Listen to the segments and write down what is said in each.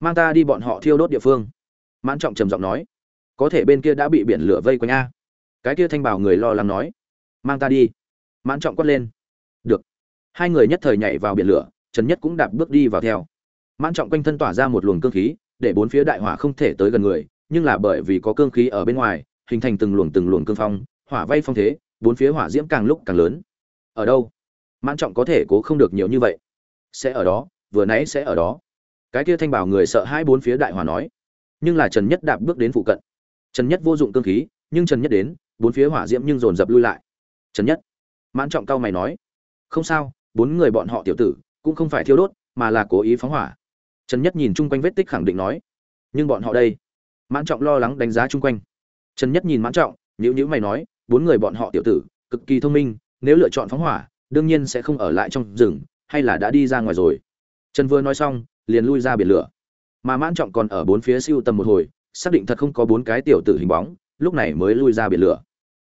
mang ta đi bọn họ thiêu đốt địa phương. Mãn trọng trầm giọng nói, có thể bên kia đã bị biển lửa vây quanh a. Cái kia thanh bảo người lo lắng nói, mang ta đi. Mãn trọng quát lên, được. Hai người nhất thời nhảy vào biển lửa, trần nhất cũng đạp bước đi vào theo. Mãn trọng quanh thân tỏa ra một luồng cương khí, để bốn phía đại hỏa không thể tới gần người, nhưng là bởi vì có cương khí ở bên ngoài, hình thành từng luồng từng luồng cương phong, hỏa vay phong thế, bốn phía hỏa diễm càng lúc càng lớn. Ở đâu? Mãn trọng có thể cố không được nhiều như vậy. Sẽ ở đó, vừa nãy sẽ ở đó cái kia thanh bảo người sợ hai bốn phía đại hỏa nói. Nhưng là trần nhất đạp bước đến phụ cận. Trần nhất vô dụng cương khí, nhưng trần nhất đến, bốn phía hỏa diễm nhưng dồn dập lui lại. Trần nhất. Mãn trọng cao mày nói. Không sao, bốn người bọn họ tiểu tử, cũng không phải thiêu đốt, mà là cố ý phóng hỏa. Trần nhất nhìn chung quanh vết tích khẳng định nói. Nhưng bọn họ đây. Mãn trọng lo lắng đánh giá chung quanh. Trần nhất nhìn mãn trọng nhữ nhữ mày nói, bốn người bọn họ tiểu tử, cực kỳ thông minh, nếu lựa chọn phóng hỏa, đương nhiên sẽ không ở lại trong rừng, hay là đã đi ra ngoài rồi. Trần vừa nói xong liền lui ra biển lửa. Mà mãn trọng còn ở bốn phía siêu tầm một hồi, xác định thật không có bốn cái tiểu tử hình bóng, lúc này mới lui ra biển lửa.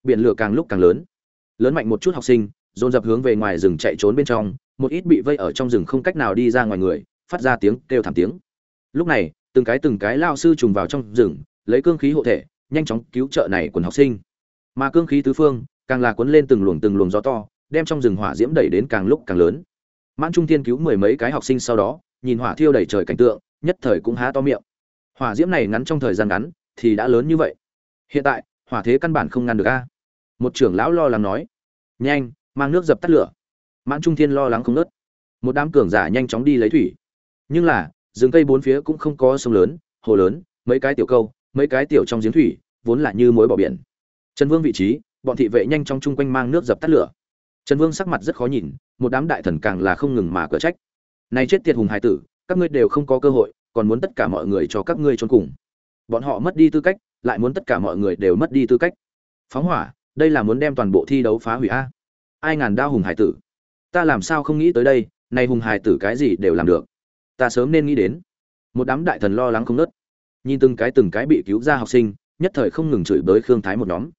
Biển lửa càng lúc càng lớn. Lớn mạnh một chút học sinh, dồn dập hướng về ngoài rừng chạy trốn bên trong, một ít bị vây ở trong rừng không cách nào đi ra ngoài người, phát ra tiếng kêu thảm tiếng. Lúc này, từng cái từng cái lao sư trùng vào trong rừng, lấy cương khí hộ thể, nhanh chóng cứu trợ này quần học sinh. Mà cương khí tứ phương, càng là cuốn lên từng luồng từng luồng gió to, đem trong rừng hỏa diễm đẩy đến càng lúc càng lớn. Mãn trung thiên cứu mười mấy cái học sinh sau đó nhìn hỏa thiêu đầy trời cảnh tượng, nhất thời cũng há to miệng. Hỏa diễm này ngắn trong thời gian ngắn thì đã lớn như vậy. Hiện tại, hỏa thế căn bản không ngăn được a. Một trưởng lão lo lắng nói. Nhanh, mang nước dập tắt lửa. Mãn trung thiên lo lắng không nớt một đám cường giả nhanh chóng đi lấy thủy. Nhưng là, rừng cây bốn phía cũng không có sông lớn, hồ lớn, mấy cái tiểu câu, mấy cái tiểu trong giếng thủy, vốn là như mối bỏ biển. Trần vương vị trí, bọn thị vệ nhanh chóng chung quanh mang nước dập tắt lửa. Trần vương sắc mặt rất khó nhìn, một đám đại thần càng là không ngừng mà cửa trách này chết tiệt hùng hải tử, các ngươi đều không có cơ hội, còn muốn tất cả mọi người cho các ngươi trốn cùng. Bọn họ mất đi tư cách, lại muốn tất cả mọi người đều mất đi tư cách. Phóng hỏa, đây là muốn đem toàn bộ thi đấu phá hủy a. Ai ngàn đao hùng hải tử. Ta làm sao không nghĩ tới đây nay hùng hải tử cái gì đều làm được. Ta sớm nên nghĩ đến. Một đám đại thần lo lắng không nớt nhìn từng cái từng cái bị cứu ra học sinh, nhất thời không ngừng chửi bới khương thái một nhóm.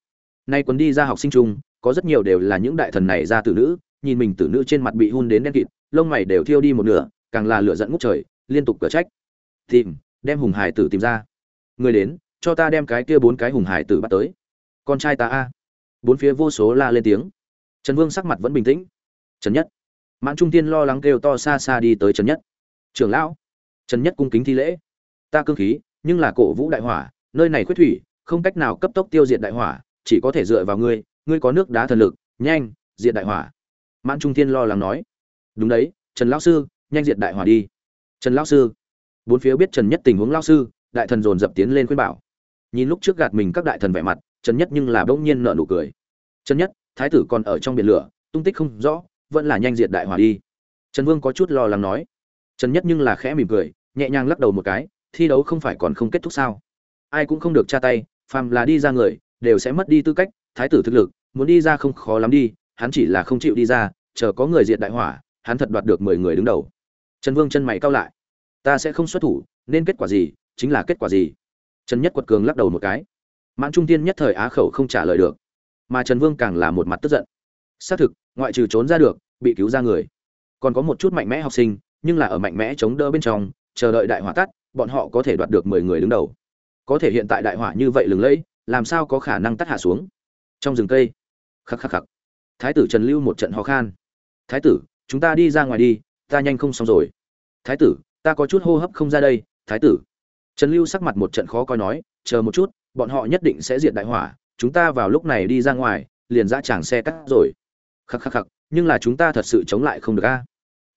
Nay quần đi ra học sinh chung, có rất nhiều đều là những đại thần này ra tử nữ, nhìn mình tử nữ trên mặt bị hun đến đen kịt lông mày đều thiêu đi một nửa, càng là lửa giận ngút trời, liên tục cửa trách. Tìm, đem hùng hải tử tìm ra. Người đến, cho ta đem cái kia bốn cái hùng hải tử bắt tới. Con trai ta a. Bốn phía vô số la lên tiếng. Trần vương sắc mặt vẫn bình tĩnh. Trần nhất. Mãn trung tiên lo lắng kêu to xa xa đi tới trần nhất. Trưởng lão. Trần nhất cung kính thi lễ. Ta cương khí, nhưng là cổ vũ đại hỏa, nơi này khuyết thủy, không cách nào cấp tốc tiêu diệt đại hỏa, chỉ có thể dựa vào ngươi ngươi có nước đá thần lực, nhanh, diệt đại hỏa. Mãn trung Tiên lo lắng nói đúng đấy, trần lão sư, nhanh diệt đại hỏa đi. Trần lão sư. Bốn phía biết trần nhất tình huống lão sư, đại thần dồn dập tiến lên khuyên bảo. Nhìn lúc trước gạt mình các đại thần vẻ mặt, trần nhất nhưng là bỗng nhiên nở nụ cười. Trần nhất, thái tử còn ở trong biển lửa, tung tích không rõ, vẫn là nhanh diệt đại hỏa đi. Trần vương có chút lo lắng nói. Trần nhất nhưng là khẽ mỉm cười, nhẹ nhàng lắc đầu một cái, thi đấu không phải còn không kết thúc sao? Ai cũng không được tra tay, phàm là đi ra người, đều sẽ mất đi tư cách, thái tử thực lực, muốn đi ra không khó lắm đi, hắn chỉ là không chịu đi ra, chờ có người diệt đại hỏa hắn thật đoạt được mười người đứng đầu. Trần vương chân mày cao lại. Ta sẽ không xuất thủ, nên kết quả gì, chính là kết quả gì? Trần nhất quật cường lắc đầu một cái. Mãn trung tiên nhất thời á khẩu không trả lời được. Mà trần vương càng là một mặt tức giận. Xác thực, ngoại trừ trốn ra được, bị cứu ra người. Còn có một chút mạnh mẽ học sinh, nhưng là ở mạnh mẽ chống đỡ bên trong, chờ đợi đại hỏa tắt, bọn họ có thể đoạt được mười người đứng đầu. Có thể hiện tại đại hỏa như vậy lừng lẫy, làm sao có khả năng tắt hạ xuống? Trong rừng cây. Khắc khắc khắc. Thái tử trần lưu một trận ho khan. Thái tử chúng ta đi ra ngoài đi, ta nhanh không xong rồi. Thái tử, ta có chút hô hấp không ra đây, thái tử. Trần lưu sắc mặt một trận khó coi nói, chờ một chút, bọn họ nhất định sẽ diệt đại hỏa, chúng ta vào lúc này đi ra ngoài, liền ra chàng xe cắt rồi. Khắc khắc khắc, nhưng là chúng ta thật sự chống lại không được a.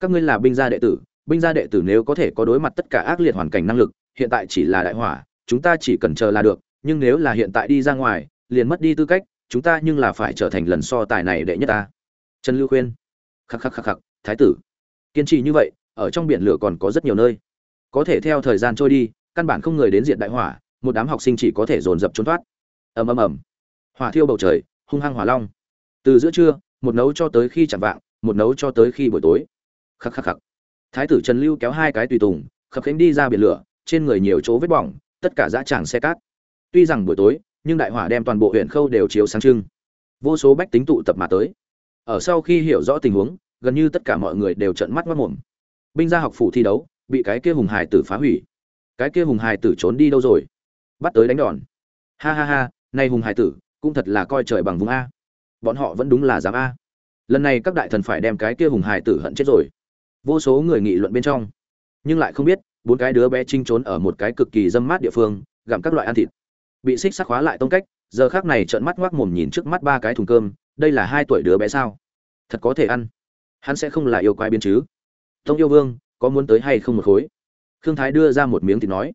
Các ngươi là binh gia đệ tử, binh gia đệ tử nếu có thể có đối mặt tất cả ác liệt hoàn cảnh năng lực, hiện tại chỉ là đại hỏa, chúng ta chỉ cần chờ là được, nhưng nếu là hiện tại đi ra ngoài, liền mất đi tư cách, chúng ta nhưng là phải trở thành lần so tài này đệ nhất ta. Trần lưu khuyên khắc khắc khắc khắc, thái tử. Kiên trì như vậy, ở trong biển lửa còn có rất nhiều nơi. Có thể theo thời gian trôi đi, căn bản không người đến diện đại hỏa, một đám học sinh chỉ có thể dồn dập trốn thoát. Ầm ầm ầm. Hỏa thiêu bầu trời, hung hăng hỏa long. Từ giữa trưa, một nấu cho tới khi chạm vạng, một nấu cho tới khi buổi tối. Khắc khắc khắc. Thái tử trần lưu kéo hai cái tùy tùng, khập khánh đi ra biển lửa, trên người nhiều chỗ vết bỏng, tất cả dã tràng xe cát. Tuy rằng buổi tối, nhưng đại hỏa đem toàn bộ huyện khâu đều chiếu sáng trưng. Vô số bách tính tụ tập mà tới ở sau khi hiểu rõ tình huống, gần như tất cả mọi người đều trợn mắt mất mồm binh gia học phủ thi đấu, bị cái kia hùng hải tử phá hủy. Cái kia hùng hải tử trốn đi đâu rồi? Bắt tới đánh đòn. Ha ha ha, nay hùng hải tử, cũng thật là coi trời bằng vùng a. Bọn họ vẫn đúng là dám a. Lần này các đại thần phải đem cái kia hùng hải tử hận chết rồi. Vô số người nghị luận bên trong. Nhưng lại không biết, bốn cái đứa bé trinh trốn ở một cái cực kỳ dâm mát địa phương, gặm các loại ăn thịt. Bị xích sắc hóa lại tông cách, giờ khác này trợn mắt ngoác mồm nhìn trước mắt ba cái thùng cơm đây là hai tuổi đứa bé sao? Thật có thể ăn. Hắn sẽ không là yêu quái biến chứ? Tông yêu vương, có muốn tới hay không một khối? Khương thái đưa ra một miếng thịt nói.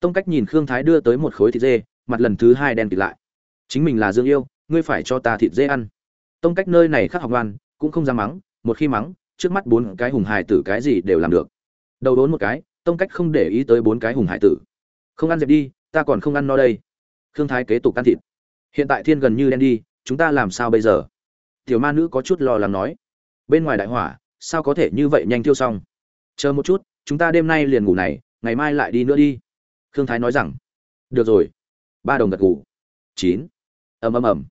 Tông cách nhìn khương thái đưa tới một khối thịt dê, mặt lần thứ hai đen kịt lại. Chính mình là dương yêu, ngươi phải cho ta thịt dê ăn. Tông cách nơi này khắc học ngoan, cũng không ra mắng, một khi mắng, trước mắt bốn cái hùng hải tử cái gì đều làm được. Đầu đốn một cái, tông cách không để ý tới bốn cái hùng hải tử. Không ăn dẹp đi, ta còn không ăn no đây. Khương thái kế tục ăn thịt. Hiện tại thiên gần như đen đi chúng ta làm sao bây giờ? Tiểu ma nữ có chút lo lắng nói. Bên ngoài đại hỏa, sao có thể như vậy nhanh thiêu xong? Chờ một chút, chúng ta đêm nay liền ngủ này, ngày mai lại đi nữa đi. Khương thái nói rằng. Được rồi. Ba đồng gật ngủ chín. Ầm ầm ầm.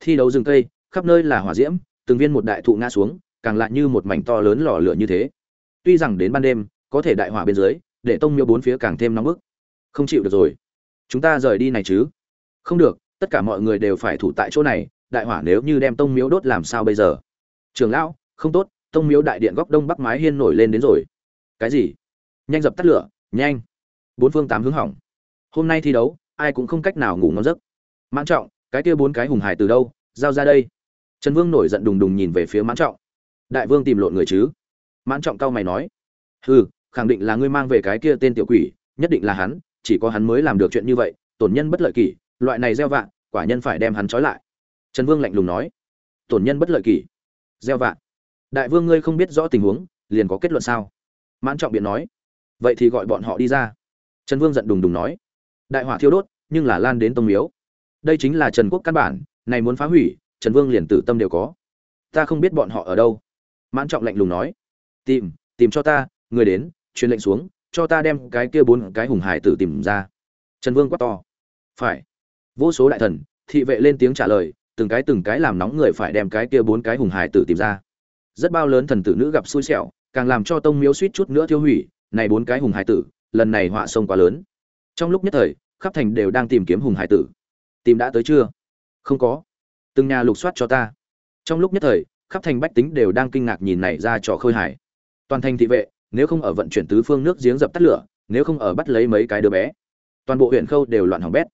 Thi đấu rừng cây, khắp nơi là hỏa diễm, từng viên một đại thụ ngã xuống, càng lại như một mảnh to lớn lò lửa như thế. Tuy rằng đến ban đêm, có thể đại hỏa bên dưới, để tông miêu bốn phía càng thêm nóng bức. Không chịu được rồi. Chúng ta rời đi này chứ? Không được, tất cả mọi người đều phải thủ tại chỗ này đại hỏa nếu như đem tông miếu đốt làm sao bây giờ? Trường lão, không tốt, tông miếu đại điện góc đông bắc mái hiên nổi lên đến rồi. Cái gì? Nhanh dập tắt lửa, nhanh. Bốn phương tám hướng hỏng. Hôm nay thi đấu, ai cũng không cách nào ngủ ngon giấc. Mãn trọng, cái kia bốn cái hùng hải từ đâu, giao ra đây. Trần vương nổi giận đùng đùng nhìn về phía mãn trọng. Đại vương tìm lộn người chứ? Mãn trọng cao mày nói. Hừ, khẳng định là ngươi mang về cái kia tên tiểu quỷ, nhất định là hắn, chỉ có hắn mới làm được chuyện như vậy, tổn nhân bất lợi kỷ, loại này gieo vạ, quả nhân phải đem hắn trói lại trần vương lạnh lùng nói, tổn nhân bất lợi kỷ. Gieo vạ. Đại vương ngươi không biết rõ tình huống, liền có kết luận sao? Mãn trọng biện nói, vậy thì gọi bọn họ đi ra. Trần vương giận đùng đùng nói, đại hỏa thiêu đốt, nhưng là lan đến tông miếu. Đây chính là trần quốc căn bản, này muốn phá hủy, trần vương liền tử tâm đều có. Ta không biết bọn họ ở đâu. Mãn trọng lạnh lùng nói, tìm tìm cho ta, người đến, truyền lệnh xuống, cho ta đem cái kia bốn cái hùng hải tử tìm ra. Trần vương quát to, phải. Vô số đại thần, thị vệ lên tiếng trả lời từng cái từng cái làm nóng người phải đem cái kia bốn cái hùng hải tử tìm ra. Rất bao lớn thần tử nữ gặp xui xẻo, càng làm cho tông miếu suýt chút nữa tiêu hủy, này bốn cái hùng hải tử, lần này họa sông quá lớn. Trong lúc nhất thời, khắp thành đều đang tìm kiếm hùng hải tử. Tìm đã tới chưa? Không có. Từng nhà lục soát cho ta. Trong lúc nhất thời, khắp thành bách tính đều đang kinh ngạc nhìn này ra trò khơi hải. Toàn thành thị vệ, nếu không ở vận chuyển tứ phương nước giếng dập tắt lửa, nếu không ở bắt lấy mấy cái đứa bé. Toàn bộ huyện khâu đều loạn hỏng bét.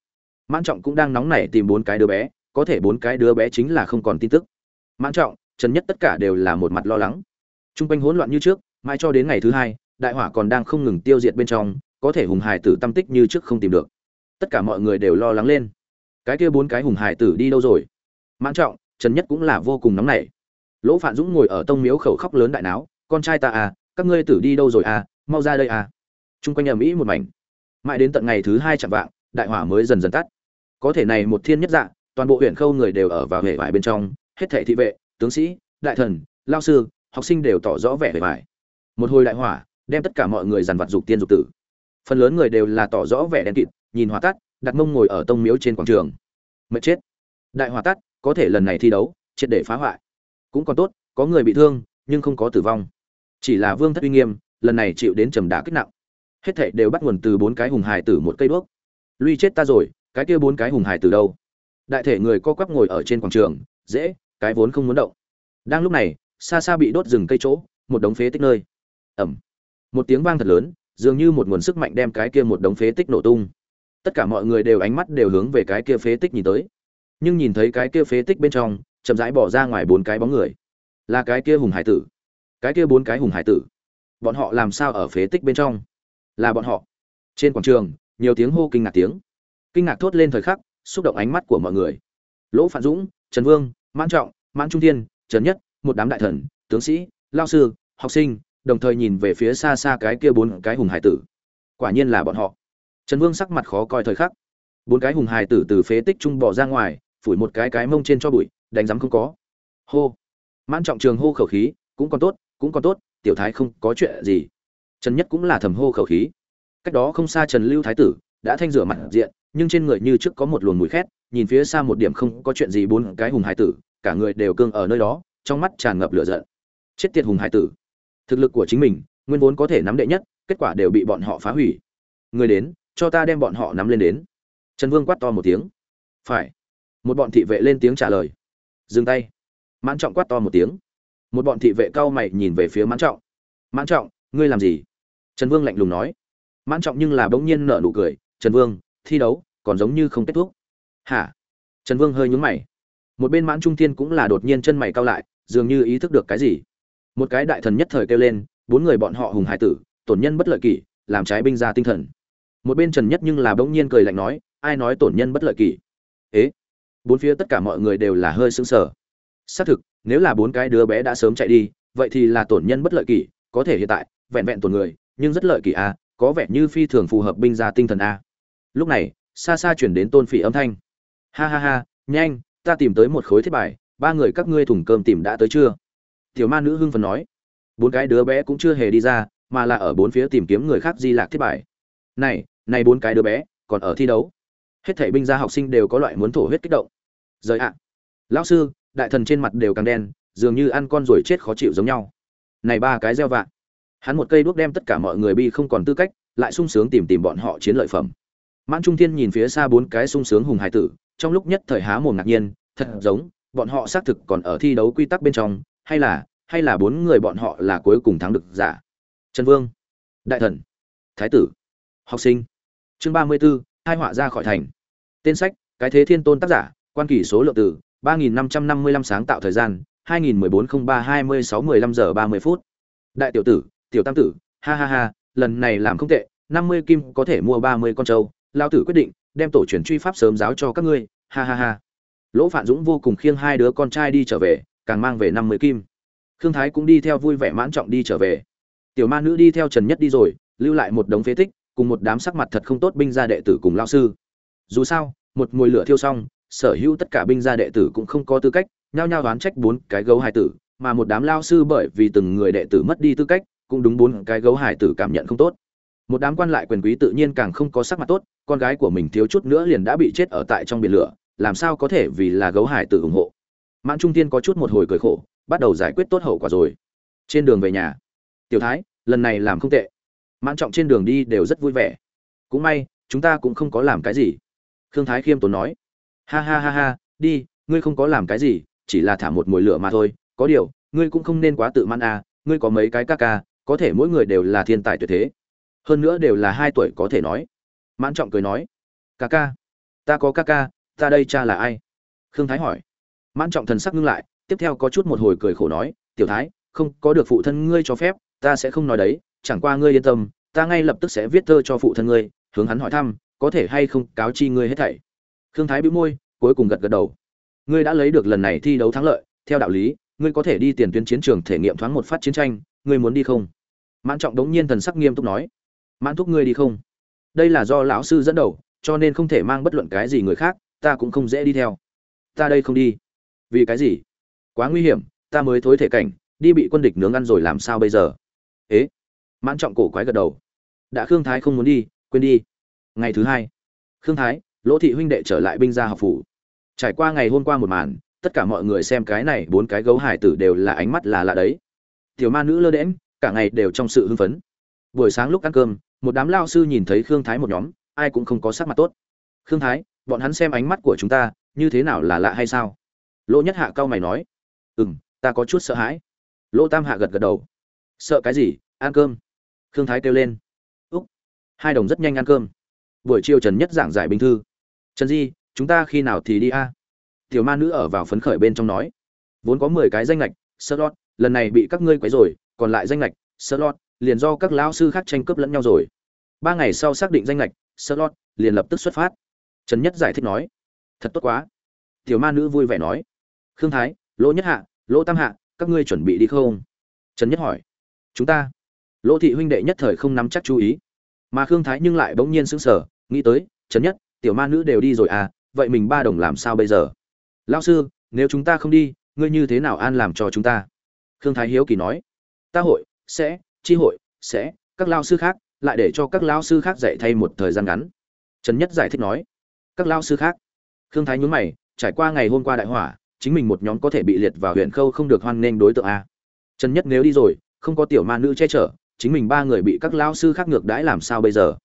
Mãn trọng cũng đang nóng nảy tìm bốn cái đứa bé có thể bốn cái đứa bé chính là không còn tin tức. Mãn trọng, trần nhất tất cả đều là một mặt lo lắng. T r u n g quanh hỗn loạn như trước, mãi cho đến ngày thứ hai, đại hỏa còn đang không ngừng tiêu diệt bên trong, có thể hùng hải tử tâm tích như trước không tìm được. Tất cả mọi người đều lo lắng lên. Cái kia bốn cái hùng hải tử đi đâu rồi? Mãn trọng, trần nhất cũng là vô cùng nóng nảy. Lỗ phạn dũng ngồi ở tông miếu khẩu khóc lớn đại náo, con trai ta à các ngươi tử đi đâu rồi à mau ra đây à. Trung quanh ầm ĩ một mảnh. Mãi đến tận ngày thứ hai chạm vạng, đại hỏa mới dần dần tắt. Có thể này một thiên nhất dạng toàn bộ huyện khâu người đều ở vào hệ vải bên trong, hết thảy thị vệ, tướng sĩ, đại thần, lao sư, học sinh đều tỏ rõ vẻ hệ vải. Một hồi đại hỏa, đem tất cả mọi người dàn vặt dục tiên dục tử. Phần lớn người đều là tỏ rõ vẻ đen kịt, nhìn hỏa tắt, đặt mông ngồi ở tông miếu trên quảng trường. Mệt chết. Đại hỏa tắt, có thể lần này thi đấu, triệt để phá hoại. Cũng còn tốt, có người bị thương, nhưng không có tử vong. Chỉ là vương thất uy nghiêm, lần này chịu đến trầm đá kích nặng. Hết thảy đều bắt nguồn từ bốn cái hùng hài tử một cây đuốc. Luy chết ta rồi, cái kia bốn cái hùng hài tử đâu? Đại thể người co quắp ngồi ở trên quảng trường, dễ, cái vốn không muốn động. Đang lúc này, xa xa bị đốt rừng cây chỗ, một đống phế tích nơi. Ẩm. Một tiếng vang thật lớn, dường như một nguồn sức mạnh đem cái kia một đống phế tích nổ tung. Tất cả mọi người đều ánh mắt đều hướng về cái kia phế tích nhìn tới. Nhưng nhìn thấy cái kia phế tích bên trong, chậm rãi bỏ ra ngoài bốn cái bóng người. Là cái kia hùng hải tử. Cái kia bốn cái hùng hải tử. Bọn họ làm sao ở phế tích bên trong? Là bọn họ. Trên quảng trường, nhiều tiếng hô kinh ngạc tiếng. Kinh ngạc thốt lên thời khắc xúc động ánh mắt của mọi người. Lỗ phản dũng, trần vương, mãn trọng, mãn trung thiên, trần nhất, một đám đại thần, tướng sĩ, lao sư, học sinh, đồng thời nhìn về phía xa xa cái kia bốn cái hùng hải tử. Quả nhiên là bọn họ. Trần vương sắc mặt khó coi thời khắc. Bốn cái hùng hải tử từ phế tích trung bỏ ra ngoài, phủi một cái cái mông trên cho bụi, đánh giám không có. Hô. Mãn trọng trường hô khẩu khí, cũng còn tốt, cũng còn tốt, tiểu thái không có chuyện gì. Trần nhất cũng là thầm hô khẩu khí. Cách đó không xa trần lưu thái tử đã thanh rửa mặt diện, nhưng trên người như trước có một luồng mùi khét, nhìn phía xa một điểm không có chuyện gì bốn cái hùng hải tử, cả người đều cương ở nơi đó, trong mắt tràn ngập lửa giận. Chết tiệt hùng hải tử. Thực lực của chính mình, nguyên vốn có thể nắm đệ nhất, kết quả đều bị bọn họ phá hủy. Người đến, cho ta đem bọn họ nắm lên đến. Trần vương quát to một tiếng. Phải. Một bọn thị vệ lên tiếng trả lời. Dừng tay. Mãn trọng quát to một tiếng. Một bọn thị vệ cao mày nhìn về phía mãn trọng. Mãn trọng, ngươi làm gì? Trần vương lạnh lùng nói. Mãn trọng nhưng là bỗng nhiên nở nụ cười trần vương, thi đấu, còn giống như không kết thúc. Hả? Trần vương hơi nhúng mày. Một bên mãn trung thiên cũng là đột nhiên chân mày cao lại, dường như ý thức được cái gì. Một cái đại thần nhất thời kêu lên, bốn người bọn họ hùng hải tử, tổn nhân bất lợi kỷ, làm trái binh ra tinh thần. Một bên trần nhất nhưng là bỗng nhiên cười lạnh nói, ai nói tổn nhân bất lợi kỷ? Ế? Bốn phía tất cả mọi người đều là hơi sững sờ. Xác thực, nếu là bốn cái đứa bé đã sớm chạy đi, vậy thì là tổn nhân bất lợi kỷ, có thể hiện tại, vẹn vẹn tổn người, nhưng rất lợi kỷ a có vẻ như phi thường phù hợp binh ra tinh thần a lúc này, xa xa chuyển đến tôn phỉ âm thanh. Ha ha ha, nhanh, ta tìm tới một khối thiết bài, ba người các ngươi thùng cơm tìm đã tới chưa? Tiểu ma nữ hưng phần nói. Bốn cái đứa bé cũng chưa hề đi ra, mà là ở bốn phía tìm kiếm người khác di lạc thiết bài. Này này bốn cái đứa bé, còn ở thi đấu. Hết thảy binh gia học sinh đều có loại muốn thổ huyết kích động. Rời ạ. Lão sư, đại thần trên mặt đều càng đen, dường như ăn con rồi chết khó chịu giống nhau. Này ba cái gieo vạ. Hắn một cây đuốc đem tất cả mọi người bi không còn tư cách, lại sung sướng tìm tìm bọn họ chiến lợi phẩm mãn trung thiên nhìn phía xa bốn cái sung sướng hùng hải tử trong lúc nhất thời há mồm ngạc nhiên thật giống bọn họ xác thực còn ở thi đấu quy tắc bên trong hay là hay là bốn người bọn họ là cuối cùng thắng được giả. Trần vương. Đại thần. Thái tử. Học sinh. Chương ba mươi 34, hai họa ra khỏi thành. Tên sách cái thế thiên tôn tác giả quan Kỷ số lượng từ ba nghìn năm trăm năm mươi lăm sáng tạo thời gian hai nghìn mười bốn không ba hai mươi sáu mười lăm giờ ba mươi phút. Đại tiểu tử tiểu tam tử ha ha ha lần này làm không tệ năm mươi kim có thể mua ba mươi con trâu lao tử quyết định, đem tổ truyền truy pháp sớm giáo cho các ngươi, ha ha ha. Lỗ phạn dũng vô cùng khiêng hai đứa con trai đi trở về, càng mang về năm mươi kim. Khương thái cũng đi theo vui vẻ mãn trọng đi trở về. Tiểu ma nữ đi theo trần nhất đi rồi, lưu lại một đống phế tích, cùng một đám sắc mặt thật không tốt binh gia đệ tử cùng lao sư. Dù sao, một mùi lửa thiêu xong, sở hữu tất cả binh gia đệ tử cũng không có tư cách, nhao nhao đoán trách bốn cái gấu hài tử, mà một đám lao sư bởi vì từng người đệ tử mất đi tư cách, cũng đúng bốn cái gấu hài tử cảm nhận không tốt một đám quan lại quyền quý tự nhiên càng không có sắc mặt tốt, con gái của mình thiếu chút nữa liền đã bị chết ở tại trong biển lửa, làm sao có thể vì là gấu hải tự ủng hộ. Mãn trung tiên có chút một hồi cười khổ, bắt đầu giải quyết tốt hậu quả rồi. Trên đường về nhà, tiểu thái, lần này làm không tệ. Mãn trọng trên đường đi đều rất vui vẻ. Cũng may, chúng ta cũng không có làm cái gì. Khương thái khiêm tốn nói. Ha ha ha ha, đi, ngươi không có làm cái gì, chỉ là thả một mồi lửa mà thôi. Có điều, ngươi cũng không nên quá tự man à ngươi có mấy cái ca ca, có thể mỗi người đều là thiên tài tuyệt thế hơn nữa đều là hai tuổi có thể nói. Mãn trọng cười nói, ca ca, ta có ca ca, ta đây cha là ai? Khương thái hỏi. Mãn trọng thần sắc ngưng lại, tiếp theo có chút một hồi cười khổ nói, tiểu thái, không có được phụ thân ngươi cho phép, ta sẽ không nói đấy, chẳng qua ngươi yên tâm, ta ngay lập tức sẽ viết thơ cho phụ thân ngươi, hướng hắn hỏi thăm, có thể hay không cáo chi ngươi hết thảy. Khương thái bĩu môi, cuối cùng gật gật đầu. Ngươi đã lấy được lần này thi đấu thắng lợi, theo đạo lý, ngươi có thể đi tiền tuyến chiến trường thể nghiệm thoáng một phát chiến tranh, ngươi muốn đi không? Mãn trọng đống nhiên thần sắc nghiêm túc nói mãn thúc ngươi đi không? Đây là do lão sư dẫn đầu, cho nên không thể mang bất luận cái gì người khác, ta cũng không dễ đi theo. Ta đây không đi. Vì cái gì? Quá nguy hiểm, ta mới thối thể cảnh, đi bị quân địch nướng ăn rồi làm sao bây giờ? Ế, mãn trọng cổ quái gật đầu. Đã khương thái không muốn đi, quên đi. Ngày thứ hai, khương thái, lỗ thị huynh đệ trở lại binh gia học phủ. Trải qua ngày hôm qua một màn, tất cả mọi người xem cái này bốn cái gấu hải tử đều là ánh mắt là lạ đấy. Tiểu ma nữ lơ đễm cả ngày đều trong sự hưng phấn buổi sáng lúc ăn cơm, một đám lao sư nhìn thấy khương thái một nhóm, ai cũng không có sắc mặt tốt. Khương thái, bọn hắn xem ánh mắt của chúng ta, như thế nào là lạ hay sao? Lỗ nhất hạ cao mày nói. Ừ m ta có chút sợ hãi. Lỗ tam hạ gật gật đầu. Sợ cái gì? Ăn cơm. Khương thái kêu lên. Úc, hai đồng rất nhanh ăn cơm. Buổi chiều trần nhất giảng giải bình thư. Trần di, chúng ta khi nào thì đi a? Tiểu ma nữ ở vào phấn khởi bên trong nói. Vốn có mười cái danh lệch sơ lót lần này bị các ngươi quấy rồi còn lại danh lệch sơ lót liền do các lão sư khác tranh cướp lẫn nhau rồi. Ba ngày sau xác định danh lệch sơ lót liền lập tức xuất phát. Trần nhất giải thích nói, thật tốt quá. Tiểu ma nữ vui vẻ nói, khương thái, lỗ nhất hạ, lỗ tam hạ, các ngươi chuẩn bị đi không? Trần nhất hỏi, chúng ta. Lỗ thị huynh đệ nhất thời không nắm chắc chú ý. Mà khương thái nhưng lại bỗng nhiên sững sờ, nghĩ tới, trần nhất, tiểu ma nữ đều đi rồi à vậy mình ba đồng làm sao bây giờ? Lão sư, nếu chúng ta không đi, ngươi như thế nào an làm cho chúng ta? Khương thái hiếu kỳ nói, ta hội sẽ chi hội, sẽ, các lao sư khác, lại để cho các lao sư khác dạy thay một thời gian ngắn. Trần nhất giải thích nói, các lao sư khác. Khương thái nhún mày, trải qua ngày hôm qua đại hỏa, chính mình một nhóm có thể bị liệt vào huyện khâu không được hoan nghênh đối tượng a. Trần nhất nếu đi rồi, không có tiểu ma nữ che chở, chính mình ba người bị các lao sư khác ngược đãi làm sao bây giờ?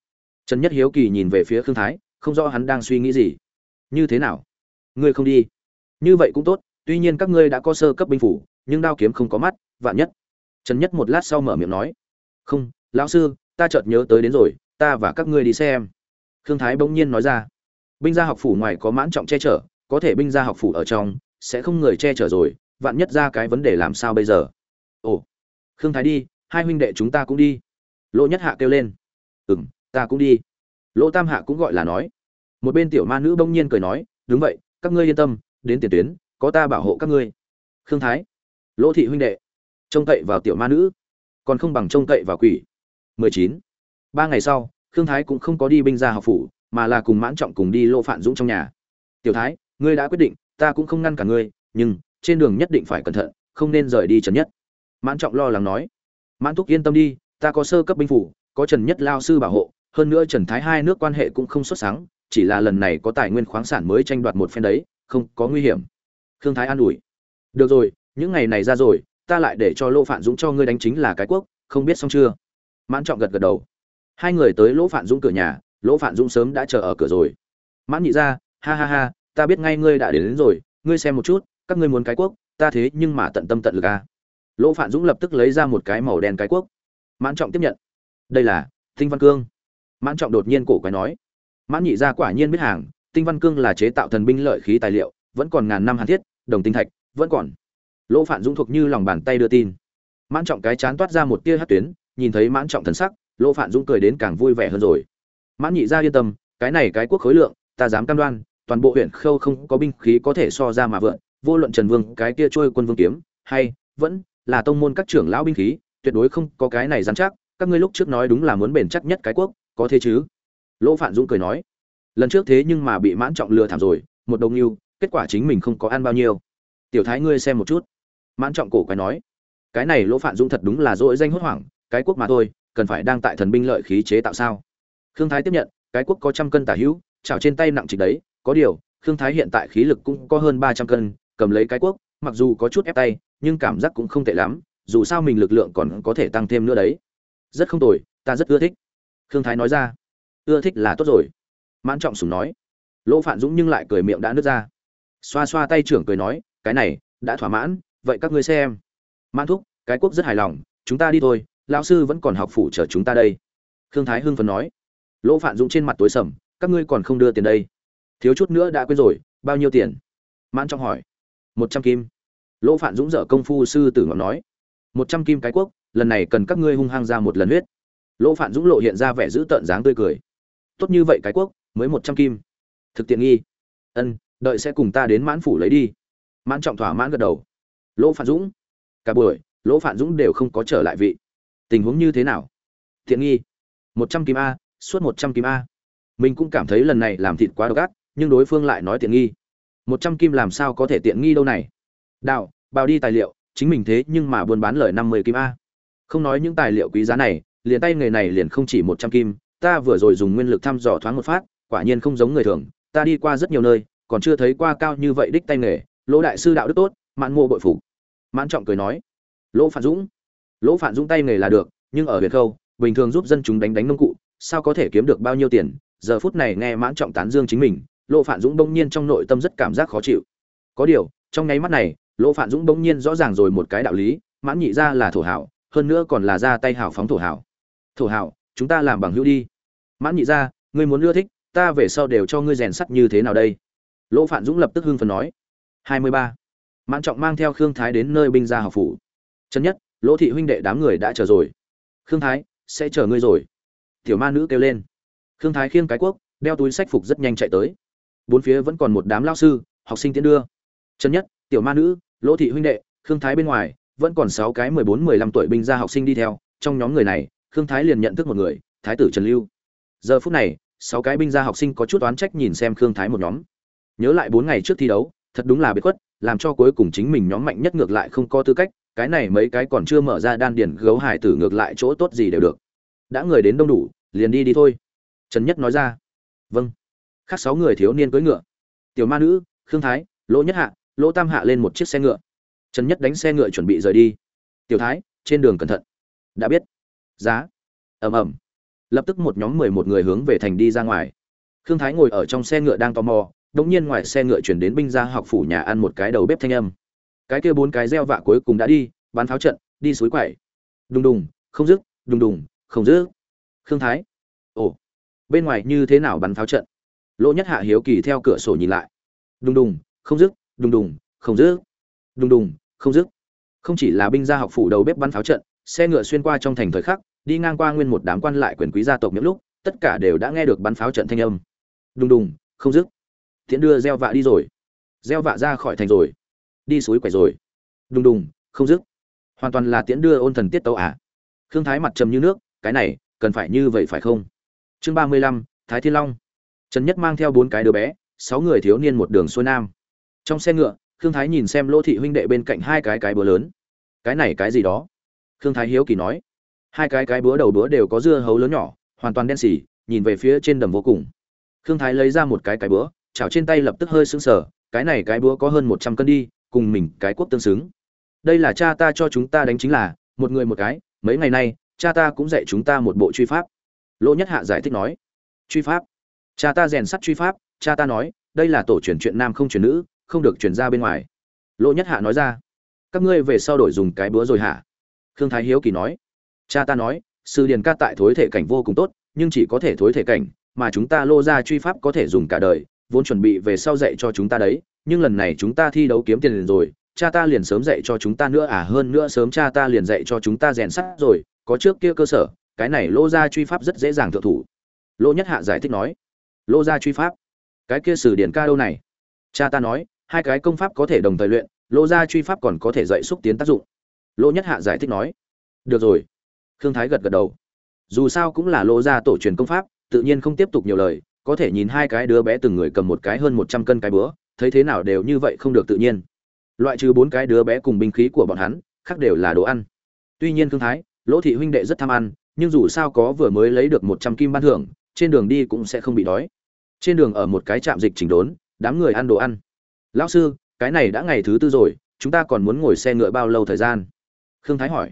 Trần nhất hiếu kỳ nhìn về phía khương thái, không rõ hắn đang suy nghĩ gì. Như thế nào? Ngươi không đi. Như vậy cũng tốt, tuy nhiên các ngươi đã có sơ cấp binh phủ, nhưng đao kiếm không có mắt, vạn nhất trần nhất một lát sau mở miệng nói, không, lão sư, ta chợt nhớ tới đến rồi, ta và các ngươi đi xem. Khương thái bỗng nhiên nói ra, binh gia học phủ ngoài có mãn trọng che chở, có thể binh gia học phủ ở trong, sẽ không người che chở rồi, vạn nhất ra cái vấn đề làm sao bây giờ? Ồ, khương thái đi, hai huynh đệ chúng ta cũng đi. Lỗ nhất hạ kêu lên ừ m ta cũng đi. Lỗ tam hạ cũng gọi là nói. Một bên tiểu ma nữ bỗng nhiên cười nói, đúng vậy, các ngươi yên tâm, đến tiền tuyến, có ta bảo hộ các ngươi. Khương thái, lỗ thị huynh đệ trông cậy vào tiểu ma nữ, còn không bằng trông cậy vào quỷ. 19. ba ngày sau, khương thái cũng không có đi binh ra học phủ, mà là cùng mãn trọng cùng đi lô phản dũng trong nhà. Tiểu thái, ngươi đã quyết định, ta cũng không ngăn cả ngươi, nhưng trên đường nhất định phải cẩn thận, không nên rời đi trần nhất. Mãn trọng lo lắng nói. Mãn thúc yên tâm đi, ta có sơ cấp binh phủ, có trần nhất lao sư bảo hộ, hơn nữa trần thái hai nước quan hệ cũng không xuất sáng, chỉ là lần này có tài nguyên khoáng sản mới tranh đoạt một phen đấy, không có nguy hiểm. Khương thái an ủi. Được rồi, những ngày này ra rồi ta lại để cho lỗ phạn dũng cho ngươi đánh chính là cái quốc không biết xong chưa? Mãn trọng gật gật đầu. Hai người tới lỗ phạn dũng cửa nhà lỗ phạn dũng sớm đã chờ ở cửa rồi. Mãn nhị ra ha ha ha ta biết ngay ngươi đã đến, đến rồi ngươi xem một chút các ngươi muốn cái quốc ta thế nhưng mà tận tâm tận lực à. lỗ phạn dũng lập tức lấy ra một cái màu đen cái quốc. Mãn trọng tiếp nhận. Đây là tinh văn cương. Mãn trọng đột nhiên cổ quái nói. Mãn nhị gia quả nhiên biết hàng tinh văn cương là chế tạo thần binh lợi khí tài liệu vẫn còn ngàn năm hàn thiết đồng tinh thạch vẫn còn lỗ Phạn dũng thuộc như lòng bàn tay đưa tin. Mãn trọng cái chán toát ra một tia hát tuyến, nhìn thấy mãn trọng thần sắc, lỗ Phạn dũng cười đến càng vui vẻ hơn rồi. Mãn nhị gia yên tâm, cái này cái quốc khối lượng, ta dám cam đoan, toàn bộ huyện khâu không có binh khí có thể so ra mà vượn, vô luận trần vương, cái kia trôi quân vương kiếm, hay vẫn là tông môn các trưởng lão binh khí, tuyệt đối không có cái này dám chắc, các ngươi lúc trước nói đúng là muốn bền chắc nhất cái quốc, có thế chứ? Lỗ Phạn dũng cười nói. Lần trước thế nhưng mà bị mãn trọng lừa thảm rồi, một đồng yêu, kết quả chính mình không có ăn bao nhiêu. Tiểu thái ngươi xem một chút mãn trọng cổ quái nói, cái này lỗ phạn dũng thật đúng là dội danh hốt hoảng, cái quốc mà thôi, cần phải đang tại thần binh lợi khí chế tạo sao? Khương thái tiếp nhận, cái quốc có trăm cân tả hữu, chảo trên tay nặng trịch đấy, có điều, khương thái hiện tại khí lực cũng có hơn ba trăm cân, cầm lấy cái quốc, mặc dù có chút ép tay, nhưng cảm giác cũng không tệ lắm, dù sao mình lực lượng còn có thể tăng thêm nữa đấy. Rất không tồi, ta rất ưa thích. Khương thái nói ra. Ưa thích là tốt rồi. Mãn trọng sùng nói. Lỗ phạn dũng nhưng lại cười miệng đã nứt ra. Xoa xoa tay trưởng cười nói, cái này, đã thỏa mãn vậy các ngươi xem. Mãn thúc, cái quốc rất hài lòng, chúng ta đi thôi, lão sư vẫn còn học phủ chờ chúng ta đây. Khương thái hưng phấn nói. Lỗ phạn dũng trên mặt tối sầm, các ngươi còn không đưa tiền đây? Thiếu chút nữa đã quên rồi, bao nhiêu tiền? Mãn trọng hỏi. Một trăm kim. Lỗ phạn dũng dở công phu sư tử ngọn nói. Một trăm kim cái quốc, lần này cần các ngươi hung hăng ra một lần huyết. Lỗ phạn dũng lộ hiện ra vẻ giữ tợn dáng tươi cười. Tốt như vậy cái quốc, mới một trăm kim. Thực tiện nghi. Ân, đợi sẽ cùng ta đến mãn phủ lấy đi. Mãn trọng thỏa mãn gật đầu lỗ Phản dũng. Cả buổi, lỗ Phản dũng đều không có trở lại vị. Tình huống như thế nào? Tiện nghi. Một trăm kim a, suốt một trăm kim a. Mình cũng cảm thấy lần này làm thịt quá độc ác, nhưng đối phương lại nói tiện nghi. Một trăm kim làm sao có thể tiện nghi đâu này? Đạo bào đi tài liệu, chính mình thế nhưng mà buôn bán lời năm mươi kim a. Không nói những tài liệu quý giá này, liền tay nghề này liền không chỉ một trăm kim, ta vừa rồi dùng nguyên lực thăm dò thoáng một phát, quả nhiên không giống người thường, ta đi qua rất nhiều nơi, còn chưa thấy qua cao như vậy đích tay nghề, lỗ đại sư đạo đức tốt, mạn mô bội phục mãn trọng cười nói, lỗ phản dũng, lỗ phản dũng tay nghề là được, nhưng ở việt khâu, bình thường giúp dân chúng đánh đánh nông cụ, sao có thể kiếm được bao nhiêu tiền? Giờ phút này nghe mãn trọng tán dương chính mình, lỗ phản dũng bỗng nhiên trong nội tâm rất cảm giác khó chịu. Có điều, trong nháy mắt này, lỗ phản dũng bỗng nhiên rõ ràng rồi một cái đạo lý, mãn nhị ra là thổ hảo, hơn nữa còn là ra tay hảo phóng thổ hảo. Thổ hảo, chúng ta làm bằng hữu đi. Mãn nhị ra, ngươi muốn ưa thích, ta về sau đều cho ngươi rèn sắt như thế nào đây? Lỗ phản dũng lập tức hưng phần nói. Hai mươi ba mãn trọng mang theo khương thái đến nơi binh gia học phủ. Chân nhất, lỗ thị huynh đệ đám người đã chờ rồi. Khương thái, sẽ chờ ngươi rồi. Tiểu ma nữ kêu lên. Khương thái khiêng cái quốc đeo túi sách phục rất nhanh chạy tới. Bốn phía vẫn còn một đám lao sư, học sinh tiến đưa. Chân nhất, tiểu ma nữ, lỗ thị huynh đệ, khương thái bên ngoài, vẫn còn sáu cái mười bốn, mười lăm tuổi binh gia học sinh đi theo. Trong nhóm người này, khương thái liền nhận thức một người, thái tử trần lưu. Giờ phút này, sáu cái binh gia học sinh có chút oán trách nhìn xem khương thái một nhóm. Nhớ lại bốn ngày trước thi đấu, thật đúng là biệt khuất làm cho cuối cùng chính mình nhóm mạnh nhất ngược lại không có tư cách, cái này mấy cái còn chưa mở ra đan điền gấu hải tử ngược lại chỗ tốt gì đều được. Đã người đến đông đủ, liền đi đi thôi. Trần nhất nói ra. Vâng. Khác sáu người thiếu niên cưỡi ngựa. Tiểu ma nữ, khương thái, lỗ nhất hạ, lỗ tam hạ lên một chiếc xe ngựa. Trần nhất đánh xe ngựa chuẩn bị rời đi. Tiểu thái, trên đường cẩn thận. Đã biết. Giá. Ầm ầm. Lập tức một nhóm mười một người hướng về thành đi ra ngoài. Khương thái ngồi ở trong xe ngựa đang tò mò đống nhiên ngoài xe ngựa chuyển đến binh gia học phủ nhà ăn một cái đầu bếp thanh âm. Cái kia bốn cái gieo vạ cuối cùng đã đi bắn pháo trận, đi suối quẩy. Đùng đùng, không dứt, đùng đùng, không dứt. Khương thái. Ồ, bên ngoài như thế nào bắn pháo trận? Lỗ nhất hạ hiếu kỳ theo cửa sổ nhìn lại. Đùng đùng, không dứt, đùng đùng, không dứt. Đùng đùng, không dứt. Không chỉ là binh gia học phủ đầu bếp bắn pháo trận, xe ngựa xuyên qua trong thành thời khắc, đi ngang qua nguyên một đám quan lại quyền quý gia tộc những lúc, tất cả đều đã nghe được bắn pháo trận thanh âm. Đùng đùng, không dứt tiễn đưa gieo vạ đi rồi. Gieo vạ ra khỏi thành rồi. Đi suối quẩy rồi. Đùng đùng, không dứt. Hoàn toàn là tiễn đưa ôn thần tiết tấu à. Khương thái mặt trầm như nước, cái này, cần phải như vậy phải không? Chương ba mươi lăm, thái thiên long. Trần nhất mang theo bốn cái đứa bé, sáu người thiếu niên một đường xuôi nam. Trong xe ngựa, khương thái nhìn xem lỗ thị huynh đệ bên cạnh hai cái cái búa lớn. Cái này cái gì đó? Khương thái hiếu kỳ nói. Hai cái cái búa đầu búa đều có dưa hấu lớn nhỏ, hoàn toàn đen xỉ nhìn về phía trên đầm vô cùng. Khương thái lấy ra một cái cái búa chảo trên tay lập tức hơi sững sờ, cái này cái búa có hơn một trăm cân đi, cùng mình cái quốc tương xứng. Đây là cha ta cho chúng ta đánh chính là, một người một cái, mấy ngày nay, cha ta cũng dạy chúng ta một bộ truy pháp. Lỗ nhất hạ giải thích nói. Truy pháp. Cha ta rèn sắt truy pháp, cha ta nói, đây là tổ truyền chuyện nam không truyền nữ, không được truyền ra bên ngoài. Lỗ nhất hạ nói ra. Các ngươi về sau đổi dùng cái búa rồi hả? Khương thái hiếu kỳ nói. Cha ta nói, sư điền ca tại thối thể cảnh vô cùng tốt, nhưng chỉ có thể thối thể cảnh, mà chúng ta lô ra truy pháp có thể dùng cả đời vốn chuẩn bị về sau dạy cho chúng ta đấy, nhưng lần này chúng ta thi đấu kiếm tiền liền rồi, cha ta liền sớm dạy cho chúng ta nữa à hơn nữa sớm cha ta liền dạy cho chúng ta rèn sắt rồi, có trước kia cơ sở, cái này lô ra truy pháp rất dễ dàng thượng thủ. Lô nhất hạ giải thích nói, lô ra truy pháp, cái kia sử điển ca đâu này? Cha ta nói, hai cái công pháp có thể đồng thời luyện, lô ra truy pháp còn có thể dạy xúc tiến tác dụng. Lô nhất hạ giải thích nói, được rồi. Khương thái gật gật đầu. Dù sao cũng là lô ra tổ truyền công pháp, tự nhiên không tiếp tục nhiều lời có thể nhìn hai cái đứa bé từng người cầm một cái hơn một trăm cân cái búa, thấy thế nào đều như vậy không được tự nhiên. Loại trừ bốn cái đứa bé cùng binh khí của bọn hắn, khác đều là đồ ăn. Tuy nhiên thương thái, lỗ thị huynh đệ rất tham ăn, nhưng dù sao có vừa mới lấy được một trăm kim ban thưởng, trên đường đi cũng sẽ không bị đói. Trên đường ở một cái trạm dịch chỉnh đốn, đám người ăn đồ ăn. Lão sư, cái này đã ngày thứ tư rồi, chúng ta còn muốn ngồi xe ngựa bao lâu thời gian? Khương thái hỏi.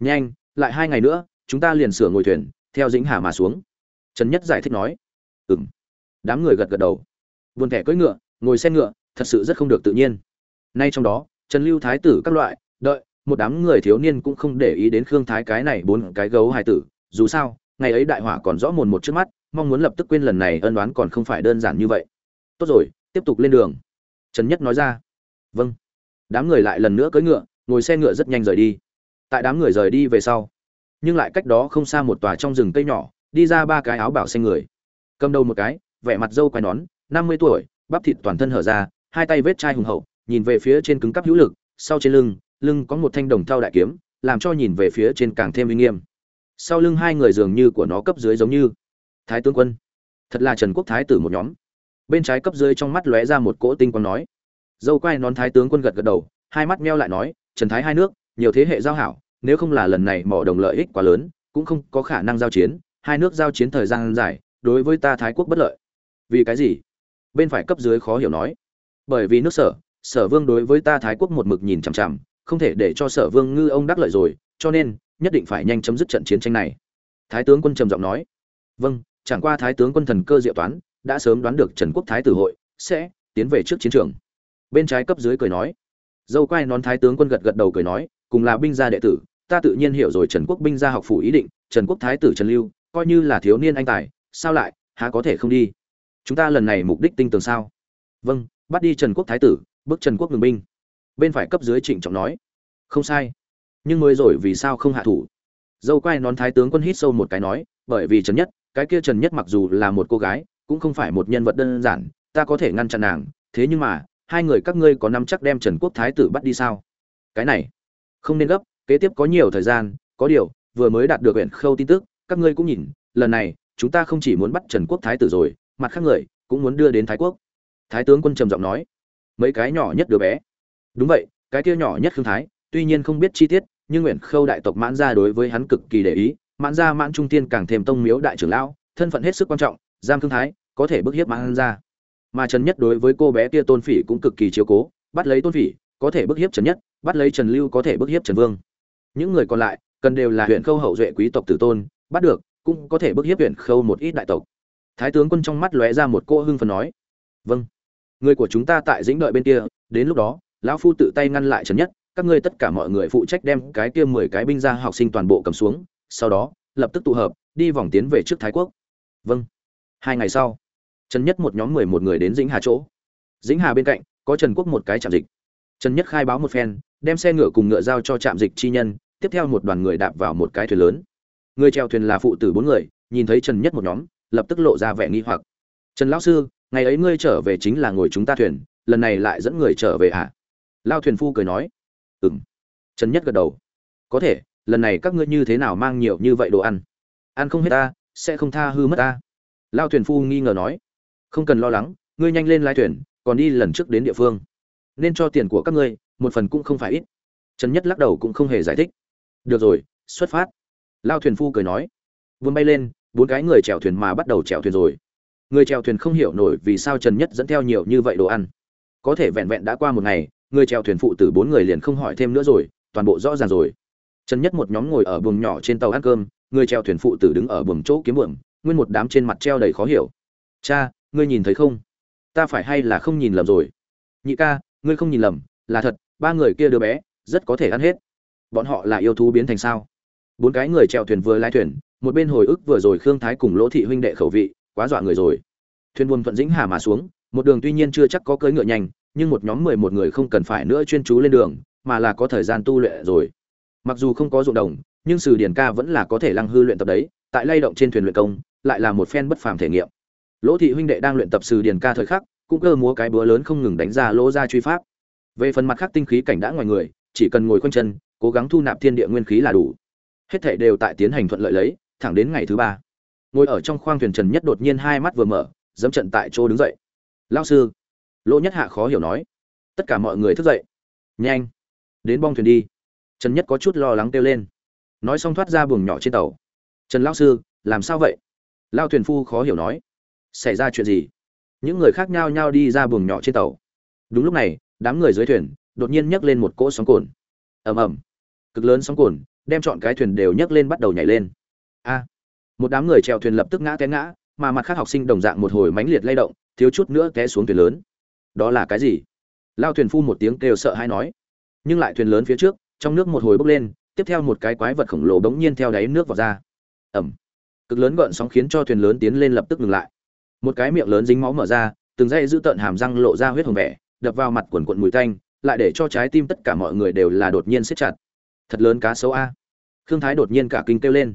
Nhanh, lại hai ngày nữa, chúng ta liền sửa ngồi thuyền, theo dĩnh hà mà xuống. Trần nhất giải thích nói ừ đám người gật gật đầu. Buồn thẻ cưỡi ngựa, ngồi xe ngựa, thật sự rất không được tự nhiên. Nay trong đó, trần lưu thái tử các loại, đợi, một đám người thiếu niên cũng không để ý đến khương thái cái này bốn cái gấu hài tử. Dù sao, ngày ấy đại hỏa còn rõ mồn một trước mắt, mong muốn lập tức quên lần này ân đoán còn không phải đơn giản như vậy. Tốt rồi, tiếp tục lên đường. Trần nhất nói ra. Vâng. Đám người lại lần nữa cưỡi ngựa, ngồi xe ngựa rất nhanh rời đi. Tại đám người rời đi về sau, nhưng lại cách đó không xa một tòa trong rừng cây nhỏ, đi ra ba cái áo bảo xanh người cầm đầu một cái, vẻ mặt dâu quai nón, năm mươi tuổi, bắp thịt toàn thân hở ra, hai tay vết chai hùng hậu, nhìn về phía trên cứng cắp hữu lực, sau trên lưng lưng có một thanh đồng thau đại kiếm, làm cho nhìn về phía trên càng thêm uy nghiêm. Sau lưng hai người dường như của nó cấp dưới giống như thái tướng quân. Thật là trần quốc thái tử một nhóm. Bên trái cấp dưới trong mắt lóe ra một cỗ tinh quang nói. Dâu quai nón thái tướng quân gật gật đầu, hai mắt meo lại nói, trần thái hai nước, nhiều thế hệ giao hảo, nếu không là lần này mỏ đồng lợi ích quá lớn, cũng không có khả năng giao chiến, hai nước giao chiến thời gian dài đối với ta thái quốc bất lợi. Vì cái gì? Bên phải cấp dưới khó hiểu nói. Bởi vì nước sở sở vương đối với ta thái quốc một mực nhìn chằm chằm, không thể để cho sở vương ngư ông đắc lợi rồi, cho nên, nhất định phải nhanh chấm dứt trận chiến tranh này. Thái tướng quân trầm giọng nói. Vâng chẳng qua thái tướng quân thần cơ diệu toán, đã sớm đoán được trần quốc thái tử hội, sẽ tiến về trước chiến trường. Bên trái cấp dưới cười nói. Dâu quai nón thái tướng quân gật gật đầu cười nói, cùng là binh gia đệ tử, ta tự nhiên hiểu rồi trần quốc binh gia học phủ ý định, trần quốc thái tử trần lưu, coi như là thiếu niên anh tài sao lại, há có thể không đi? Chúng ta lần này mục đích tinh tường sao? Vâng bắt đi trần quốc thái tử bức trần quốc ngừng binh. Bên phải cấp dưới trịnh trọng nói. Không sai. Nhưng mới rồi vì sao không hạ thủ? Dâu quai nón thái tướng quân hít sâu một cái nói, bởi vì trần nhất, cái kia trần nhất mặc dù là một cô gái, cũng không phải một nhân vật đơn giản, ta có thể ngăn chặn nàng, thế nhưng mà, hai người các ngươi có nắm chắc đem trần quốc thái tử bắt đi sao? Cái này, không nên gấp, kế tiếp có nhiều thời gian, có điều, vừa mới đạt được huyện khâu tin tức, các ngươi cũng nhìn, lần này chúng ta không chỉ muốn bắt trần quốc thái tử rồi, mặt khác người cũng muốn đưa đến thái quốc. Thái tướng quân trầm giọng nói. Mấy cái nhỏ nhất đứa bé. Đúng vậy, cái kia nhỏ nhất khương thái, tuy nhiên không biết chi tiết, nhưng nguyện khâu đại tộc mãn gia đối với hắn cực kỳ để ý, mãn gia mãn trung tiên càng thêm tông miếu đại trưởng lão, thân phận hết sức quan trọng, giam khương thái có thể bức hiếp mãn gia. Mà trần nhất đối với cô bé kia tôn phỉ cũng cực kỳ chiếu cố, bắt lấy tôn phỉ có thể bức hiếp trần nhất, bắt lấy trần lưu có thể bức hiếp trần vương. Những người còn lại cần đều là huyện khâu hậu duệ quý tộc tử tôn, bắt được cũng có thể bức hiếp huyện khâu một ít đại tộc. Thái tướng quân trong mắt lóe ra một cô hưng phần nói vâng. Người của chúng ta tại dĩnh đợi bên kia, đến lúc đó, lão phu tự tay ngăn lại trần nhất, các ngươi tất cả mọi người phụ trách đem cái kia mười cái binh ra học sinh toàn bộ cầm xuống, sau đó, lập tức tụ hợp, đi vòng tiến về trước thái quốc. Vâng. Hai ngày sau, trần nhất một nhóm mười một người đến dĩnh hà chỗ. Dĩnh hà bên cạnh, có trần quốc một cái trạm dịch. Trần nhất khai báo một phen, đem xe ngựa cùng ngựa giao cho trạm dịch chi nhân, tiếp theo một đoàn người đạp vào một cái thuyền lớn người chèo thuyền là phụ tử bốn người, nhìn thấy trần nhất một nhóm, lập tức lộ ra vẻ nghi hoặc. Trần lão sư, ngày ấy ngươi trở về chính là ngồi chúng ta thuyền, lần này lại dẫn người trở về à? lao thuyền phu cười nói. Ừng trần nhất gật đầu. Có thể, lần này các ngươi như thế nào mang nhiều như vậy đồ ăn? Ăn không hết ta, sẽ không tha hư mất ta. Lao thuyền phu nghi ngờ nói. Không cần lo lắng, ngươi nhanh lên lai thuyền, còn đi lần trước đến địa phương. Nên cho tiền của các ngươi, một phần cũng không phải ít. Trần nhất lắc đầu cũng không hề giải thích. Được rồi, xuất phát lao thuyền phu cười nói, vươn bay lên, bốn cái người chèo thuyền mà bắt đầu chèo thuyền rồi. Người chèo thuyền không hiểu nổi vì sao trần nhất dẫn theo nhiều như vậy đồ ăn. Có thể vẹn vẹn đã qua một ngày, người chèo thuyền phụ từ bốn người liền không hỏi thêm nữa rồi, toàn bộ rõ ràng rồi. Trần nhất một nhóm ngồi ở buồng nhỏ trên tàu ăn cơm, người chèo thuyền phụ tử đứng ở buồng chỗ kiếm buồng nguyên một đám trên mặt treo đầy khó hiểu. Cha, ngươi nhìn thấy không? Ta phải hay là không nhìn lầm rồi? Nhị ca, ngươi không nhìn lầm, là thật, ba người kia đứa bé rất có thể ăn hết. Bọn họ là yêu thú biến thành sao? Bốn cái người chèo thuyền vừa lái thuyền, một bên hồi ức vừa rồi khương thái cùng lỗ thị huynh đệ khẩu vị, quá dọa người rồi. Thuyền buồm thuận dĩnh hà mà xuống, một đường tuy nhiên chưa chắc có cưỡi ngựa nhanh, nhưng một nhóm mười một người không cần phải nữa chuyên chú lên đường, mà là có thời gian tu luyện rồi. Mặc dù không có ruộng đồng, nhưng sử điển ca vẫn là có thể lăng hư luyện tập đấy, tại lay động trên thuyền luyện công, lại là một phen bất phàm thể nghiệm. Lỗ thị huynh đệ đang luyện tập sử điển ca thời khắc, cũng cơ múa cái búa lớn không ngừng đánh ra lỗ ra truy pháp. Về phần mặt khác tinh khí cảnh đã ngoài người, chỉ cần ngồi quanh chân, cố gắng thu nạp thiên địa nguyên khí là đủ hết thể đều tại tiến hành thuận lợi lấy, thẳng đến ngày thứ ba. Ngồi ở trong khoang thuyền trần nhất đột nhiên hai mắt vừa mở, dẫm trận tại chỗ đứng dậy. Lão sư. Lỗ nhất hạ khó hiểu nói. Tất cả mọi người thức dậy. Nhanh, đến bong thuyền đi. Trần nhất có chút lo lắng kêu lên. Nói xong thoát ra buồng nhỏ trên tàu. Trần lão sư, làm sao vậy? Lao thuyền phu khó hiểu nói. Xảy ra chuyện gì? Những người khác nhau nhau đi ra buồng nhỏ trên tàu. Đúng lúc này, đám người dưới thuyền đột nhiên nhấc lên một cỗ sóng cồn. Ầm ầm. Cực lớn sóng cồn đem chọn cái thuyền đều nhấc lên bắt đầu nhảy lên. A, một đám người chèo thuyền lập tức ngã té ngã, mà mặt khác học sinh đồng dạng một hồi mãnh liệt lay động, thiếu chút nữa té xuống thuyền lớn. Đó là cái gì? Lao thuyền phu một tiếng kêu sợ hay nói. Nhưng lại thuyền lớn phía trước, trong nước một hồi bốc lên, tiếp theo một cái quái vật khổng lồ bỗng nhiên theo đáy nước vào ra. Ẩm cực lớn gợn sóng khiến cho thuyền lớn tiến lên lập tức ngừng lại. Một cái miệng lớn dính máu mở ra, từng dây giữ tợn hàm răng lộ ra huyết hồng vẻ, đập vào mặt quần quận mùi tanh, lại để cho trái tim tất cả mọi người đều là đột nhiên siết chặt thật lớn cá sấu a. Khương thái đột nhiên cả kinh kêu lên.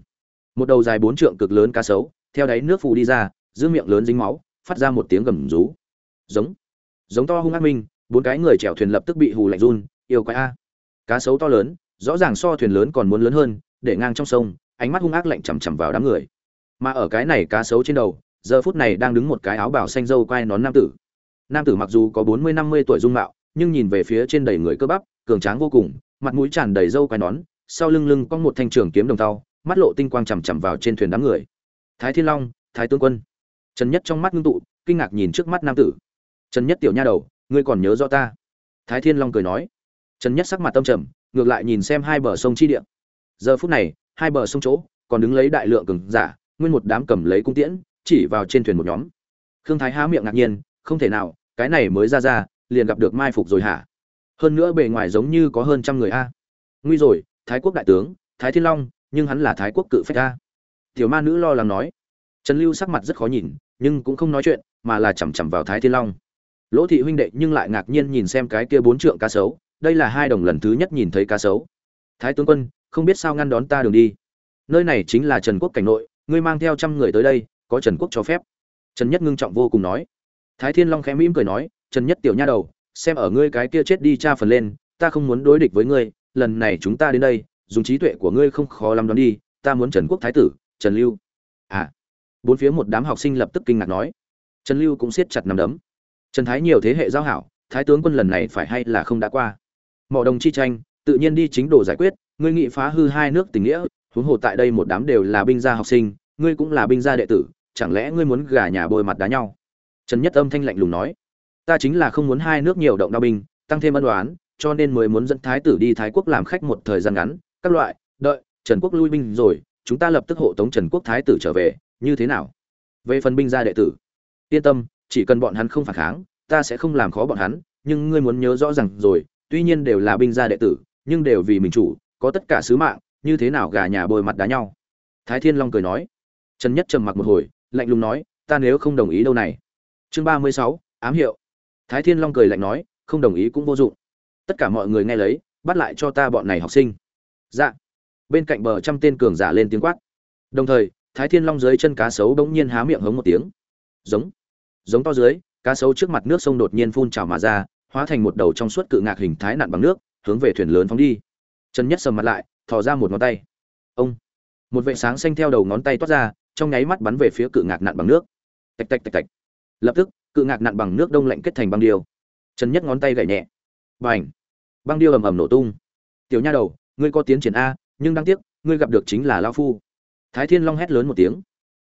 Một đầu dài bốn trượng cực lớn cá sấu, theo đáy nước phù đi ra, giữ miệng lớn dính máu, phát ra một tiếng gầm rú. Giống. Giống to hung ác minh, bốn cái người chèo thuyền lập tức bị hù lạnh run, yêu quái a. Cá sấu to lớn, rõ ràng so thuyền lớn còn muốn lớn hơn, để ngang trong sông, ánh mắt hung ác lạnh chằm chằm vào đám người. Mà ở cái này cá sấu trên đầu, giờ phút này đang đứng một cái áo bảo xanh dâu quai nón nam tử. Nam tử mặc dù có bốn mươi năm mươi tuổi dung mạo, nhưng nhìn về phía trên đầy người cơ bắp, cường tráng vô cùng mặt mũi tràn đầy râu quai nón, sau lưng lưng có một thanh trường kiếm đồng tàu mắt lộ tinh quang chằm chằm vào trên thuyền đám người. Thái thiên long, thái tướng quân. Trần nhất trong mắt ngưng tụ, kinh ngạc nhìn trước mắt nam tử. Trần nhất tiểu nha đầu, ngươi còn nhớ rõ ta? Thái thiên long cười nói. Trần nhất sắc mặt tâm trầm, ngược lại nhìn xem hai bờ sông chi địa. Giờ phút này, hai bờ sông chỗ, còn đứng lấy đại lượng cường giả, nguyên một đám cầm lấy cung tiễn, chỉ vào trên thuyền một nhóm. Khương thái há miệng ngạc nhiên, không thể nào, cái này mới ra ra, liền gặp được mai phục rồi hả? Hơn nữa bề ngoài giống như có hơn trăm người a. Nguy rồi, thái quốc đại tướng, thái thiên long, nhưng hắn là thái quốc cự phách a. Tiểu ma nữ lo lắng nói. Trần lưu sắc mặt rất khó nhìn, nhưng cũng không nói chuyện, mà là chằm chằm vào thái thiên long. Lỗ thị huynh đệ nhưng lại ngạc nhiên nhìn xem cái kia bốn trượng cá sấu, đây là hai đồng lần thứ nhất nhìn thấy cá sấu. Thái tướng quân, không biết sao ngăn đón ta đường đi. Nơi này chính là trần quốc cảnh nội, ngươi mang theo trăm người tới đây, có trần quốc cho phép. Trần nhất ngưng trọng vô cùng nói. Thái thiên long khẽ mỉm cười nói, trần nhất tiểu nha đầu xem ở ngươi cái kia chết đi cha phần lên, ta không muốn đối địch với ngươi, lần này chúng ta đến đây, dùng trí tuệ của ngươi không khó lắm đoán đi, ta muốn trần quốc thái tử, trần lưu. À. Bốn phía một đám học sinh lập tức kinh ngạc nói. Trần lưu cũng siết chặt nằm đấm. Trần thái nhiều thế hệ giao hảo, thái tướng quân lần này phải hay là không đã qua. Mỏ đồng chi tranh, tự nhiên đi chính đồ giải quyết, ngươi nghị phá hư hai nước tình nghĩa, huống hồ tại đây một đám đều là binh gia học sinh, ngươi cũng là binh gia đệ tử, chẳng lẽ ngươi muốn gả nhà bôi mặt đá nhau? Trần nhất âm thanh lạnh lùng nói ta chính là không muốn hai nước nhiều động đao binh, tăng thêm ân đoán cho nên mới muốn dẫn thái tử đi thái quốc làm khách một thời gian ngắn. Các loại, đợi, trần quốc lui binh rồi, chúng ta lập tức hộ tống trần quốc thái tử trở về, như thế nào? Về phần binh gia đệ tử. Yên tâm, chỉ cần bọn hắn không phản kháng, ta sẽ không làm khó bọn hắn, nhưng ngươi muốn nhớ rõ rằng rồi, tuy nhiên đều là binh gia đệ tử, nhưng đều vì mình chủ, có tất cả sứ mạng, như thế nào gà nhà bồi mặt đá nhau? Thái thiên long cười nói. Trần nhất trầm mặc một hồi, lạnh lùng nói, ta nếu không đồng ý đâu này. Chương ba mươi sáu, ám hiệu thái thiên long cười lạnh nói, không đồng ý cũng vô dụng. Tất cả mọi người nghe lấy, bắt lại cho ta bọn này học sinh. Dạ. Bên cạnh bờ trăm tên cường giả lên tiếng quát. Đồng thời, thái thiên long dưới chân cá sấu bỗng nhiên há miệng hống một tiếng. Giống. Giống to dưới, cá sấu trước mặt nước sông đột nhiên phun trào mà ra, hóa thành một đầu trong suốt cự ngạc hình thái nặn bằng nước, hướng về thuyền lớn phóng đi. Trần nhất sầm mặt lại, thò ra một ngón tay. Ông. Một vệ sáng xanh theo đầu ngón tay toát ra, trong nháy mắt bắn về phía cự ngạc nặn bằng nước. Tạch tạch tạch tạch. Lập tức cự ngạc nặn bằng nước đông lạnh kết thành băng điêu. Trần nhất ngón tay gậy nhẹ. B à n h băng điêu ầm ầm nổ tung. Tiểu nha đầu, ngươi có tiến triển a, nhưng đáng tiếc, ngươi gặp được chính là lao phu. Thái thiên long hét lớn một tiếng.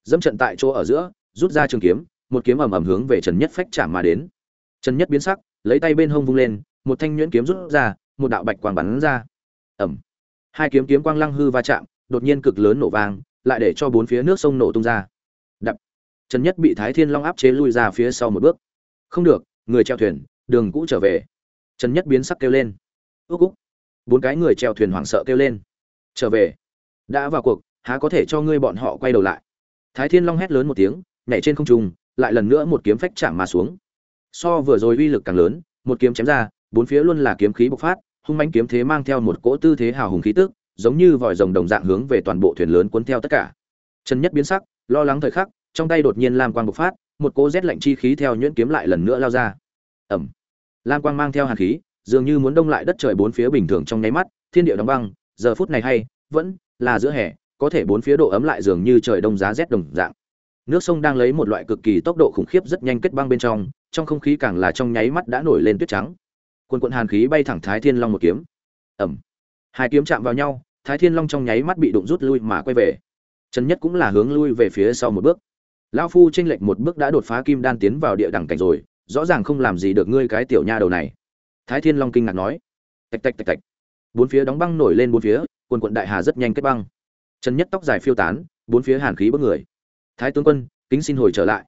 Dẫm trận tại chỗ ở giữa, rút ra trường kiếm, một kiếm ầm ầm hướng về trần nhất phách chạm mà đến. Trần nhất biến sắc, lấy tay bên hông vung lên, một thanh nhuyễn kiếm rút ra, một đạo bạch quang bắn ra. Ẩm hai kiếm kiếm quang lăng hư va chạm, đột nhiên cực lớn nổ vang, lại để cho bốn phía nước sông nổ tung ra trần nhất bị thái thiên long áp chế lui ra phía sau một bước. Không được, người treo thuyền, đường cũ trở về. Trần nhất biến sắc kêu lên. Ước úc. Bốn cái người treo thuyền hoảng sợ kêu lên. Trở về. Đã vào cuộc, há có thể cho ngươi bọn họ quay đầu lại? Thái thiên long hét lớn một tiếng, nhảy trên không trung, lại lần nữa một kiếm phách chạm mà xuống. So vừa rồi uy lực càng lớn, một kiếm chém ra, bốn phía luôn là kiếm khí bộc phát, hung mãnh kiếm thế mang theo một cỗ tư thế hào hùng khí tức, giống như vòi rồng đồng dạng hướng về toàn bộ thuyền lớn cuốn theo tất cả. Trần nhất biến sắc, lo lắng thời khắc trong tay đột nhiên lam quang bộc phát, một cỗ rét lạnh chi khí theo nhuyễn kiếm lại lần nữa lao ra. Ẩm. Lam quang mang theo hàn khí, dường như muốn đông lại đất trời bốn phía bình thường trong nháy mắt, thiên địa đóng băng, giờ phút này hay, vẫn là giữa hè, có thể bốn phía độ ấm lại dường như trời đông giá rét đồng dạng. Nước sông đang lấy một loại cực kỳ tốc độ khủng khiếp rất nhanh kết băng bên trong trong không khí càng là trong nháy mắt đã nổi lên tuyết trắng. Quần quận hàn khí bay thẳng thái thiên long một kiếm. Ẩm. Hai kiếm chạm vào nhau, thái thiên long trong nháy mắt bị đụng rút lui mà quay về. Trần nhất cũng là hướng lui về phía sau một bước lão phu tranh lệch một bước đã đột phá kim đan tiến vào địa đẳng cảnh rồi, rõ ràng không làm gì được ngươi cái tiểu nha đầu này. Thái thiên long kinh ngạc nói. Tạch tạch tạch tạch. Bốn phía đóng băng nổi lên bốn phía, quần quận đại hà rất nhanh kết băng. Trần nhất tóc dài phiêu tán, bốn phía hàn khí bức người. Thái tướng quân, kính xin hồi trở lại.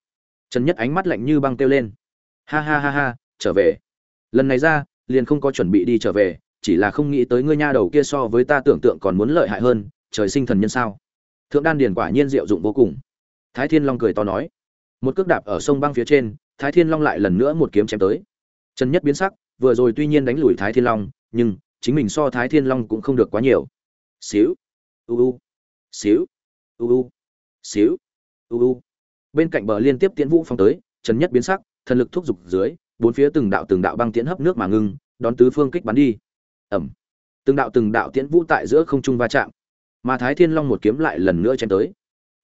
Trần nhất ánh mắt lạnh như băng kêu lên. Ha ha ha ha, trở về. Lần này ra, liền không có chuẩn bị đi trở về, chỉ là không nghĩ tới ngươi nha đầu kia so với ta tưởng tượng còn muốn lợi hại hơn, trời sinh thần nhân sao. Thượng đan điền quả nhiên diệu dụng vô cùng thái thiên long cười to nói. Một cước đạp ở sông băng phía trên, thái thiên long lại lần nữa một kiếm chém tới. Trần nhất biến sắc, vừa rồi tuy nhiên đánh lùi thái thiên long, nhưng chính mình so thái thiên long cũng không được quá nhiều. Xíu, u u, xíu, u u, xíu, u u. Bên cạnh bờ liên tiếp tiễn vũ phong tới trần nhất biến sắc, thần lực thúc giục dưới, bốn phía từng đạo từng đạo băng tiễn hấp nước mà ngưng, đón tứ phương kích bắn đi. Ẩm từng đạo từng đạo tiễn vũ tại giữa không trung va chạm, mà thái thiên long một kiếm lại lần nữa chém tới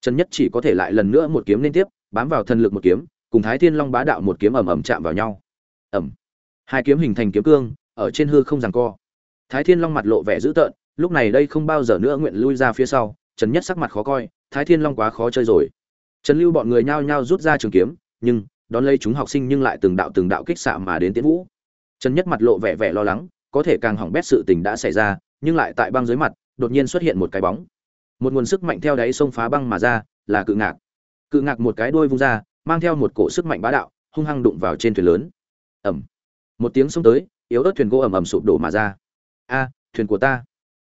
trần nhất chỉ có thể lại lần nữa một kiếm liên tiếp, bám vào thần lực một kiếm, cùng thái thiên long bá đạo một kiếm ầm ầm chạm vào nhau. Ẩm hai kiếm hình thành kiếm cương, ở trên hư không giằng co. Thái thiên long mặt lộ vẻ dữ tợn, lúc này đây không bao giờ nữa nguyện lui ra phía sau, trần nhất sắc mặt khó coi, thái thiên long quá khó chơi rồi. Trần lưu bọn người nhao nhao rút ra trường kiếm, nhưng, đón lấy chúng học sinh nhưng lại từng đạo từng đạo kích xạ mà đến tiến vũ. Trần nhất mặt lộ vẻ vẻ lo lắng, có thể càng hỏng bét sự tình đã xảy ra, nhưng lại tại băng dưới mặt, đột nhiên xuất hiện một cái bóng một nguồn sức mạnh theo đáy sông phá băng mà ra, là cự ngạc. Cự ngạc một cái đuôi vung ra, mang theo một cổ sức mạnh bá đạo, hung hăng đụng vào trên thuyền lớn. Ẩm một tiếng xông tới, yếu ớt thuyền gỗ ầm ầm sụp đổ mà ra. A, thuyền của ta.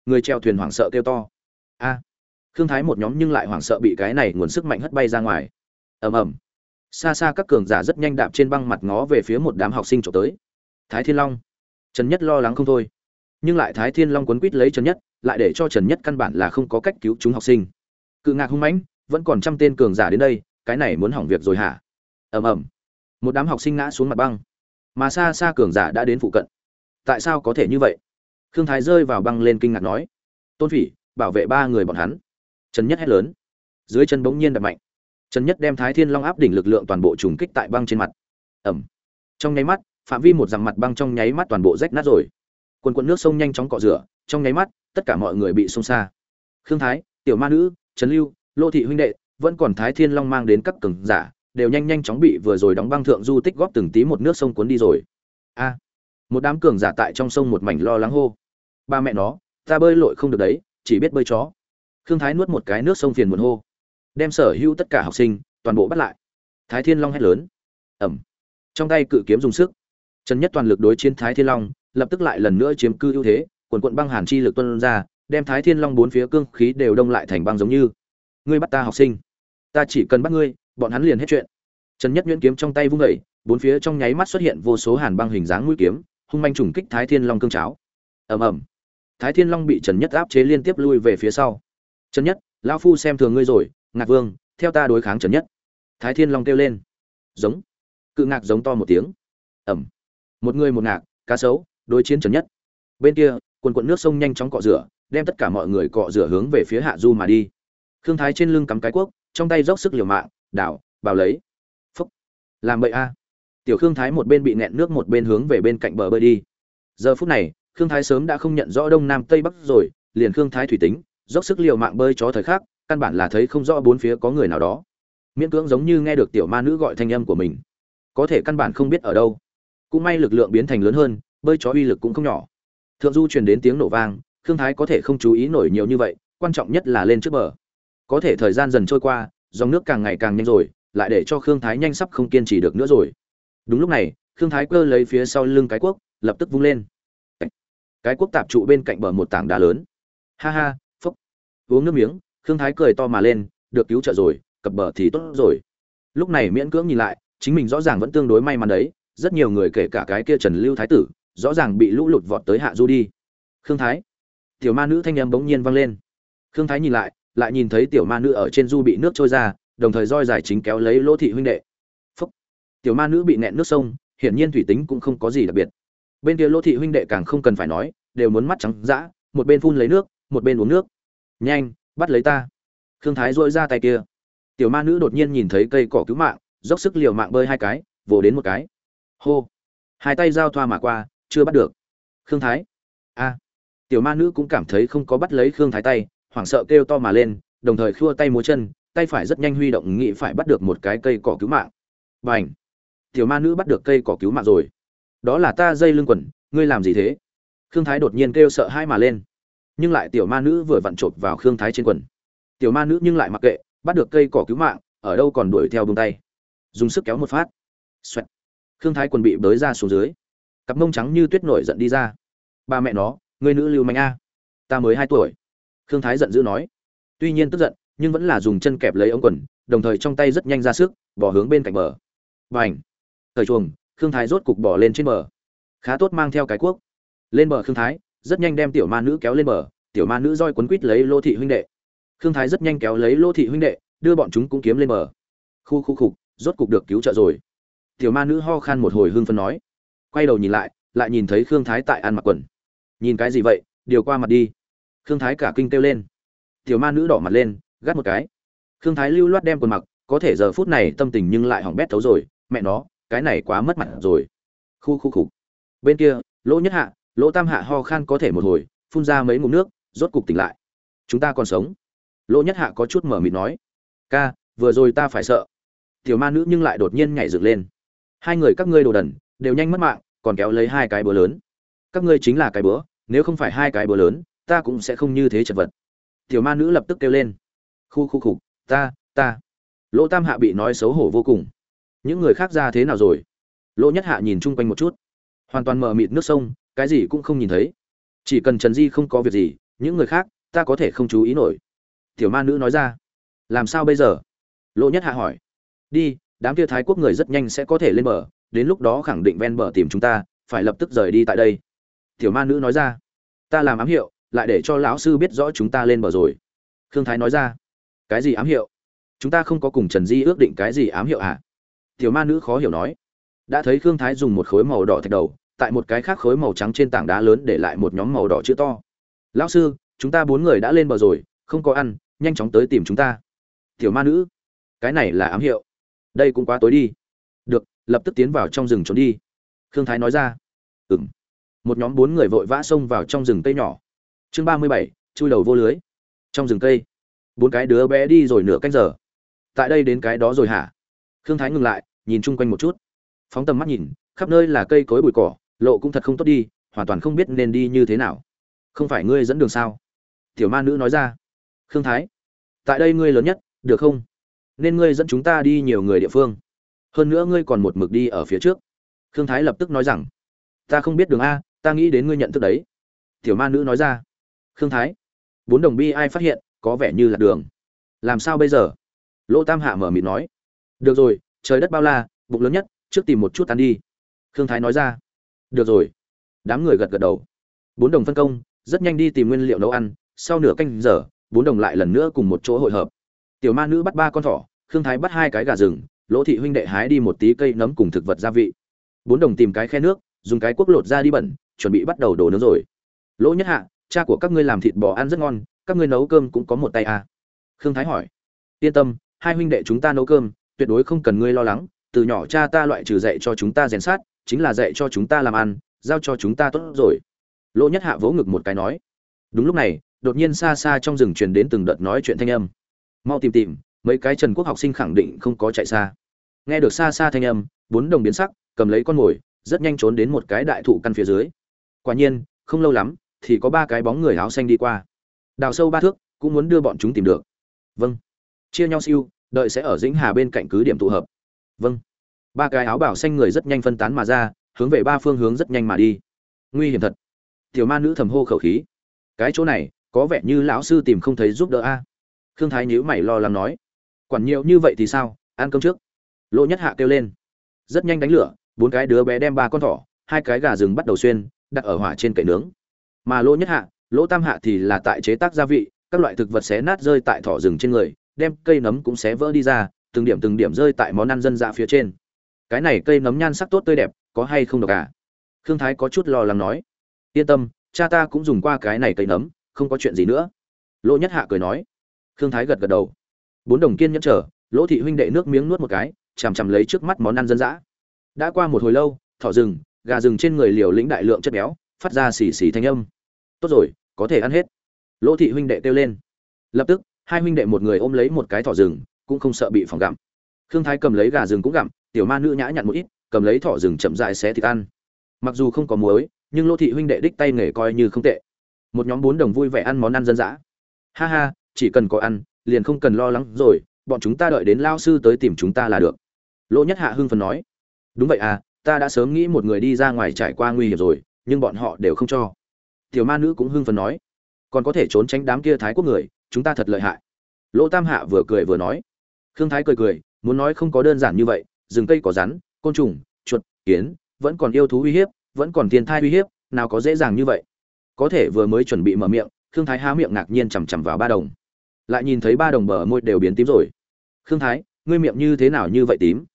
Người treo thuyền hoảng sợ kêu to. A. Khương thái một nhóm nhưng lại hoảng sợ bị cái này nguồn sức mạnh hất bay ra ngoài. Ầm ầm. Xa xa các cường giả rất nhanh đạp trên băng mặt ngó về phía một đám học sinh trộm tới. Thái thiên long. Trần nhất lo lắng không thôi nhưng lại thái thiên long quấn quýt lấy trần nhất, lại để cho trần nhất căn bản là không có cách cứu chúng học sinh. Cự ngạc hung mãnh, vẫn còn trăm tên cường giả đến đây, cái này muốn hỏng việc rồi hả? Ầm ầm. Một đám học sinh ngã xuống mặt băng. Mà xa xa cường giả đã đến phụ cận. Tại sao có thể như vậy? Khương thái rơi vào băng lên kinh ngạc nói. Tôn phỉ, bảo vệ ba người bọn hắn. Trần nhất hét lớn. Dưới chân bỗng nhiên đập mạnh. Trần nhất đem thái thiên long áp đỉnh lực lượng toàn bộ trùng kích tại băng trên mặt. Ẩm trong nháy mắt, phạm vi một dặm mặt băng trong nháy mắt toàn bộ rách nát rồi quần quần nước sông nhanh chóng cọ rửa, trong nháy mắt, tất cả mọi người bị xông xa. Khương thái, tiểu ma nữ, trần lưu, lô thị huynh đệ, vẫn còn thái thiên long mang đến các cường giả, đều nhanh nhanh chóng bị vừa rồi đóng băng thượng du tích góp từng tí một nước sông cuốn đi rồi. A, một đám cường giả tại trong sông một mảnh lo lắng hô. Ba mẹ nó, ta bơi lội không được đấy, chỉ biết bơi chó. Khương thái nuốt một cái nước sông phiền muộn hô. Đem sở hữu tất cả học sinh, toàn bộ bắt lại. Thái thiên long hét lớn. Ẩm. Trong tay cự kiếm dùng sức. Trần nhất toàn lực đối chiến thái thiên long lập tức lại lần nữa chiếm cư ưu thế, quần quận băng hàn chi lực tuân ra, đem thái thiên long bốn phía cương khí đều đông lại thành băng giống như. Ngươi bắt ta học sinh, ta chỉ cần bắt ngươi, bọn hắn liền hết chuyện. Trần nhất nhuyễn kiếm trong tay vung vẩy bốn phía trong nháy mắt xuất hiện vô số hàn băng hình dáng mũi kiếm, hung manh trùng kích thái thiên long cương cháo. Ầm ầm. Thái thiên long bị trần nhất áp chế liên tiếp lui về phía sau. Trần nhất, lão phu xem thường ngươi rồi, ngạc vương, theo ta đối kháng trần nhất. Thái thiên long kêu lên. Giống. Cự ngạc giống to một tiếng. Ẩm một người một ngạc, cá sấu đối chiến trần nhất. Bên kia, quần quận nước sông nhanh chóng cọ rửa, đem tất cả mọi người cọ rửa hướng về phía hạ du mà đi. Khương thái trên lưng cắm cái cuốc, trong tay dốc sức liều mạng, đảo bào lấy. Phúc. Làm bậy a. Tiểu khương thái một bên bị nẹn nước một bên hướng về bên cạnh bờ bơi đi. Giờ phút này, khương thái sớm đã không nhận rõ đông nam tây bắc rồi, liền khương thái thủy tính, dốc sức liều mạng bơi chó thời khắc, căn bản là thấy không rõ bốn phía có người nào đó. Miễn cưỡng giống như nghe được tiểu ma nữ gọi thanh âm của mình. Có thể căn bản không biết ở đâu. Cũng may lực lượng biến thành lớn hơn bơi chó uy lực cũng không nhỏ. Thượng du truyền đến tiếng nổ vang, khương thái có thể không chú ý nổi nhiều như vậy, quan trọng nhất là lên trước bờ. Có thể thời gian dần trôi qua, dòng nước càng ngày càng nhanh rồi, lại để cho khương thái nhanh sắp không kiên trì được nữa rồi. Đúng lúc này, khương thái cơ lấy phía sau lưng cái quốc, lập tức vung lên. Cái quốc tạp trụ bên cạnh bờ một tảng đá lớn. Ha ha phốc uống nước miếng, khương thái cười to mà lên, được cứu trợ rồi, cập bờ thì tốt rồi. Lúc này miễn cưỡng nhìn lại, chính mình rõ ràng vẫn tương đối may mắn đấy, rất nhiều người kể cả cái kia trần lưu thái tử rõ ràng bị lũ lụt vọt tới hạ du đi. Khương thái. Tiểu ma nữ thanh âm bỗng nhiên vang lên. Khương thái nhìn lại lại nhìn thấy tiểu ma nữ ở trên du bị nước trôi ra, đồng thời roi dài chính kéo lấy lỗ thị huynh đệ. Phúc. Tiểu ma nữ bị nẹn nước sông, hiển nhiên thủy tính cũng không có gì đặc biệt. Bên kia lỗ thị huynh đệ càng không cần phải nói, đều muốn mắt trắng dã, một bên phun lấy nước, một bên uống nước. Nhanh, bắt lấy ta. Khương thái dội ra tay kia. Tiểu ma nữ đột nhiên nhìn thấy cây cỏ cứu mạng, dốc sức liều mạng bơi hai cái, vồ đến một cái. Hô. Hai tay giao thoa mà qua chưa bắt được. Khương thái? A. Tiểu ma nữ cũng cảm thấy không có bắt lấy khương thái tay, hoảng sợ kêu to mà lên, đồng thời khua tay múa chân, tay phải rất nhanh huy động nghĩ phải bắt được một cái cây cỏ cứu mạng. B à n h tiểu ma nữ bắt được cây cỏ cứu mạng rồi. Đó là ta dây lưng quần, ngươi làm gì thế? Khương thái đột nhiên kêu sợ hai mà lên. Nhưng lại tiểu ma nữ vừa vặn chộp vào khương thái trên quần. Tiểu ma nữ nhưng lại mặc kệ, bắt được cây cỏ cứu mạng, ở đâu còn đuổi theo bông tay. Dùng sức kéo một phát. Xoẹt! Khương thái quần bị bới ra xuống dưới cặp mông trắng như tuyết nổi giận đi ra. Ba mẹ nó người nữ lưu manh a. Ta mới hai tuổi. Khương thái giận dữ nói. Tuy nhiên tức giận, nhưng vẫn là dùng chân kẹp lấy ống quần, đồng thời trong tay rất nhanh ra sức, bỏ hướng bên cạnh bờ. Và h thời chuồng, khương thái rốt cục bỏ lên trên bờ. Khá tốt mang theo cái cuốc. Lên bờ khương thái, rất nhanh đem tiểu ma nữ kéo lên bờ, tiểu ma nữ roi quấn quít lấy lô thị huynh đệ. Khương thái rất nhanh kéo lấy lô thị huynh đệ, đưa bọn chúng cũng kiếm lên bờ. Khu khu khục, rốt cục được cứu trợ rồi. Tiểu ma nữ ho khan một hồi hương phân nói quay đầu nhìn lại lại nhìn thấy khương thái tại ăn mặc quần. Nhìn cái gì vậy? Điều qua mặt đi. Khương thái cả kinh kêu lên. Tiểu ma nữ đỏ mặt lên, gắt một cái. Khương thái lưu loát đem quần mặc, có thể giờ phút này tâm tình nhưng lại hỏng bét thấu rồi. Mẹ nó, cái này quá mất mặt rồi. Khu khu khục bên kia, lỗ nhất hạ, lỗ tam hạ ho khan có thể một hồi, phun ra mấy ngụm nước, rốt cục tỉnh lại. Chúng ta còn sống. Lỗ nhất hạ có chút mở mịt nói. Ca, vừa rồi ta phải sợ. Tiểu ma nữ nhưng lại đột nhiên nhảy dựng lên. Hai người các ngươi đồ đần đều nhanh mất mạng, còn kéo lấy hai cái búa lớn. Các ngươi chính là cái búa, nếu không phải hai cái búa lớn, ta cũng sẽ không như thế chật vật. Tiểu ma nữ lập tức kêu lên. Khu khu khục ta ta. Lỗ tam hạ bị nói xấu hổ vô cùng. Những người khác ra thế nào rồi? Lỗ nhất hạ nhìn chung quanh một chút. Hoàn toàn mờ mịt nước sông, cái gì cũng không nhìn thấy. Chỉ cần trần di không có việc gì, những người khác, ta có thể không chú ý nổi. Tiểu ma nữ nói ra. Làm sao bây giờ? Lỗ nhất hạ hỏi. Đi, đám kia thái quốc người rất nhanh sẽ có thể lên bờ đến lúc đó khẳng định ven bờ tìm chúng ta, phải lập tức rời đi tại đây. Tiểu ma nữ nói ra, ta làm ám hiệu, lại để cho lão sư biết rõ chúng ta lên bờ rồi. Khương thái nói ra, cái gì ám hiệu? Chúng ta không có cùng trần di ước định cái gì ám hiệu à tiểu ma nữ khó hiểu nói, đã thấy khương thái dùng một khối màu đỏ thạch đầu, tại một cái khác khối màu trắng trên tảng đá lớn để lại một nhóm màu đỏ chữ to. Lão sư, chúng ta bốn người đã lên bờ rồi, không có ăn, nhanh chóng tới tìm chúng ta. Tiểu ma nữ, cái này là ám hiệu. Đây cũng quá tối đi. Được lập tức tiến vào trong rừng trốn đi. Khương thái nói ra. Ừ m một nhóm bốn người vội vã xông vào trong rừng cây nhỏ. Chương ba mươi bảy, chui đầu vô lưới. Trong rừng cây, bốn cái đứa bé đi rồi nửa canh giờ. Tại đây đến cái đó rồi hả? Khương thái ngừng lại, nhìn chung quanh một chút. Phóng tầm mắt nhìn, khắp nơi là cây cối bụi cỏ, lộ cũng thật không tốt đi, hoàn toàn không biết nên đi như thế nào. Không phải ngươi dẫn đường sao? Tiểu ma nữ nói ra. Khương thái, tại đây ngươi lớn nhất, được không? Nên ngươi dẫn chúng ta đi nhiều người địa phương hơn nữa ngươi còn một mực đi ở phía trước. Khương thái lập tức nói rằng, ta không biết đường a, ta nghĩ đến ngươi nhận thức đấy. Tiểu ma nữ nói ra, khương thái, bốn đồng bi ai phát hiện, có vẻ như là đường. Làm sao bây giờ? Lỗ tam hạ mở mịt nói, được rồi, trời đất bao la, bụng lớn nhất, trước tìm một chút ăn đi. Khương thái nói ra, được rồi. Đám người gật gật đầu. Bốn đồng phân công, rất nhanh đi tìm nguyên liệu nấu ăn, sau nửa canh giờ, bốn đồng lại lần nữa cùng một chỗ hội hợp. Tiểu ma nữ bắt ba con thỏ, khương thái bắt hai cái gà rừng lỗ thị huynh đệ hái đi một tí cây nấm cùng thực vật gia vị. Bốn đồng tìm cái khe nước, dùng cái cuốc lột ra đi bẩn, chuẩn bị bắt đầu đổ nướng rồi. Lỗ nhất hạ, cha của các ngươi làm thịt bò ăn rất ngon, các ngươi nấu cơm cũng có một tay à. khương thái hỏi. Yên tâm, hai huynh đệ chúng ta nấu cơm, tuyệt đối không cần ngươi lo lắng, từ nhỏ cha ta loại trừ dạy cho chúng ta rèn sát, chính là dạy cho chúng ta làm ăn, giao cho chúng ta tốt rồi. Lỗ nhất hạ vỗ ngực một cái nói. Đúng lúc này, đột nhiên xa xa trong rừng truyền đến từng đợt nói chuyện thanh âm. Mau tìm tìm mấy cái trần quốc học sinh khẳng định không có chạy xa. Nghe được xa xa thanh âm, bốn đồng biến sắc, cầm lấy con mồi, rất nhanh trốn đến một cái đại thụ căn phía dưới. Quả nhiên, không lâu lắm, thì có ba cái bóng người áo xanh đi qua. Đào sâu ba thước, cũng muốn đưa bọn chúng tìm được. Vâng. Chia nhau siêu, đợi sẽ ở dĩnh hà bên cạnh cứ điểm tụ hợp. Vâng. Ba cái áo bảo xanh người rất nhanh phân tán mà ra, hướng về ba phương hướng rất nhanh mà đi. Nguy hiểm thật. Tiểu ma nữ thầm hô khẩu khí. Cái chỗ này, có vẻ như lão sư tìm không thấy giúp đỡ a. Khương thái nhíu mày lo lắng nói quản nhiều như vậy thì sao? Ăn cơm trước. Lỗ nhất hạ kêu lên. Rất nhanh đánh lửa, bốn cái đứa bé đem ba con thỏ, hai cái gà rừng bắt đầu xuyên, đặt ở hỏa trên cậy nướng. Mà lỗ nhất hạ, lỗ tam hạ thì là tại chế tác gia vị, các loại thực vật xé nát rơi tại thỏ rừng trên người, đem cây nấm cũng xé vỡ đi ra, từng điểm từng điểm rơi tại món ăn dân dạ phía trên. Cái này cây nấm nhan sắc tốt tươi đẹp, có hay không độc à? Khương thái có chút lo lắng nói. Yên tâm, cha ta cũng dùng qua cái này cây nấm, không có chuyện gì nữa. Lỗ nhất hạ cười nói. Khương thái gật gật đầu bốn đồng kiên nhẫn chờ, lỗ thị huynh đệ nước miếng nuốt một cái, chằm chằm lấy trước mắt món ăn dân dã. Đã qua một hồi lâu, thỏ rừng, gà rừng trên người liều lĩnh đại lượng chất béo, phát ra xì xì thanh âm. Tốt rồi, có thể ăn hết. Lỗ thị huynh đệ kêu lên. Lập tức, hai huynh đệ một người ôm lấy một cái thỏ rừng, cũng không sợ bị phòng gặm. Khương thái cầm lấy gà rừng cũng gặm, tiểu ma nữ nhã nhặn một ít, cầm lấy thỏ rừng chậm dại xé thịt ăn. Mặc dù không có muối, nhưng lỗ thị huynh đệ đích tay nghề coi như không tệ. Một nhóm bốn đồng vui vẻ ăn món ăn dân dã. Ha ha, chỉ cần có ăn liền không cần lo lắng rồi, bọn chúng ta đợi đến lao sư tới tìm chúng ta là được. Lỗ nhất hạ hưng phần nói. Đúng vậy à ta đã sớm nghĩ một người đi ra ngoài trải qua nguy hiểm rồi, nhưng bọn họ đều không cho. Tiểu ma nữ cũng hưng phần nói. Còn có thể trốn tránh đám kia thái quốc người, chúng ta thật lợi hại. Lỗ tam hạ vừa cười vừa nói. Khương thái cười cười, muốn nói không có đơn giản như vậy, rừng cây có rắn, côn trùng, chuột, kiến, vẫn còn yêu thú uy hiếp, vẫn còn thiên thai uy hiếp, nào có dễ dàng như vậy. Có thể vừa mới chuẩn bị mở miệng, khương thái há miệng ngạc nhiên chằm chằm vào ba đồng lại nhìn thấy ba đồng bờ môi đều biến tím rồi. Khương thái, ngươi miệng như thế nào như vậy tím?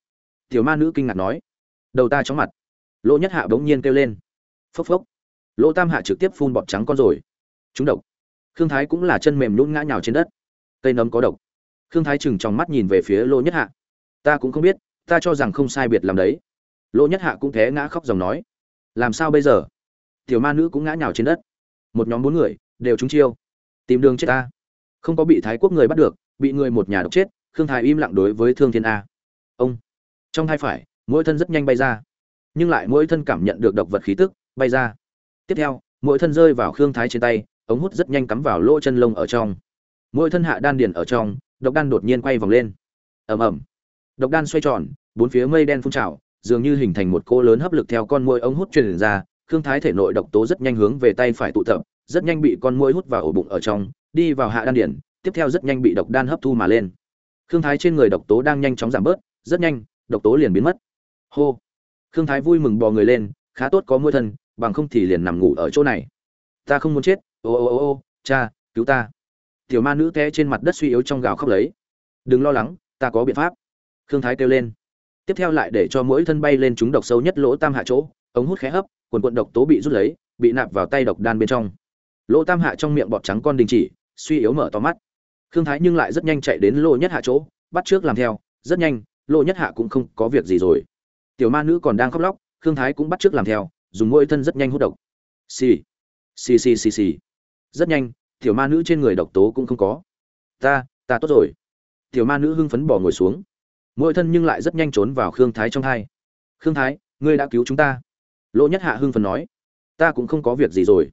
Tiểu ma nữ kinh ngạc nói. Đầu ta chóng mặt. Lỗ nhất hạ bỗng nhiên kêu lên. Phốc phốc. Lỗ tam hạ trực tiếp phun bọt trắng con rồi. Chúng độc. Khương thái cũng là chân mềm nhún ngã nhào trên đất. Cây nấm có độc. Khương thái chừng trong mắt nhìn về phía lỗ nhất hạ. Ta cũng không biết, ta cho rằng không sai biệt làm đấy. Lỗ nhất hạ cũng thế ngã khóc dòng nói. Làm sao bây giờ? Tiểu ma nữ cũng ngã nhào trên đất. Một nhóm bốn người, đều trúng chiêu. Tìm đường chết ta không có bị thái quốc người bắt được, bị người một nhà độc chết, khương thái im lặng đối với thương thiên a. Ông. Trong thai phải, mỗi thân rất nhanh bay ra. Nhưng lại mỗi thân cảm nhận được độc vật khí tức, bay ra. Tiếp theo, mỗi thân rơi vào khương thái trên tay, ống hút rất nhanh cắm vào lỗ chân lông ở trong. Mỗi thân hạ đan điền ở trong, độc đan đột nhiên quay vòng lên. Ầm ầm. Độc đan xoay tròn, bốn phía mây đen phun trào, dường như hình thành một cô lớn hấp lực theo con mũi ống hút truyền ra, khương thái thể nội độc tố rất nhanh hướng về tay phải tụ tập, rất nhanh bị con mũi hút vào ổ bụng ở trong đi vào hạ đan điển, tiếp theo rất nhanh bị độc đan hấp thu mà lên. Khương thái trên người độc tố đang nhanh chóng giảm bớt, rất nhanh, độc tố liền biến mất. Hô! Khương thái vui mừng bò người lên, khá tốt có môi thân, bằng không thì liền nằm ngủ ở chỗ này. Ta không muốn chết, ô ô ô ô, cha, cứu ta. Tiểu ma nữ té trên mặt đất suy yếu trong gào khóc lấy. Đừng lo lắng, ta có biện pháp. Khương thái kêu lên. Tiếp theo lại để cho mỗi thân bay lên chúng độc sâu nhất lỗ tam hạ chỗ, ống hút khẽ hấp, quần quận độc tố bị rút lấy, bị nạp vào tay độc đan bên trong. Lỗ tam hạ trong miệng bọt trắng con đình chỉ suy yếu mở to mắt. Khương thái nhưng lại rất nhanh chạy đến lô nhất hạ chỗ, bắt trước làm theo, rất nhanh, lô nhất hạ cũng không có việc gì rồi. Tiểu ma nữ còn đang khóc lóc, khương thái cũng bắt trước làm theo, dùng mỗi thân rất nhanh hút độc. Xì xì xì xì xì. Rất nhanh, tiểu ma nữ trên người độc tố cũng không có. Ta ta tốt rồi. Tiểu ma nữ hưng phấn bỏ ngồi xuống. Mỗi thân nhưng lại rất nhanh trốn vào khương thái trong thai. Khương thái, ngươi đã cứu chúng ta. Lỗ nhất hạ hưng phấn nói. Ta cũng không có việc gì rồi.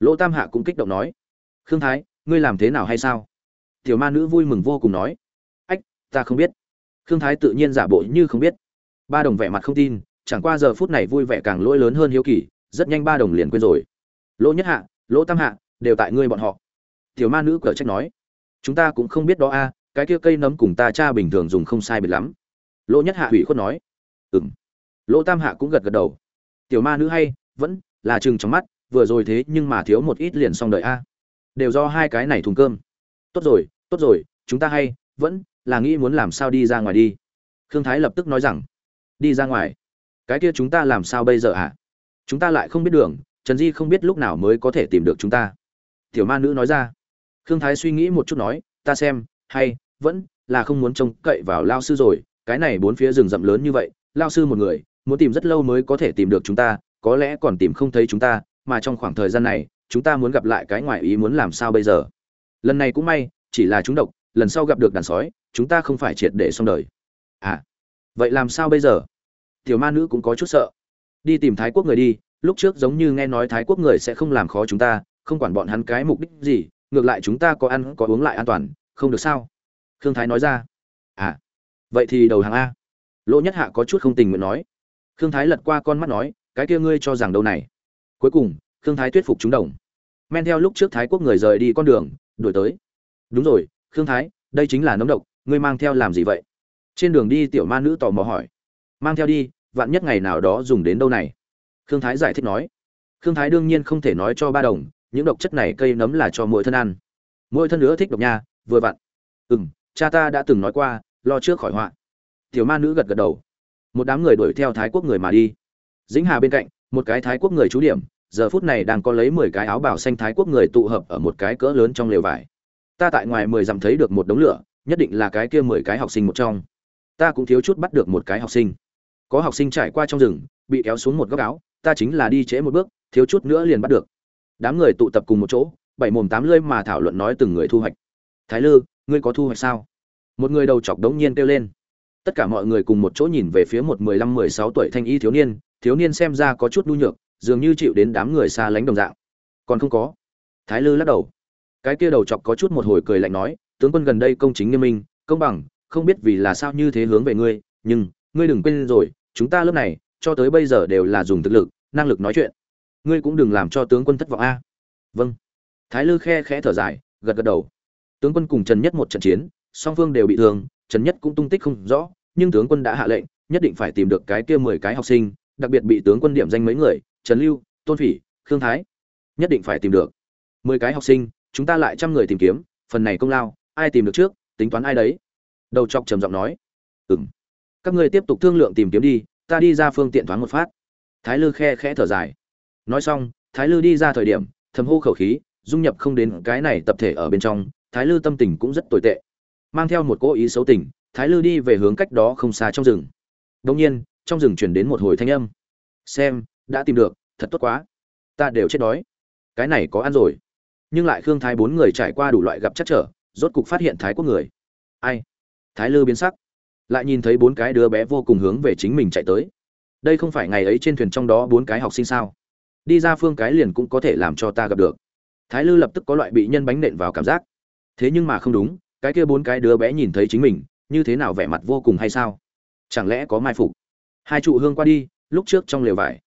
Lỗ tam hạ cũng kích động nói. Khương thái ngươi làm thế nào hay sao? Tiểu ma nữ vui mừng vô cùng nói. Ách, ta không biết. Khương thái tự nhiên giả bộ như không biết. Ba đồng vẻ mặt không tin, chẳng qua giờ phút này vui vẻ càng lỗi lớn hơn hiếu kỳ, rất nhanh ba đồng liền quên rồi. Lỗ nhất hạ, lỗ tam hạ, đều tại ngươi bọn họ. Tiểu ma nữ cờ trách nói. Chúng ta cũng không biết đó a, cái kia cây nấm cùng ta cha bình thường dùng không sai biệt lắm. Lỗ nhất hạ hủy khuất nói. Ừng lỗ tam hạ cũng gật gật đầu. Tiểu ma nữ hay, vẫn là chừng trong mắt, vừa rồi thế nhưng mà thiếu một ít liền xong đợi a đều do hai cái này thùng cơm. Tốt rồi tốt rồi, chúng ta hay, vẫn là nghĩ muốn làm sao đi ra ngoài đi. Khương thái lập tức nói rằng, đi ra ngoài. Cái kia chúng ta làm sao bây giờ hả? Chúng ta lại không biết đường, trần di không biết lúc nào mới có thể tìm được chúng ta. Tiểu ma nữ nói ra. Khương thái suy nghĩ một chút nói, ta xem, hay, vẫn là không muốn trông cậy vào lao sư rồi, cái này bốn phía rừng rậm lớn như vậy, lao sư một người, muốn tìm rất lâu mới có thể tìm được chúng ta, có lẽ còn tìm không thấy chúng ta, mà trong khoảng thời gian này chúng ta muốn gặp lại cái ngoại ý muốn làm sao bây giờ? Lần này cũng may, chỉ là chúng độc, lần sau gặp được đàn sói, chúng ta không phải triệt để xong đời. À vậy làm sao bây giờ? Tiểu ma nữ cũng có chút sợ. Đi tìm thái quốc người đi, lúc trước giống như nghe nói thái quốc người sẽ không làm khó chúng ta, không quản bọn hắn cái mục đích gì, ngược lại chúng ta có ăn, có uống lại an toàn, không được sao? Khương thái nói ra. À vậy thì đầu hàng a. Lỗ nhất hạ có chút không tình nguyện nói. Khương thái lật qua con mắt nói, cái kia ngươi cho rằng đâu này? Cuối cùng khương thái thuyết phục chúng đồng. Men theo lúc trước thái quốc người rời đi con đường, đuổi tới. Đúng rồi, khương thái, đây chính là nấm độc, ngươi mang theo làm gì vậy? Trên đường đi tiểu ma nữ tò mò hỏi. Mang theo đi, vạn nhất ngày nào đó dùng đến đâu này? Khương thái giải thích nói. Khương thái đương nhiên không thể nói cho ba đồng, những độc chất này cây nấm là cho mỗi thân ăn. Mỗi thân nữa thích độc nha, vừa vặn. Ừ m cha ta đã từng nói qua, lo trước khỏi họa. Tiểu ma nữ gật gật đầu. Một đám người đuổi theo thái quốc người mà đi. Dĩnh hà bên cạnh, một cái thái quốc người trú điểm giờ phút này đang có lấy mười cái áo bào xanh thái quốc người tụ hợp ở một cái cỡ lớn trong lều vải. Ta tại ngoài mười dặm thấy được một đống lửa, nhất định là cái kia mười cái học sinh một trong. Ta cũng thiếu chút bắt được một cái học sinh. Có học sinh trải qua trong rừng, bị kéo xuống một góc áo, ta chính là đi trễ một bước, thiếu chút nữa liền bắt được. Đám người tụ tập cùng một chỗ, bảy mồm tám lưỡi mà thảo luận nói từng người thu hoạch. Thái lư, ngươi có thu hoạch sao? Một người đầu chọc đống nhiên kêu lên. Tất cả mọi người cùng một chỗ nhìn về phía một mười lăm, mười sáu tuổi thanh y thiếu niên thiếu niên xem ra có chút nhu nhược dường như chịu đến đám người xa lánh đồng dạng. Còn không có. Thái lư lắc đầu. Cái kia đầu chọc có chút một hồi cười lạnh nói, tướng quân gần đây công chính nghiêm minh, công bằng, không biết vì là sao như thế hướng về ngươi, nhưng, ngươi đừng quên rồi, chúng ta lớp này, cho tới bây giờ đều là dùng thực lực, năng lực nói chuyện. Ngươi cũng đừng làm cho tướng quân thất vọng a. Vâng. Thái lư khe khẽ thở dài, gật gật đầu. Tướng quân cùng trần nhất một trận chiến, song phương đều bị thương, trần nhất cũng tung tích không rõ, nhưng tướng quân đã hạ lệnh, nhất định phải tìm được cái kia mười cái học sinh, đặc biệt bị tướng quân điểm danh mấy người trần lưu, tôn phỉ, khương thái. Nhất định phải tìm được. Mười cái học sinh, chúng ta lại trăm người tìm kiếm, phần này công lao, ai tìm được trước, tính toán ai đấy? Đầu chọc trầm giọng nói. Ừ m các ngươi tiếp tục thương lượng tìm kiếm đi, ta đi ra phương tiện thoáng một phát. Thái lư khe khẽ thở dài. Nói xong, thái lư đi ra thời điểm, thầm hô khẩu khí, dung nhập không đến cái này tập thể ở bên trong, thái lư tâm tình cũng rất tồi tệ. Mang theo một cố ý xấu tình, thái lư đi về hướng cách đó không xa trong rừng. Đông nhiên, trong rừng chuyển đến một hồi thanh âm. Xem đã tìm được, thật tốt quá. Ta đều chết đói. Cái này có ăn rồi. Nhưng lại khương thái bốn người trải qua đủ loại gặp chắc trở, rốt cục phát hiện thái quốc người. Ai? Thái lư biến sắc. Lại nhìn thấy bốn cái đứa bé vô cùng hướng về chính mình chạy tới. Đây không phải ngày ấy trên thuyền trong đó bốn cái học sinh sao? Đi ra phương cái liền cũng có thể làm cho ta gặp được. Thái lư lập tức có loại bị nhân bánh nện vào cảm giác. Thế nhưng mà không đúng, cái kia bốn cái đứa bé nhìn thấy chính mình, như thế nào vẻ mặt vô cùng hay sao? Chẳng lẽ có mai phục? Hai trụ hương qua đi, lúc trước trong lều vải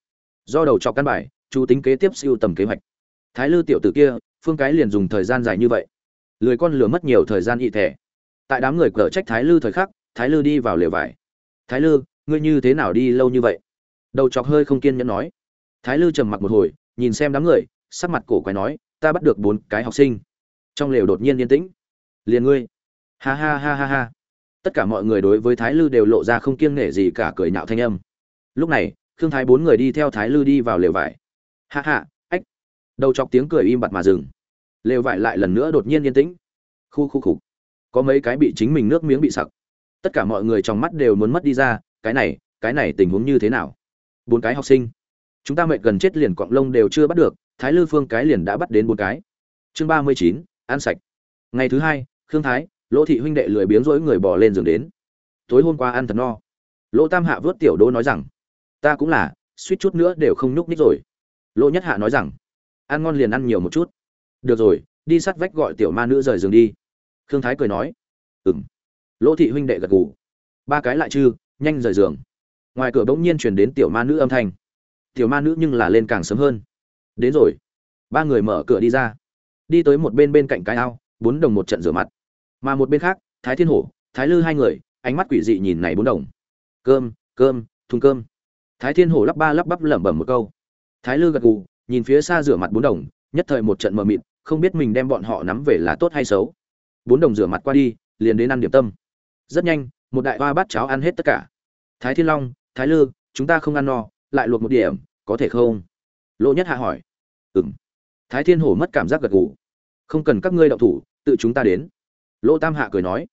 do đầu trọc căn bài, chú tính kế tiếp siêu tầm kế hoạch. Thái lư tiểu tử kia, phương cái liền dùng thời gian dài như vậy. Lười con lừa mất nhiều thời gian ị thẻ. Tại đám người cở trách thái lư thời khắc, thái lư đi vào lều vải. Thái lư, ngươi như thế nào đi lâu như vậy? Đầu chọc hơi không kiên nhẫn nói. Thái lư trầm mặc một hồi, nhìn xem đám người, sắc mặt cổ quái nói, ta bắt được bốn cái học sinh. Trong lều đột nhiên yên tĩnh. Liền ngươi. Ha ha ha ha ha. Tất cả mọi người đối với thái lư đều lộ ra không kiêng nể gì cả cười nhạo thanh âm. Lúc này khương thái bốn người đi theo thái lư đi vào lều vải. Hạ Hạ, ách. Đầu chọc tiếng cười im bặt mà dừng. Lều vải lại lần nữa đột nhiên yên tĩnh. Khu khu khục có mấy cái bị chính mình nước miếng bị sặc. Tất cả mọi người trong mắt đều muốn mất đi ra cái này cái này tình huống như thế nào? Bốn cái học sinh. Chúng ta mệt gần chết liền quặng lông đều chưa bắt được thái lư phương cái liền đã bắt đến bốn cái. Chương ba mươi chín ăn sạch. Ngày thứ hai khương thái lỗ thị huynh đệ lười biếng rỗi người bỏ lên giường đến. Tối hôm qua ăn thật no. Lỗ tam hạ vớt tiểu đỗ nói rằng ta cũng là, suýt chút nữa đều không nhúc nhích rồi. Lỗ nhất hạ nói rằng, ăn ngon liền ăn nhiều một chút. Được rồi, đi sát vách gọi tiểu ma nữ rời giường đi. Khương thái cười nói ừng lỗ thị huynh đệ gật gù. Ba cái lại chư, nhanh rời giường. Ngoài cửa bỗng nhiên chuyển đến tiểu ma nữ âm thanh. Tiểu ma nữ nhưng là lên càng sớm hơn. Đến rồi. Ba người mở cửa đi ra. Đi tới một bên bên cạnh cái ao, bốn đồng một trận rửa mặt. Mà một bên khác, thái thiên hổ, thái lư hai người, ánh mắt quỷ dị nhìn này bốn đồng. Cơm cơm, thùng cơm thái thiên hổ lắp ba lắp bắp lẩm bẩm một câu. Thái lư gật gù, nhìn phía xa rửa mặt bốn đồng, nhất thời một trận mờ mịt, không biết mình đem bọn họ nắm về là tốt hay xấu. Bốn đồng rửa mặt qua đi, liền đến ăn điểm tâm. Rất nhanh, một đại hoa bát cháo ăn hết tất cả. Thái thiên long, thái lư, chúng ta không ăn no, lại luộc một điểm, có thể không? Lỗ nhất hạ hỏi. Ừng thái thiên hổ mất cảm giác gật gù. Không cần các ngươi động thủ, tự chúng ta đến. Lỗ tam hạ cười nói.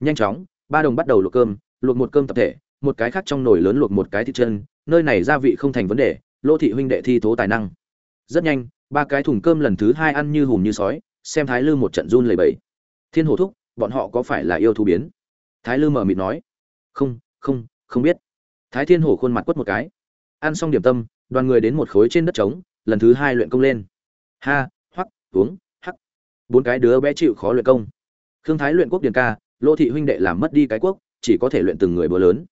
Nhanh chóng, ba đồng bắt đầu luộc cơm, luộc một cơm tập thể, một cái khác trong nồi lớn luộc một cái thịt chân nơi này gia vị không thành vấn đề, lỗ thị huynh đệ thi thố tài năng. Rất nhanh, ba cái thùng cơm lần thứ hai ăn như hùm như sói, xem thái lư một trận run lầy bẫy thiên hổ thúc, bọn họ có phải là yêu thú biến? Thái lư mờ mịt nói. Không không không biết. Thái thiên hổ khuôn mặt quất một cái. Ăn xong điểm tâm, đoàn người đến một khối trên đất trống, lần thứ hai luyện công lên. Ha, hoắc, uống hắc bốn cái đứa bé chịu khó luyện công. Khương thái luyện quốc điền ca lô thị huynh đệ làm mất đi cái quốc, chỉ có thể luyện từng người bữa lớn.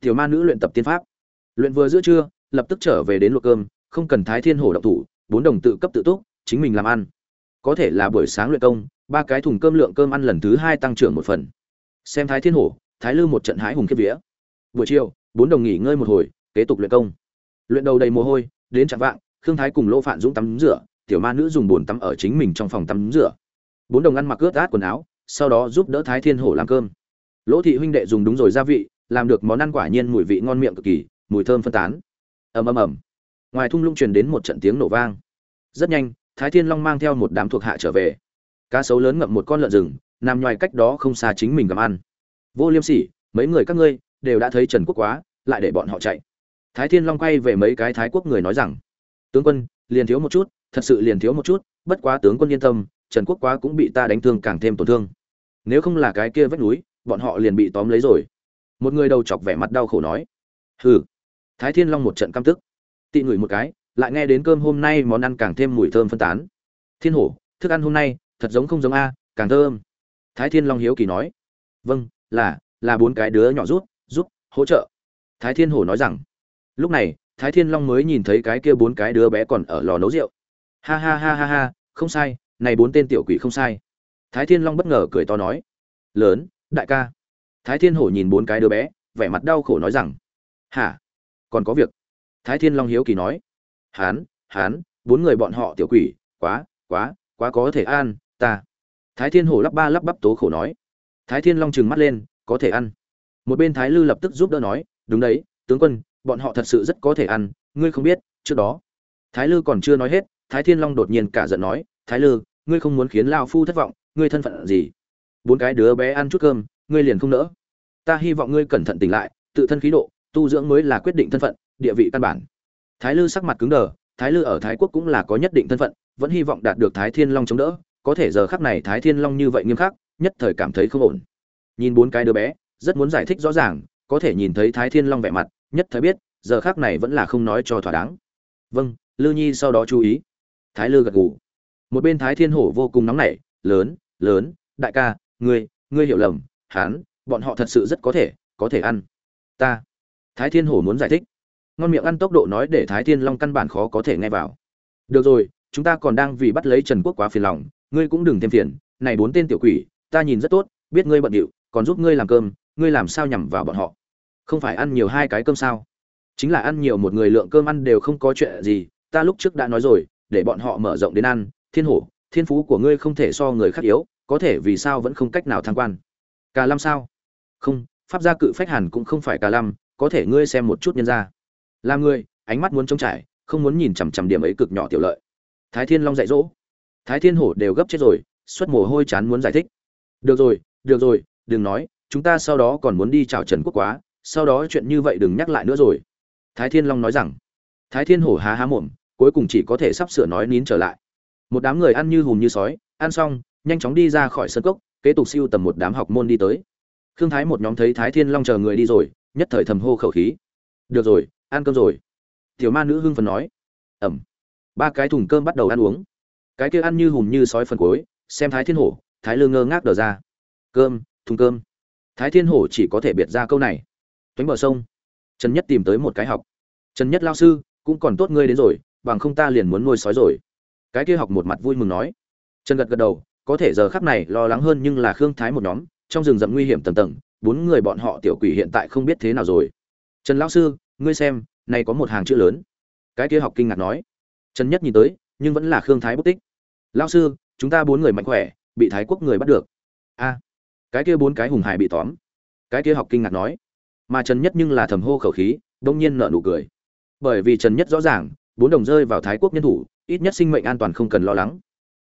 Tiểu ma nữ luyện tập tiên pháp luyện vừa giữa trưa, lập tức trở về đến luộc cơm, không cần thái thiên hổ động thủ, bốn đồng tự cấp tự túc, chính mình làm ăn. Có thể là buổi sáng luyện công, ba cái thùng cơm lượng cơm ăn lần thứ hai tăng trưởng một phần. Xem thái thiên hổ, thái lư một trận hái hùng kiếp vía. Buổi chiều, bốn đồng nghỉ ngơi một hồi, kế tục luyện công. Luyện đầu đầy mồ hôi, đến chạm vạng, khương thái cùng lỗ phạn dũng tắm rửa, tiểu ma nữ dùng bồn tắm ở chính mình trong phòng tắm rửa. Bốn đồng ăn mặc ướt át quần áo, sau đó giúp đỡ thái thiên hổ làm cơm. Lỗ thị huynh đệ dùng đúng rồi gia vị, làm được món ăn quả nhiên mùi vị ngon miệng cực kỳ mùi thơm phân tán. Ầm ầm ầm. Ngoài thung lũng truyền đến một trận tiếng nổ vang. Rất nhanh, thái thiên long mang theo một đám thuộc hạ trở về. Cá sấu lớn ngậm một con lợn rừng, nằm ngoài cách đó không xa chính mình gặm ăn. Vô liêm sỉ, mấy người các ngươi đều đã thấy trần quốc quá, lại để bọn họ chạy. Thái thiên long quay về mấy cái thái quốc người nói rằng, tướng quân, liền thiếu một chút, thật sự liền thiếu một chút, bất quá tướng quân yên tâm, trần quốc quá cũng bị ta đánh thương càng thêm tổn thương. Nếu không là cái kia vách núi, bọn họ liền bị tóm lấy rồi. Một người đầu chọc vẻ mặt đau khổ nói, hừ thái thiên long một trận căm tức. Tị ngửi một cái, lại nghe đến cơm hôm nay món ăn càng thêm mùi thơm phân tán. Thiên hổ, thức ăn hôm nay, thật giống không giống a, càng thơm. Thái thiên long hiếu kỳ nói. Vâng là là bốn cái đứa nhỏ rút giúp hỗ trợ. Thái thiên hổ nói rằng. Lúc này, thái thiên long mới nhìn thấy cái kia bốn cái đứa bé còn ở lò nấu rượu. Ha ha ha ha ha, không sai, này bốn tên tiểu quỷ không sai. Thái thiên long bất ngờ cười to nói. Lớn, đại ca. Thái thiên hổ nhìn bốn cái đứa bé, vẻ mặt đau khổ nói rằng. Hả? Còn có việc. Thái thiên long hiếu kỳ nói. Hán hán, bốn người bọn họ tiểu quỷ, quá quá quá có thể ăn, ta. Thái thiên hổ lắp ba lắp bắp tố khổ nói. Thái thiên long trừng mắt lên, có thể ăn. Một bên thái lư lập tức giúp đỡ nói, đúng đấy, tướng quân, bọn họ thật sự rất có thể ăn, ngươi không biết, trước đó. Thái lư còn chưa nói hết, thái thiên long đột nhiên cả giận nói, thái lư, ngươi không muốn khiến lao phu thất vọng, ngươi thân phận gì? Bốn cái đứa bé ăn chút cơm, ngươi liền không nỡ. Ta hy vọng ngươi cẩn thận tỉnh lại, tự thân khí độ tu dưỡng mới là quyết định thân phận, địa vị căn bản. Thái lư sắc mặt cứng đờ, thái lư ở thái quốc cũng là có nhất định thân phận, vẫn hy vọng đạt được thái thiên long chống đỡ, có thể giờ khắc này thái thiên long như vậy nghiêm khắc, nhất thời cảm thấy không ổn. Nhìn bốn cái đứa bé, rất muốn giải thích rõ ràng, có thể nhìn thấy thái thiên long vẻ mặt, nhất thời biết, giờ khắc này vẫn là không nói cho thỏa đáng. Vâng lư nhi sau đó chú ý. Thái lư gật gù. Một bên thái thiên hổ vô cùng nóng nảy, lớn lớn, đại ca, ngươi ngươi hiểu lầm, hán, bọn họ thật sự rất có thể có thể ăn. Ta thái thiên hổ muốn giải thích. Ngon miệng ăn tốc độ nói để thái thiên long căn bản khó có thể nghe vào. Được rồi, chúng ta còn đang vì bắt lấy trần quốc quá phiền lòng, ngươi cũng đừng thêm phiền. Này bốn tên tiểu quỷ, ta nhìn rất tốt, biết ngươi bận điệu, còn giúp ngươi làm cơm, ngươi làm sao nhằm vào bọn họ? Không phải ăn nhiều hai cái cơm sao? Chính là ăn nhiều một người lượng cơm ăn đều không có chuyện gì, ta lúc trước đã nói rồi, để bọn họ mở rộng đến ăn. Thiên hổ, thiên phú của ngươi không thể so người khác yếu, có thể vì sao vẫn không cách nào thăng quan? Cà lâm sao? Không, pháp gia cự phách hàn cũng không phải cà lâm có thể ngươi xem một chút nhân ra. Làm ngươi ánh mắt muốn trông trải, không muốn nhìn chằm chằm điểm ấy cực nhỏ tiểu lợi. Thái thiên long dạy dỗ. Thái thiên hổ đều gấp chết rồi, xuất mồ hôi chán muốn giải thích. Được rồi được rồi, đừng nói, chúng ta sau đó còn muốn đi chào trần quốc quá, sau đó chuyện như vậy đừng nhắc lại nữa rồi. Thái thiên long nói rằng. Thái thiên hổ há há mồm, cuối cùng chỉ có thể sắp sửa nói nín trở lại. Một đám người ăn như hùm như sói, ăn xong, nhanh chóng đi ra khỏi sân cốc, kế tục siêu tầm một đám học môn đi tới. Khương thái một nhóm thấy thái thiên long chờ người đi rồi nhất thời thầm hô khẩu khí. Được rồi, ăn cơm rồi. Tiểu ma nữ hưng phần nói. Ẩm. Ba cái thùng cơm bắt đầu ăn uống. Cái kia ăn như hùm như sói phần cối. xem thái thiên hổ, thái lương ngơ ngác đờ ra. Cơm, thùng cơm. Thái thiên hổ chỉ có thể biệt ra câu này. Toánh bờ sông. Trần nhất tìm tới một cái học. Trần nhất lao sư, cũng còn tốt ngươi đến rồi, bằng không ta liền muốn nuôi sói rồi. Cái kia học một mặt vui mừng nói. Trần gật gật đầu, có thể giờ khắc này lo lắng hơn nhưng là khương thái một nhóm, trong rừng rậm nguy hiểm tầng tầng bốn người bọn họ tiểu quỷ hiện tại không biết thế nào rồi. Trần lão sư, ngươi xem, này có một hàng chữ lớn. Cái kia học kinh ngạc nói. Trần nhất nhìn tới, nhưng vẫn là khương thái bất tích. Lão sư, chúng ta bốn người mạnh khỏe, bị thái quốc người bắt được. A. Cái kia bốn cái hùng hải bị tóm. Cái kia học kinh ngạc nói. Mà trần nhất nhưng là thầm hô khẩu khí, đông nhiên nở nụ cười. Bởi vì trần nhất rõ ràng, bốn đồng rơi vào thái quốc nhân thủ, ít nhất sinh mệnh an toàn không cần lo lắng.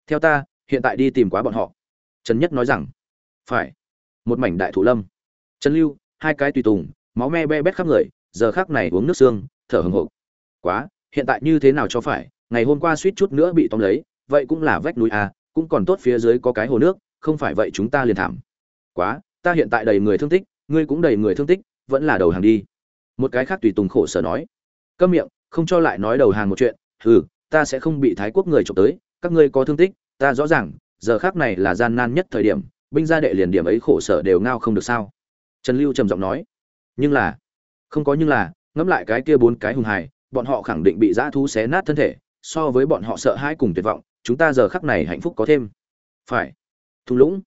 Theo ta, hiện tại đi tìm quá bọn họ. Trần nhất nói rằng, phải. Một mảnh đại thủ lâm trần lưu, hai cái tùy tùng, máu me be bét khắp người, giờ khác này uống nước xương, thở hừng hộp quá, hiện tại như thế nào cho phải, ngày hôm qua suýt chút nữa bị tóm lấy, vậy cũng là vách núi à cũng còn tốt phía dưới có cái hồ nước, không phải vậy chúng ta liền thảm. Quá, ta hiện tại đầy người thương tích, ngươi cũng đầy người thương tích, vẫn là đầu hàng đi. Một cái khác tùy tùng khổ sở nói. Câm miệng, không cho lại nói đầu hàng một chuyện, hừ, ta sẽ không bị thái quốc người trộm tới, các ngươi có thương tích, ta rõ ràng, giờ khác này là gian nan nhất thời điểm, binh gia đệ liền điểm ấy khổ sở đều ngao không được sao trần lưu trầm giọng nói, nhưng là, không có nhưng là, ngẫm lại cái kia bốn cái hùng hài, bọn họ khẳng định bị dã thú xé nát thân thể, so với bọn họ sợ hãi cùng tuyệt vọng, chúng ta giờ khắc này hạnh phúc có thêm. Phải. Thung lũng,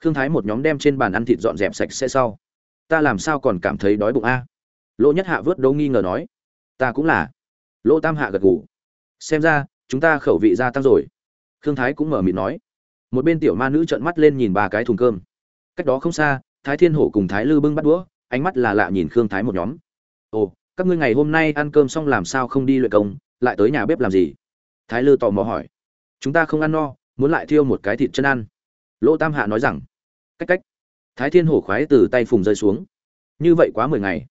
khương thái một nhóm đem trên bàn ăn thịt dọn dẹp sạch sẽ sau. Ta làm sao còn cảm thấy đói bụng a? Lỗ nhất hạ vớt đâu nghi ngờ nói, ta cũng là. Lỗ tam hạ gật gù, xem ra, chúng ta khẩu vị gia tăng rồi. Khương thái cũng mở mịt nói, một bên tiểu ma nữ trợn mắt lên nhìn ba cái thùng cơm. Cách đó không xa thái thiên hổ cùng thái lư bưng bắt đũa, ánh mắt là lạ nhìn khương thái một nhóm. Ồ, các ngươi ngày hôm nay ăn cơm xong làm sao không đi luyện công, lại tới nhà bếp làm gì? Thái lư tò mò hỏi. Chúng ta không ăn no, muốn lại thiêu một cái thịt chân ăn. Lỗ tam hạ nói rằng. Cách cách. Thái thiên hổ khoái từ tay phùng rơi xuống. Như vậy quá mười ngày.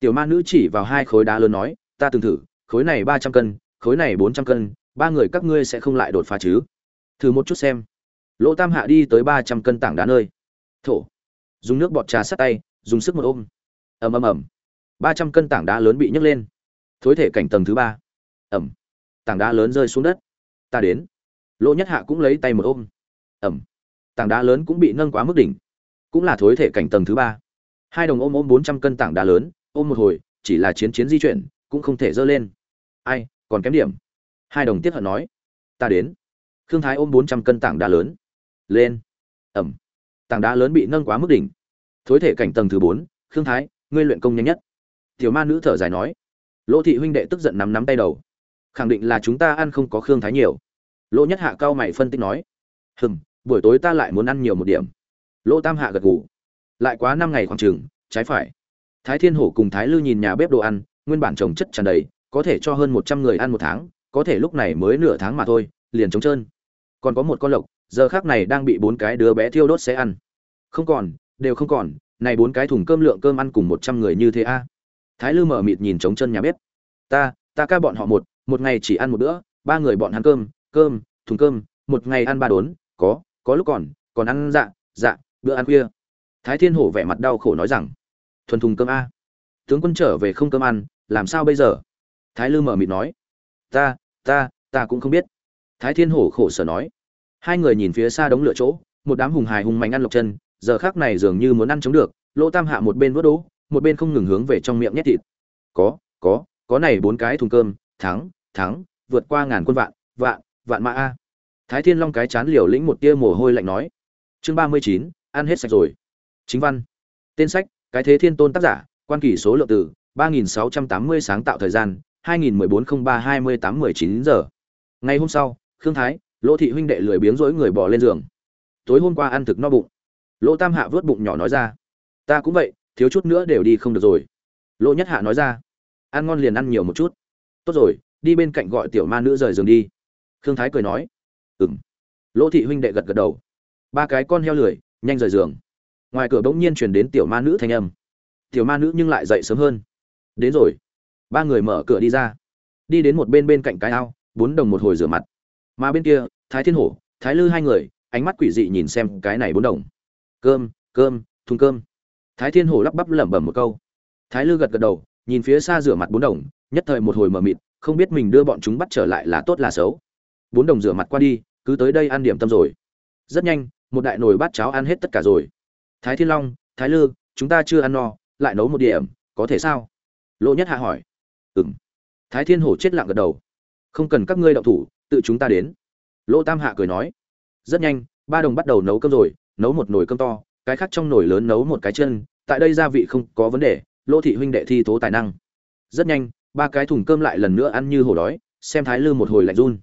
Tiểu ma nữ chỉ vào hai khối đá lớn nói, ta từng thử, khối này ba trăm cân, khối này bốn trăm cân, ba người các ngươi sẽ không lại đột phá chứ? Thử một chút xem. Lỗ tam hạ đi tới ba trăm cân tảng đá nơi. Thổ dùng nước bọt trà sát tay, dùng sức một ôm. Ầm ầm ầm. Ba trăm cân tảng đá lớn bị nhấc lên. Thối thể cảnh tầng thứ ba. Ẩm tảng đá lớn rơi xuống đất. Ta đến. Lỗ nhất hạ cũng lấy tay một ôm. Ẩm tảng đá lớn cũng bị nâng quá mức đỉnh. Cũng là thối thể cảnh tầng thứ ba. Hai đồng ôm ôm bốn trăm cân tảng đá lớn, ôm một hồi, chỉ là chiến chiến di chuyển, cũng không thể dơ lên. Ai, còn kém điểm. Hai đồng tiết hận nói. Ta đến. Khương thái ôm bốn trăm cân tảng đá lớn. Lên. Ẩm tảng đá lớn bị nâng quá mức đỉnh. Thối thể cảnh tầng thứ bốn, khương thái, ngươi luyện công nhanh nhất. Tiểu ma nữ thở dài nói. Lỗ thị huynh đệ tức giận nắm nắm tay đầu. Khẳng định là chúng ta ăn không có khương thái nhiều. Lỗ nhất hạ cao mày phân tích nói. Hừm, buổi tối ta lại muốn ăn nhiều một điểm. Lỗ tam hạ gật gù. Lại quá năm ngày khoảng trường trái phải. Thái thiên hổ cùng thái lư nhìn nhà bếp đồ ăn, nguyên bản trồng chất tràn đầy, có thể cho hơn một trăm người ăn một tháng, có thể lúc này mới nửa tháng mà thôi, liền trống trơn. Còn có một con lộc, giờ khác này đang bị bốn cái đứa bé thiêu đốt sẽ ăn không còn, đều không còn, này bốn cái thùng cơm lượng cơm ăn cùng một trăm người như thế a? Thái lư mở mịt nhìn trống chân nhà bếp. Ta ta ca bọn họ một một ngày chỉ ăn một bữa, ba người bọn hắn cơm cơm, thùng cơm, một ngày ăn ba đốn, có có lúc còn còn ăn dạ dạ bữa ăn khuya. Thái thiên hổ vẻ mặt đau khổ nói rằng, thuần thùng cơm a, tướng quân trở về không cơm ăn, làm sao bây giờ? Thái lư mở mịt nói, ta ta ta cũng không biết. Thái thiên hổ khổ sở nói, hai người nhìn phía xa đống lửa chỗ, một đám hùng hài hùng mạnh ăn lộc chân giờ khác này dường như muốn ăn chống được, lỗ tam hạ một bên vớt đỗ một bên không ngừng hướng về trong miệng nhét thịt. Có có có này bốn cái thùng cơm, thắng thắng, vượt qua ngàn quân vạn vạn vạn mã a. Thái thiên long cái chán liều lĩnh một tia mồ hôi lạnh nói. Chương ba mươi chín, ăn hết sạch rồi. Chính văn. Tên sách, cái thế thiên tôn tác giả, quan kỷ số lượng từ ba nghìn sáu trăm tám mươi sáng tạo thời gian, hai nghìn mười bốn không ba hai mươi tám mười chín giờ. Ngày hôm sau, khương thái, lỗ thị huynh đệ lười biếng rỗi người bỏ lên giường. Tối hôm qua ăn thực no bụng lỗ tam hạ vớt bụng nhỏ nói ra. Ta cũng vậy, thiếu chút nữa đều đi không được rồi. Lỗ nhất hạ nói ra. Ăn ngon liền ăn nhiều một chút. Tốt rồi, đi bên cạnh gọi tiểu ma nữ rời giường đi. Khương thái cười nói. Ừ m lỗ thị huynh đệ gật gật đầu. Ba cái con heo lười, nhanh rời giường. Ngoài cửa bỗng nhiên chuyển đến tiểu ma nữ thanh âm. Tiểu ma nữ nhưng lại dậy sớm hơn. Đến rồi. Ba người mở cửa đi ra. Đi đến một bên bên cạnh cái ao, bốn đồng một hồi rửa mặt. Mà bên kia, thái thiên hổ, thái lư hai người, ánh mắt quỷ dị nhìn xem cái này bốn đồng cơm cơm, thùng cơm. Thái thiên hổ lắp bắp lẩm bẩm một câu. Thái lư gật gật đầu, nhìn phía xa rửa mặt bốn đồng, nhất thời một hồi mờ mịt, không biết mình đưa bọn chúng bắt trở lại là tốt là xấu. Bốn đồng rửa mặt qua đi, cứ tới đây ăn điểm tâm rồi. Rất nhanh, một đại nồi bát cháo ăn hết tất cả rồi. Thái thiên long, thái lư, chúng ta chưa ăn no, lại nấu một điểm, có thể sao? Lỗ nhất hạ hỏi. Ừng thái thiên hổ chết lặng gật đầu. Không cần các ngươi đậu thủ, tự chúng ta đến. Lỗ tam hạ cười nói. Rất nhanh, ba đồng bắt đầu nấu cơm rồi nấu một nồi cơm to, cái khác trong nồi lớn nấu một cái chân, tại đây gia vị không có vấn đề, lỗ thị huynh đệ thi tố tài năng. Rất nhanh, ba cái thùng cơm lại lần nữa ăn như hổ đói, xem thái lư một hồi lạnh run.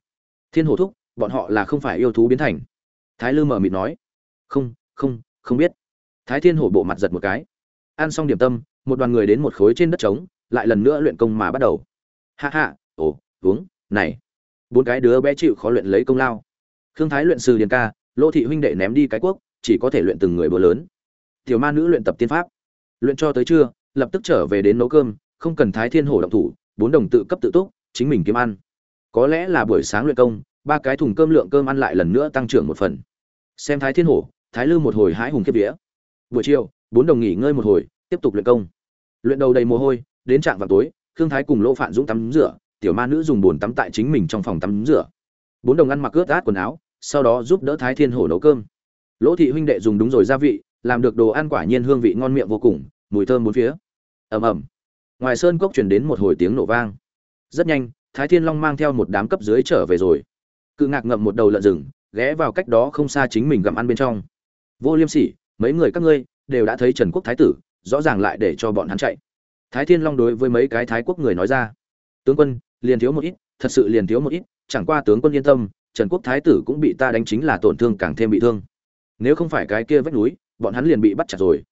Thiên hổ thúc, bọn họ là không phải yêu thú biến thành. Thái lư mở mịt nói. Không không không biết. Thái thiên hổ bộ mặt giật một cái. Ăn xong điểm tâm, một đoàn người đến một khối trên đất trống, lại lần nữa luyện công mà bắt đầu. Hạ hạ ồ, uống, này. Bốn cái đứa bé chịu khó luyện lấy công lao. Khương thái luyện sư điền ca, lỗ thị huynh đệ ném đi cái quốc chỉ có thể luyện từng người bữa lớn. Tiểu ma nữ luyện tập tiên pháp. Luyện cho tới trưa, lập tức trở về đến nấu cơm, không cần thái thiên hổ động thủ, bốn đồng tự cấp tự túc, chính mình kiếm ăn. Có lẽ là buổi sáng luyện công, ba cái thùng cơm lượng cơm ăn lại lần nữa tăng trưởng một phần. Xem thái thiên hổ, thái lư một hồi hái hùng kiếp vía. Buổi chiều, bốn đồng nghỉ ngơi một hồi, tiếp tục luyện công. Luyện đầu đầy mồ hôi, đến trạng vào tối, khương thái cùng lỗ phạn dũng tắm rửa, tiểu ma nữ dùng bồn tắm tại chính mình trong phòng tắm rửa. Bốn đồng ăn mặc ướt át quần áo, sau đó giúp đỡ thái thiên hổ nấu cơm lỗ thị huynh đệ dùng đúng rồi gia vị, làm được đồ ăn quả nhiên hương vị ngon miệng vô cùng, mùi thơm bốn phía. Ầm ầm. Ngoài sơn cốc truyền đến một hồi tiếng nổ vang. Rất nhanh, thái thiên long mang theo một đám cấp dưới trở về rồi. Cự ngạc ngậm một đầu lợn rừng, ghé vào cách đó không xa chính mình gặm ăn bên trong. Vô liêm sỉ, mấy người các ngươi đều đã thấy trần quốc thái tử, rõ ràng lại để cho bọn hắn chạy. Thái thiên long đối với mấy cái thái quốc người nói ra. Tướng quân, liền thiếu một ít, thật sự liền thiếu một ít, chẳng qua tướng quân yên tâm, trần quốc thái tử cũng bị ta đánh chính là tổn thương càng thêm bị thương nếu không phải cái kia vách núi, bọn hắn liền bị bắt chặt rồi.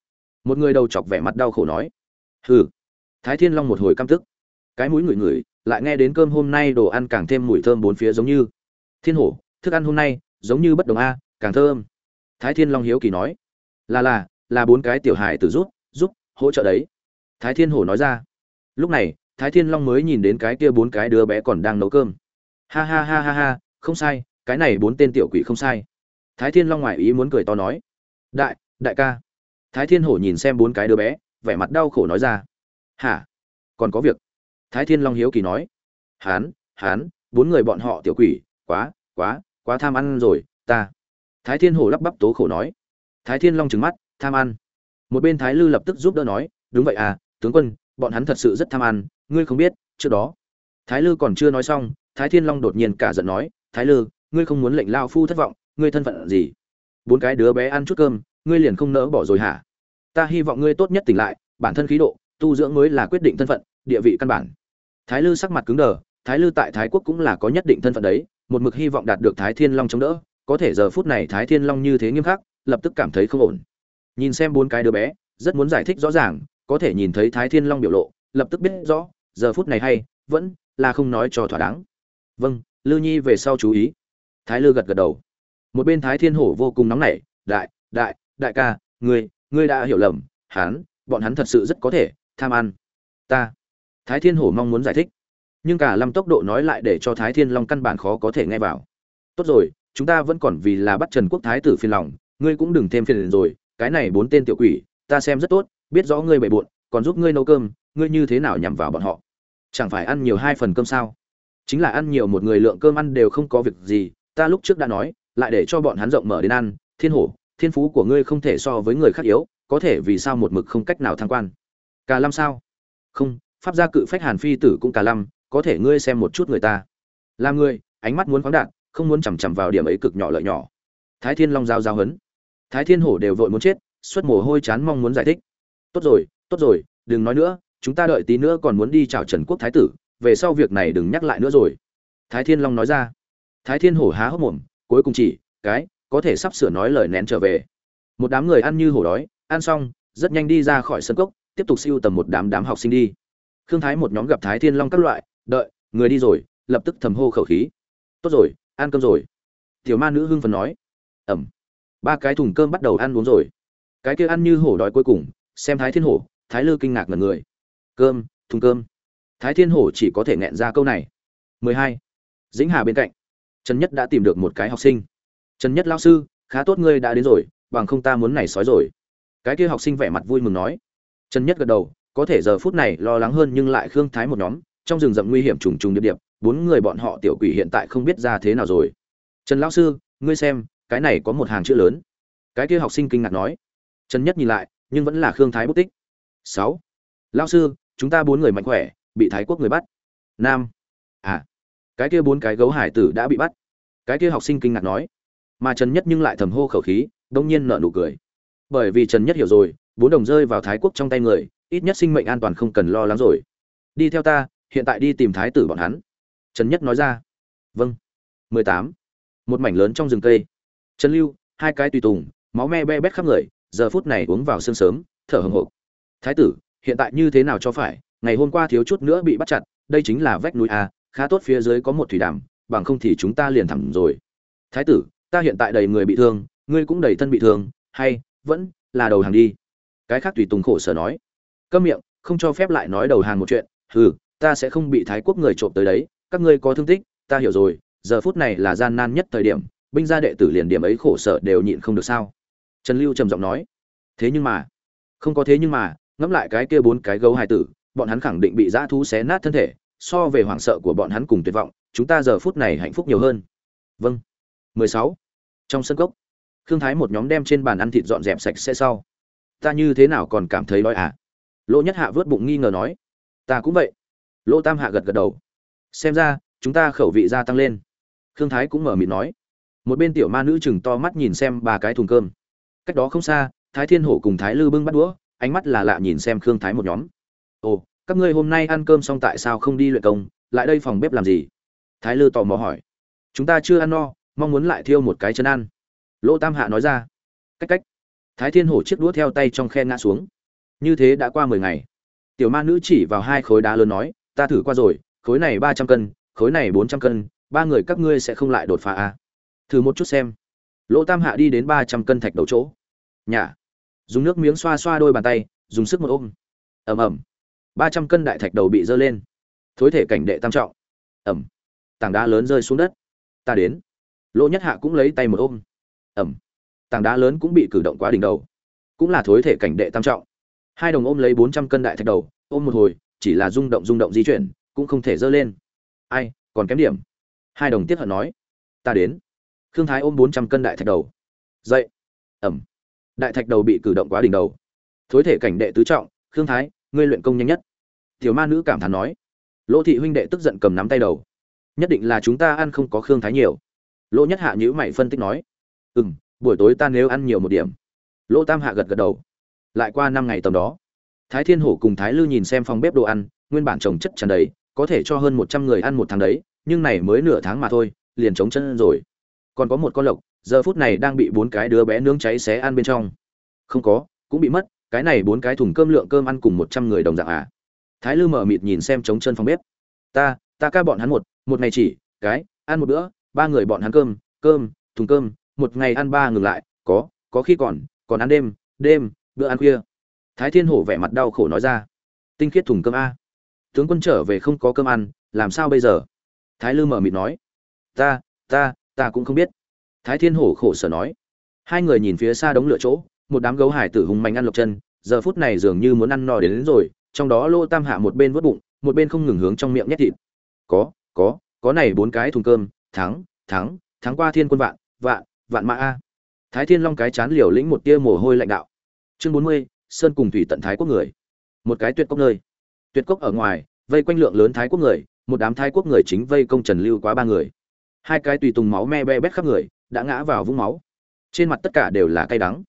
Một người đầu chọc vẻ mặt đau khổ nói, hừ. Thái thiên long một hồi căm tức. Cái mũi ngửi ngửi, lại nghe đến cơm hôm nay đồ ăn càng thêm mùi thơm bốn phía giống như, thiên hổ, thức ăn hôm nay giống như bất đồng a, càng thơm. Thái thiên long hiếu kỳ nói, là là là bốn cái tiểu hài tử giúp giúp, hỗ trợ đấy. Thái thiên hổ nói ra, lúc này, thái thiên long mới nhìn đến cái kia bốn cái đứa bé còn đang nấu cơm. Ha ha ha ha ha, không sai, cái này bốn tên tiểu quỷ không sai thái thiên long ngoại ý muốn cười to nói. Đại đại ca. Thái thiên hổ nhìn xem bốn cái đứa bé, vẻ mặt đau khổ nói ra. Hả? Còn có việc. Thái thiên long hiếu kỳ nói. Hán hán, bốn người bọn họ tiểu quỷ, quá quá quá tham ăn rồi, ta. Thái thiên hổ lắp bắp tố khổ nói. Thái thiên long trừng mắt, tham ăn. Một bên thái lư lập tức giúp đỡ nói, đúng vậy à tướng quân, bọn hắn thật sự rất tham ăn, ngươi không biết, trước đó. Thái lư còn chưa nói xong, thái thiên long đột nhiên cả giận nói, thái lư, ngươi không muốn lệnh lao phu thất vọng ngươi thân phận gì? Bốn cái đứa bé ăn chút cơm, ngươi liền không nỡ bỏ rồi hả? Ta hy vọng ngươi tốt nhất tỉnh lại, bản thân khí độ, tu dưỡng mới là quyết định thân phận, địa vị căn bản. Thái lư sắc mặt cứng đờ, thái lư tại thái quốc cũng là có nhất định thân phận đấy, một mực hy vọng đạt được thái thiên long chống đỡ, có thể giờ phút này thái thiên long như thế nghiêm khắc, lập tức cảm thấy không ổn. Nhìn xem bốn cái đứa bé, rất muốn giải thích rõ ràng, có thể nhìn thấy thái thiên long biểu lộ, lập tức biết rõ, giờ phút này hay, vẫn là không nói cho thỏa đáng. Vâng lư nhi về sau chú ý. Thái lư gật gật đầu một bên thái thiên hổ vô cùng nóng nảy, đại đại đại ca, ngươi ngươi đã hiểu lầm, hắn, bọn hắn thật sự rất có thể tham ăn ta. Thái thiên hổ mong muốn giải thích, nhưng cả lâm tốc độ nói lại để cho thái thiên long căn bản khó có thể nghe vào. Tốt rồi, chúng ta vẫn còn vì là bắt trần quốc thái tử phiền lòng, ngươi cũng đừng thêm phiền rồi, cái này bốn tên tiểu quỷ, ta xem rất tốt, biết rõ ngươi bề bộn, còn giúp ngươi nấu cơm, ngươi như thế nào nhằm vào bọn họ? Chẳng phải ăn nhiều hai phần cơm sao? Chính là ăn nhiều một người lượng cơm ăn đều không có việc gì, ta lúc trước đã nói lại để cho bọn hắn rộng mở đến ăn. Thiên hổ, thiên phú của ngươi không thể so với người khác yếu, có thể vì sao một mực không cách nào thăng quan? Cả lâm sao? Không, pháp gia cự phách hàn phi tử cũng cả lâm, có thể ngươi xem một chút người ta. Làm ngươi ánh mắt muốn khoáng đạt, không muốn chằm chằm vào điểm ấy cực nhỏ lợi nhỏ. Thái thiên long giao giao hấn. Thái thiên hổ đều vội muốn chết suất mồ hôi chán mong muốn giải thích. Tốt rồi tốt rồi, đừng nói nữa, chúng ta đợi tí nữa còn muốn đi chào trần quốc thái tử, về sau việc này đừng nhắc lại nữa rồi. Thái thiên long nói ra. Thái thiên hổ há hốc mồm cuối cùng chỉ, cái, có thể sắp sửa nói lời nén trở về. Một đám người ăn như hổ đói, ăn xong, rất nhanh đi ra khỏi sân cốc, tiếp tục siêu tầm một đám đám học sinh đi. Khương thái một nhóm gặp thái thiên long các loại, đợi, người đi rồi, lập tức thầm hô khẩu khí. Tốt rồi, ăn cơm rồi. Tiểu ma nữ hưng phần nói. Ẩm. Ba cái thùng cơm bắt đầu ăn uống rồi. Cái kia ăn như hổ đói cuối cùng, xem thái thiên hổ, thái lư kinh ngạc ngần người. Cơm, thùng cơm. Thái thiên hổ chỉ có thể nghẹn ra câu này. 12. dĩnh hà bên cạnh trần nhất đã tìm được một cái học sinh. Trần nhất lao sư, khá tốt ngươi đã đến rồi, bằng không ta muốn này sói rồi. Cái kia học sinh vẻ mặt vui mừng nói. Trần nhất gật đầu, có thể giờ phút này lo lắng hơn nhưng lại khương thái một nhóm, trong rừng rậm nguy hiểm trùng trùng điệp điệp, bốn người bọn họ tiểu quỷ hiện tại không biết ra thế nào rồi. Trần lão sư, ngươi xem, cái này có một hàng chữ lớn. Cái kia học sinh kinh ngạc nói. Trần nhất nhìn lại, nhưng vẫn là khương thái bút tích. Sáu. Lao sư, chúng ta bốn người mạnh khỏe, bị thái quốc người bắt. Nam. À cái kia bốn cái gấu hải tử đã bị bắt. Cái kia học sinh kinh ngạc nói. Mà trần nhất nhưng lại thầm hô khẩu khí, đông nhiên nợ nụ cười. Bởi vì trần nhất hiểu rồi, bốn đồng rơi vào thái quốc trong tay người, ít nhất sinh mệnh an toàn không cần lo lắng rồi. Đi theo ta, hiện tại đi tìm thái tử bọn hắn. Trần nhất nói ra. Vâng. Mười tám. Một mảnh lớn trong rừng cây. Trần lưu, hai cái tùy tùng, máu me be bét khắp người, giờ phút này uống vào sương sớm, thở hồng hộc. Thái tử, hiện tại như thế nào cho phải? Ngày hôm qua thiếu chút nữa bị bắt chặt, đây chính là vách núi a khá tốt phía dưới có một thủy đàm, bằng không thì chúng ta liền thẳng rồi. Thái tử, ta hiện tại đầy người bị thương, ngươi cũng đầy thân bị thương, hay, vẫn là đầu hàng đi. Cái khác tùy tùng khổ sở nói. Câm miệng, không cho phép lại nói đầu hàng một chuyện. Hừ, ta sẽ không bị thái quốc người trộm tới đấy, các ngươi có thương tích, ta hiểu rồi, giờ phút này là gian nan nhất thời điểm, binh gia đệ tử liền điểm ấy khổ sở đều nhịn không được sao? Trần lưu trầm giọng nói. Thế nhưng mà, không có thế nhưng mà, ngẫm lại cái kia bốn cái gấu hài tử, bọn hắn khẳng định bị dã thú xé nát thân thể so về hoảng sợ của bọn hắn cùng tuyệt vọng, chúng ta giờ phút này hạnh phúc nhiều hơn. Vâng. 16. trong sân cốc, khương thái một nhóm đem trên bàn ăn thịt dọn dẹp sạch sẽ sau. Ta như thế nào còn cảm thấy đói à? Lỗ nhất hạ vớt bụng nghi ngờ nói. Ta cũng vậy. Lỗ tam hạ gật gật đầu. Xem ra, chúng ta khẩu vị gia tăng lên. Khương thái cũng mở mịt nói. Một bên tiểu ma nữ chừng to mắt nhìn xem ba cái thùng cơm. Cách đó không xa, thái thiên hổ cùng thái lư bưng bắt đũa, ánh mắt là lạ nhìn xem khương thái một nhóm. Ồ các ngươi hôm nay ăn cơm xong tại sao không đi luyện công? Lại đây phòng bếp làm gì? Thái lư tò mò hỏi. Chúng ta chưa ăn no, mong muốn lại thiêu một cái chân ăn. Lỗ tam hạ nói ra. Cách cách. Thái thiên hổ chiếc đũa theo tay trong khe ngã xuống. Như thế đã qua mười ngày. Tiểu ma nữ chỉ vào hai khối đá lớn nói, ta thử qua rồi, khối này ba trăm cân, khối này bốn trăm cân, ba người các ngươi sẽ không lại đột phá à. thử một chút xem. Lỗ tam hạ đi đến ba trăm cân thạch đầu chỗ. Nhả. dùng nước miếng xoa xoa đôi bàn tay, dùng sức một ôm. Ẩm ẩm ba trăm cân đại thạch đầu bị dơ lên. Thối thể cảnh đệ tam trọng. Ẩm. Tảng đá lớn rơi xuống đất. Ta đến. Lỗ nhất hạ cũng lấy tay một ôm. Ẩm. Tảng đá lớn cũng bị cử động quá đỉnh đầu. Cũng là thối thể cảnh đệ tam trọng. Hai đồng ôm lấy bốn trăm cân đại thạch đầu, ôm một hồi, chỉ là rung động rung động di chuyển, cũng không thể dơ lên. Ai, còn kém điểm. Hai đồng tiết hận nói. Ta đến. Khương thái ôm bốn trăm cân đại thạch đầu. Dậy. Ẩm. Đại thạch đầu bị cử động quá đỉnh đầu. Thối thể cảnh đệ tứ trọng. Khương thái, ngươi luyện công nhanh nhất tiểu ma nữ cảm thán nói. Lỗ thị huynh đệ tức giận cầm nắm tay đầu. Nhất định là chúng ta ăn không có khương thái nhiều. Lỗ nhất hạ nhữ mày phân tích nói. Ừ m buổi tối ta nếu ăn nhiều một điểm. Lỗ tam hạ gật gật đầu. Lại qua năm ngày tầm đó, thái thiên hổ cùng thái lư nhìn xem phòng bếp đồ ăn, nguyên bản trồng chất tràn đầy, có thể cho hơn một trăm người ăn một tháng đấy, nhưng này mới nửa tháng mà thôi, liền trống chân rồi. Còn có một con lộc, giờ phút này đang bị bốn cái đứa bé nướng cháy xé ăn bên trong. Không có, cũng bị mất, cái này bốn cái thùng cơm lượng cơm ăn cùng một trăm người đồng dạng à? Thái lư mở mịt nhìn xem trống chân phòng bếp. Ta ta ca bọn hắn một một ngày chỉ cái ăn một bữa ba người bọn hắn cơm cơm thùng cơm một ngày ăn ba ngừng lại có có khi còn còn ăn đêm đêm bữa ăn khuya. Thái thiên hổ vẻ mặt đau khổ nói ra. Tinh khiết thùng cơm a. Tướng quân trở về không có cơm ăn làm sao bây giờ? Thái lư mở mịt nói. Ta ta ta cũng không biết. Thái thiên hổ khổ sở nói. Hai người nhìn phía xa đống lửa chỗ một đám gấu hải tử hùng mạnh ăn lộc chân giờ phút này dường như muốn ăn no đến, đến rồi trong đó lô tam hạ một bên vớt bụng, một bên không ngừng hướng trong miệng nhét thịt. Có có có này bốn cái thùng cơm, thắng thắng thắng qua thiên quân vạn vạn vạn mã a. Thái thiên long cái chán liều lĩnh một tia mồ hôi lạnh đạo. Chương bốn mươi, sơn cùng thủy tận thái quốc người. Một cái tuyệt cốc nơi. Tuyệt cốc ở ngoài, vây quanh lượng lớn thái quốc người, một đám thái quốc người chính vây công trần lưu quá ba người. Hai cái tùy tùng máu me be bét khắp người, đã ngã vào vũng máu. Trên mặt tất cả đều là cay đắng.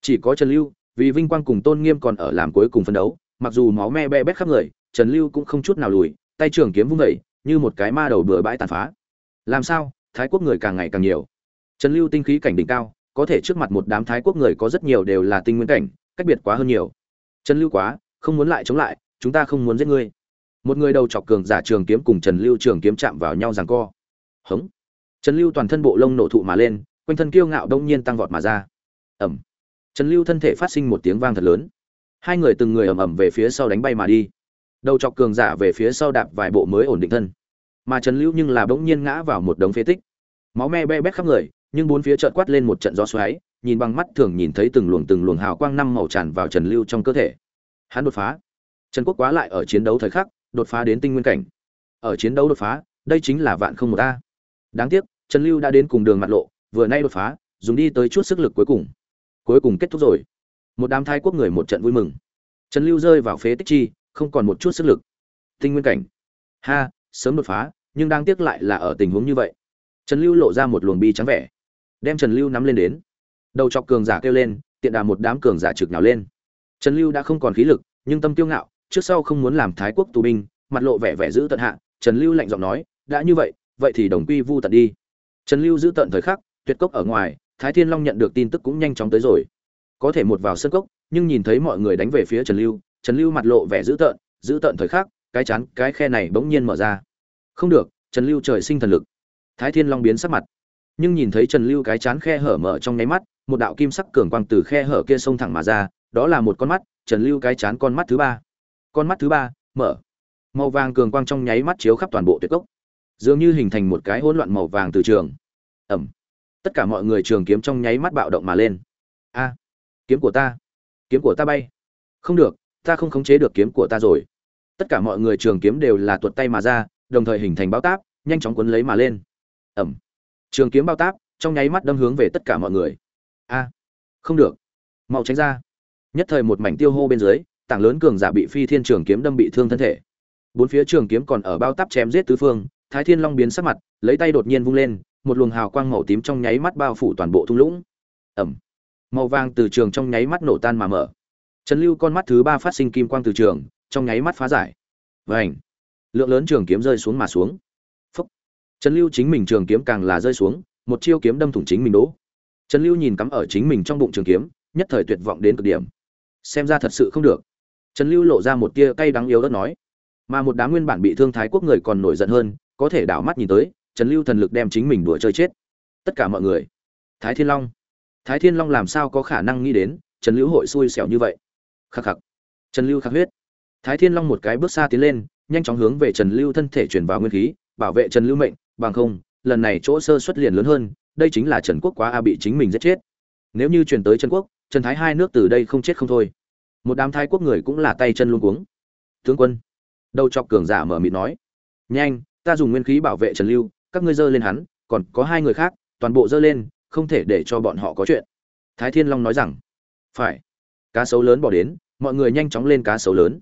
Chỉ có trần lưu, vì vinh quang cùng tôn nghiêm còn ở làm cuối cùng phân đấu mặc dù máu me be bét khắp người, trần lưu cũng không chút nào lùi, tay trường kiếm vung vẩy như một cái ma đầu bừa bãi tàn phá. Làm sao? Thái quốc người càng ngày càng nhiều. Trần lưu tinh khí cảnh đỉnh cao, có thể trước mặt một đám thái quốc người có rất nhiều đều là tinh nguyên cảnh, cách biệt quá hơn nhiều. Trần lưu quá, không muốn lại chống lại, chúng ta không muốn giết ngươi. Một người đầu chọc cường giả trường kiếm cùng trần lưu trường kiếm chạm vào nhau rằng co. Hống. Trần lưu toàn thân bộ lông nổ thụ mà lên, quanh thân kiêu ngạo đông nhiên tăng vọt mà ra. Ẩm. Trần lưu thân thể phát sinh một tiếng vang thật lớn hai người từng người ầm ầm về phía sau đánh bay mà đi. Đầu chọc cường giả về phía sau đạp vài bộ mới ổn định thân. Mà trần lưu nhưng là bỗng nhiên ngã vào một đống phế tích. Máu me be bét khắp người, nhưng bốn phía chợt quát lên một trận gió xoáy, nhìn bằng mắt thường nhìn thấy từng luồng từng luồng hào quang năm màu tràn vào trần lưu trong cơ thể. Hắn đột phá. Trần quốc quá lại ở chiến đấu thời khắc, đột phá đến tinh nguyên cảnh. Ở chiến đấu đột phá, đây chính là vạn không một a. Đáng tiếc, trần lưu đã đến cùng đường mặt lộ, vừa nay đột phá, dùng đi tới chút sức lực cuối cùng. Cuối cùng kết thúc rồi một đám thái quốc người một trận vui mừng. Trần lưu rơi vào phế tích chi, không còn một chút sức lực. Tinh nguyên cảnh. Ha, sớm đột phá, nhưng đang tiếc lại là ở tình huống như vậy. Trần lưu lộ ra một luồng bi trắng vẻ. Đem trần lưu nắm lên đến. Đầu chọc cường giả kêu lên, tiện đà một đám cường giả trực nào lên. Trần lưu đã không còn khí lực, nhưng tâm tiêu ngạo, trước sau không muốn làm thái quốc tù binh, mặt lộ vẻ vẻ giữ tận hạ, trần lưu lạnh giọng nói, đã như vậy vậy thì đồng quy vu tận đi. Trần lưu giữ tận thời khắc, tuyệt cốc ở ngoài, thái thiên long nhận được tin tức cũng nhanh chóng tới rồi có thể một vào sân cốc, nhưng nhìn thấy mọi người đánh về phía trần lưu trần lưu mặt lộ vẻ dữ tợn dữ tợn thời khắc, cái chán, cái khe này bỗng nhiên mở ra. Không được, trần lưu trời sinh thần lực. Thái thiên long biến sắc mặt. Nhưng nhìn thấy trần lưu cái chán khe hở mở trong nháy mắt, một đạo kim sắc cường quang từ khe hở kia xông thẳng mà ra, đó là một con mắt, trần lưu cái chán con mắt thứ ba. Con mắt thứ ba, mở. Màu vàng cường quang trong nháy mắt chiếu khắp toàn bộ tuyệt cốc. Dường như hình thành một cái hỗn loạn màu vàng từ trường. Ẩm. Tất cả mọi người trường kiếm trong nháy mắt bạo động mà lên. A kiếm của ta. Kiếm của ta bay. Không được, ta không khống chế được kiếm của ta rồi. Tất cả mọi người trường kiếm đều là tuột tay mà ra, đồng thời hình thành bao táp, nhanh chóng cuốn lấy mà lên. Ẩm. Trường kiếm bao táp, trong nháy mắt đâm hướng về tất cả mọi người. A. Không được. Mau tránh ra. Nhất thời một mảnh tiêu hô bên dưới, tảng lớn cường giả bị phi thiên trường kiếm đâm bị thương thân thể. Bốn phía trường kiếm còn ở bao táp chém giết tứ phương, thái thiên long biến sắc mặt, lấy tay đột nhiên vung lên, một luồng hào quang màu tím trong nháy mắt bao phủ toàn bộ thung lũng. Ẩm màu vàng từ trường trong nháy mắt nổ tan mà mở. Trần lưu con mắt thứ ba phát sinh kim quang từ trường, trong nháy mắt phá giải. Vảnh lượng lớn trường kiếm rơi xuống mà xuống. Phúc! Trần lưu chính mình trường kiếm càng là rơi xuống, một chiêu kiếm đâm thủng chính mình đỗ trần lưu nhìn cắm ở chính mình trong bụng trường kiếm, nhất thời tuyệt vọng đến cực điểm. Xem ra thật sự không được. Trần lưu lộ ra một tia cay đắng yếu đất nói. Mà một đám nguyên bản bị thương thái quốc người còn nổi giận hơn, có thể đảo mắt nhìn tới, trần lưu thần lực đem chính mình đùa chơi chết. Tất cả mọi người. Thái thiên long thái thiên long làm sao có khả năng nghĩ đến trần lưu hội xui xẻo như vậy? Khắc khắc. Trần lưu khắc huyết. Thái thiên long một cái bước xa tiến lên, nhanh chóng hướng về trần lưu thân thể chuyển vào nguyên khí, bảo vệ trần lưu mệnh, bằng không, lần này chỗ sơ xuất liền lớn hơn, đây chính là trần quốc quá a bị chính mình giết chết. Nếu như chuyển tới trần quốc, trần thái hai nước từ đây không chết không thôi. Một đám thái quốc người cũng là tay chân luôn cuống. Tướng quân. Đầu chọc cường giả mở mịt nói. Nhanh, ta dùng nguyên khí bảo vệ trần lưu, các ngươi dơ lên hắn, còn có hai người khác, toàn bộ dơ lên không thể để cho bọn họ có chuyện. Thái thiên long nói rằng, phải. Cá sấu lớn bỏ đến, mọi người nhanh chóng lên cá sấu lớn.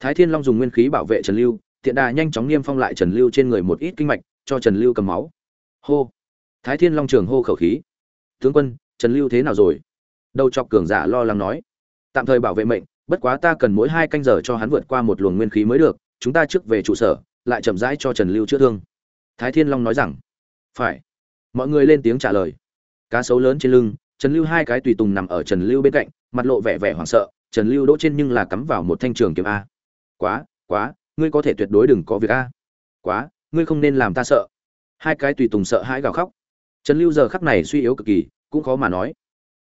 Thái thiên long dùng nguyên khí bảo vệ trần lưu tiện đà nhanh chóng niêm phong lại trần lưu trên người một ít kinh mạch, cho trần lưu cầm máu. Hô. Thái thiên long trường hô khẩu khí. Tướng quân, trần lưu thế nào rồi? Đầu chọc cường giả lo lắng nói. Tạm thời bảo vệ mệnh, bất quá ta cần mỗi hai canh giờ cho hắn vượt qua một luồng nguyên khí mới được, chúng ta trước về trụ sở, lại chậm rãi cho trần lưu chữa thương. Thái thiên long nói rằng, phải. Mọi người lên tiếng trả lời cá sấu lớn trên lưng, trần lưu hai cái tùy tùng nằm ở trần lưu bên cạnh, mặt lộ vẻ vẻ hoảng sợ, trần lưu đỗ trên nhưng là cắm vào một thanh trường kiếm a. Quá quá, ngươi có thể tuyệt đối đừng có việc a. Quá, ngươi không nên làm ta sợ. Hai cái tùy tùng sợ hãi gào khóc. Trần lưu giờ khắc này suy yếu cực kỳ, cũng khó mà nói.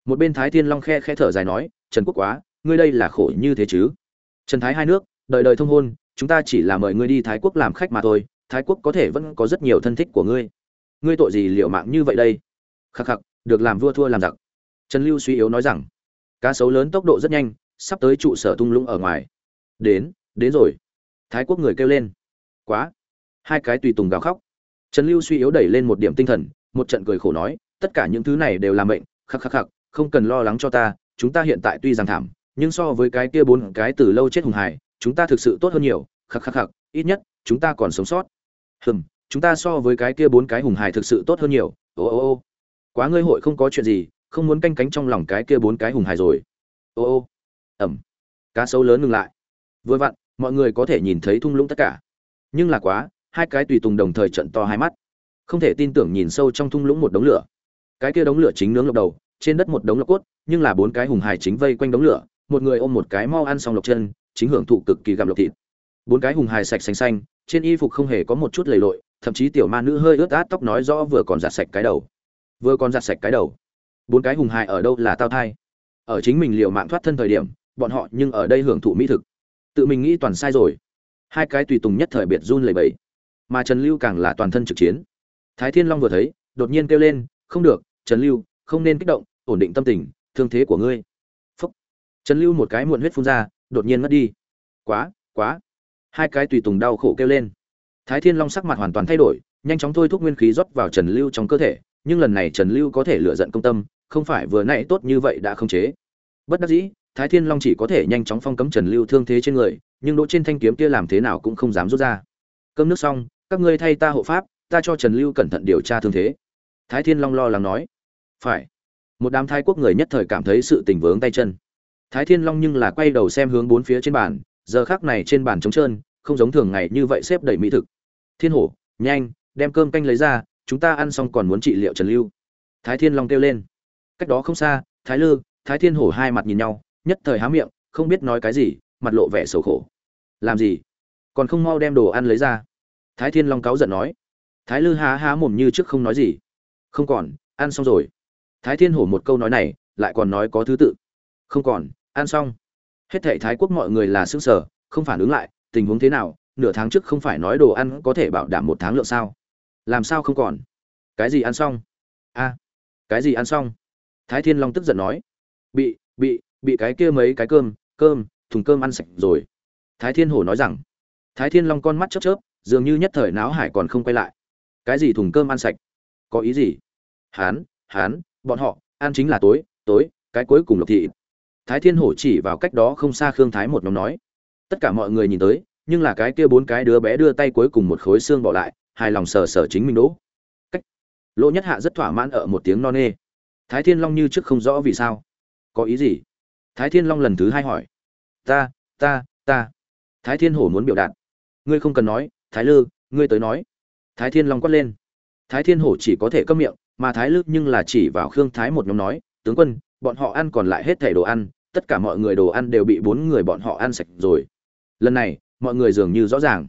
Một bên thái thiên long khe khe thở dài nói, trần quốc quá, ngươi đây là khổ như thế chứ? Trần thái hai nước đợi đời thông hôn, chúng ta chỉ là mời ngươi đi thái quốc làm khách mà thôi, thái quốc có thể vẫn có rất nhiều thân thích của ngươi. Ngươi tội gì liệu mạng như vậy đây? Khắc khắc được làm vua thua làm giặc. Trần lưu suy yếu nói rằng, cá sấu lớn tốc độ rất nhanh, sắp tới trụ sở tung lũng ở ngoài. Đến đến rồi. Thái quốc người kêu lên. Quá. Hai cái tùy tùng gào khóc. Trần lưu suy yếu đẩy lên một điểm tinh thần, một trận cười khổ nói, tất cả những thứ này đều là mệnh, khắc khắc khắc, không cần lo lắng cho ta, chúng ta hiện tại tuy rằng thảm, nhưng so với cái kia bốn cái từ lâu chết hùng hải chúng ta thực sự tốt hơn nhiều, khắc khắc khắc, ít nhất, chúng ta còn sống sót. Hừm, chúng ta so với cái kia bốn cái hùng hải thực sự tốt hơn nhiều, ô ô ô quá ngươi hội không có chuyện gì, không muốn canh cánh trong lòng cái kia bốn cái hùng hài rồi. Ô ô ẩm cá sấu lớn ngừng lại. Vừa vặn, mọi người có thể nhìn thấy thung lũng tất cả. Nhưng là quá, hai cái tùy tùng đồng thời trận to hai mắt. Không thể tin tưởng nhìn sâu trong thung lũng một đống lửa. Cái kia đống lửa chính nướng lộc đầu, trên đất một đống lộc cốt, nhưng là bốn cái hùng hài chính vây quanh đống lửa. Một người ôm một cái mau ăn xong lộc chân, chính hưởng thụ cực kỳ gặm lộc thịt. Bốn cái hùng hài sạch xanh xanh, trên y phục không hề có một chút lầy lội, thậm chí tiểu ma nữ hơi ướt át tóc nói rõ vừa còn giặt sạch cái đầu vừa còn giặt sạch cái đầu. Bốn cái hùng hài ở đâu là tao thai? Ở chính mình liều mạng thoát thân thời điểm, bọn họ nhưng ở đây hưởng thụ mỹ thực. Tự mình nghĩ toàn sai rồi. Hai cái tùy tùng nhất thời biệt run lẩy bẩy. Mà trần lưu càng là toàn thân trực chiến. Thái thiên long vừa thấy, đột nhiên kêu lên, không được, trần lưu, không nên kích động, ổn định tâm tình, thương thế của ngươi. Phúc. Trần lưu một cái muộn huyết phun ra, đột nhiên mất đi. Quá quá. Hai cái tùy tùng đau khổ kêu lên. Thái thiên long sắc mặt hoàn toàn thay đổi, nhanh chóng thôi thúc nguyên khí rót vào trần lưu trong cơ thể nhưng lần này trần lưu có thể lựa giận công tâm, không phải vừa nãy tốt như vậy đã không chế. Bất đắc dĩ, thái thiên long chỉ có thể nhanh chóng phong cấm trần lưu thương thế trên người, nhưng đỗ trên thanh kiếm kia làm thế nào cũng không dám rút ra. Cơm nước xong, các ngươi thay ta hộ pháp, ta cho trần lưu cẩn thận điều tra thương thế. Thái thiên long lo lắng nói. Phải. Một đám thái quốc người nhất thời cảm thấy sự tình vướng tay chân. Thái thiên long nhưng là quay đầu xem hướng bốn phía trên bàn, giờ khác này trên bàn trống trơn, không giống thường ngày như vậy xếp đầy mỹ thực. Thiên hổ, nhanh, đem cơm canh lấy ra chúng ta ăn xong còn muốn trị liệu trần lưu. Thái thiên long kêu lên. Cách đó không xa, thái lư, thái thiên hổ hai mặt nhìn nhau, nhất thời há miệng, không biết nói cái gì, mặt lộ vẻ sầu khổ. Làm gì? Còn không mau đem đồ ăn lấy ra. Thái thiên long cáu giận nói. Thái lư há há mồm như trước không nói gì. Không còn, ăn xong rồi. Thái thiên hổ một câu nói này, lại còn nói có thứ tự. Không còn, ăn xong. Hết thệ thái quốc mọi người là xương sở không phản ứng lại, tình huống thế nào, nửa tháng trước không phải nói đồ ăn có thể bảo đảm một tháng lượng sao? Làm sao không còn? Cái gì ăn xong? A, cái gì ăn xong? Thái thiên long tức giận nói. Bị bị bị cái kia mấy cái cơm cơm, thùng cơm ăn sạch rồi. Thái thiên hổ nói rằng. Thái thiên long con mắt chớp chớp, dường như nhất thời náo hải còn không quay lại. Cái gì thùng cơm ăn sạch? Có ý gì? Hán hán, bọn họ, ăn chính là tối tối, cái cuối cùng lộc thị. Thái thiên hổ chỉ vào cách đó không xa khương thái một nhóm nói. Tất cả mọi người nhìn tới, nhưng là cái kia bốn cái đứa bé đưa tay cuối cùng một khối xương bỏ lại hài lòng sờ sờ chính mình đỗ. Cách. Lỗ nhất hạ rất thỏa mãn ở một tiếng no nê. Thái thiên long như trước không rõ vì sao. Có ý gì? Thái thiên long lần thứ hai hỏi. Ta ta ta. Thái thiên hổ muốn biểu đạt. Ngươi không cần nói, thái lư, ngươi tới nói. Thái thiên long quát lên. Thái thiên hổ chỉ có thể câm miệng, mà thái lư nhưng là chỉ vào khương thái một nhóm nói, tướng quân, bọn họ ăn còn lại hết thẻ đồ ăn, tất cả mọi người đồ ăn đều bị bốn người bọn họ ăn sạch rồi. Lần này, mọi người dường như rõ ràng.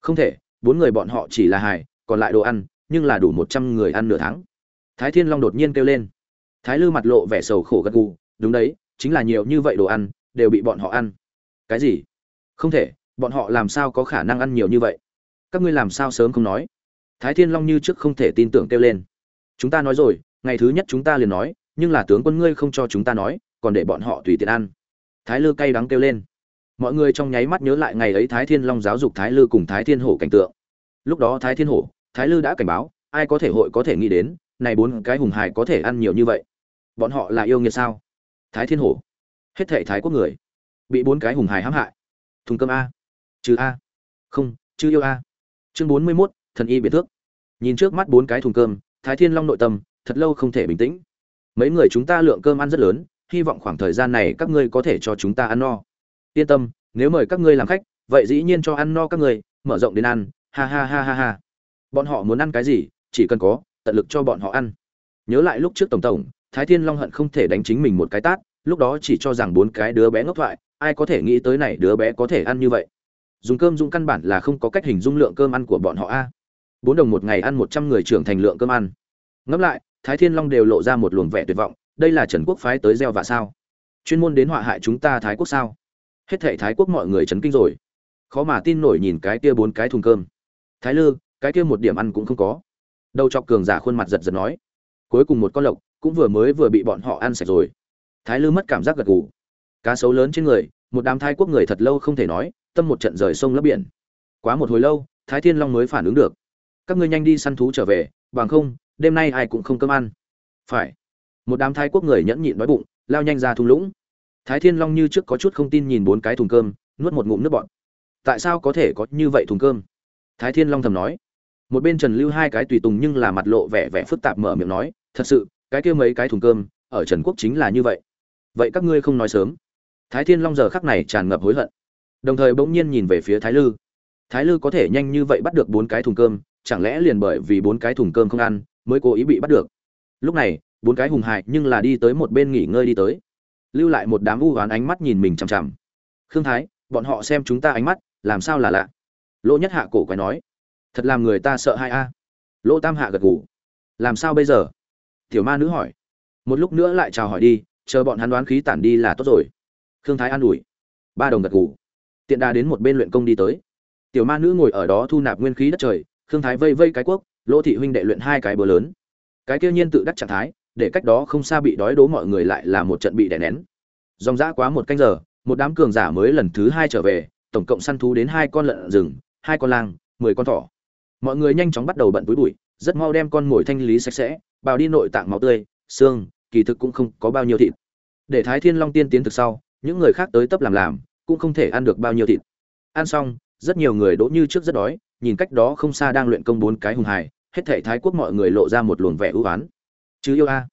Không thể bốn người bọn họ chỉ là hài, còn lại đồ ăn, nhưng là đủ một trăm người ăn nửa tháng. Thái thiên long đột nhiên kêu lên. Thái lư mặt lộ vẻ sầu khổ gật gù, đúng đấy, chính là nhiều như vậy đồ ăn, đều bị bọn họ ăn. Cái gì? Không thể, bọn họ làm sao có khả năng ăn nhiều như vậy? Các ngươi làm sao sớm không nói? Thái thiên long như trước không thể tin tưởng kêu lên. Chúng ta nói rồi, ngày thứ nhất chúng ta liền nói, nhưng là tướng quân ngươi không cho chúng ta nói, còn để bọn họ tùy tiện ăn. Thái lư cay đắng kêu lên mọi người trong nháy mắt nhớ lại ngày ấy thái thiên long giáo dục thái lư cùng thái thiên hổ cảnh tượng. Lúc đó thái thiên hổ, thái lư đã cảnh báo, ai có thể hội có thể nghĩ đến, này bốn cái hùng hài có thể ăn nhiều như vậy. Bọn họ là yêu nghiệt sao? Thái thiên hổ. Hết thệ thái quốc người, bị bốn cái hùng hài hãm hại. Thùng cơm a. Trừ a. Không chứ yêu a. Chương bốn mươi mốt, thần y biệt thước. Nhìn trước mắt bốn cái thùng cơm, thái thiên long nội tâm, thật lâu không thể bình tĩnh. Mấy người chúng ta lượng cơm ăn rất lớn, hy vọng khoảng thời gian này các ngươi có thể cho chúng ta ăn no yên tâm, nếu mời các ngươi làm khách, vậy dĩ nhiên cho ăn no các ngươi, mở rộng đến ăn, ha ha ha ha ha. Bọn họ muốn ăn cái gì, chỉ cần có, tận lực cho bọn họ ăn. Nhớ lại lúc trước tổng tổng, thái thiên long hận không thể đánh chính mình một cái tát, lúc đó chỉ cho rằng bốn cái đứa bé ngốc thoại, ai có thể nghĩ tới này đứa bé có thể ăn như vậy. Dùng cơm dùng căn bản là không có cách hình dung lượng cơm ăn của bọn họ a. Bốn đồng một ngày ăn một trăm người trưởng thành lượng cơm ăn. Ngẫm lại, thái thiên long đều lộ ra một luồng vẻ tuyệt vọng, đây là trần quốc phái tới gieo và sao? Chuyên môn đến họa hại chúng ta thái quốc sao? Hết thệ thái quốc mọi người chấn kinh rồi. Khó mà tin nổi nhìn cái kia bốn cái thùng cơm. Thái lư, cái kia một điểm ăn cũng không có. Đầu chọc cường giả khuôn mặt giật giật nói. Cuối cùng một con lộc cũng vừa mới vừa bị bọn họ ăn sạch rồi. Thái lư mất cảm giác gật gù. Cá sấu lớn trên người, một đám thái quốc người thật lâu không thể nói, tâm một trận rời sông lấp biển. Quá một hồi lâu, thái thiên long mới phản ứng được. Các ngươi nhanh đi săn thú trở về, bằng không, đêm nay ai cũng không cơm ăn. Phải. Một đám thái quốc người nhẫn nhịn đói bụng, lao nhanh ra thung lũng thái thiên long như trước có chút không tin nhìn bốn cái thùng cơm, nuốt một ngụm nước bọt. Tại sao có thể có như vậy thùng cơm? Thái thiên long thầm nói. Một bên trần lưu hai cái tùy tùng nhưng là mặt lộ vẻ vẻ phức tạp mở miệng nói, thật sự, cái kia mấy cái thùng cơm, ở trần quốc chính là như vậy. Vậy các ngươi không nói sớm. Thái thiên long giờ khắc này tràn ngập hối hận. Đồng thời bỗng nhiên nhìn về phía thái lư. Thái lư có thể nhanh như vậy bắt được bốn cái thùng cơm, chẳng lẽ liền bởi vì bốn cái thùng cơm không ăn, mới cố ý bị bắt được? Lúc này, bốn cái hùng hại nhưng là đi tới một bên nghỉ ngơi đi tới lưu lại một đám u oán ánh mắt nhìn mình chằm chằm. Khương thái, bọn họ xem chúng ta ánh mắt, làm sao là lạ? Lỗ nhất hạ cổ quái nói. Thật làm người ta sợ hai a. Lỗ tam hạ gật gù. Làm sao bây giờ? Tiểu ma nữ hỏi. Một lúc nữa lại chào hỏi đi, chờ bọn hắn đoán khí tản đi là tốt rồi. Khương thái an ủi. Ba đồng gật gù. Tiện đà đến một bên luyện công đi tới. Tiểu ma nữ ngồi ở đó thu nạp nguyên khí đất trời, khương thái vây vây cái quốc lỗ thị huynh đệ luyện hai cái bờ lớn. Cái kia nhiên tự đắc trạng thái để cách đó không xa bị đói đố mọi người lại là một trận bị đè nén. Dòng dã quá một canh giờ, một đám cường giả mới lần thứ hai trở về, tổng cộng săn thú đến hai con lợn rừng, hai con lang, mười con thỏ. Mọi người nhanh chóng bắt đầu bận túi bụi, rất mau đem con mồi thanh lý sạch sẽ, bào đi nội tạng máu tươi, xương, kỳ thực cũng không có bao nhiêu thịt. Để thái thiên long tiên tiến thực sau, những người khác tới tấp làm làm, cũng không thể ăn được bao nhiêu thịt. Ăn xong, rất nhiều người đỗ như trước rất đói, nhìn cách đó không xa đang luyện công bốn cái hùng hài, hết thể thái quốc mọi người lộ ra một luồng vẻ ưu oán chứ yêu a.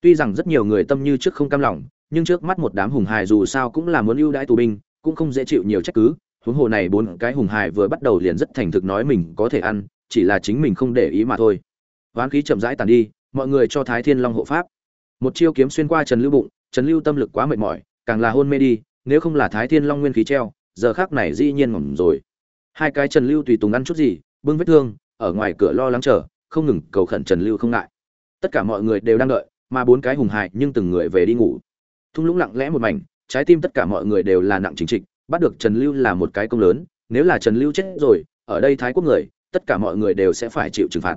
Tuy rằng rất nhiều người tâm như trước không cam lòng, nhưng trước mắt một đám hùng hài dù sao cũng là muốn ưu đãi tù binh, cũng không dễ chịu nhiều trách cứ. Huống hồ này bốn cái hùng hài vừa bắt đầu liền rất thành thực nói mình có thể ăn, chỉ là chính mình không để ý mà thôi. Hoán khí chậm rãi tàn đi, mọi người cho thái thiên long hộ pháp. Một chiêu kiếm xuyên qua trần lưu bụng, trần lưu tâm lực quá mệt mỏi, càng là hôn mê đi, nếu không là thái thiên long nguyên khí treo, giờ khác này dĩ nhiên ngỏm rồi. Hai cái trần lưu tùy tùng ăn chút gì, bưng vết thương, ở ngoài cửa lo lắng chờ, không ngừng cầu khẩn trần lưu không ngại tất cả mọi người đều đang đợi, mà bốn cái hùng hại nhưng từng người về đi ngủ. Thung lũng lặng lẽ một mảnh, trái tim tất cả mọi người đều là nặng chính trịch, bắt được trần lưu là một cái công lớn, nếu là trần lưu chết rồi, ở đây thái quốc người, tất cả mọi người đều sẽ phải chịu trừng phạt.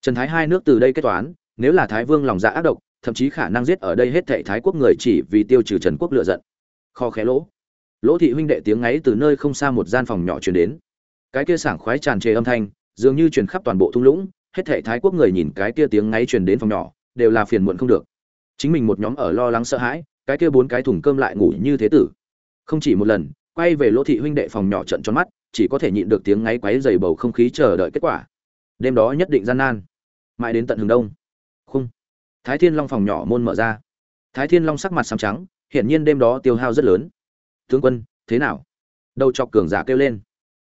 Trần thái hai nước từ đây kết toán, nếu là thái vương lòng dạ ác độc, thậm chí khả năng giết ở đây hết thảy thái quốc người chỉ vì tiêu trừ trần quốc lựa giận. Kho khé lỗ. Lỗ thị huynh đệ tiếng ấy từ nơi không xa một gian phòng nhỏ truyền đến. Cái kia sảng khoái tràn trề âm thanh, dường như truyền khắp toàn bộ thung lũng hết thảy thái quốc người nhìn cái kia tiếng ngáy truyền đến phòng nhỏ, đều là phiền muộn không được. Chính mình một nhóm ở lo lắng sợ hãi, cái kia bốn cái thùng cơm lại ngủ như thế tử. Không chỉ một lần, quay về lỗ thị huynh đệ phòng nhỏ trận tròn mắt, chỉ có thể nhịn được tiếng ngáy quấy dày bầu không khí chờ đợi kết quả. Đêm đó nhất định gian nan. Mãi đến tận hừng đông. Khung. Thái thiên long phòng nhỏ môn mở ra. Thái thiên long sắc mặt xám trắng, hiển nhiên đêm đó tiêu hao rất lớn. Tướng quân, thế nào? Đầu chọc cường giả kêu lên.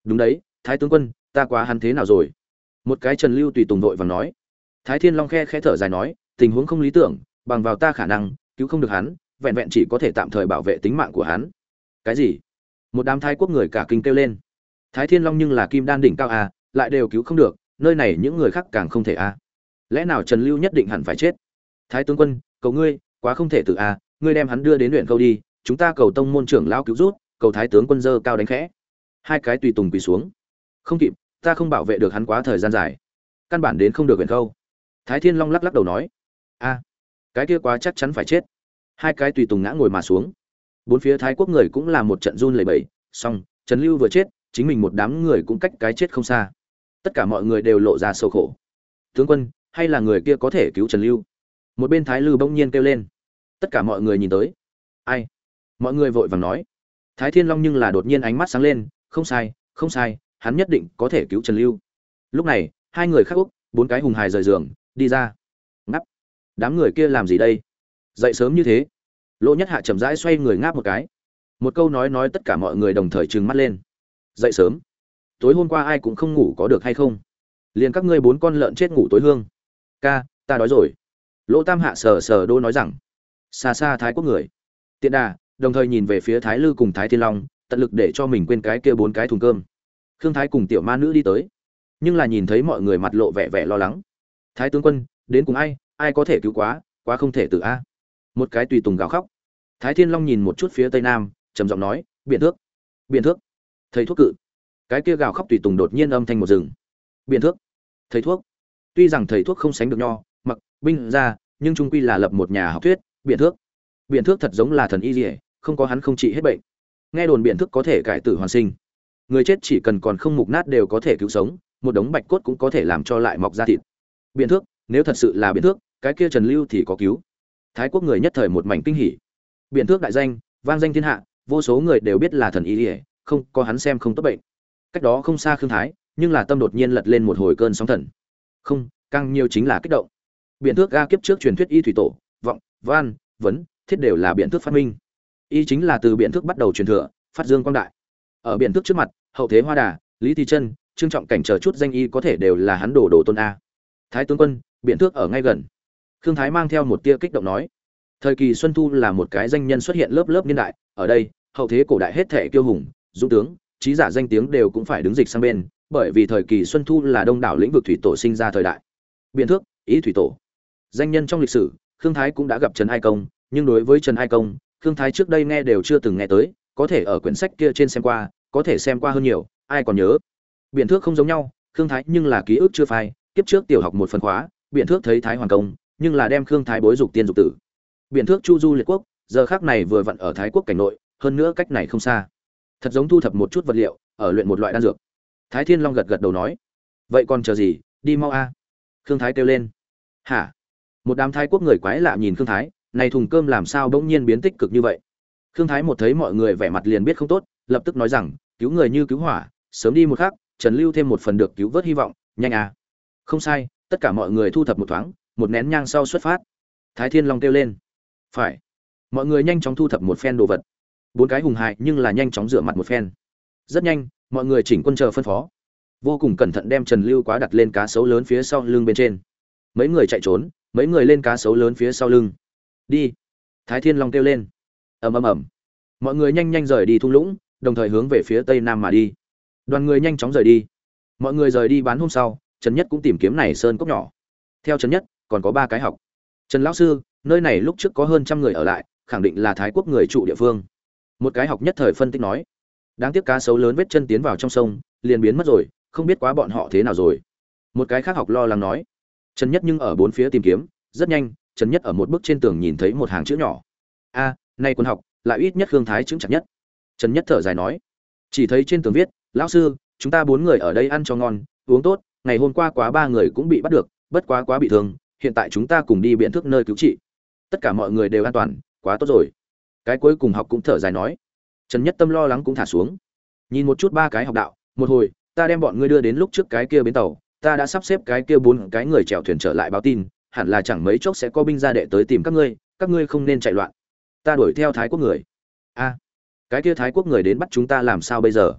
Đúng đấy, thái tướng quân, ta quá hắn thế nào rồi? Một cái trần lưu tùy tùng vội và nói. Thái thiên long khe khẽ thở dài nói, tình huống không lý tưởng, bằng vào ta khả năng, cứu không được hắn, vẹn vẹn chỉ có thể tạm thời bảo vệ tính mạng của hắn. Cái gì? Một đám thái quốc người cả kinh kêu lên. Thái thiên long nhưng là kim đan đỉnh cao à lại đều cứu không được, nơi này những người khác càng không thể à. Lẽ nào trần lưu nhất định hẳn phải chết? Thái tướng quân, cầu ngươi, quá không thể tự à ngươi đem hắn đưa đến luyện câu đi, chúng ta cầu tông môn trưởng lao cứu rút, cầu thái tướng quân dơ cao đánh khẽ. Hai cái tùy tùng quỳ xuống. Không kịp ta không bảo vệ được hắn quá thời gian dài. Căn bản đến không được huyền câu thái thiên long lắc lắc đầu nói, a, cái kia quá chắc chắn phải chết. Hai cái tùy tùng ngã ngồi mà xuống. Bốn phía thái quốc người cũng là một trận run lẩy bẩy, xong, trần lưu vừa chết, chính mình một đám người cũng cách cái chết không xa. Tất cả mọi người đều lộ ra sâu khổ. Tướng quân, hay là người kia có thể cứu trần lưu? Một bên thái lư bỗng nhiên kêu lên. Tất cả mọi người nhìn tới. Ai? Mọi người vội vàng nói. Thái thiên long nhưng là đột nhiên ánh mắt sáng lên, không sai không sai hắn nhất định có thể cứu trần lưu. Lúc này, hai người khác úc, bốn cái hùng hài rời giường, đi ra. Ngắp đám người kia làm gì đây? Dậy sớm như thế. Lỗ nhất hạ chậm rãi xoay người ngáp một cái. Một câu nói nói tất cả mọi người đồng thời trừng mắt lên. Dậy sớm. Tối hôm qua ai cũng không ngủ có được hay không? Liền các ngươi bốn con lợn chết ngủ tối hương. Ca, ta đói rồi. Lỗ tam hạ sờ sờ đô nói rằng. Xa xa thái quốc người. Tiện đà, đồng thời nhìn về phía thái lư cùng thái thiên long, tận lực để cho mình quên cái kia bốn cái thùng cơm khương thái cùng tiểu ma nữ đi tới. Nhưng là nhìn thấy mọi người mặt lộ vẻ vẻ lo lắng. Thái tướng quân, đến cùng ai? Ai có thể cứu quá? Quá không thể tự a. Một cái tùy tùng gào khóc. Thái thiên long nhìn một chút phía tây nam, trầm giọng nói biện thước biện thước. Thầy thuốc cự. Cái kia gào khóc tùy tùng đột nhiên âm thanh một rừng biện thước, thầy thuốc. Tuy rằng thầy thuốc không sánh được nho, mặc, binh ra, nhưng trung quy là lập một nhà học thuyết biện thước biện thước thật giống là thần y dỉa không có hắn không trị hết bệnh. Nghe đồn biện thước có thể cải tử hoàn sinh người chết chỉ cần còn không mục nát đều có thể cứu sống, một đống bạch cốt cũng có thể làm cho lại mọc ra thịt. Biện thước, nếu thật sự là biện thước, cái kia trần lưu thì có cứu. Thái quốc người nhất thời một mảnh kinh hỉ. Biện thước đại danh, vang danh thiên hạ, vô số người đều biết là thần y ỉa không, có hắn xem không tốt bệnh. Cách đó không xa khương thái, nhưng là tâm đột nhiên lật lên một hồi cơn sóng thần. Không, càng nhiều chính là kích động. Biện thước ga kiếp trước truyền thuyết y thủy tổ, vọng van vấn, thiết đều là biện thước phát minh. Y chính là từ biện thước bắt đầu truyền thừa, phát dương quang đại ở biển thước trước mặt, hậu thế hoa đà, lý thi chân trương trọng cảnh chờ chút danh y có thể đều là hắn đồ đồ tôn a. Thái tướng quân biện thước ở ngay gần. Khương thái mang theo một tia kích động nói. Thời kỳ xuân thu là một cái danh nhân xuất hiện lớp lớp niên đại, ở đây, hậu thế cổ đại hết thể kiêu hùng, dũng tướng, trí giả danh tiếng đều cũng phải đứng dịch sang bên, bởi vì thời kỳ xuân thu là đông đảo lĩnh vực thủy tổ sinh ra thời đại. Biện thước, ý thủy tổ. Danh nhân trong lịch sử, khương thái cũng đã gặp trần ai công, nhưng đối với trần ai công, khương thái trước đây nghe đều chưa từng nghe tới, có thể ở quyển sách kia trên xem qua có thể xem qua hơn nhiều, ai còn nhớ? Biện thước không giống nhau, khương thái nhưng là ký ức chưa phai, kiếp trước tiểu học một phần khóa biện thước thấy thái hoàng công, nhưng là đem khương thái bối dục tiên dục tử. Biện thước chu du liệt quốc, giờ khác này vừa vặn ở thái quốc cảnh nội, hơn nữa cách này không xa. Thật giống thu thập một chút vật liệu, ở luyện một loại đan dược. Thái thiên long gật gật đầu nói, vậy còn chờ gì? Đi mau a. Khương thái kêu lên, hả? Một đám thái quốc người quái lạ nhìn khương thái, này thùng cơm làm sao bỗng nhiên biến tích cực như vậy? Khương thái một thấy mọi người vẻ mặt liền biết không tốt, lập tức nói rằng cứu người như cứu hỏa, sớm đi một khắc, trần lưu thêm một phần được cứu vớt hy vọng, nhanh à. Không sai, tất cả mọi người thu thập một thoáng, một nén nhang sau xuất phát. Thái thiên long kêu lên. Phải. Mọi người nhanh chóng thu thập một phen đồ vật. Bốn cái hùng hại nhưng là nhanh chóng rửa mặt một phen. Rất nhanh, mọi người chỉnh quân chờ phân phó. Vô cùng cẩn thận đem trần lưu quá đặt lên cá sấu lớn phía sau lưng bên trên. Mấy người chạy trốn, mấy người lên cá sấu lớn phía sau lưng. Đi. Thái thiên long kêu lên. Ầm ầm ầm. Mọi người nhanh nhanh rời đi thung lũng đồng thời hướng về phía tây nam mà đi. Đoàn người nhanh chóng rời đi. Mọi người rời đi bán hôm sau, trần nhất cũng tìm kiếm này sơn cốc nhỏ. Theo trần nhất, còn có ba cái học. Trần lão sư, nơi này lúc trước có hơn trăm người ở lại, khẳng định là thái quốc người trụ địa phương. Một cái học nhất thời phân tích nói, đáng tiếc cá sấu lớn vết chân tiến vào trong sông, liền biến mất rồi, không biết quá bọn họ thế nào rồi. Một cái khác học lo lắng nói, trần nhất nhưng ở bốn phía tìm kiếm, rất nhanh, trần nhất ở một bức trên tường nhìn thấy một hàng chữ nhỏ. A, nay quân học, lại ít nhất hương thái chứng chặt nhất trần nhất thở dài nói, chỉ thấy trên tường viết, lão sư, chúng ta bốn người ở đây ăn cho ngon, uống tốt, ngày hôm qua quá ba người cũng bị bắt được, bất quá quá bị thương, hiện tại chúng ta cùng đi biện thức nơi cứu trị. Tất cả mọi người đều an toàn, quá tốt rồi. Cái cuối cùng học cũng thở dài nói. Trần nhất tâm lo lắng cũng thả xuống. Nhìn một chút ba cái học đạo, một hồi, ta đem bọn ngươi đưa đến lúc trước cái kia bến tàu, ta đã sắp xếp cái kia bốn cái người chèo thuyền trở lại báo tin, hẳn là chẳng mấy chốc sẽ có binh gia đệ tới tìm các ngươi các ngươi không nên chạy loạn. Ta đuổi theo thái quốc người. A cái kia thái quốc người đến bắt chúng ta làm sao bây giờ?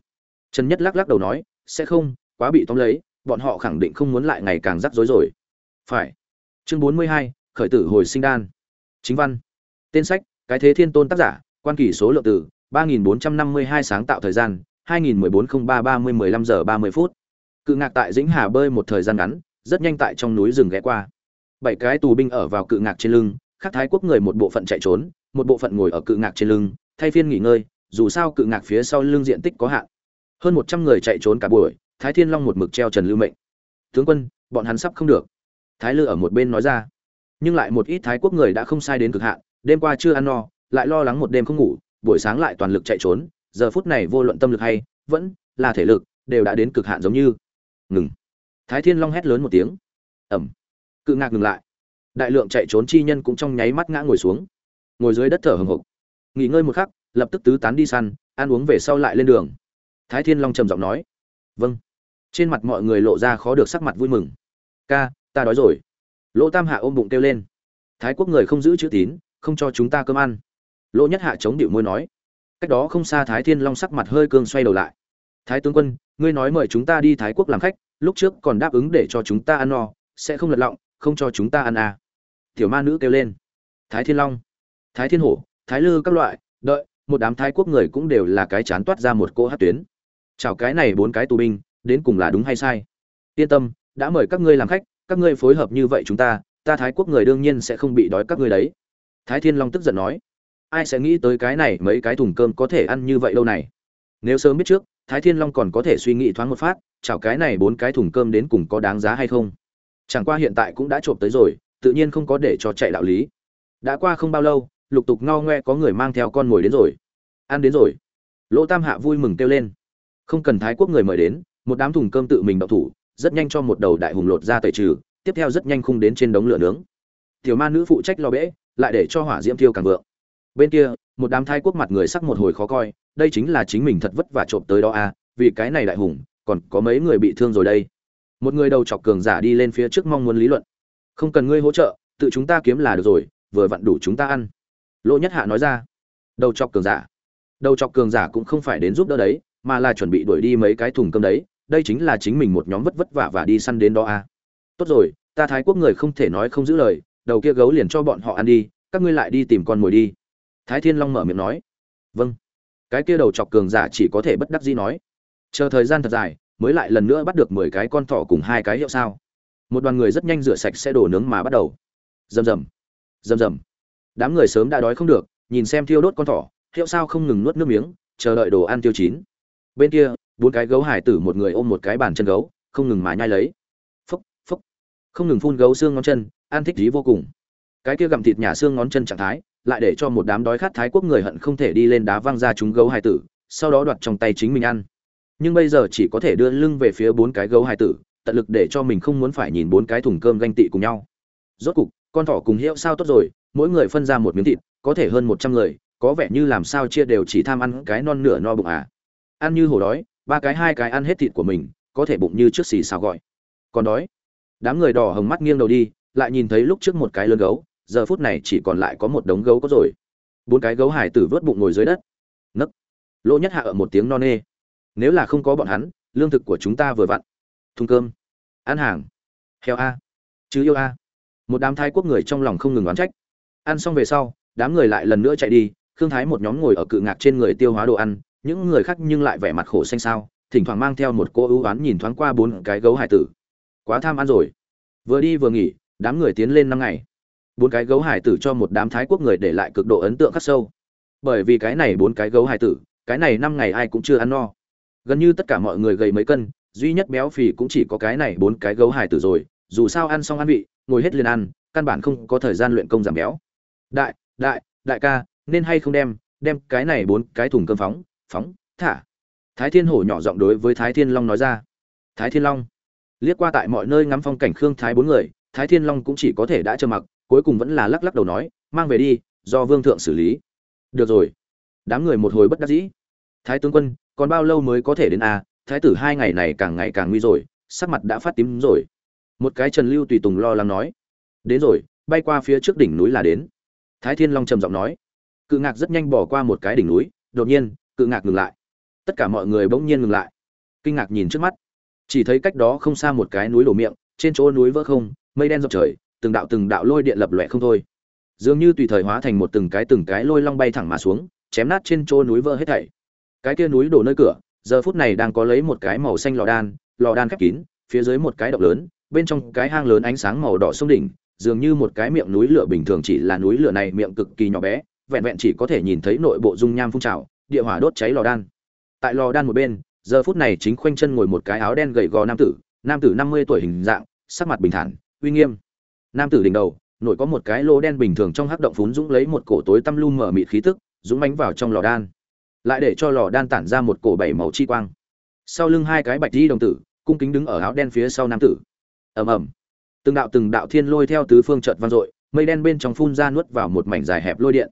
Trần nhất lắc lắc đầu nói, sẽ không, quá bị tóm lấy, bọn họ khẳng định không muốn lại ngày càng rắc rối rồi. Phải. Chương bốn mươi hai, khởi tử hồi sinh đan. Chính văn. Tên sách, cái thế thiên tôn tác giả, quan kỳ số lượng tử ba nghìn bốn trăm năm mươi hai sáng tạo thời gian, hai nghìn mười bốn không ba ba mươi mười lăm giờ ba mươi phút. Cự ngạc tại dĩnh hà bơi một thời gian ngắn, rất nhanh tại trong núi rừng ghé qua. Bảy cái tù binh ở vào cự ngạc trên lưng khắc thái quốc người một bộ phận chạy trốn, một bộ phận ngồi ở cự ngạc trên lưng, thay phiên nghỉ ngơi dù sao cự ngạc phía sau lưng diện tích có hạn. Hơn một trăm người chạy trốn cả buổi, thái thiên long một mực treo trần lưu mệnh. Tướng quân, bọn hắn sắp không được. Thái lư ở một bên nói ra. Nhưng lại một ít thái quốc người đã không sai đến cực hạn, đêm qua chưa ăn no, lại lo lắng một đêm không ngủ, buổi sáng lại toàn lực chạy trốn, giờ phút này vô luận tâm lực hay, vẫn là thể lực, đều đã đến cực hạn giống như. Ngừng. Thái thiên long hét lớn một tiếng. Ẩm. Cự ngạc ngừng lại. Đại lượng chạy trốn chi nhân cũng trong nháy mắt ngã ngồi xuống. Ngồi dưới đất thở hổn hển nghỉ ngơi một khắc lập tức tứ tán đi săn, ăn uống về sau lại lên đường. Thái thiên long trầm giọng nói. Vâng. Trên mặt mọi người lộ ra khó được sắc mặt vui mừng. Ca, ta đói rồi. Lỗ tam hạ ôm bụng kêu lên. Thái quốc người không giữ chữ tín, không cho chúng ta cơm ăn. Lỗ nhất hạ chống điệu môi nói. Cách đó không xa thái thiên long sắc mặt hơi cương xoay đầu lại. Thái tướng quân, ngươi nói mời chúng ta đi thái quốc làm khách, lúc trước còn đáp ứng để cho chúng ta ăn no, sẽ không lật lọng, không cho chúng ta ăn à. tiểu ma nữ kêu lên. Thái thiên long. Thái thiên hổ, thái lư các loại, đợi một đám thái quốc người cũng đều là cái chán toát ra một cô hát tuyến. Chào cái này bốn cái tù binh, đến cùng là đúng hay sai? Yên tâm, đã mời các ngươi làm khách, các ngươi phối hợp như vậy chúng ta ta thái quốc người đương nhiên sẽ không bị đói các ngươi đấy. Thái thiên long tức giận nói. Ai sẽ nghĩ tới cái này mấy cái thùng cơm có thể ăn như vậy lâu này? Nếu sớm biết trước, thái thiên long còn có thể suy nghĩ thoáng một phát chảo cái này bốn cái thùng cơm đến cùng có đáng giá hay không? Chẳng qua hiện tại cũng đã trộm tới rồi, tự nhiên không có để cho chạy đạo lý. Đã qua không bao lâu lục tục ngao ngoe có người mang theo con mồi đến rồi. Ăn đến rồi. Lỗ tam hạ vui mừng kêu lên. Không cần thái quốc người mời đến, một đám thùng cơm tự mình đậu thủ, rất nhanh cho một đầu đại hùng lột ra tẩy trừ, tiếp theo rất nhanh khung đến trên đống lửa nướng. Tiểu ma nữ phụ trách lo bễ lại để cho hỏa diễm thiêu càng vượng. Bên kia, một đám thái quốc mặt người sắc một hồi khó coi, đây chính là chính mình thật vất vả trộm tới đó à vì cái này đại hùng, còn có mấy người bị thương rồi đây. Một người đầu chọc cường giả đi lên phía trước mong muốn lý luận. Không cần ngươi hỗ trợ, tự chúng ta kiếm là được rồi, vừa vặn đủ chúng ta ăn lỗ nhất hạ nói ra. Đầu chọc cường giả. Đầu chọc cường giả cũng không phải đến giúp đỡ đấy, mà là chuẩn bị đuổi đi mấy cái thùng cơm đấy. Đây chính là chính mình một nhóm vất vất vả và đi săn đến đó à. Tốt rồi, ta thái quốc người không thể nói không giữ lời. Đầu kia gấu liền cho bọn họ ăn đi, các ngươi lại đi tìm con mồi đi. Thái thiên long mở miệng nói. Vâng. Cái kia đầu chọc cường giả chỉ có thể bất đắc dĩ nói. Chờ thời gian thật dài, mới lại lần nữa bắt được mười cái con thỏ cùng hai cái hiệu sao. Một đoàn người rất nhanh rửa sạch xe đổ nướng mà bắt đầu. Rầm rầm. Rầm rầm đám người sớm đã đói không được, nhìn xem thiêu đốt con thỏ, hiệu sao không ngừng nuốt nước miếng, chờ đợi đồ ăn tiêu chín. Bên kia, bốn cái gấu hải tử một người ôm một cái bàn chân gấu, không ngừng mà nhai lấy. Phốc phốc không ngừng phun gấu xương ngón chân, ăn thích dí vô cùng. Cái kia gặm thịt nhà xương ngón chân trạng thái, lại để cho một đám đói khát thái quốc người hận không thể đi lên đá văng ra chúng gấu hải tử, sau đó đoạt trong tay chính mình ăn. Nhưng bây giờ chỉ có thể đưa lưng về phía bốn cái gấu hải tử, tận lực để cho mình không muốn phải nhìn bốn cái thùng cơm ganh tị cùng nhau. Rốt cục, con thỏ cùng hiệu sao tốt rồi mỗi người phân ra một miếng thịt, có thể hơn một trăm người, có vẻ như làm sao chia đều chỉ tham ăn cái non nửa no bụng à. Ăn như hổ đói, ba cái hai cái ăn hết thịt của mình, có thể bụng như trước xì xào gọi. Còn đói. Đám người đỏ hồng mắt nghiêng đầu đi, lại nhìn thấy lúc trước một cái lớn gấu, giờ phút này chỉ còn lại có một đống gấu có rồi. Bốn cái gấu hải tử vớt bụng ngồi dưới đất. Nấc. Lỗ nhất hạ ở một tiếng no nê. Nếu là không có bọn hắn, lương thực của chúng ta vừa vặn. Thùng cơm. Ăn hàng. Heo a. Chứ yêu a. Một đám thái quốc người trong lòng không ngừng oán trách ăn xong về sau, đám người lại lần nữa chạy đi, khương thái một nhóm ngồi ở cự ngạc trên người tiêu hóa đồ ăn, những người khác nhưng lại vẻ mặt khổ xanh xao thỉnh thoảng mang theo một cô ưu oán nhìn thoáng qua bốn cái gấu hải tử. Quá tham ăn rồi. Vừa đi vừa nghỉ, đám người tiến lên năm ngày. Bốn cái gấu hải tử cho một đám thái quốc người để lại cực độ ấn tượng khắc sâu. Bởi vì cái này bốn cái gấu hải tử, cái này năm ngày ai cũng chưa ăn no. Gần như tất cả mọi người gầy mấy cân, duy nhất béo phì cũng chỉ có cái này bốn cái gấu hải tử rồi. Dù sao ăn xong ăn vị, ngồi hết liền ăn, căn bản không có thời gian luyện công giảm béo đại đại đại ca, nên hay không đem đem cái này bốn cái thùng cơm phóng phóng, thả. Thái thiên hổ nhỏ giọng đối với thái thiên long nói ra. Thái thiên long. Liếc qua tại mọi nơi ngắm phong cảnh khương thái bốn người, thái thiên long cũng chỉ có thể đã trơ mặc, cuối cùng vẫn là lắc lắc đầu nói, mang về đi, do vương thượng xử lý. Được rồi. Đám người một hồi bất đắc dĩ. Thái tướng quân, còn bao lâu mới có thể đến à? thái tử hai ngày này càng ngày càng nguy rồi, sắc mặt đã phát tím rồi. Một cái trần lưu tùy tùng lo lắng nói. Đến rồi, bay qua phía trước đỉnh núi là đến thái thiên long trầm giọng nói. Cự ngạc rất nhanh bỏ qua một cái đỉnh núi, đột nhiên, cự ngạc ngừng lại. Tất cả mọi người bỗng nhiên ngừng lại. Kinh ngạc nhìn trước mắt. Chỉ thấy cách đó không xa một cái núi đổ miệng, trên chỗ núi vỡ không, mây đen dọc trời, từng đạo từng đạo lôi điện lập lòe không thôi. Dường như tùy thời hóa thành một từng cái từng cái lôi long bay thẳng mà xuống, chém nát trên chỗ núi vỡ hết thảy. Cái kia núi đổ nơi cửa, giờ phút này đang có lấy một cái màu xanh lò đan lò đan khép kín, phía dưới một cái động lớn, bên trong cái hang lớn ánh sáng màu đỏ sông đỉnh dường như một cái miệng núi lửa bình thường chỉ là núi lửa này miệng cực kỳ nhỏ bé, vẹn vẹn chỉ có thể nhìn thấy nội bộ dung nham phun trào, địa hỏa đốt cháy lò đan. Tại lò đan một bên, giờ phút này chính khoanh chân ngồi một cái áo đen gầy gò nam tử nam tử năm mươi tuổi hình dạng, sắc mặt bình thản, uy nghiêm. Nam tử đỉnh đầu nổi có một cái lô đen bình thường trong hắc động phún dũng lấy một cổ tối tăm lum mở mịt khí tức, dũng mãnh vào trong lò đan. Lại để cho lò đan tản ra một cổ bảy màu chi quang. Sau lưng hai cái bạch di đồng tử, cung kính đứng ở áo đen phía sau nam tử. Ầm ầm từng đạo từng đạo thiên lôi theo tứ phương chợt vang dội, mây đen bên trong phun ra nuốt vào một mảnh dài hẹp lôi điện.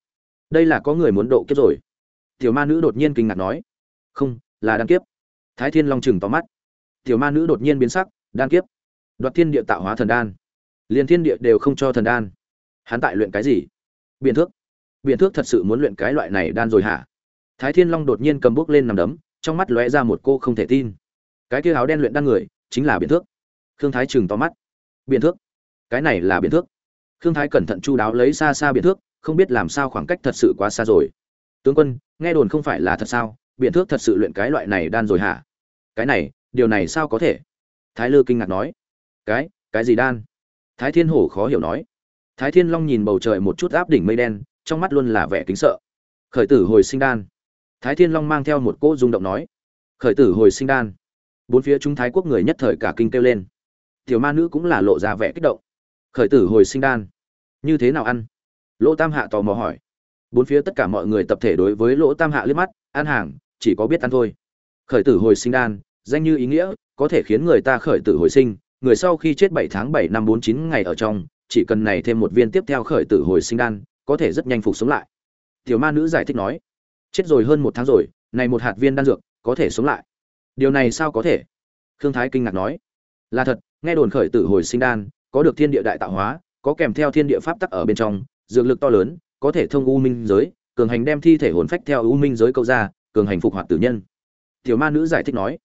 Đây là có người muốn độ kiếp rồi. Tiểu ma nữ đột nhiên kinh ngạc nói. Không, là đan kiếp. Thái thiên long chừng tóm mắt. Tiểu ma nữ đột nhiên biến sắc, đan kiếp. Đoạt thiên địa tạo hóa thần đan. Liền thiên địa đều không cho thần đan. Hắn tại luyện cái gì? Biện thước. Biện thước thật sự muốn luyện cái loại này đan rồi hả? Thái thiên long đột nhiên cầm bước lên nằm đấm, trong mắt lóe ra một cô không thể tin. Cái kia áo đen luyện đan người, chính là biện thước. Khương thái chừng to mắt biện thước. Cái này là biện thước. Khương thái cẩn thận chu đáo lấy xa xa biện thước, không biết làm sao khoảng cách thật sự quá xa rồi. Tướng quân, nghe đồn không phải là thật sao? Biện thước thật sự luyện cái loại này đan rồi hả? Cái này, điều này sao có thể? Thái lư kinh ngạc nói. Cái cái gì đan? Thái thiên hổ khó hiểu nói. Thái thiên long nhìn bầu trời một chút áp đỉnh mây đen, trong mắt luôn là vẻ kính sợ. Khởi tử hồi sinh đan. Thái thiên long mang theo một cỗ rung động nói. Khởi tử hồi sinh đan. Bốn phía chúng thái quốc người nhất thời cả kinh kêu lên tiểu ma nữ cũng là lộ ra vẻ kích động. Khởi tử hồi sinh đan. Như thế nào ăn? Lỗ tam hạ tò mò hỏi. Bốn phía tất cả mọi người tập thể đối với lỗ tam hạ liếc mắt ăn hàng, chỉ có biết ăn thôi. Khởi tử hồi sinh đan, danh như ý nghĩa, có thể khiến người ta khởi tử hồi sinh, người sau khi chết bảy tháng bảy năm bốn chín ngày ở trong, chỉ cần này thêm một viên tiếp theo khởi tử hồi sinh đan, có thể rất nhanh phục sống lại. Tiểu ma nữ giải thích nói, chết rồi hơn một tháng rồi, này một hạt viên đan dược có thể sống lại. Điều này sao có thể? Khương thái kinh ngạc nói, là thật nghe đồn khởi tử hồi sinh đan, có được thiên địa đại tạo hóa, có kèm theo thiên địa pháp tắc ở bên trong, dược lực to lớn, có thể thông u minh giới, cường hành đem thi thể hồn phách theo u minh giới câu ra, cường hành phục hoạt tử nhân. Tiểu ma nữ giải thích nói,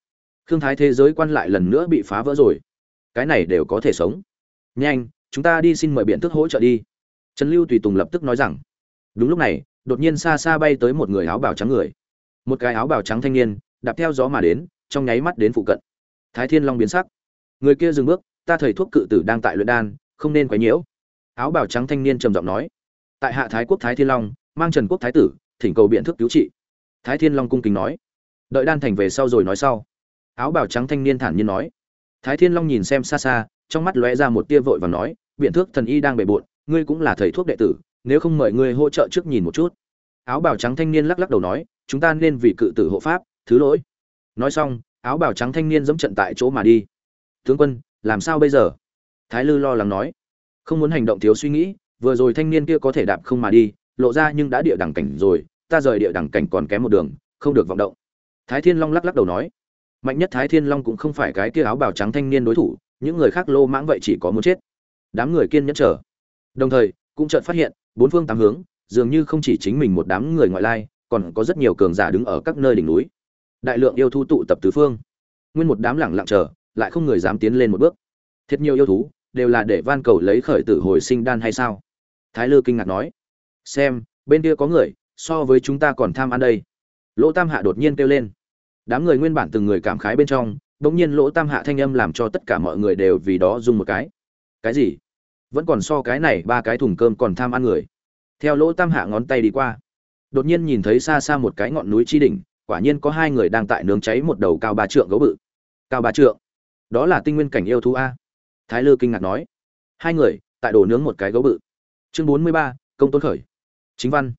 khương thái thế giới quan lại lần nữa bị phá vỡ rồi. Cái này đều có thể sống. Nhanh, chúng ta đi xin mời biện thức hỗ trợ đi. Trần lưu tùy tùng lập tức nói rằng, đúng lúc này, đột nhiên xa xa bay tới một người áo bào trắng người. Một cái áo bào trắng thanh niên, đạp theo gió mà đến, trong nháy mắt đến phụ cận. Thái thiên long biến sắc người kia dừng bước, ta thầy thuốc cự tử đang tại luyện đan, không nên quấy nhiễu. Áo bào trắng thanh niên trầm giọng nói. Tại hạ thái quốc thái thiên long, mang trần quốc thái tử, thỉnh cầu biện thức cứu trị. Thái thiên long cung kính nói. Đợi đan thành về sau rồi nói sau. Áo bào trắng thanh niên thản nhiên nói. Thái thiên long nhìn xem xa xa, trong mắt lóe ra một tia vội và nói, biện thước thần y đang bề bộn, ngươi cũng là thầy thuốc đệ tử, nếu không mời ngươi hỗ trợ trước nhìn một chút. Áo bào trắng thanh niên lắc lắc đầu nói, chúng ta nên vì cự tử hộ pháp, thứ lỗi. Nói xong, áo bào trắng thanh niên dẫm trận tại chỗ mà đi tướng quân, làm sao bây giờ? Thái lư lo lắng nói. Không muốn hành động thiếu suy nghĩ, vừa rồi thanh niên kia có thể đạp không mà đi, lộ ra nhưng đã địa đẳng cảnh rồi, ta rời địa đẳng cảnh còn kém một đường, không được vọng động. Thái thiên long lắc lắc đầu nói. Mạnh nhất thái thiên long cũng không phải cái kia áo bào trắng thanh niên đối thủ, những người khác lô mãng vậy chỉ có muốn chết. Đám người kiên nhẫn chờ. Đồng thời, cũng chợt phát hiện, bốn phương tám hướng, dường như không chỉ chính mình một đám người ngoại lai, còn có rất nhiều cường giả đứng ở các nơi đỉnh núi. Đại lượng yêu thu tụ tập tứ phương. Nguyên một đám lẳng lặng chờ lại không người dám tiến lên một bước. Thiệt nhiều yêu thú đều là để van cầu lấy khởi tử hồi sinh đan hay sao? Thái lư kinh ngạc nói. Xem, bên kia có người, so với chúng ta còn tham ăn đây. Lỗ tam hạ đột nhiên kêu lên. Đám người nguyên bản từng người cảm khái bên trong, bỗng nhiên lỗ tam hạ thanh âm làm cho tất cả mọi người đều vì đó dùng một cái. Cái gì? Vẫn còn so cái này ba cái thùng cơm còn tham ăn người. Theo lỗ tam hạ ngón tay đi qua, đột nhiên nhìn thấy xa xa một cái ngọn núi chi đỉnh, quả nhiên có hai người đang tại nướng cháy một đầu cao ba trượng gấu bự. Cao ba trượng? Đó là tinh nguyên cảnh yêu thú a. Thái lư kinh ngạc nói. Hai người, tại đổ nướng một cái gấu bự. Chương bốn mươi ba, công tôn khởi. Chính văn.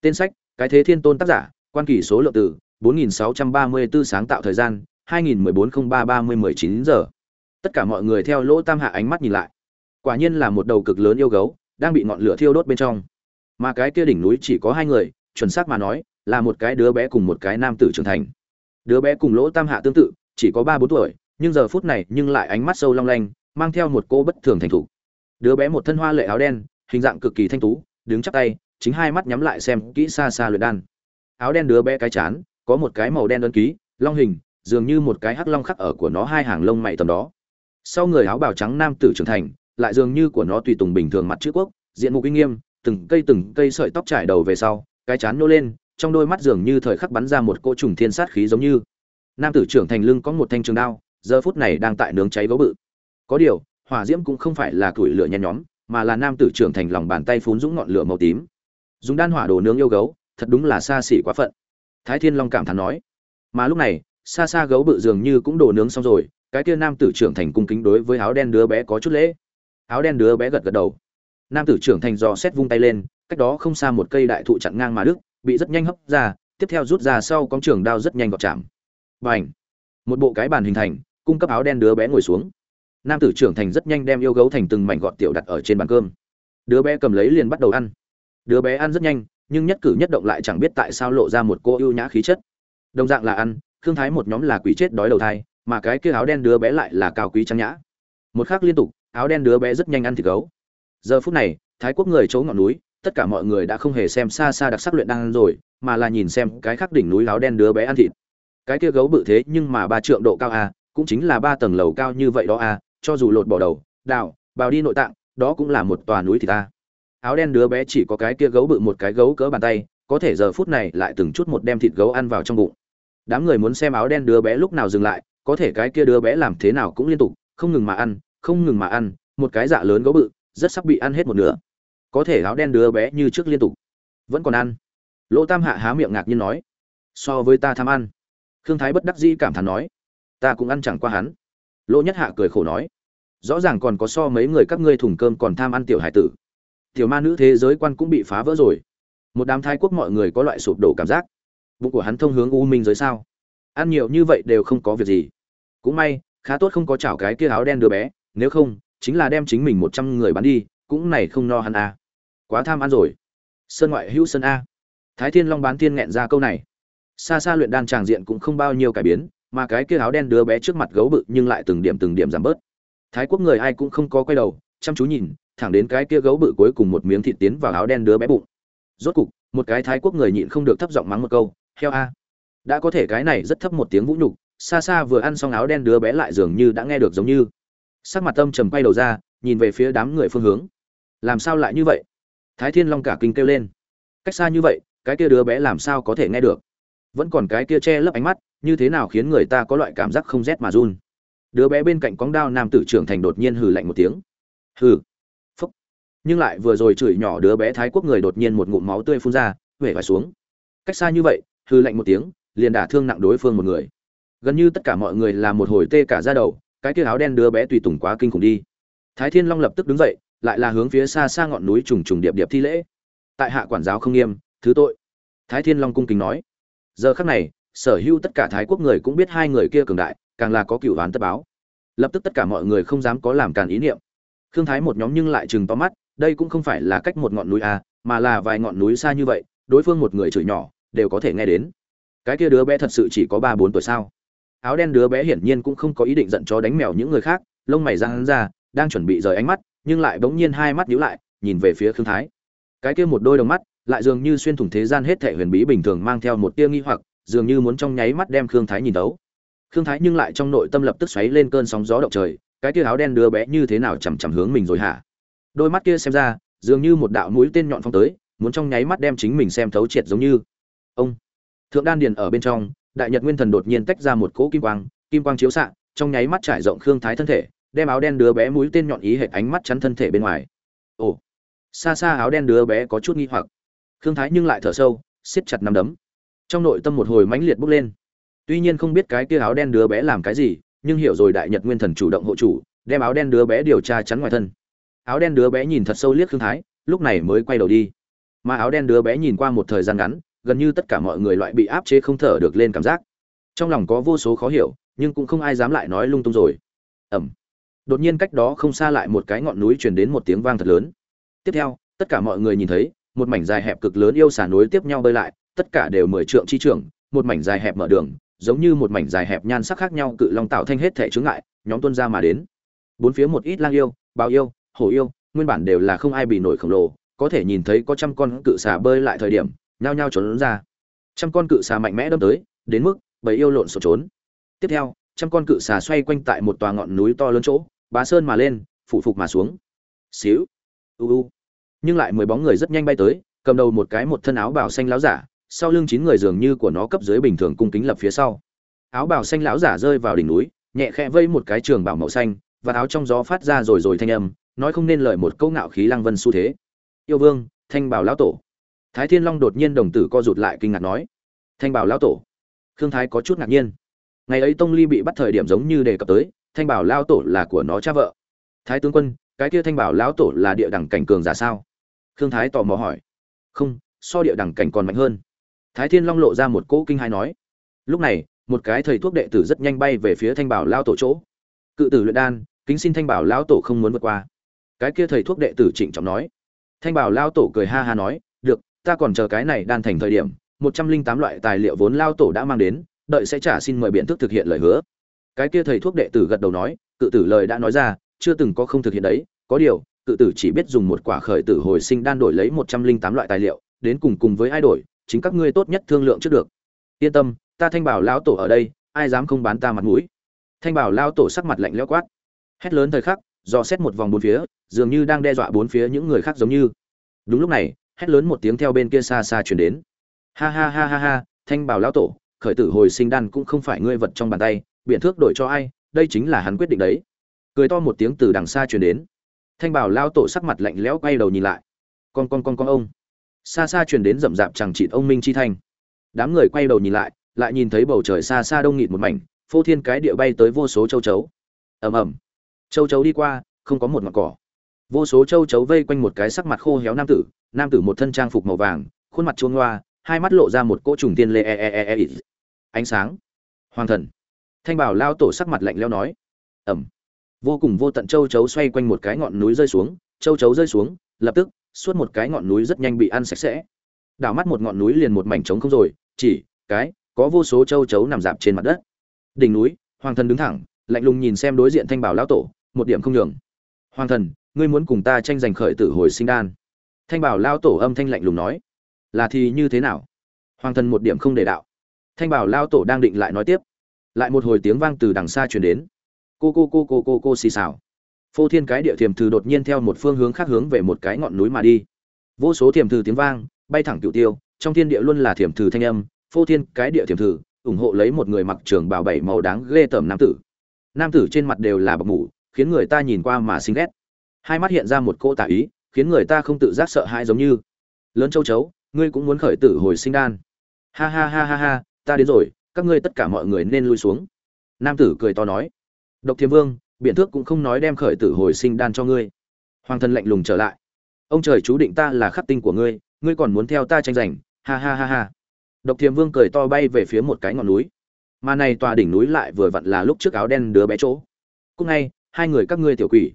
Tên sách, cái thế thiên tôn tác giả, quan kỷ số lượng từ 4634 sáng tạo thời gian 2014-03-30-19 giờ. Tất cả mọi người theo lỗ tam hạ ánh mắt nhìn lại. Quả nhiên là một đầu cực lớn yêu gấu, đang bị ngọn lửa thiêu đốt bên trong. Mà cái kia đỉnh núi chỉ có hai người, chuẩn xác mà nói, là một cái đứa bé cùng một cái nam tử trưởng thành. Đứa bé cùng lỗ tam hạ tương tự, chỉ có ba bốn tuổi nhưng giờ phút này nhưng lại ánh mắt sâu long lanh, mang theo một cô bất thường thành thủ đứa bé một thân hoa lệ áo đen, hình dạng cực kỳ thanh tú, đứng chắp tay, chính hai mắt nhắm lại xem kỹ xa xa luyện đan. Áo đen đứa bé cái chán, có một cái màu đen đơn ký, long hình, dường như một cái hắc long khắc ở của nó hai hàng lông mày tầm đó. Sau người áo bào trắng nam tử trưởng thành, lại dường như của nó tùy tùng bình thường mặt chữ quốc, diện mục uy nghiêm, từng cây từng cây sợi tóc trải đầu về sau, cái chán nô lên, trong đôi mắt dường như thời khắc bắn ra một cỗ trùng thiên sát khí giống như. Nam tử trưởng thành lưng có một thanh trường đao giờ phút này đang tại nướng cháy gấu bự. Có điều, hỏa diễm cũng không phải là củi lửa nhen nhóm, mà là nam tử trưởng thành lòng bàn tay phun dũng ngọn lửa màu tím. Dùng đan hỏa đồ nướng yêu gấu, thật đúng là xa xỉ quá phận. Thái thiên long cảm thán nói. Mà lúc này, xa xa gấu bự dường như cũng đồ nướng xong rồi, cái kia nam tử trưởng thành cung kính đối với áo đen đứa bé có chút lễ. Áo đen đứa bé gật gật đầu. Nam tử trưởng thành dò xét vung tay lên, cách đó không xa một cây đại thụ chặn ngang mà đức bị rất nhanh hấp ra, tiếp theo rút ra sau con trường đao rất nhanh gọt chạm. Và ảnh một bộ cái bàn hình thành cung cấp áo đen đứa bé ngồi xuống. Nam tử trưởng thành rất nhanh đem yêu gấu thành từng mảnh gọt tiểu đặt ở trên bàn cơm. Đứa bé cầm lấy liền bắt đầu ăn. Đứa bé ăn rất nhanh, nhưng nhất cử nhất động lại chẳng biết tại sao lộ ra một cô ưu nhã khí chất. Đồng dạng là ăn, khương thái một nhóm là quỷ chết đói đầu thai, mà cái kia áo đen đứa bé lại là cao quý trang nhã. Một khắc liên tục, áo đen đứa bé rất nhanh ăn thịt gấu. Giờ phút này, thái quốc người chỗ ngọn núi, tất cả mọi người đã không hề xem xa xa đặc sắc luyện đang ăn rồi, mà là nhìn xem cái khắc đỉnh núi áo đen đứa bé ăn thịt. Cái kia gấu bự thế nhưng mà ba trượng độ cao à cũng chính là ba tầng lầu cao như vậy đó a cho dù lột bỏ đầu, đào bào đi nội tạng, đó cũng là một tòa núi thì ta. Áo đen đứa bé chỉ có cái kia gấu bự một cái gấu cỡ bàn tay, có thể giờ phút này lại từng chút một đem thịt gấu ăn vào trong bụng. Đám người muốn xem áo đen đứa bé lúc nào dừng lại, có thể cái kia đứa bé làm thế nào cũng liên tục, không ngừng mà ăn, không ngừng mà ăn, một cái dạ lớn gấu bự, rất sắp bị ăn hết một nửa. Có thể áo đen đứa bé như trước liên tục, vẫn còn ăn. Lỗ tam hạ há miệng ngạc nhiên nói, so với ta tham ăn. Khương thái bất đắc dĩ cảm thán nói ta cũng ăn chẳng qua hắn. Lỗ nhất hạ cười khổ nói, rõ ràng còn có so mấy người các ngươi thùng cơm còn tham ăn tiểu hải tử. Tiểu ma nữ thế giới quan cũng bị phá vỡ rồi. Một đám thái quốc mọi người có loại sụp đổ cảm giác. Bụng của hắn thông hướng u minh giới sao? Ăn nhiều như vậy đều không có việc gì. Cũng may, khá tốt không có chảo cái kia áo đen đứa bé, nếu không, chính là đem chính mình một trăm người bán đi, cũng này không no hắn a à. quá tham ăn rồi. Sơn ngoại hữu sơn a. Thái thiên long bán thiên nghẹn ra câu này. Xa xa luyện đan tràng diện cũng không bao nhiêu cải biến mà cái kia áo đen đứa bé trước mặt gấu bự nhưng lại từng điểm từng điểm giảm bớt. Thái quốc người ai cũng không có quay đầu, chăm chú nhìn, thẳng đến cái kia gấu bự cuối cùng một miếng thịt tiến vào áo đen đứa bé bụng. Rốt cục, một cái thái quốc người nhịn không được thấp giọng mắng một câu, heo a. Đã có thể cái này rất thấp một tiếng vũ nhục, xa xa vừa ăn xong áo đen đứa bé lại dường như đã nghe được giống như. Sắc mặt tâm trầm quay đầu ra, nhìn về phía đám người phương hướng. Làm sao lại như vậy? Thái thiên long cả kinh kêu lên. Cách xa như vậy, cái kia đứa bé làm sao có thể nghe được? Vẫn còn cái kia che lấp ánh mắt như thế nào khiến người ta có loại cảm giác không rét mà run? Đứa bé bên cạnh cóng đao nam tử trưởng thành đột nhiên hừ lạnh một tiếng. Hừ, phúc. Nhưng lại vừa rồi chửi nhỏ đứa bé thái quốc người đột nhiên một ngụm máu tươi phun ra huệ phải xuống. Cách xa như vậy, hừ lạnh một tiếng, liền đả thương nặng đối phương một người. Gần như tất cả mọi người là một hồi tê cả ra đầu, cái kia áo đen đứa bé tùy tùng quá kinh khủng đi. Thái thiên long lập tức đứng dậy, lại là hướng phía xa xa ngọn núi trùng trùng điệp điệp thi lễ. Tại hạ quản giáo không nghiêm, thứ tội. Thái thiên long cung kính nói. Giờ khắc này sở hữu tất cả thái quốc người cũng biết hai người kia cường đại, càng là có cựu đoán tất báo. Lập tức tất cả mọi người không dám có làm càn ý niệm. Khương thái một nhóm nhưng lại chừng to mắt, đây cũng không phải là cách một ngọn núi a mà là vài ngọn núi xa như vậy, đối phương một người chửi nhỏ, đều có thể nghe đến. Cái kia đứa bé thật sự chỉ có ba bốn tuổi sao? Áo đen đứa bé hiển nhiên cũng không có ý định giận chó đánh mèo những người khác, lông mày ra hắn ra, đang chuẩn bị rời ánh mắt, nhưng lại bỗng nhiên hai mắt nhíu lại, nhìn về phía khương thái. Cái kia một đôi đồng mắt, lại dường như xuyên thủng thế gian hết thể huyền bí bình thường mang theo một tia nghi hoặc dường như muốn trong nháy mắt đem khương thái nhìn tấu khương thái nhưng lại trong nội tâm lập tức xoáy lên cơn sóng gió động trời, cái kia áo đen đưa bé như thế nào chằm chằm hướng mình rồi hả? Đôi mắt kia xem ra, dường như một đạo mũi tên nhọn phong tới, muốn trong nháy mắt đem chính mình xem thấu triệt giống như. Ông! Thượng đan điền ở bên trong, đại nhật nguyên thần đột nhiên tách ra một cỗ kim quang kim quang chiếu xạ, trong nháy mắt trải rộng khương thái thân thể, đem áo đen đứa bé mũi tên nhọn ý hệ ánh mắt chắn thân thể bên ngoài. Ồ! Xa xa áo đen đứa bé có chút nghi hoặc. Khương thái nhưng lại thở sâu, siết chặt nắm đấm trong nội tâm một hồi mãnh liệt bốc lên. Tuy nhiên không biết cái kia áo đen đứa bé làm cái gì, nhưng hiểu rồi đại nhật nguyên thần chủ động hộ chủ, đem áo đen đứa bé điều tra chắn ngoài thân. Áo đen đứa bé nhìn thật sâu liếc khương thái, lúc này mới quay đầu đi. Mà áo đen đứa bé nhìn qua một thời gian ngắn, gần như tất cả mọi người loại bị áp chế không thở được lên cảm giác. Trong lòng có vô số khó hiểu, nhưng cũng không ai dám lại nói lung tung rồi. Ẩm. Đột nhiên cách đó không xa lại một cái ngọn núi truyền đến một tiếng vang thật lớn. Tiếp theo, tất cả mọi người nhìn thấy, một mảnh dài hẹp cực lớn yêu xà núi tiếp nhau bơi lại tất cả đều mười trượng chi trưởng một mảnh dài hẹp mở đường, giống như một mảnh dài hẹp nhan sắc khác nhau cự long tạo thành hết thể chướng ngại, nhóm tuân ra mà đến. Bốn phía một ít lang yêu báo yêu, hổ yêu, nguyên bản đều là không ai bị nổi khổng lồ, có thể nhìn thấy có trăm con cự xà bơi lại thời điểm, nhao nhao trốn ra. Trăm con cự xà mạnh mẽ đâm tới, đến mức bầy yêu lộn xộn trốn. Tiếp theo, trăm con cự xà xoay quanh tại một tòa ngọn núi to lớn chỗ, bá sơn mà lên, phủ phục mà xuống. Xíu, u u. Nhưng lại mười bóng người rất nhanh bay tới, cầm đầu một cái một thân áo bào xanh láo giả sau lưng chín người dường như của nó cấp dưới bình thường cung kính lập phía sau. Áo bào xanh lão giả rơi vào đỉnh núi, nhẹ khẽ vây một cái trường bảo màu xanh, và áo trong gió phát ra rồi rồi thanh âm, nói không nên lời một câu ngạo khí lăng vân xu thế. Yêu vương, thanh bảo lão tổ. Thái thiên long đột nhiên đồng tử co rụt lại kinh ngạc nói. Thanh bảo lão tổ. Khương thái có chút ngạc nhiên. Ngày ấy tông ly bị bắt thời điểm giống như đề cập tới, thanh bảo lão tổ là của nó cha vợ. Thái tướng quân, cái kia thanh bảo lão tổ là địa đẳng cảnh cường giả sao? Khương thái tò mò hỏi. Không, so địa đẳng cảnh còn mạnh hơn thái thiên long lộ ra một cỗ kinh hai nói. Lúc này, một cái thầy thuốc đệ tử rất nhanh bay về phía thanh bảo lao tổ chỗ. Cự tử luyện đan, kính xin thanh bảo lão tổ không muốn vượt qua. Cái kia thầy thuốc đệ tử trịnh trọng nói. Thanh bảo lao tổ cười ha ha nói, được, ta còn chờ cái này đan thành thời điểm, một trăm linh tám loại tài liệu vốn lao tổ đã mang đến, đợi sẽ trả xin mời biện thức thực hiện lời hứa. Cái kia thầy thuốc đệ tử gật đầu nói, cự tử lời đã nói ra, chưa từng có không thực hiện đấy, có điều, cự tử chỉ biết dùng một quả khởi tử hồi sinh đan đổi lấy một trăm linh tám loại tài liệu, đến cùng cùng với ai đổi chính các ngươi tốt nhất thương lượng trước được. Yên tâm, ta thanh bảo lão tổ ở đây, ai dám không bán ta mặt mũi. Thanh bảo lao tổ sắc mặt lạnh lẽo quát. Hét lớn thời khắc, dò xét một vòng bốn phía, dường như đang đe dọa bốn phía những người khác giống như. Đúng lúc này, hét lớn một tiếng theo bên kia xa xa chuyển đến. Ha ha ha ha ha, thanh bảo lão tổ, khởi tử hồi sinh đan cũng không phải ngươi vật trong bàn tay, biện thước đổi cho ai, đây chính là hắn quyết định đấy. Cười to một tiếng từ đằng xa chuyển đến. Thanh bảo lao tổ sắc mặt lạnh lẽo quay đầu nhìn lại. Con con con con ông xa xa truyền đến rậm rạp chẳng chịt ông minh chi thanh. Đám người quay đầu nhìn lại lại nhìn thấy bầu trời xa xa đông nghịt một mảnh phô thiên cái địa bay tới vô số châu chấu. Ầm ầm. Châu chấu đi qua không có một ngọn cỏ. Vô số châu chấu vây quanh một cái sắc mặt khô héo nam tử nam tử một thân trang phục màu vàng khuôn mặt chuông loa hai mắt lộ ra một cỗ trùng tiên lê e, e e e e, ánh sáng. Hoàng thần. Thanh bảo lao tổ sắc mặt lạnh leo nói. Ẩm vô cùng vô tận châu chấu xoay quanh một cái ngọn núi rơi xuống châu chấu rơi xuống lập tức suốt một cái ngọn núi rất nhanh bị ăn sạch sẽ. Đảo mắt một ngọn núi liền một mảnh trống không rồi, chỉ, cái, có vô số châu chấu nằm dạp trên mặt đất. Đỉnh núi, hoàng thần đứng thẳng, lạnh lùng nhìn xem đối diện thanh bảo lão tổ, một điểm không nhường. Hoàng thần, ngươi muốn cùng ta tranh giành khởi tử hồi sinh đan? Thanh bảo lao tổ âm thanh lạnh lùng nói. Là thì như thế nào? Hoàng thần một điểm không để đạo. Thanh bảo lao tổ đang định lại nói tiếp. Lại một hồi tiếng vang từ đằng xa truyền đến. Cô cô cô cô cô cô xì xào phô thiên cái địa thiềm thư đột nhiên theo một phương hướng khác hướng về một cái ngọn núi mà đi. Vô số thiềm thư tiếng vang, bay thẳng cựu tiêu, trong thiên địa luôn là thiềm thư thanh âm. Phô thiên cái địa thiềm thư ủng hộ lấy một người mặc trường bào bảy màu đáng ghê tởm nam tử. Nam tử trên mặt đều là bọc mủ khiến người ta nhìn qua mà xinh ghét. Hai mắt hiện ra một cô tả ý, khiến người ta không tự giác sợ hãi giống như. Lớn châu chấu, ngươi cũng muốn khởi tử hồi sinh đan. Ha ha ha ha ha, ta đến rồi, các ngươi tất cả mọi người nên lui xuống. Nam tử cười to nói. Độc thiềm vương biện thước cũng không nói đem khởi tử hồi sinh đan cho ngươi. Hoàng thần lạnh lùng trở lại. Ông trời chú định ta là khắc tinh của ngươi ngươi còn muốn theo ta tranh giành. Ha ha ha ha. Độc thiềm vương cười to bay về phía một cái ngọn núi. Mà này tòa đỉnh núi lại vừa vặn là lúc trước áo đen đứa bé chỗ. Cúc ngay, hai người các ngươi tiểu quỷ.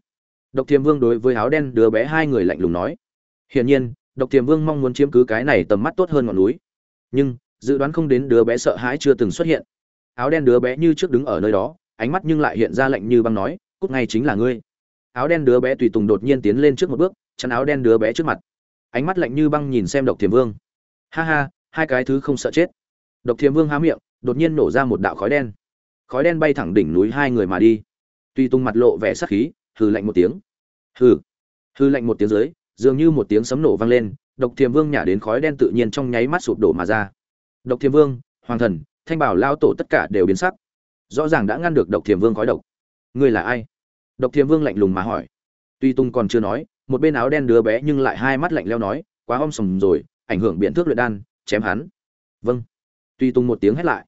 Độc thiềm vương đối với áo đen đứa bé hai người lạnh lùng nói. Hiển nhiên, độc thiềm vương mong muốn chiếm cứ cái này tầm mắt tốt hơn ngọn núi. Nhưng, dự đoán không đến đứa bé sợ hãi chưa từng xuất hiện. Áo đen đứa bé như trước đứng ở nơi đó ánh mắt nhưng lại hiện ra lạnh như băng nói, cút ngay chính là ngươi. Áo đen đứa bé tùy tùng đột nhiên tiến lên trước một bước, chắn áo đen đứa bé trước mặt. Ánh mắt lạnh như băng nhìn xem độc thiềm vương. Ha ha, hai cái thứ không sợ chết. Độc thiềm vương há miệng, đột nhiên nổ ra một đạo khói đen. Khói đen bay thẳng đỉnh núi hai người mà đi. Tùy tùng mặt lộ vẻ sắc khí, hừ lạnh một tiếng. Hừ. Hừ lạnh một tiếng dưới, dường như một tiếng sấm nổ vang lên, độc thiềm vương nhả đến khói đen tự nhiên trong nháy mắt sụp đổ mà ra. Độc thiềm vương, hoàng thần, thanh bảo lao tổ tất cả đều biến sắc rõ ràng đã ngăn được độc thiềm vương khói độc. Ngươi là ai? Độc thiềm vương lạnh lùng mà hỏi. Tuy tung còn chưa nói, một bên áo đen đứa bé nhưng lại hai mắt lạnh leo nói, quá om sòm rồi, ảnh hưởng biện thước luyện đan, chém hắn. Vâng. Tuy tung một tiếng hét lại,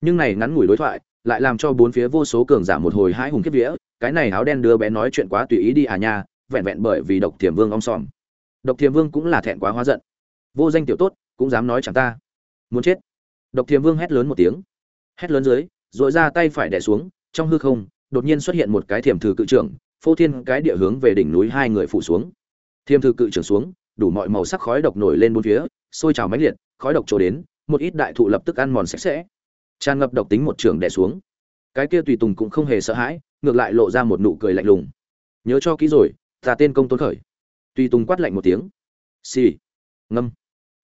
nhưng này ngắn ngủi đối thoại lại làm cho bốn phía vô số cường giả một hồi hai hùng kiếp vía. Cái này áo đen đứa bé nói chuyện quá tùy ý đi à nha, vẹn vẹn bởi vì độc thiềm vương om sòm. Độc thiềm vương cũng là thẹn quá hóa giận. Vô danh tiểu tốt, cũng dám nói chẳng ta. Muốn chết. Độc thiềm vương hét lớn một tiếng. Hét lớn dưới rồi ra tay phải đè xuống, trong hư không, đột nhiên xuất hiện một cái thiềm thử cự trưởng, phô thiên cái địa hướng về đỉnh núi hai người phủ xuống. Thiềm thử cự trưởng xuống, đủ mọi màu sắc khói độc nổi lên bốn phía, sôi trào mãnh liệt, khói độc trổ đến, một ít đại thụ lập tức ăn mòn sạch sẽ. Tràn ngập độc tính một trường đè xuống. Cái kia tùy tùng cũng không hề sợ hãi, ngược lại lộ ra một nụ cười lạnh lùng. Nhớ cho kỹ rồi, ta tên công tôn khởi. Tùy tùng quát lạnh một tiếng. Xì、sì. ngâm.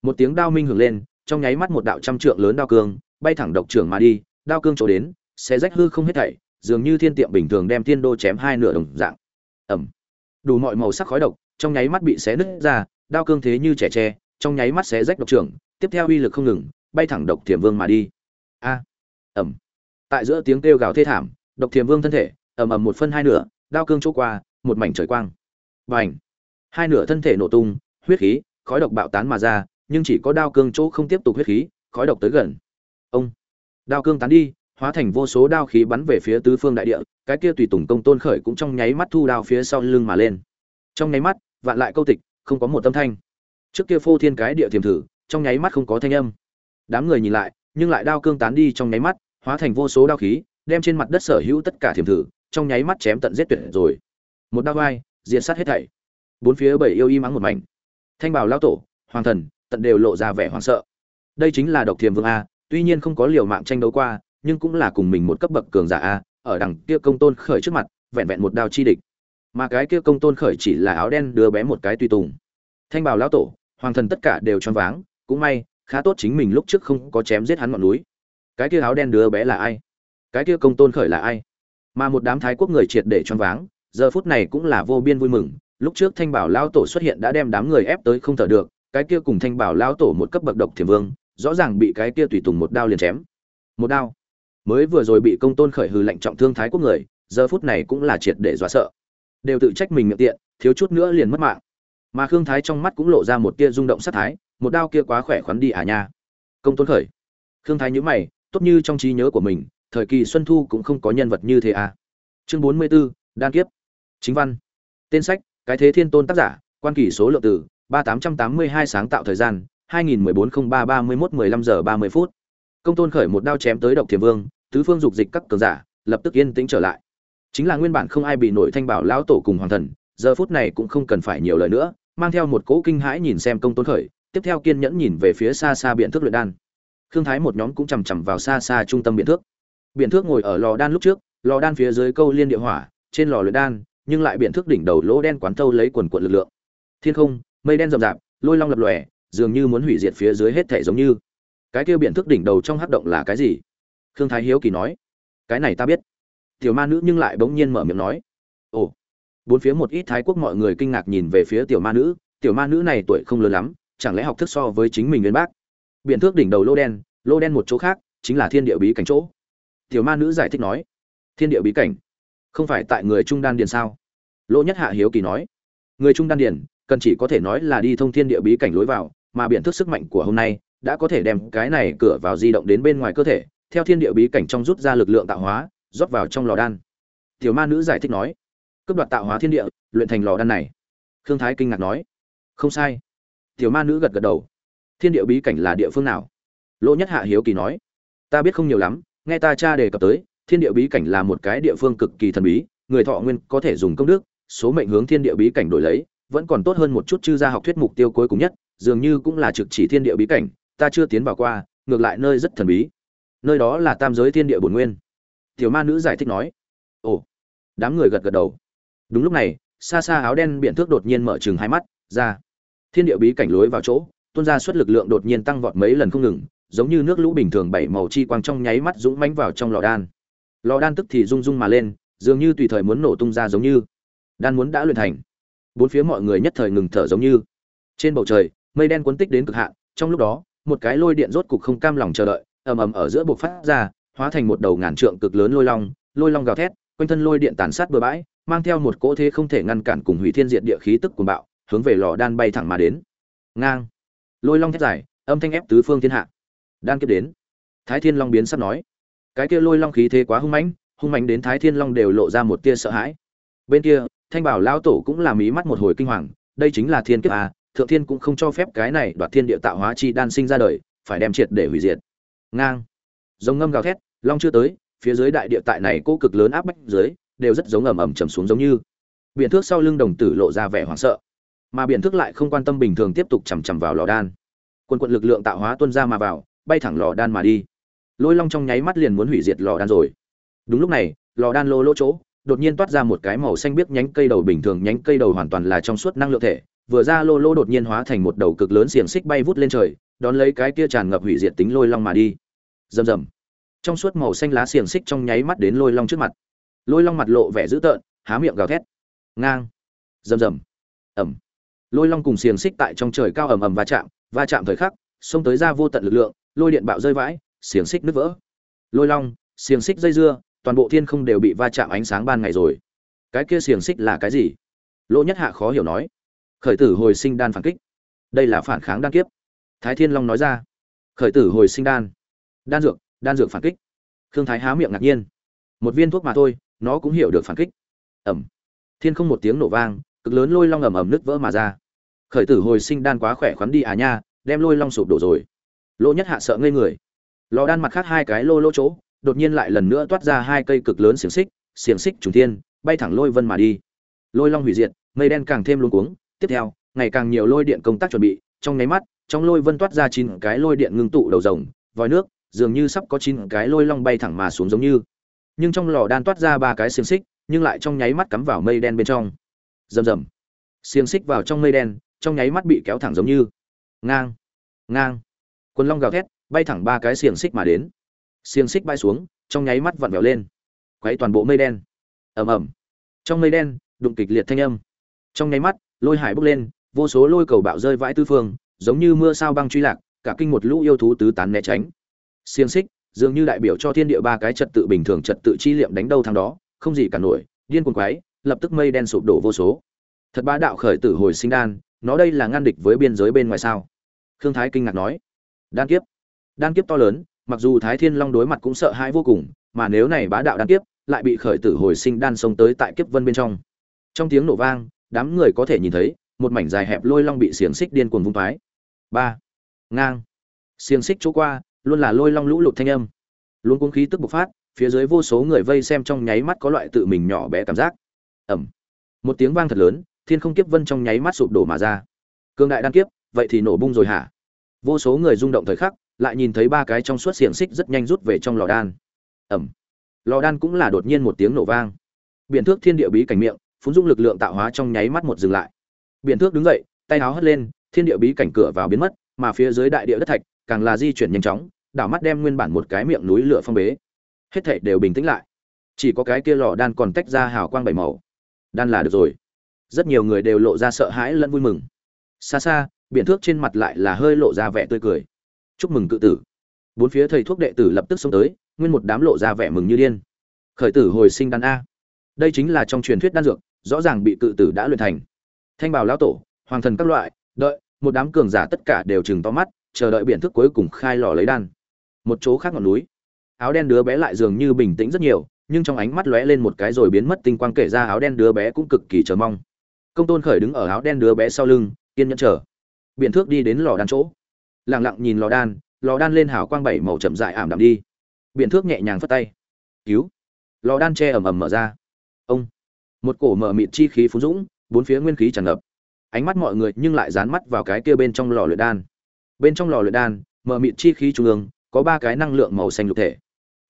Một tiếng đao minh hưởng lên, trong nháy mắt một đạo trăm trượng lớn đao cương, bay thẳng độc trưởng mà đi đao cương chỗ đến sẽ rách hư không hết thảy, dường như thiên tiệm bình thường đem thiên đô chém hai nửa đồng dạng. Ẩm. Đủ mọi màu sắc khói độc, trong nháy mắt bị xé nứt ra, đao cương thế như trẻ tre, trong nháy mắt xé rách độc trưởng, tiếp theo uy lực không ngừng, bay thẳng độc thiểm vương mà đi. A. Ẩm. Tại giữa tiếng kêu gào thê thảm, độc thiểm vương thân thể, ầm ầm một phân hai nửa, đao cương chỗ qua, một mảnh trời quang. Và ảnh hai nửa thân thể nổ tung, huyết khí, khói độc bạo tán mà ra, nhưng chỉ có đao cương chỗ không tiếp tục huyết khí, khói độc tới gần. Ông đao cương tán đi, hóa thành vô số đao khí bắn về phía tứ phương đại địa, cái kia tùy tùng công tôn khởi cũng trong nháy mắt thu đao phía sau lưng mà lên. Trong nháy mắt, vạn lại câu tịch, không có một âm thanh. Trước kia phô thiên cái địa tiềm thử, trong nháy mắt không có thanh âm. Đám người nhìn lại, nhưng lại đao cương tán đi trong nháy mắt, hóa thành vô số đao khí, đem trên mặt đất sở hữu tất cả thiềm thử, trong nháy mắt chém tận giết tuyệt rồi. Một đao vai, diệt sát hết thảy. Bốn phía bảy yêu y mắng một mảnh. Thanh bảo lao tổ, hoàng thần, tận đều lộ ra vẻ hoảng sợ. Đây chính là độc thiềm vương a tuy nhiên không có liều mạng tranh đấu qua, nhưng cũng là cùng mình một cấp bậc cường giả a, ở đằng kia công tôn khởi trước mặt, vẹn vẹn một đao chi địch. Mà cái kia công tôn khởi chỉ là áo đen đưa bé một cái tùy tùng. Thanh bảo lão tổ, hoàng thần tất cả đều choáng váng, cũng may, khá tốt chính mình lúc trước không có chém giết hắn ngọn núi. Cái kia áo đen đứa bé là ai? Cái kia công tôn khởi là ai? Mà một đám thái quốc người triệt để choáng váng, giờ phút này cũng là vô biên vui mừng, lúc trước thanh bảo lão tổ xuất hiện đã đem đám người ép tới không thở được, cái kia cùng thanh bảo lão tổ một cấp bậc độc thiểm vương rõ ràng bị cái kia tùy tùng một đao liền chém. Một đao. Mới vừa rồi bị công tôn khởi hừ lạnh trọng thương thái quốc người giờ phút này cũng là triệt để dọa sợ. Đều tự trách mình miệng tiện thiếu chút nữa liền mất mạng. Mà khương thái trong mắt cũng lộ ra một tia rung động sát thái một đao kia quá khỏe khoắn đi à nha. Công tôn khởi. Khương thái nhữ mày tốt như trong trí nhớ của mình thời kỳ xuân thu cũng không có nhân vật như thế à. Chương bốn mươi 44, đan kiếp. Chính văn. Tên sách cái thế thiên tôn tác giả quan kỷ số lượng từ ba tám trăm tám mươi hai sáng tạo thời gian hai nghìn mười bốn không ba ba mươi mốt mười lăm giờ ba mươi phút. Công tôn khởi một đao chém tới độc thiềm vương, tứ phương dục dịch các cường giả lập tức yên tĩnh trở lại. Chính là nguyên bản không ai bị nổi thanh bảo lão tổ cùng hoàng thần, giờ phút này cũng không cần phải nhiều lời nữa, mang theo một cỗ kinh hãi nhìn xem công tôn khởi, tiếp theo kiên nhẫn nhìn về phía xa xa biện thước luyện đan. Khương thái một nhóm cũng chầm chằm vào xa xa trung tâm biện thước. Biện thước ngồi ở lò đan lúc trước, lò đan phía dưới câu liên địa hỏa, trên lò luyện đan, nhưng lại biện thước đỉnh đầu lỗ đen quán thâu lấy quần quần lực lượng. Thiên không, mây đen rậm rạp, lôi long lập lòe dường như muốn hủy diệt phía dưới hết thể giống như. Cái kia biện thức đỉnh đầu trong hắc động là cái gì? Khương thái hiếu kỳ nói. Cái này ta biết. Tiểu ma nữ nhưng lại bỗng nhiên mở miệng nói. Ồ. Bốn phía một ít thái quốc mọi người kinh ngạc nhìn về phía tiểu ma nữ. Tiểu ma nữ này tuổi không lớn lắm, chẳng lẽ học thức so với chính mình nguyên bác? Biện thước đỉnh đầu lô đen lô đen một chỗ khác, chính là thiên địa bí cảnh chỗ. Tiểu ma nữ giải thích nói. Thiên địa bí cảnh? Không phải tại người trung đan điền sao? Lỗ nhất hạ hiếu kỳ nói. Người trung đan điền, cần chỉ có thể nói là đi thông thiên địa bí cảnh lối vào mà biện thức sức mạnh của hôm nay đã có thể đem cái này cửa vào di động đến bên ngoài cơ thể, theo thiên địa bí cảnh trong rút ra lực lượng tạo hóa, rót vào trong lò đan. Tiểu ma nữ giải thích nói, cướp đoạt tạo hóa thiên địa, luyện thành lò đan này. Khương thái kinh ngạc nói, không sai. Tiểu ma nữ gật gật đầu, thiên địa bí cảnh là địa phương nào? Lỗ nhất hạ hiếu kỳ nói, ta biết không nhiều lắm, nghe ta cha đề cập tới, thiên địa bí cảnh là một cái địa phương cực kỳ thần bí, người thọ nguyên có thể dùng công đức, số mệnh hướng thiên địa bí cảnh đổi lấy, vẫn còn tốt hơn một chút chư gia học thuyết mục tiêu cuối cùng nhất dường như cũng là trực chỉ thiên địa bí cảnh, ta chưa tiến vào qua, ngược lại nơi rất thần bí. Nơi đó là tam giới thiên địa bổn nguyên. Tiểu ma nữ giải thích nói. Ồ, đám người gật gật đầu. Đúng lúc này, xa xa áo đen biện thước đột nhiên mở trừng hai mắt, ra. Thiên địa bí cảnh lối vào chỗ, tuôn ra suất lực lượng đột nhiên tăng vọt mấy lần không ngừng, giống như nước lũ bình thường bảy màu chi quang trong nháy mắt dũng mãnh vào trong lò đan. Lò đan tức thì rung rung mà lên, dường như tùy thời muốn nổ tung ra giống như. Đan muốn đã luyện thành. Bốn phía mọi người nhất thời ngừng thở giống như. Trên bầu trời mây đen cuốn tích đến cực hạn, trong lúc đó, một cái lôi điện rốt cục không cam lòng chờ đợi, ầm ầm ở giữa buộc phát ra, hóa thành một đầu ngàn trượng cực lớn lôi long lôi long gào thét, quanh thân lôi điện tàn sát bừa bãi, mang theo một cỗ thế không thể ngăn cản cùng hủy thiên diện địa khí tức cuồng bạo, hướng về lò đan bay thẳng mà đến. Ngang. Lôi long thét dài, âm thanh ép tứ phương thiên hạ. Đan kiếp đến. Thái thiên long biến sắp nói. Cái kia lôi long khí thế quá hung mãnh hung mãnh đến thái thiên long đều lộ ra một tia sợ hãi. Bên kia, thanh bảo lão tổ cũng làm ý mắt một hồi kinh hoàng, đây chính là thiên kiếp à thượng thiên cũng không cho phép cái này đoạt thiên địa tạo hóa chi đan sinh ra đời, phải đem triệt để hủy diệt. Ngang. Giống ngâm gào thét, long chưa tới, phía dưới đại địa tại này cô cực lớn áp bách dưới, đều rất giống ầm ầm trầm xuống giống như. Biển thước sau lưng đồng tử lộ ra vẻ hoảng sợ. Mà biển thước lại không quan tâm bình thường tiếp tục chằm chằm vào lò đan. Quân quận lực lượng tạo hóa tuôn ra mà vào, bay thẳng lò đan mà đi. Lôi long trong nháy mắt liền muốn hủy diệt lò đan rồi. Đúng lúc này, lò đan lô lỗ chỗ, đột nhiên toát ra một cái màu xanh biếc nhánh cây đầu bình thường, nhánh cây đầu hoàn toàn là trong suốt năng lượng thể vừa ra lô lô đột nhiên hóa thành một đầu cực lớn xiềng xích bay vút lên trời, đón lấy cái kia tràn ngập hủy diệt tính lôi long mà đi. Rầm rầm. Trong suốt màu xanh lá xiềng xích trong nháy mắt đến lôi long trước mặt. Lôi long mặt lộ vẻ dữ tợn, há miệng gào thét. Ngang. Rầm rầm. Ẩm lôi long cùng xiềng xích tại trong trời cao ầm ầm va chạm va chạm thời khắc, xông tới ra vô tận lực lượng, lôi điện bạo rơi vãi, xiềng xích nứt vỡ. Lôi long, xiềng xích dây dưa, toàn bộ thiên không đều bị va chạm ánh sáng ban ngày rồi. Cái kia xiềng xích là cái gì? Lỗ nhất hạ khó hiểu nói khởi tử hồi sinh đan phản kích. Đây là phản kháng đan kiếp. Thái thiên long nói ra. Khởi tử hồi sinh đan. Đan dược đan dược phản kích. Khương thái há miệng ngạc nhiên. Một viên thuốc mà thôi, nó cũng hiểu được phản kích. Ẩm. Thiên không một tiếng nổ vang, cực lớn lôi long ầm ầm nứt vỡ mà ra. Khởi tử hồi sinh đan quá khỏe khoắn đi à nha, đem lôi long sụp đổ rồi. Lỗ nhất hạ sợ ngây người. Lò đan mặt khác hai cái lô lỗ chỗ, đột nhiên lại lần nữa toát ra hai cây cực lớn xiềng xích xiềng xích trùng thiên, bay thẳng lôi vân mà đi. Lôi long hủy diệt, mây đen càng thêm luống cuống tiếp theo, ngày càng nhiều lôi điện công tác chuẩn bị, trong nháy mắt, trong lôi vân toát ra chín cái lôi điện ngưng tụ đầu rồng, vòi nước, dường như sắp có chín cái lôi long bay thẳng mà xuống giống như. Nhưng trong lò đan toát ra ba cái xiềng xích, nhưng lại trong nháy mắt cắm vào mây đen bên trong. Rầm rầm. Xiềng xích vào trong mây đen, trong nháy mắt bị kéo thẳng giống như. Ngang. Ngang. Quân long gào thét, bay thẳng ba cái xiềng xích mà đến. Xiềng xích bay xuống, trong nháy mắt vặn vẹo lên. Quấy toàn bộ mây đen. Ầm ầm. Trong mây đen, đụng kịch liệt thanh âm. Trong nháy mắt lôi hải bốc lên, vô số lôi cầu bạo rơi vãi tư phương, giống như mưa sao băng truy lạc, cả kinh một lũ yêu thú tứ tán né tránh. Xiềng xích, dường như đại biểu cho thiên địa ba cái trật tự bình thường trật tự chi liệm đánh đâu thằng đó, không gì cả nổi, điên cuồng quái, lập tức mây đen sụp đổ vô số. Thật bá đạo khởi tử hồi sinh đan, nó đây là ngăn địch với biên giới bên ngoài sao? Khương thái kinh ngạc nói. Đan kiếp. Đan kiếp to lớn, mặc dù thái thiên long đối mặt cũng sợ hãi vô cùng, mà nếu này bá đạo đan kiếp, lại bị khởi tử hồi sinh đan xông tới tại kiếp vân bên trong. Trong tiếng nổ vang đám người có thể nhìn thấy, một mảnh dài hẹp lôi long bị xiềng xích điên cuồng vung thoái ba. Ngang. Xiềng xích chỗ qua, luôn là lôi long lũ lụt thanh âm. Luôn cuốn khí tức bộc phát, phía dưới vô số người vây xem trong nháy mắt có loại tự mình nhỏ bé cảm giác. Ẩm. Một tiếng vang thật lớn, thiên không kiếp vân trong nháy mắt sụp đổ mà ra. Cương đại đan kiếp, vậy thì nổ bung rồi hả? Vô số người rung động thời khắc, lại nhìn thấy ba cái trong suốt xiềng xích rất nhanh rút về trong lò đan. Ẩm. Lò đan cũng là đột nhiên một tiếng nổ vang. Biện thước thiên địa bí cảnh miệng phun dung lực lượng tạo hóa trong nháy mắt một dừng lại. Biện thước đứng dậy, tay áo hất lên, thiên địa bí cảnh cửa vào biến mất, mà phía dưới đại địa đất thạch càng là di chuyển nhanh chóng, đảo mắt đem nguyên bản một cái miệng núi lửa phong bế. Hết thảy đều bình tĩnh lại. Chỉ có cái kia lò đan còn tách ra hào quang bảy màu. Đan là được rồi. Rất nhiều người đều lộ ra sợ hãi lẫn vui mừng. Xa xa biện thước trên mặt lại là hơi lộ ra vẻ tươi cười. Chúc mừng cự tử. Bốn phía thầy thuốc đệ tử lập tức xông tới, nguyên một đám lộ ra vẻ mừng như điên. Khởi tử hồi sinh đan a. Đây chính là trong truyền thuyết đan dược rõ ràng bị cự tử đã luyện thành. Thanh bảo lão tổ, hoàng thần các loại, đợi, một đám cường giả tất cả đều chừng to mắt, chờ đợi biện thức cuối cùng khai lò lấy đan. Một chỗ khác ngọn núi. Áo đen đứa bé lại dường như bình tĩnh rất nhiều, nhưng trong ánh mắt lóe lên một cái rồi biến mất tinh quang kể ra áo đen đứa bé cũng cực kỳ chờ mong. Công tôn khởi đứng ở áo đen đứa bé sau lưng, kiên nhẫn chờ. Biện thước đi đến lò đan chỗ. Lặng lặng nhìn lò đan lò đan lên hào quang bảy màu chậm dại ảm đạm đi. Biện thước nhẹ nhàng phất tay. Cứu. Lò đan che ầm ầm mở ra. Ông một cổ mở mịt chi khí phú dũng, bốn phía nguyên khí tràn ngập. Ánh mắt mọi người nhưng lại dán mắt vào cái kia bên trong lò luyện đan. Bên trong lò luyện đan mở mịt chi khí trung ương, có ba cái năng lượng màu xanh lục thể.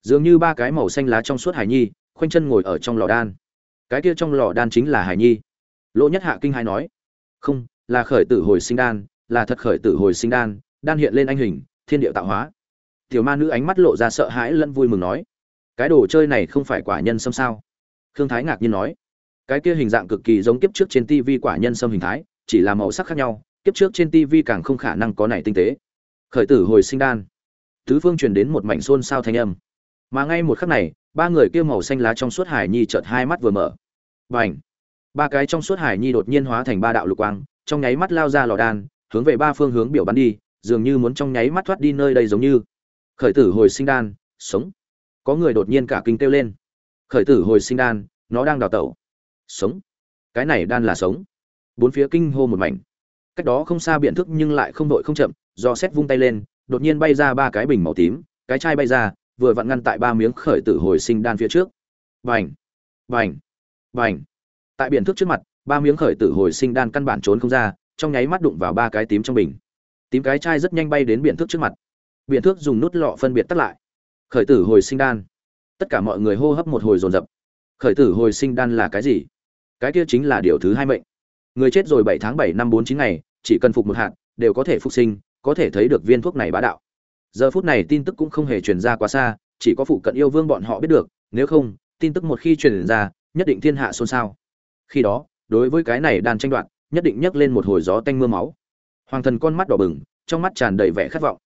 Dường như ba cái màu xanh lá trong suốt hải nhi, khoanh chân ngồi ở trong lò đan. Cái kia trong lò đan chính là hải nhi. Lỗ nhất hạ kinh hai nói, không, là khởi tử hồi sinh đan, là thật khởi tử hồi sinh đan đan hiện lên anh hình, thiên địa tạo hóa. Tiểu ma nữ ánh mắt lộ ra sợ hãi lẫn vui mừng nói, cái đồ chơi này không phải quả nhân xâm sao? Khương thái ngạc nhiên nói cái kia hình dạng cực kỳ giống kiếp trước trên tivi quả nhân sâm hình thái, chỉ là màu sắc khác nhau, kiếp trước trên tivi càng không khả năng có này tinh tế. Khởi tử hồi sinh đan. Tứ phương truyền đến một mảnh xôn xao thanh âm. Mà ngay một khắc này, ba người kia màu xanh lá trong suốt hải nhi chợt hai mắt vừa mở. Bành! Ba cái trong suốt hải nhi đột nhiên hóa thành ba đạo lục quang, trong nháy mắt lao ra lò đan, hướng về ba phương hướng biểu bắn đi, dường như muốn trong nháy mắt thoát đi nơi đây giống như. Khởi tử hồi sinh đan, sống. Có người đột nhiên cả kinh kêu lên. Khởi tử hồi sinh đan, nó đang đào tẩu sống. Cái này đan là sống. Bốn phía kinh hô một mảnh. Cách đó không xa biện thức nhưng lại không đội không chậm, do xét vung tay lên, đột nhiên bay ra ba cái bình màu tím, cái chai bay ra, vừa vặn ngăn tại ba miếng khởi tử hồi sinh đan phía trước. Vành vành vành tại biện thức trước mặt, ba miếng khởi tử hồi sinh đan căn bản trốn không ra, trong nháy mắt đụng vào ba cái tím trong bình. Tím cái chai rất nhanh bay đến biện thức trước mặt. Biện thức dùng nút lọ phân biệt tắt lại. Khởi tử hồi sinh đan. Tất cả mọi người hô hấp một hồi dồn dập. Khởi tử hồi sinh đan là cái gì? Cái kia chính là điều thứ hai mệnh. Người chết rồi bảy tháng bảy năm bốn chín ngày, chỉ cần phục một hạt, đều có thể phục sinh, có thể thấy được viên thuốc này bá đạo. Giờ phút này tin tức cũng không hề truyền ra quá xa, chỉ có phụ cận yêu vương bọn họ biết được, nếu không, tin tức một khi truyền ra, nhất định thiên hạ xôn xao. Khi đó, đối với cái này đàn tranh đoạt, nhất định nhấc lên một hồi gió tanh mưa máu. Hoàng thần con mắt đỏ bừng, trong mắt tràn đầy vẻ khát vọng.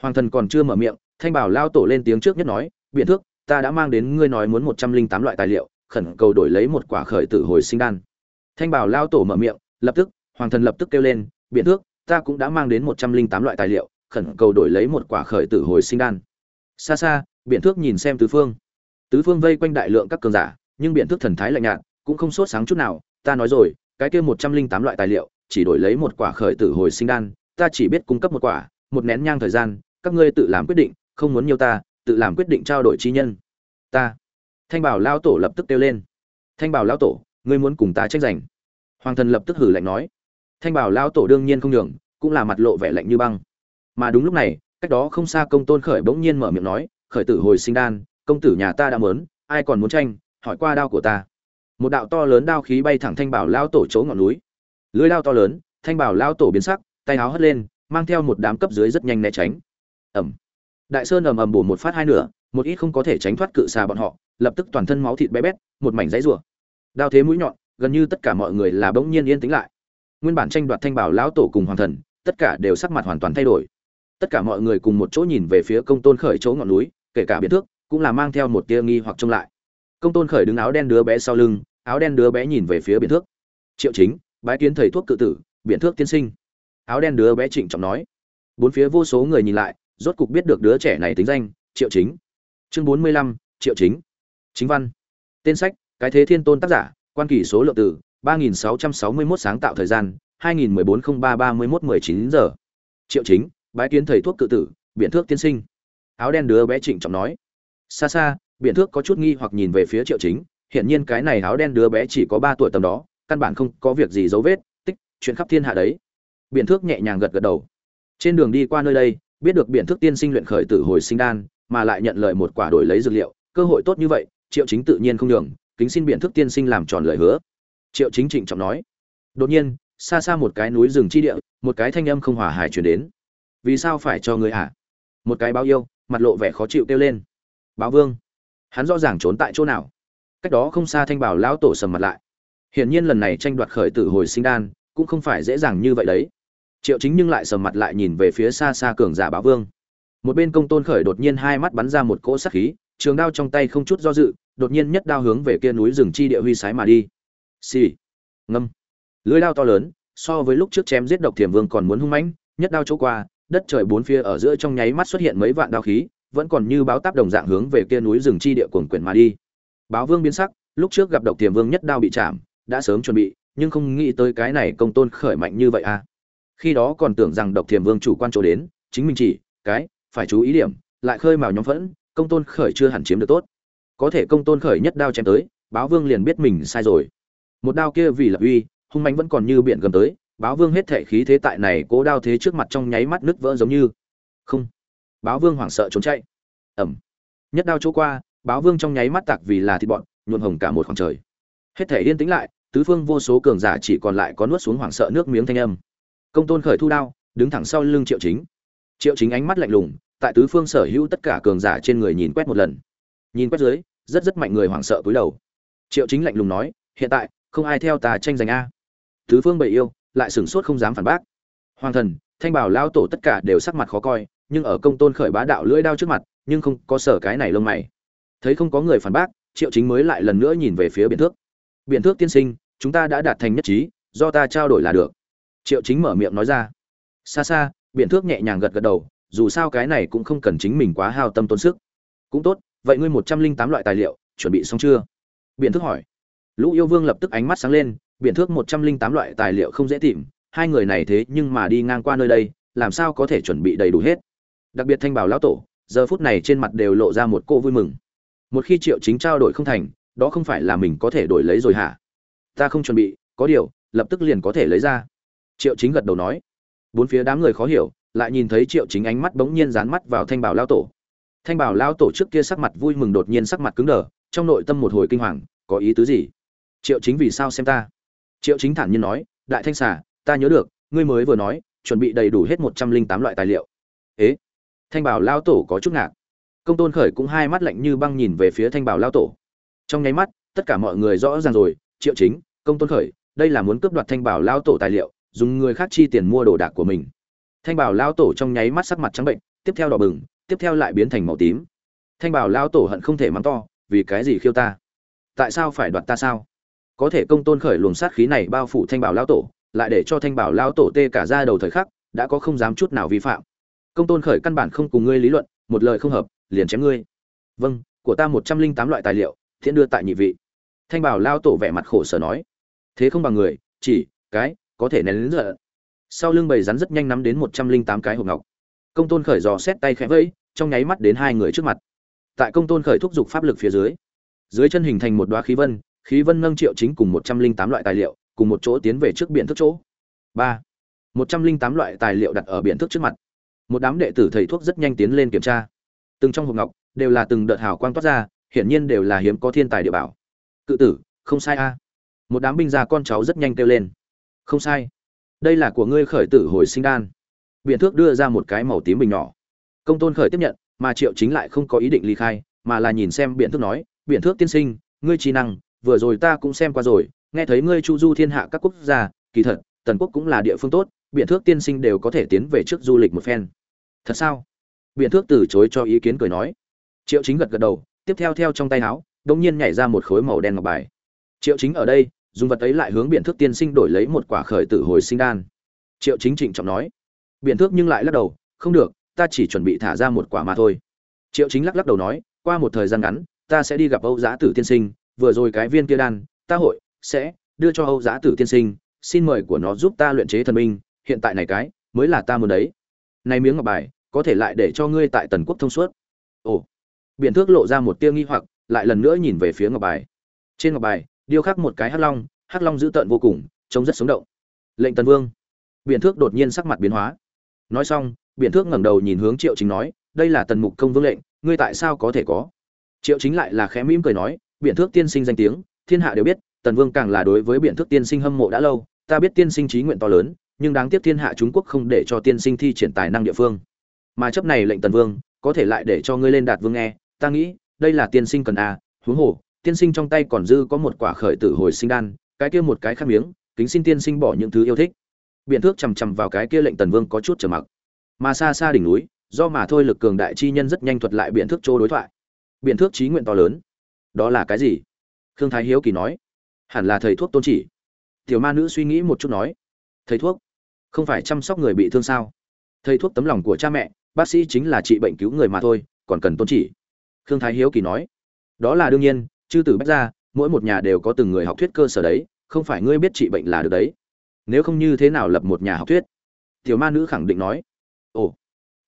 Hoàng thần còn chưa mở miệng, thanh bảo lao tổ lên tiếng trước nhất nói, biện thước, ta đã mang đến ngươi nói muốn một trăm linh tám loại tài liệu khẩn cầu đổi lấy một quả khởi tử hồi sinh đan. Thanh bảo lao tổ mở miệng, lập tức, hoàng thần lập tức kêu lên, biện thước, ta cũng đã mang đến một trăm linh tám loại tài liệu, khẩn cầu đổi lấy một quả khởi tử hồi sinh đan. Xa xa, biện thước nhìn xem tứ phương. Tứ phương vây quanh đại lượng các cường giả, nhưng biện thước thần thái lạnh nhạt, cũng không sốt sáng chút nào, ta nói rồi, cái kia một trăm linh tám loại tài liệu, chỉ đổi lấy một quả khởi tử hồi sinh đan, ta chỉ biết cung cấp một quả, một nén nhang thời gian, các ngươi tự làm quyết định, không muốn nhiều ta, tự làm quyết định trao đổi chi nhân. Ta thanh bảo lao tổ lập tức kêu lên. Thanh bảo lao tổ, ngươi muốn cùng ta tranh giành? Hoàng thần lập tức hử lạnh nói. Thanh bảo lao tổ đương nhiên không nhường, cũng là mặt lộ vẻ lạnh như băng. Mà đúng lúc này, cách đó không xa công tôn khởi bỗng nhiên mở miệng nói, khởi tử hồi sinh đan, công tử nhà ta đã mớn, ai còn muốn tranh, hỏi qua đao của ta. Một đạo to lớn đao khí bay thẳng thanh bảo lao tổ chỗ ngọn núi. Lưới đao to lớn, thanh bảo lao tổ biến sắc, tay áo hất lên, mang theo một đám cấp dưới rất nhanh né tránh. Ẩm đại sơn ầm ầm bổ một phát hai nửa một ít không có thể tránh thoát cự xà bọn họ lập tức toàn thân máu thịt bé bét một mảnh dãy rùa, đao thế mũi nhọn gần như tất cả mọi người là bỗng nhiên yên tĩnh lại. Nguyên bản tranh đoạt thanh bảo lão tổ cùng hoàng thần tất cả đều sắc mặt hoàn toàn thay đổi. Tất cả mọi người cùng một chỗ nhìn về phía công tôn khởi chỗ ngọn núi kể cả biệt thước cũng là mang theo một tia nghi hoặc trông lại. Công tôn khởi đứng áo đen đứa bé sau lưng áo đen đứa bé nhìn về phía biển thước. Triệu chính bái kiến thầy thuốc cự tử biển thước tiên sinh. Áo đen đứa bé trịnh trọng nói. Bốn phía vô số người nhìn lại rốt cục biết được đứa trẻ này tính danh, triệu chính. Chương bốn mươi lăm, triệu chính. Chính văn. Tên sách, cái thế thiên tôn tác giả, quan kỷ số lượng từ ba nghìn sáu trăm sáu mươi mốt sáng tạo thời gian, hai nghìn mười bốn không ba ba mươi mốt mười chín giờ. Triệu chính, bái kiến thầy thuốc cự tử, biện thước tiên sinh. Áo đen đứa bé trịnh trọng nói. Xa xa, biện thước có chút nghi hoặc nhìn về phía triệu chính hiện nhiên cái này áo đen đứa bé chỉ có ba tuổi tầm đó, căn bản không có việc gì dấu vết, tích, chuyện khắp thiên hạ đấy. Biện thước nhẹ nhàng gật gật đầu. Trên đường đi qua nơi đây biết được biện thức tiên sinh luyện khởi tử hồi sinh đan, mà lại nhận lời một quả đổi lấy dược liệu, cơ hội tốt như vậy, triệu chính tự nhiên không nhường, kính xin biện thức tiên sinh làm tròn lời hứa. Triệu chính trịnh trọng nói. Đột nhiên, xa xa một cái núi rừng chi địa, một cái thanh âm không hòa hài truyền đến. Vì sao phải cho người hả? Một cái báo yêu, mặt lộ vẻ khó chịu kêu lên. Báo vương. Hắn rõ ràng trốn tại chỗ nào? Cách đó không xa thanh bảo lão tổ sầm mặt lại. Hiển nhiên lần này tranh đoạt khởi tử hồi sinh đan, cũng không phải dễ dàng như vậy đấy triệu chính nhưng lại sầm mặt lại nhìn về phía xa xa cường giả báo vương. Một bên công tôn khởi đột nhiên hai mắt bắn ra một cỗ sắc khí, trường đao trong tay không chút do dự, đột nhiên nhất đao hướng về kia núi rừng chi địa huy sái mà đi. Xì. Ngâm. Lưới đao to lớn, so với lúc trước chém giết độc thiểm vương còn muốn hung mãnh, nhất đao chỗ qua, đất trời bốn phía ở giữa trong nháy mắt xuất hiện mấy vạn đao khí, vẫn còn như báo táp đồng dạng hướng về kia núi rừng chi địa cuồng quyển mà đi. Báo vương biến sắc, lúc trước gặp độc thiểm vương nhất đao bị chạm, đã sớm chuẩn bị, nhưng không nghĩ tới cái này công tôn khởi mạnh như vậy à khi đó còn tưởng rằng độc thiềm vương chủ quan chỗ đến, chính mình chỉ, cái, phải chú ý điểm, lại khơi mào nhóm phẫn, công tôn khởi chưa hẳn chiếm được tốt. Có thể công tôn khởi nhất đao chém tới, báo vương liền biết mình sai rồi. Một đao kia vì lập uy, hung mạnh vẫn còn như biển gầm tới, báo vương hết thể khí thế tại này cố đao thế trước mặt trong nháy mắt nứt vỡ giống như. Không. Báo vương hoảng sợ trốn chạy. Ẩm. Nhất đao chỗ qua, báo vương trong nháy mắt tạc vì là thịt bọn, nhuộm hồng cả một khoảng trời. Hết thể yên tĩnh lại, tứ phương vô số cường giả chỉ còn lại có nuốt xuống hoảng sợ nước miếng thanh âm công tôn khởi thu đao, đứng thẳng sau lưng triệu chính. Triệu chính ánh mắt lạnh lùng, tại tứ phương sở hữu tất cả cường giả trên người nhìn quét một lần. Nhìn quét dưới, rất rất mạnh người hoảng sợ cúi đầu. Triệu chính lạnh lùng nói, hiện tại, không ai theo ta tranh giành a. Tứ phương bầy yêu, lại sửng sốt không dám phản bác. Hoàng thần, thanh bảo lao tổ tất cả đều sắc mặt khó coi, nhưng ở công tôn khởi bá đạo lưỡi đao trước mặt, nhưng không có sở cái này lông mày. Thấy không có người phản bác, triệu chính mới lại lần nữa nhìn về phía biện thước. Biện thước tiên sinh, chúng ta đã đạt thành nhất trí, do ta trao đổi là được triệu chính mở miệng nói ra. Xa xa biện thước nhẹ nhàng gật gật đầu, dù sao cái này cũng không cần chính mình quá hao tâm tốn sức. Cũng tốt, vậy ngươi một trăm linh tám loại tài liệu, chuẩn bị xong chưa? Biện thước hỏi. Lũ yêu vương lập tức ánh mắt sáng lên biện thước một trăm linh tám loại tài liệu không dễ tìm, hai người này thế nhưng mà đi ngang qua nơi đây, làm sao có thể chuẩn bị đầy đủ hết? Đặc biệt thanh bảo lão tổ, giờ phút này trên mặt đều lộ ra một cô vui mừng. Một khi triệu chính trao đổi không thành, đó không phải là mình có thể đổi lấy rồi hả? Ta không chuẩn bị, có điều, lập tức liền có thể lấy ra triệu chính gật đầu nói. Bốn phía đám người khó hiểu, lại nhìn thấy triệu chính ánh mắt bỗng nhiên dán mắt vào thanh bảo lao tổ. Thanh bảo lao tổ trước kia sắc mặt vui mừng đột nhiên sắc mặt cứng đờ, trong nội tâm một hồi kinh hoàng, có ý tứ gì? Triệu chính vì sao xem ta? Triệu chính thản nhiên nói, đại thanh xà, ta nhớ được, ngươi mới vừa nói, chuẩn bị đầy đủ hết một trăm linh tám loại tài liệu. Ế? Thanh bảo lao tổ có chút ngạc. Công tôn khởi cũng hai mắt lạnh như băng nhìn về phía thanh bảo lao tổ. Trong nháy mắt, tất cả mọi người rõ ràng rồi, triệu chính, công tôn khởi, đây là muốn cướp đoạt thanh bảo lao tổ tài liệu dùng người khác chi tiền mua đồ đạc của mình. Thanh bảo lao tổ trong nháy mắt sắc mặt trắng bệnh, tiếp theo đỏ bừng, tiếp theo lại biến thành màu tím. Thanh bảo lao tổ hận không thể mắng to, vì cái gì khiêu ta? Tại sao phải đoạt ta sao? Có thể công tôn khởi luồng sát khí này bao phủ thanh bảo lao tổ, lại để cho thanh bảo lao tổ tê cả ra đầu thời khắc, đã có không dám chút nào vi phạm. Công tôn khởi căn bản không cùng ngươi lý luận, một lời không hợp, liền chém ngươi. Vâng của ta một trăm linh tám loại tài liệu, thiện đưa tại nhị vị. Thanh bảo lao tổ vẻ mặt khổ sở nói. Thế không bằng người, chỉ, cái có thể nén lớn giận. sau lưng bầy rắn rất nhanh nắm đến một trăm linh tám cái hộp ngọc. Công tôn khởi dò xét tay khẽ vẫy, trong nháy mắt đến hai người trước mặt. Tại công tôn khởi thúc giục pháp lực phía dưới dưới chân hình thành một đóa khí vân khí vân nâng triệu chính cùng một trăm linh tám loại tài liệu, cùng một chỗ tiến về trước biển thức chỗ. Ba. một trăm linh tám loại tài liệu đặt ở biển thức trước mặt. Một đám đệ tử thầy thuốc rất nhanh tiến lên kiểm tra. Từng trong hộp ngọc đều là từng đợt hào quang toát ra, hiển nhiên đều là hiếm có thiên tài địa bảo. Cự tử, không sai a. Một đám binh gia con cháu rất nhanh kêu lên không sai. Đây là của ngươi khởi tử hồi sinh đan. Biện thước đưa ra một cái màu tím bình nhỏ. Công tôn khởi tiếp nhận, mà triệu chính lại không có ý định ly khai, mà là nhìn xem biện thước nói, biện thước tiên sinh, ngươi trí năng, vừa rồi ta cũng xem qua rồi, nghe thấy ngươi chu du thiên hạ các quốc gia, kỳ thật, tần quốc cũng là địa phương tốt, biện thước tiên sinh đều có thể tiến về trước du lịch một phen. Thật sao? Biện thước từ chối cho ý kiến cười nói. Triệu chính gật gật đầu, tiếp theo theo trong tay áo, đột nhiên nhảy ra một khối màu đen ngọc bài. Triệu chính ở đây dùng vật ấy lại hướng biện thước tiên sinh đổi lấy một quả khởi tử hồi sinh đan. Triệu chính trịnh trọng nói biện thước nhưng lại lắc đầu, không được, ta chỉ chuẩn bị thả ra một quả mà thôi. Triệu chính lắc lắc đầu nói, qua một thời gian ngắn, ta sẽ đi gặp âu giá tử tiên sinh, vừa rồi cái viên kia đan, ta hội, sẽ, đưa cho âu giá tử tiên sinh, xin mời của nó giúp ta luyện chế thần minh. hiện tại này cái, mới là ta muốn đấy. Này miếng ngọc bài, có thể lại để cho ngươi tại tần quốc thông suốt. Ồ biện thước lộ ra một tia nghi hoặc, lại lần nữa nhìn về phía ngọc bài. Trên ngọc bài điêu khắc một cái hắc long hắc long dữ tợn vô cùng, trông rất sống động. Lệnh tần vương. Biện thước đột nhiên sắc mặt biến hóa. Nói xong biện thước ngẩng đầu nhìn hướng triệu chính nói, đây là tần mục công vương lệnh, ngươi tại sao có thể có? Triệu chính lại là khẽ mỉm cười nói biện thước tiên sinh danh tiếng, thiên hạ đều biết, tần vương càng là đối với biện thước tiên sinh hâm mộ đã lâu, ta biết tiên sinh trí nguyện to lớn, nhưng đáng tiếc thiên hạ trung quốc không để cho tiên sinh thi triển tài năng địa phương. Mà chấp này lệnh tần vương, có thể lại để cho ngươi lên đạt vương nghe, ta nghĩ, đây là tiên sinh cần à huống hồ tiên sinh trong tay còn dư có một quả khởi tử hồi sinh đan, cái kia một cái khác miếng, kính xin tiên sinh bỏ những thứ yêu thích. Biện thước chằm chằm vào cái kia lệnh tần vương có chút trở mặc. Mà xa xa đỉnh núi, do mà thôi lực cường đại chi nhân rất nhanh thuật lại biện thước chỗ đối thoại. Biện thước trí nguyện to lớn. Đó là cái gì? Khương thái hiếu kỳ nói. Hẳn là thầy thuốc tôn chỉ. Tiểu ma nữ suy nghĩ một chút nói. Thầy thuốc? Không phải chăm sóc người bị thương sao? Thầy thuốc tấm lòng của cha mẹ, bác sĩ chính là trị bệnh cứu người mà thôi, còn cần tôn chỉ. Khương thái hiếu kỳ nói. Đó là đương nhiên chư tử bách ra mỗi một nhà đều có từng người học thuyết cơ sở đấy, không phải ngươi biết trị bệnh là được đấy. Nếu không như thế nào lập một nhà học thuyết? Tiểu ma nữ khẳng định nói. Ồ,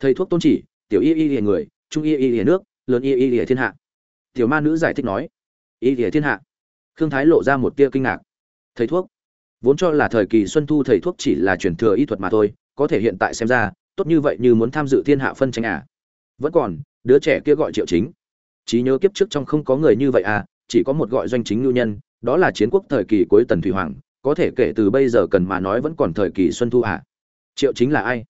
thầy thuốc tôn chỉ, tiểu y y y người, trung y y y nước, lớn y y y thiên hạ. Tiểu ma nữ giải thích nói. Y y thiên hạ. Khương thái lộ ra một tia kinh ngạc. Thầy thuốc, vốn cho là thời kỳ xuân thu thầy thuốc chỉ là truyền thừa y thuật mà thôi, có thể hiện tại xem ra, tốt như vậy như muốn tham dự thiên hạ phân tranh à? Vẫn còn, đứa trẻ kia gọi triệu chính trí nhớ kiếp trước trong không có người như vậy à chỉ có một gọi doanh chính ngưu nhân, đó là chiến quốc thời kỳ cuối tần thủy hoàng, có thể kể từ bây giờ cần mà nói vẫn còn thời kỳ xuân thu à. Triệu chính là ai?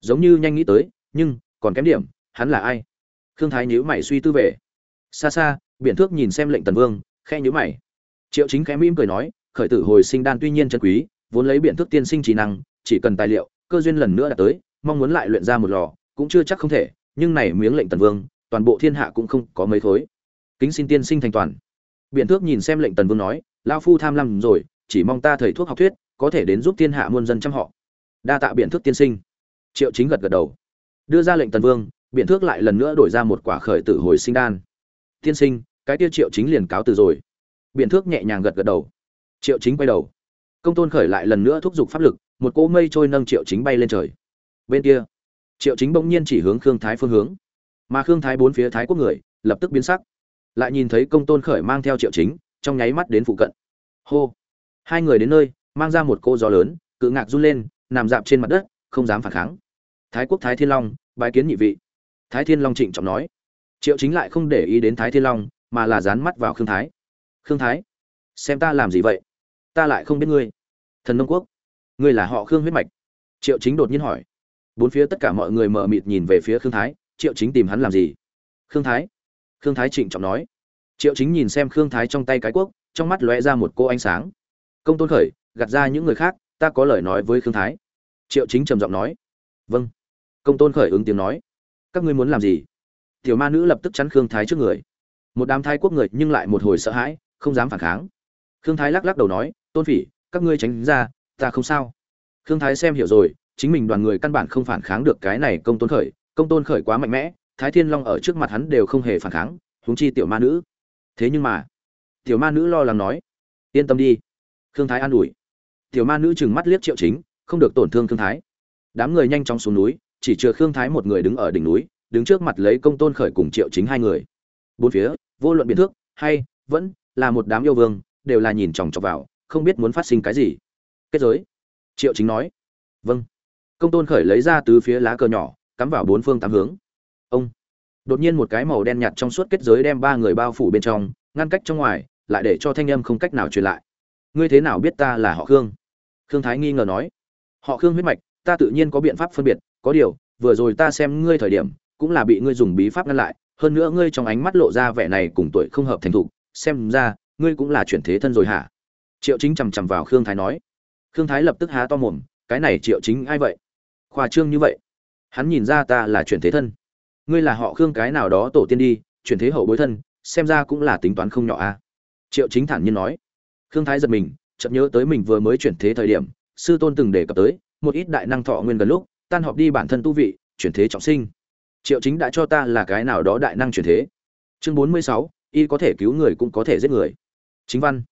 Giống như nhanh nghĩ tới, nhưng, còn kém điểm, hắn là ai? Khương thái nhíu mày suy tư về. Xa xa biện thước nhìn xem lệnh tần vương khe nhíu mày. Triệu chính khẽ mỉm cười nói, khởi tử hồi sinh đan tuy nhiên chân quý, vốn lấy biện thước tiên sinh trí năng, chỉ cần tài liệu, cơ duyên lần nữa đã tới, mong muốn lại luyện ra một lò, cũng chưa chắc không thể, nhưng này miếng lệnh tần vương toàn bộ thiên hạ cũng không có mấy thối kính xin tiên sinh thành toàn. Biện thước nhìn xem lệnh tần vương nói lao phu tham lam rồi, chỉ mong ta thầy thuốc học thuyết, có thể đến giúp thiên hạ muôn dân chăm họ. Đa tạ biện thước tiên sinh. Triệu chính gật gật đầu. Đưa ra lệnh tần vương, biện thước lại lần nữa đổi ra một quả khởi tử hồi sinh đan. Tiên sinh, cái tiêu triệu chính liền cáo từ rồi. Biện thước nhẹ nhàng gật gật đầu. Triệu chính quay đầu. Công tôn khởi lại lần nữa thúc giục pháp lực, một cỗ mây trôi nâng triệu chính bay lên trời. Bên kia, triệu chính bỗng nhiên chỉ hướng khương thái phương hướng mà khương thái bốn phía thái quốc người lập tức biến sắc, lại nhìn thấy công tôn khởi mang theo triệu chính, trong nháy mắt đến phụ cận. Hô! Hai người đến nơi, mang ra một cô gió lớn, cự ngạc run lên, nằm dạp trên mặt đất, không dám phản kháng. Thái quốc thái thiên long, bái kiến nhị vị. Thái thiên long trịnh trọng nói. Triệu chính lại không để ý đến thái thiên long, mà là dán mắt vào khương thái. Khương thái, xem ta làm gì vậy? Ta lại không biết ngươi. Thần nông quốc, ngươi là họ khương huyết mạch. Triệu chính đột nhiên hỏi. Bốn phía tất cả mọi người mờ mịt nhìn về phía khương thái triệu chính tìm hắn làm gì? Khương thái. Khương thái trịnh trọng nói. Triệu chính nhìn xem khương thái trong tay cái quốc trong mắt lóe ra một cô ánh sáng. Công tôn khởi, gạt ra những người khác, ta có lời nói với khương thái. Triệu chính trầm giọng nói. Vâng. Công tôn khởi ứng tiếng nói. Các ngươi muốn làm gì? Tiểu ma nữ lập tức chắn khương thái trước người. Một đám thái quốc người nhưng lại một hồi sợ hãi, không dám phản kháng. Khương thái lắc lắc đầu nói, tôn phỉ, các ngươi tránh ra, ta không sao. Khương thái xem hiểu rồi, chính mình đoàn người căn bản không phản kháng được cái này công tôn khởi công tôn khởi quá mạnh mẽ, thái thiên long ở trước mặt hắn đều không hề phản kháng, huống chi tiểu ma nữ. Thế nhưng mà, tiểu ma nữ lo lắng nói, yên tâm đi, khương thái an ủi. Tiểu ma nữ chừng mắt liếc triệu chính, không được tổn thương khương thái. Đám người nhanh chóng xuống núi, chỉ chừa khương thái một người đứng ở đỉnh núi, đứng trước mặt lấy công tôn khởi cùng triệu chính hai người. Bốn phía, vô luận biện thước, hay, vẫn là một đám yêu vương, đều là nhìn chòng chọc vào, không biết muốn phát sinh cái gì. Kết giới, triệu chính nói vâng. Công tôn khởi lấy ra từ phía lá cờ nhỏ cắm vào bốn phương tám hướng. Ông. Đột nhiên một cái màu đen nhạt trong suốt kết giới đem ba người bao phủ bên trong, ngăn cách trong ngoài, lại để cho thanh âm không cách nào truyền lại. Ngươi thế nào biết ta là họ khương? Khương thái nghi ngờ nói. Họ khương huyết mạch, ta tự nhiên có biện pháp phân biệt, có điều, vừa rồi ta xem ngươi thời điểm, cũng là bị ngươi dùng bí pháp ngăn lại, hơn nữa ngươi trong ánh mắt lộ ra vẻ này cùng tuổi không hợp thành thục, xem ra, ngươi cũng là chuyển thế thân rồi hả? Triệu chính chằm chằm vào khương thái nói. Khương thái lập tức há to mồm, cái này triệu chính ai vậy? Khoa trương như vậy hắn nhìn ra ta là chuyển thế thân. Ngươi là họ khương cái nào đó tổ tiên đi, chuyển thế hậu bối thân, xem ra cũng là tính toán không nhỏ a à? triệu chính thản nhiên nói. Khương thái giật mình, chợt nhớ tới mình vừa mới chuyển thế thời điểm, sư tôn từng đề cập tới, một ít đại năng thọ nguyên gần lúc, tan họp đi bản thân tu vị, chuyển thế trọng sinh. Triệu chính đã cho ta là cái nào đó đại năng chuyển thế? Chương bốn mươi sáu, y có thể cứu người cũng có thể giết người. Chính văn.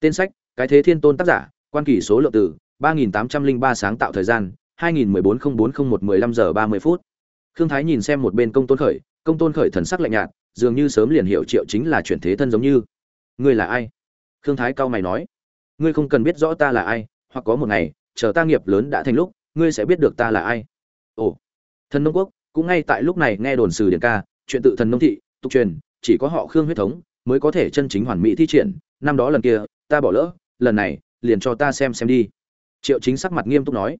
Tên sách, cái thế thiên tôn tác giả, quan kỷ số lượng từ ba nghìn tám trăm linh ba sáng tạo thời gian hai nghìn mười bốn không bốn không một mười lăm giờ ba mươi phút. Khương thái nhìn xem một bên công tôn khởi, công tôn khởi thần sắc lạnh nhạt, dường như sớm liền hiểu triệu chính là chuyển thế thân giống như. Ngươi là ai? Khương thái cao mày nói. Ngươi không cần biết rõ ta là ai, hoặc có một ngày, chờ ta nghiệp lớn đã thành lúc, ngươi sẽ biết được ta là ai. Ồ. Thần nông quốc, cũng ngay tại lúc này nghe đồn sử điển ca, chuyện tự thần nông thị, tục truyền, chỉ có họ khương huyết thống mới có thể chân chính hoàn mỹ thi triển. Năm đó lần kia, ta bỏ lỡ, lần này, liền cho ta xem xem đi. Triệu chính sắc mặt nghiêm túc nói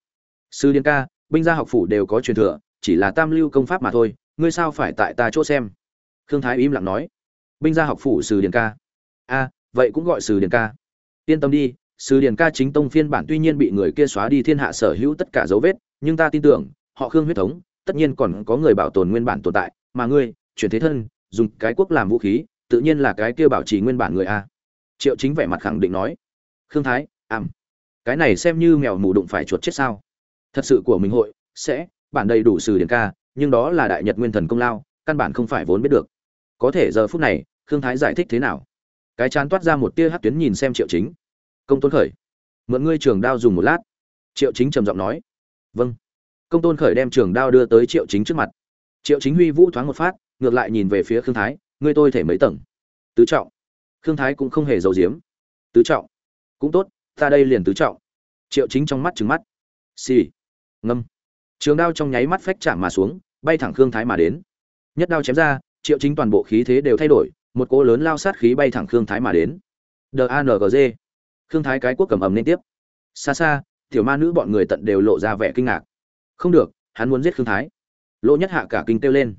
sư điên ca, binh gia học phủ đều có truyền thừa, chỉ là tam lưu công pháp mà thôi, ngươi sao phải tại ta chỗ xem? Khương thái im lặng nói. Binh gia học phủ sử Điền ca. A, vậy cũng gọi sử Điền ca. Yên tâm đi sử Điền ca chính tông phiên bản tuy nhiên bị người kia xóa đi thiên hạ sở hữu tất cả dấu vết, nhưng ta tin tưởng, họ khương huyết thống, tất nhiên còn có người bảo tồn nguyên bản tồn tại, mà ngươi, chuyển thế thân, dùng cái quốc làm vũ khí, tự nhiên là cái kia bảo trì nguyên bản người a. Triệu chính vẻ mặt khẳng định nói. Khương thái ảm cái này xem như mèo mù đụng phải chuột chết sao? Thật sự của mình hội, sẽ, bản đầy đủ sử điển ca, nhưng đó là đại nhật nguyên thần công lao, căn bản không phải vốn biết được. Có thể giờ phút này, khương thái giải thích thế nào? Cái chán toát ra một tia hát tuyến nhìn xem triệu chính. Công tôn khởi, mượn ngươi trường đao dùng một lát. Triệu chính trầm giọng nói. Vâng. Công tôn khởi đem trường đao đưa tới triệu chính trước mặt. Triệu chính huy vũ thoáng một phát, ngược lại nhìn về phía khương thái, ngươi tôi thể mấy tầng? Tứ trọng. Khương thái cũng không hề giấu giếm. Tứ trọng. Cũng tốt, ta đây liền tứ trọng. Triệu chính trong mắt trứng mắt. Xì、sì ngâm. Trường đao trong nháy mắt phách chạm mà xuống, bay thẳng khương thái mà đến. Nhất đao chém ra, triệu chính toàn bộ khí thế đều thay đổi, một cỗ lớn lao sát khí bay thẳng khương thái mà đến. Đangg khương thái cái quốc cầm ầm liên tiếp. Xa xa, tiểu ma nữ bọn người tận đều lộ ra vẻ kinh ngạc. Không được, hắn muốn giết khương thái. Lỗ nhất hạ cả kinh kêu lên.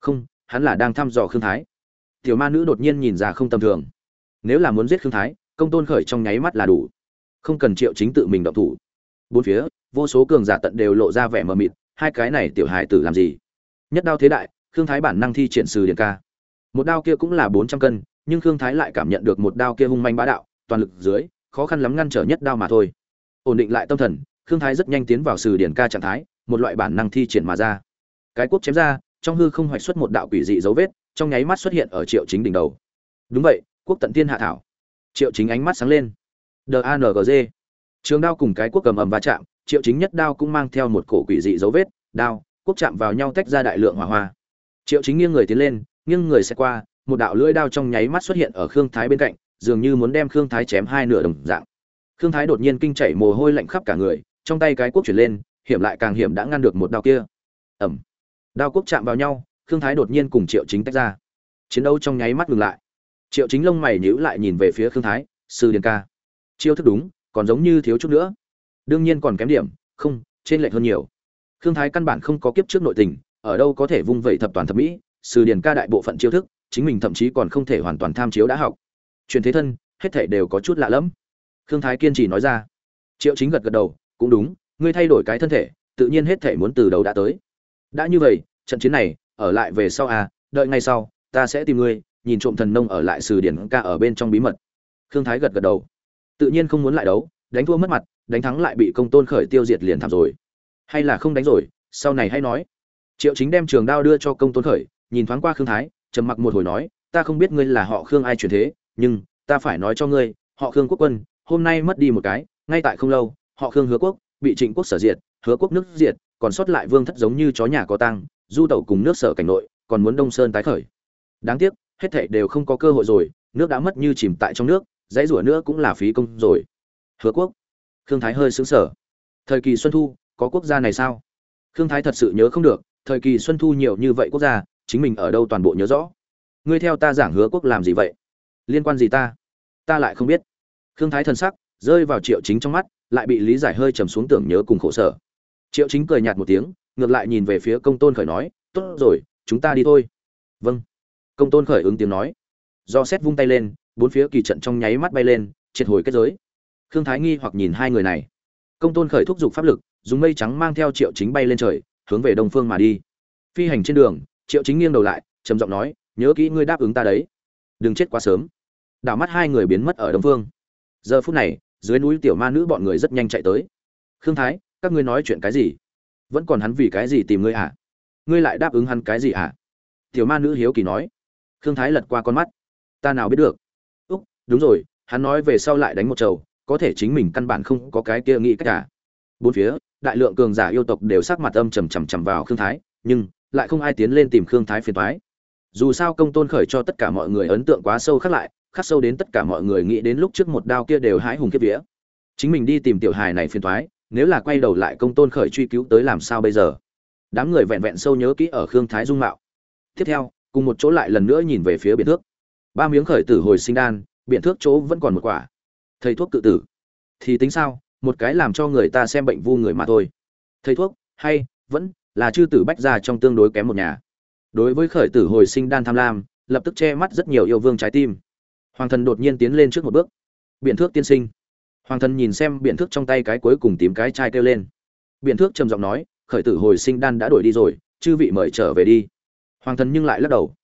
Không, hắn là đang thăm dò khương thái. Tiểu ma nữ đột nhiên nhìn ra không tầm thường. Nếu là muốn giết khương thái, công tôn khởi trong nháy mắt là đủ. Không cần triệu chính tự mình động thủ. Bốn phía vô số cường giả tận đều lộ ra vẻ mờ mịt, hai cái này tiểu hài tử làm gì? Nhất đao thế đại, khương thái bản năng thi triển sử điện ca. Một đao kia cũng là bốn trăm cân, nhưng khương thái lại cảm nhận được một đao kia hung manh bá đạo, toàn lực dưới, khó khăn lắm ngăn trở nhất đao mà thôi. Ổn định lại tâm thần, khương thái rất nhanh tiến vào sử điển ca trạng thái, một loại bản năng thi triển mà ra. Cái quốc chém ra, trong hư không hoạch xuất một đạo quỷ dị dấu vết, trong nháy mắt xuất hiện ở triệu chính đỉnh đầu. Đúng vậy quốc tận tiên hạ thảo. Triệu chính ánh mắt sáng lên. Dangg trường đao cùng cái quốc cầm ầm va chạm triệu chính nhất đao cũng mang theo một cổ quỷ dị dấu vết, đao quốc chạm vào nhau tách ra đại lượng hỏa hoa. Triệu chính nghiêng người tiến lên, nghiêng người sẽ qua, một đạo lưỡi đao trong nháy mắt xuất hiện ở khương thái bên cạnh, dường như muốn đem khương thái chém hai nửa đồng dạng. Khương thái đột nhiên kinh chảy mồ hôi lạnh khắp cả người, trong tay cái quốc chuyển lên, hiểm lại càng hiểm đã ngăn được một đao kia. Ẩm đao quốc chạm vào nhau, khương thái đột nhiên cùng triệu chính tách ra. Chiến đấu trong nháy mắt ngừng lại. Triệu chính lông mày nhíu lại nhìn về phía khương thái, sư điền ca, chiêu thức đúng, còn giống như thiếu chút nữa đương nhiên còn kém điểm, không, trên lệch hơn nhiều. Khương thái căn bản không có kiếp trước nội tình, ở đâu có thể vung vẩy thập toàn thập mỹ, sử điển ca đại bộ phận chiêu thức, chính mình thậm chí còn không thể hoàn toàn tham chiếu đã học. Truyền thế thân, hết thể đều có chút lạ lẫm. Khương thái kiên trì nói ra. Triệu chính gật gật đầu, cũng đúng, ngươi thay đổi cái thân thể, tự nhiên hết thể muốn từ đầu đã tới. Đã như vậy, trận chiến này, ở lại về sau à đợi ngay sau, ta sẽ tìm ngươi, nhìn trộm thần nông ở lại sử điển ca ở bên trong bí mật. Khương thái gật gật đầu. Tự nhiên không muốn lại đấu, đánh thua mất mặt đánh thắng lại bị công tôn khởi tiêu diệt liền thảm rồi. Hay là không đánh rồi, sau này hay nói. Triệu chính đem trường đao đưa cho công tôn khởi, nhìn thoáng qua khương thái, trầm mặc một hồi nói, ta không biết ngươi là họ khương ai truyền thế, nhưng ta phải nói cho ngươi, họ khương quốc quân, hôm nay mất đi một cái, ngay tại không lâu, họ khương hứa quốc, bị trịnh quốc sở diệt, hứa quốc nước diệt, còn sót lại vương thất giống như chó nhà có tăng du tẩu cùng nước sở cảnh nội, còn muốn đông sơn tái khởi. Đáng tiếc, hết thảy đều không có cơ hội rồi, nước đã mất như chìm tại trong nước, dãy rủa nữa cũng là phí công rồi. Hứa quốc khương thái hơi xứng sở thời kỳ xuân thu, có quốc gia này sao? Khương thái thật sự nhớ không được, thời kỳ xuân thu nhiều như vậy quốc gia, chính mình ở đâu toàn bộ nhớ rõ. Ngươi theo ta giảng hứa quốc làm gì vậy? Liên quan gì ta? Ta lại không biết. Khương thái thần sắc, rơi vào triệu chính trong mắt, lại bị lý giải hơi trầm xuống tưởng nhớ cùng khổ sở. Triệu chính cười nhạt một tiếng, ngược lại nhìn về phía công tôn khởi nói, tốt rồi, chúng ta đi thôi. Vâng. Công tôn khởi ứng tiếng nói. Do xét vung tay lên, bốn phía kỳ trận trong nháy mắt bay lên, triệt hồi kết giới khương thái nghi hoặc nhìn hai người này. Công tôn khởi thúc giục pháp lực, dùng mây trắng mang theo triệu chính bay lên trời, hướng về đông phương mà đi. Phi hành trên đường, triệu chính nghiêng đầu lại, trầm giọng nói, nhớ kỹ ngươi đáp ứng ta đấy. Đừng chết quá sớm. Đảo mắt hai người biến mất ở đông phương. Giờ phút này, dưới núi tiểu ma nữ bọn người rất nhanh chạy tới. Khương thái, các ngươi nói chuyện cái gì? Vẫn còn hắn vì cái gì tìm ngươi à ngươi lại đáp ứng hắn cái gì à tiểu ma nữ hiếu kỳ nói. Khương thái lật qua con mắt. Ta nào biết được. Úc, đúng rồi, hắn nói về sau lại đánh một trầu có thể chính mình căn bản không có cái kia nghĩ cách cả. Bốn phía, đại lượng cường giả yêu tộc đều sắc mặt âm trầm trầm trầm vào khương thái, nhưng lại không ai tiến lên tìm khương thái phiền thoái dù sao công tôn khởi cho tất cả mọi người ấn tượng quá sâu khắc lại, khắc sâu đến tất cả mọi người nghĩ đến lúc trước một đao kia đều hái hùng kiếp vía. Chính mình đi tìm tiểu hài này phiền thoái nếu là quay đầu lại công tôn khởi truy cứu tới làm sao bây giờ? Đám người vẹn vẹn sâu nhớ kỹ ở khương thái dung mạo. Tiếp theo, cùng một chỗ lại lần nữa nhìn về phía biển thước. Ba miếng khởi tử hồi sinh đan, biển thước chỗ vẫn còn một quả thầy thuốc tự tử. Thì tính sao, một cái làm cho người ta xem bệnh vu người mà thôi. Thầy thuốc, hay, vẫn là chư tử bách gia trong tương đối kém một nhà. Đối với khởi tử hồi sinh đan tham lam, lập tức che mắt rất nhiều yêu vương trái tim. Hoàng thần đột nhiên tiến lên trước một bước. Biện thước tiên sinh. Hoàng thần nhìn xem biện thước trong tay cái cuối cùng tìm cái chai kêu lên. Biện thước trầm giọng nói, khởi tử hồi sinh đan đã đổi đi rồi, chư vị mời trở về đi. Hoàng thần nhưng lại lắc đầu.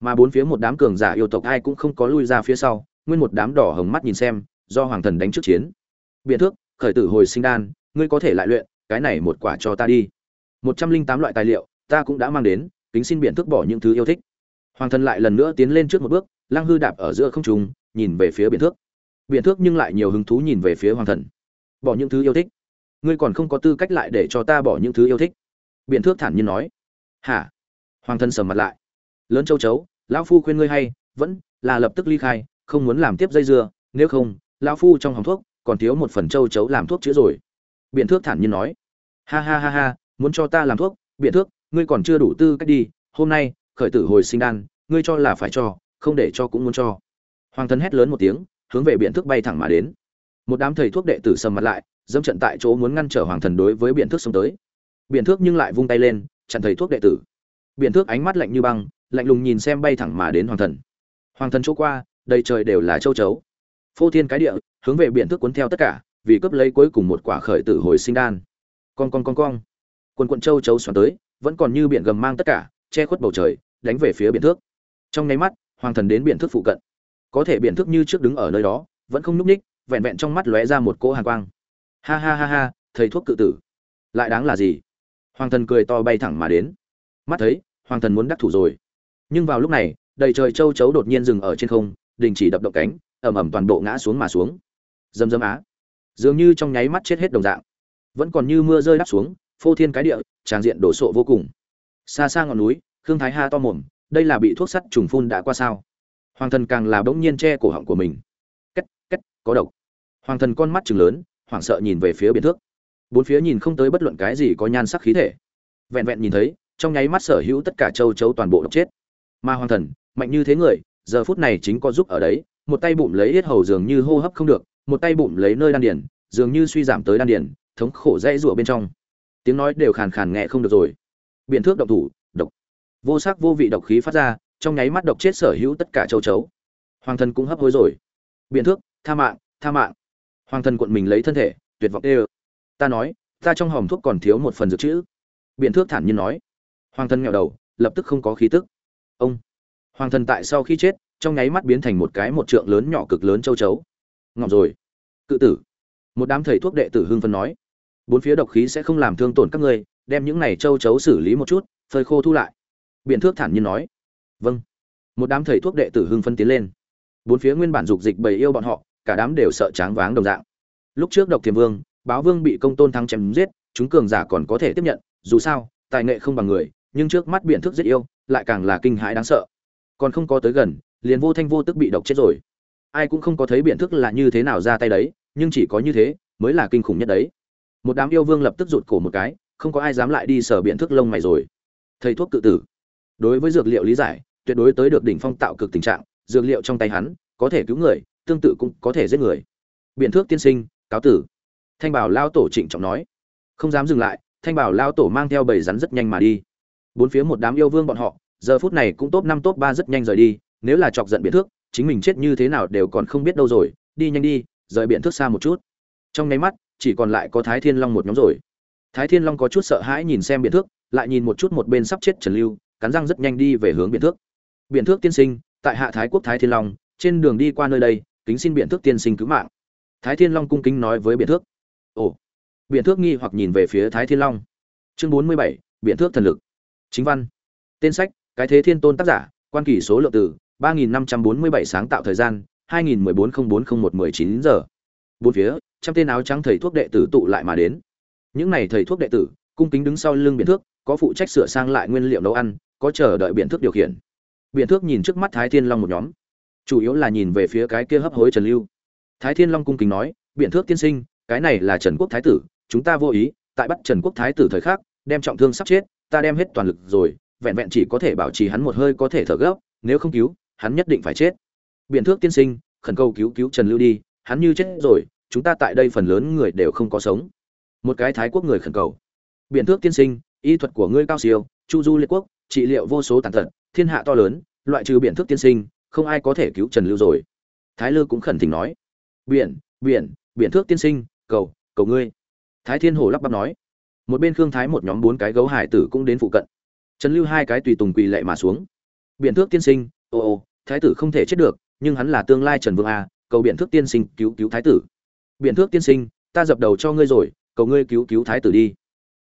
Mà bốn phía một đám cường giả yêu tộc ai cũng không có lui ra phía sau, nguyên một đám đỏ hồng mắt nhìn xem do hoàng thần đánh trước chiến. Biện thước, khởi tử hồi sinh đan, ngươi có thể lại luyện, cái này một quả cho ta đi. Một trăm linh tám loại tài liệu, ta cũng đã mang đến, kính xin biện thước bỏ những thứ yêu thích. Hoàng thần lại lần nữa tiến lên trước một bước, lăng hư đạp ở giữa không trung, nhìn về phía biện thước. Biện thước nhưng lại nhiều hứng thú nhìn về phía hoàng thần. Bỏ những thứ yêu thích. Ngươi còn không có tư cách lại để cho ta bỏ những thứ yêu thích. Biện thước thản nhiên nói. Hả? Hoàng thân sầm mặt lại. Lớn châu chấu, lão phu khuyên ngươi hay, vẫn là lập tức ly khai, không muốn làm tiếp dây dưa, nếu không lão phu trong hòng thuốc, còn thiếu một phần châu chấu làm thuốc chữa rồi. Biện thước thản nhiên nói. Ha ha ha ha, muốn cho ta làm thuốc? Biện thước, ngươi còn chưa đủ tư cách đi. Hôm nay, khởi tử hồi sinh đan, ngươi cho là phải cho, không để cho cũng muốn cho. Hoàng thần hét lớn một tiếng, hướng về biện thước bay thẳng mà đến. Một đám thầy thuốc đệ tử sầm mặt lại, dẫm trận tại chỗ muốn ngăn trở hoàng thần đối với biện thước xông tới. Biện thước nhưng lại vung tay lên, chặn thầy thuốc đệ tử. Biện thước ánh mắt lạnh như băng, lạnh lùng nhìn xem bay thẳng mà đến hoàng thần. Hoàng thần chỗ qua, đầy trời đều là châu chấu phô thiên cái địa, hướng về biển thước cuốn theo tất cả, vì cướp lấy cuối cùng một quả khởi tử hồi sinh đan. Con con con con quần quận châu chấu xoắn tới, vẫn còn như biển gầm mang tất cả, che khuất bầu trời, đánh về phía biển thước trong nháy mắt, hoàng thần đến biển thước phụ cận. Có thể biển thước như trước đứng ở nơi đó, vẫn không núp ních vẹn vẹn trong mắt lóe ra một cỗ hàn quang. Ha ha ha ha, thầy thuốc cự tử. Lại đáng là gì? Hoàng thần cười to bay thẳng mà đến. Mắt thấy, hoàng thần muốn đắc thủ rồi. Nhưng vào lúc này, đầy trời châu chấu đột nhiên dừng ở trên không, đình chỉ đập động cánh ầm ầm toàn bộ ngã xuống mà xuống. Dầm dầm á. Dường như trong nháy mắt chết hết đồng dạng. Vẫn còn như mưa rơi đắp xuống, phô thiên cái địa tràng diện đổ sộ vô cùng. Xa xa ngọn núi, khương thái ha to mồm, đây là bị thuốc sắt trùng phun đã qua sao? Hoàng thần càng là bỗng nhiên che cổ họng của mình. Cách cách có độc. Hoàng thần con mắt chừng lớn, hoảng sợ nhìn về phía biển thước. Bốn phía nhìn không tới bất luận cái gì có nhan sắc khí thể. Vẹn vẹn nhìn thấy, trong nháy mắt sở hữu tất cả châu chấu toàn bộ độc chết. Mà hoàng thần, mạnh như thế người, giờ phút này chính có giúp ở đấy một tay bụng lấy yết hầu dường như hô hấp không được, một tay bụng lấy nơi đan điền, dường như suy giảm tới đan điền, thống khổ dãy rụa bên trong. Tiếng nói đều khàn khàn nghe không được rồi. Biện thước độc thủ, độc. Vô sắc vô vị độc khí phát ra, trong nháy mắt độc chết sở hữu tất cả châu chấu. Hoàng thần cũng hấp hối rồi. Biện thước, tha mạng tha mạng. Hoàng thần cuộn mình lấy thân thể, tuyệt vọng đê ta nói, ta trong hòm thuốc còn thiếu một phần dược chữ. Biện thước thản nhiên nói. Hoàng thần nghèo đầu, lập tức không có khí tức. Ông. Hoàng thần tại sau khi chết trong nháy mắt biến thành một cái một trượng lớn nhỏ cực lớn châu chấu. Ngọc rồi. Cự tử. Một đám thầy thuốc đệ tử hưng phân nói. Bốn phía độc khí sẽ không làm thương tổn các ngươi, đem những này châu chấu xử lý một chút, phơi khô thu lại. Biện thước thản nhiên nói. Vâng. Một đám thầy thuốc đệ tử hưng phân tiến lên. Bốn phía nguyên bản dục dịch bầy yêu bọn họ, cả đám đều sợ tráng váng đồng dạng. Lúc trước độc thiềm vương, báo vương bị công tôn thắng chém giết, chúng cường giả còn có thể tiếp nhận, dù sao, tài nghệ không bằng người, nhưng trước mắt biện thức giết yêu, lại càng là kinh hãi đáng sợ. Còn không có tới gần liền vô thanh vô tức bị độc chết rồi. Ai cũng không có thấy biện thức là như thế nào ra tay đấy, nhưng chỉ có như thế mới là kinh khủng nhất đấy. Một đám yêu vương lập tức rụt cổ một cái, không có ai dám lại đi sở biện thức lông mày rồi. Thầy thuốc tự tử. Đối với dược liệu lý giải, tuyệt đối tới được đỉnh phong tạo cực tình trạng, dược liệu trong tay hắn, có thể cứu người, tương tự cũng có thể giết người. Biện thước tiên sinh, cáo tử. Thanh bảo lao tổ trịnh trọng nói. Không dám dừng lại, thanh bảo lao tổ mang theo bầy rắn rất nhanh mà đi. Bốn phía một đám yêu vương bọn họ, giờ phút này cũng top năm top ba rất nhanh rời đi nếu là chọc giận biện thước, chính mình chết như thế nào đều còn không biết đâu rồi, đi nhanh đi, rời biện thước xa một chút. Trong nháy mắt, chỉ còn lại có thái thiên long một nhóm rồi. Thái thiên long có chút sợ hãi nhìn xem biện thước, lại nhìn một chút một bên sắp chết trần lưu, cắn răng rất nhanh đi về hướng biện thước. Biện thước tiên sinh, tại hạ thái quốc thái thiên long, trên đường đi qua nơi đây, kính xin biện thước tiên sinh cứu mạng. Thái thiên long cung kính nói với biện thước. Ồ. Biện thước nghi hoặc nhìn về phía thái thiên long. Chương bốn mươi bảy biện thước thần lực. Chính văn. Tên sách, cái thế thiên tôn tác giả, quan kỷ số lượng từ ba nghìn năm trăm bốn mươi bảy sáng tạo thời gian, hai nghìn mười bốn không bốn không một mười chín giờ. Bốn phía, trăm tên áo trắng thầy thuốc đệ tử tụ lại mà đến. Những này thầy thuốc đệ tử, cung kính đứng sau lưng biện thước, có phụ trách sửa sang lại nguyên liệu nấu ăn, có chờ đợi biện thước điều khiển. Biện thước nhìn trước mắt thái thiên long một nhóm. Chủ yếu là nhìn về phía cái kia hấp hối trần lưu. Thái thiên long cung kính nói biện thước tiên sinh, cái này là trần quốc thái tử, chúng ta vô ý, tại bắt trần quốc thái tử thời khắc, đem trọng thương sắp chết, ta đem hết toàn lực rồi, vẹn vẹn chỉ có thể bảo trì hắn một hơi có thể thở gấp, nếu không cứu hắn nhất định phải chết. Biện thước tiên sinh, khẩn cầu cứu cứu trần lưu đi, hắn như chết rồi, chúng ta tại đây phần lớn người đều không có sống. Một cái thái quốc người khẩn cầu. Biện thước tiên sinh, y thuật của ngươi cao siêu, chu du liệt quốc, trị liệu vô số tàn tật, thiên hạ to lớn, loại trừ biện thước tiên sinh, không ai có thể cứu trần lưu rồi. Thái lư cũng khẩn thỉnh nói. Biển biển biển thước tiên sinh, cầu cầu ngươi. Thái thiên hồ lắp bắp nói. Một bên khương thái một nhóm bốn cái gấu hải tử cũng đến phụ cận. Trần lưu hai cái tùy tùng quỳ lệ mà xuống. Biện thước tiên sinh, ô ô thái tử không thể chết được, nhưng hắn là tương lai trần vương a, cầu biện thước tiên sinh cứu cứu thái tử. Biện thước tiên sinh, ta dập đầu cho ngươi rồi, cầu ngươi cứu cứu thái tử đi.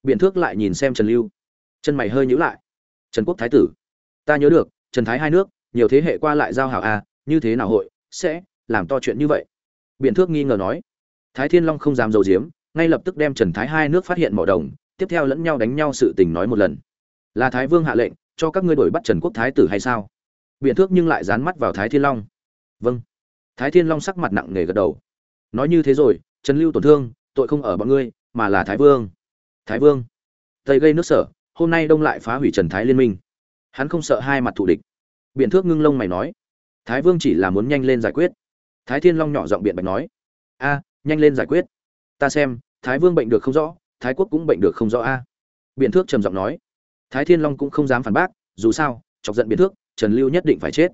Biện thước lại nhìn xem trần lưu. Chân mày hơi nhữ lại. Trần quốc thái tử, ta nhớ được, trần thái hai nước, nhiều thế hệ qua lại giao hảo a, như thế nào hội, sẽ làm to chuyện như vậy? Biện thước nghi ngờ nói. Thái thiên long không dám dầu diếm, ngay lập tức đem trần thái hai nước phát hiện mỏ đồng, tiếp theo lẫn nhau đánh nhau sự tình nói một lần. Là thái vương hạ lệnh, cho các ngươi đổi bắt trần quốc thái tử hay sao? Biện thước nhưng lại dán mắt vào thái thiên long. Vâng. Thái thiên long sắc mặt nặng nề gật đầu. Nói như thế rồi, trần lưu tổn thương, tội không ở bọn ngươi, mà là thái vương. Thái vương. Tây gây nước sở, hôm nay đông lại phá hủy trần thái liên minh. Hắn không sợ hai mặt thù địch. Biện thước ngưng lông mày nói. Thái vương chỉ là muốn nhanh lên giải quyết. Thái thiên long nhỏ giọng biện bạch nói. A, nhanh lên giải quyết. Ta xem, thái vương bệnh được không rõ, thái quốc cũng bệnh được không rõ a. Biện thước trầm giọng nói. Thái thiên long cũng không dám phản bác, dù sao, chọc giận biện thước trần lưu nhất định phải chết.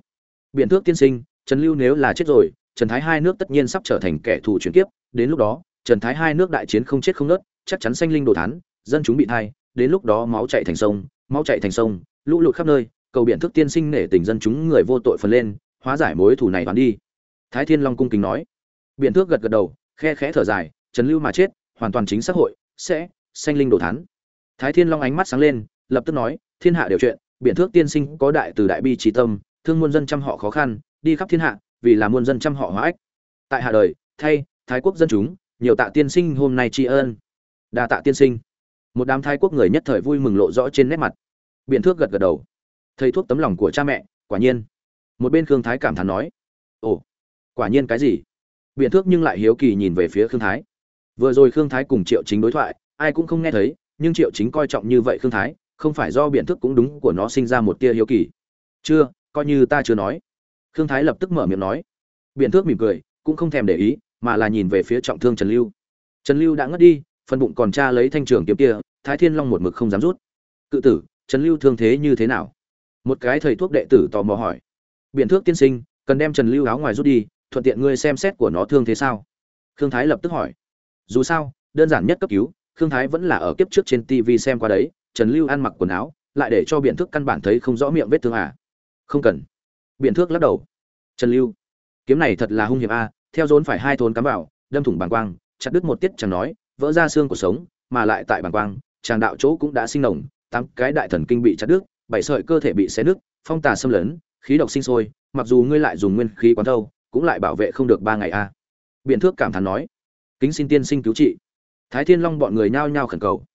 Biện thước tiên sinh trần lưu nếu là chết rồi trần thái hai nước tất nhiên sắp trở thành kẻ thù chuyển kiếp. Đến lúc đó trần thái hai nước đại chiến không chết không nứt, chắc chắn sanh linh đồ thán dân chúng bị thay. đến lúc đó máu chảy thành sông máu chảy thành sông lũ lụt khắp nơi cầu biện thức tiên sinh nể tình dân chúng người vô tội phần lên hóa giải mối thù này toán đi. Thái thiên long cung kính nói. Biện thước gật gật đầu khe khẽ thở dài trần lưu mà chết hoàn toàn chính xã hội sẽ sanh linh đồ thán. Thái thiên long ánh mắt sáng lên lập tức nói thiên hạ đều chuyện biện thước tiên sinh có đại từ đại bi trí tâm, thương muôn dân trăm họ khó khăn, đi khắp thiên hạ, vì là muôn dân trăm họ hóa ách. Tại hạ đời, thay, thái quốc dân chúng, nhiều tạ tiên sinh hôm nay tri ân. Đa tạ tiên sinh. Một đám thái quốc người nhất thời vui mừng lộ rõ trên nét mặt. Biện thước gật gật đầu. Thầy thuốc tấm lòng của cha mẹ, quả nhiên. Một bên khương thái cảm thán nói. Ồ, quả nhiên cái gì? Biện thước nhưng lại hiếu kỳ nhìn về phía khương thái. Vừa rồi khương thái cùng triệu chính đối thoại, ai cũng không nghe thấy, nhưng triệu chính coi trọng như vậy khương thái không phải do biện thức cũng đúng của nó sinh ra một tia hiếu kỳ. Chưa, coi như ta chưa nói. Khương thái lập tức mở miệng nói. Biện thước mỉm cười, cũng không thèm để ý, mà là nhìn về phía trọng thương trần lưu. Trần lưu đã ngất đi, phần bụng còn tra lấy thanh trường kiếm kia, thái thiên long một mực không dám rút. Cự tử, trần lưu thương thế như thế nào? Một cái thầy thuốc đệ tử tò mò hỏi. Biện thước tiên sinh, cần đem trần lưu áo ngoài rút đi, thuận tiện ngươi xem xét của nó thương thế sao? Khương thái lập tức hỏi. Dù sao, đơn giản nhất cấp cứu, khương thái vẫn là ở kiếp trước trên tv xem qua đấy trần lưu ăn mặc quần áo, lại để cho biện thước căn bản thấy không rõ miệng vết thương à? Không cần. Biện thước lắc đầu. Trần lưu, kiếm này thật là hung hiểm a, theo dốn phải hai thốn cắm vào, đâm thủng bàng quang, chặt đứt một tiết chẳng nói, vỡ ra xương của sống, mà lại tại bàng quang, chàng đạo chỗ cũng đã sinh nồng, tám cái đại thần kinh bị chặt đứt, bảy sợi cơ thể bị xé nứt, phong tà xâm lấn, khí độc sinh sôi, mặc dù ngươi lại dùng nguyên khí quán thâu, cũng lại bảo vệ không được ba ngày a. Biện thước cảm thán nói, kính xin tiên sinh cứu trị. Thái thiên long bọn người nhao nhao khẩn cầu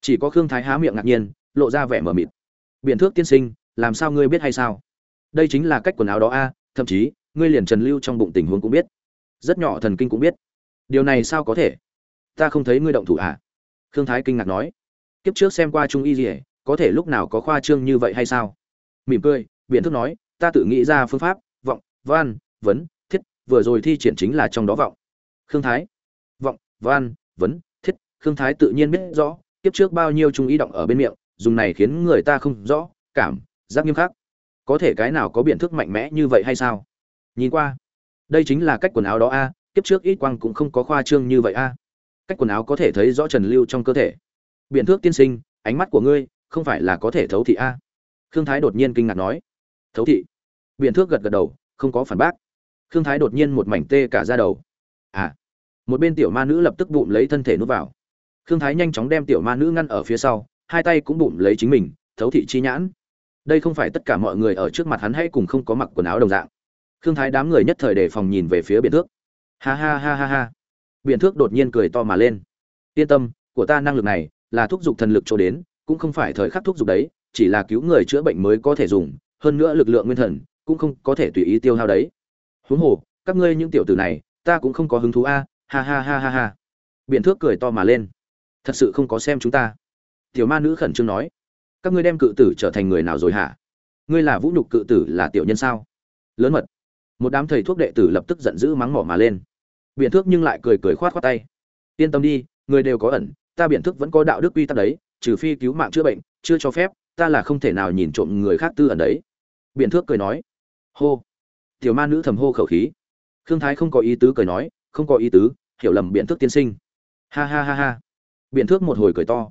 chỉ có khương thái há miệng ngạc nhiên, lộ ra vẻ mờ mịt. Biện thước tiên sinh, làm sao ngươi biết hay sao? Đây chính là cách quần áo đó a, thậm chí, ngươi liền trần lưu trong bụng tình huống cũng biết. Rất nhỏ thần kinh cũng biết. Điều này sao có thể? Ta không thấy ngươi động thủ à? Khương thái kinh ngạc nói. Kiếp trước xem qua trung y gì có thể lúc nào có khoa trương như vậy hay sao? Mỉm cười biện thức nói, ta tự nghĩ ra phương pháp, vọng, văn, vấn, thiết, vừa rồi thi triển chính là trong đó vọng. Khương thái, vọng, văn, vấn, thiết, khương thái tự nhiên biết rõ kiếp trước bao nhiêu trung ý động ở bên miệng, dùng này khiến người ta không rõ, cảm giác nghiêm khắc. Có thể cái nào có biện thức mạnh mẽ như vậy hay sao? Nhìn qua, đây chính là cách quần áo đó a, kiếp trước ít quang cũng không có khoa trương như vậy a. Cách quần áo có thể thấy rõ trần lưu trong cơ thể. Biện thước tiên sinh, ánh mắt của ngươi không phải là có thể thấu thị a? Khương thái đột nhiên kinh ngạc nói. Thấu thị? Biện thước gật gật đầu, không có phản bác. Khương thái đột nhiên một mảnh tê cả ra đầu. À một bên tiểu ma nữ lập tức bụng lấy thân thể nút vào khương thái nhanh chóng đem tiểu ma nữ ngăn ở phía sau, hai tay cũng bụng lấy chính mình, thấu thị chi nhãn. Đây không phải tất cả mọi người ở trước mặt hắn hay cùng không có mặc quần áo đồng dạng. Khương thái đám người nhất thời đề phòng nhìn về phía biện thước. Ha ha ha ha ha. Biện thước đột nhiên cười to mà lên. Yên tâm, của ta năng lực này là thúc giục thần lực cho đến, cũng không phải thời khắc thúc giục đấy, chỉ là cứu người chữa bệnh mới có thể dùng, hơn nữa lực lượng nguyên thần cũng không có thể tùy ý tiêu hao đấy. Huống hồ, các ngươi những tiểu tử này, ta cũng không có hứng thú a. Ha ha ha ha ha. Biện thước cười to mà lên thật sự không có xem chúng ta. Tiểu ma nữ khẩn trương nói, các ngươi đem cự tử trở thành người nào rồi hả? Ngươi là vũ nhục cự tử là tiểu nhân sao? Lớn mật. Một đám thầy thuốc đệ tử lập tức giận dữ mắng mỏ mà lên. Biện thước nhưng lại cười cười khoát khoát tay. Yên tâm đi, người đều có ẩn, ta biện thước vẫn có đạo đức quy tắc đấy, trừ phi cứu mạng chữa bệnh, chưa cho phép, ta là không thể nào nhìn trộm người khác tư ẩn đấy. Biện thước cười nói, hô. Tiểu ma nữ thầm hô khẩu khí. Khương thái không có ý tứ cười nói, không có ý tứ, hiểu lầm biện thước tiên sinh. Ha ha ha ha biện thước một hồi cười to.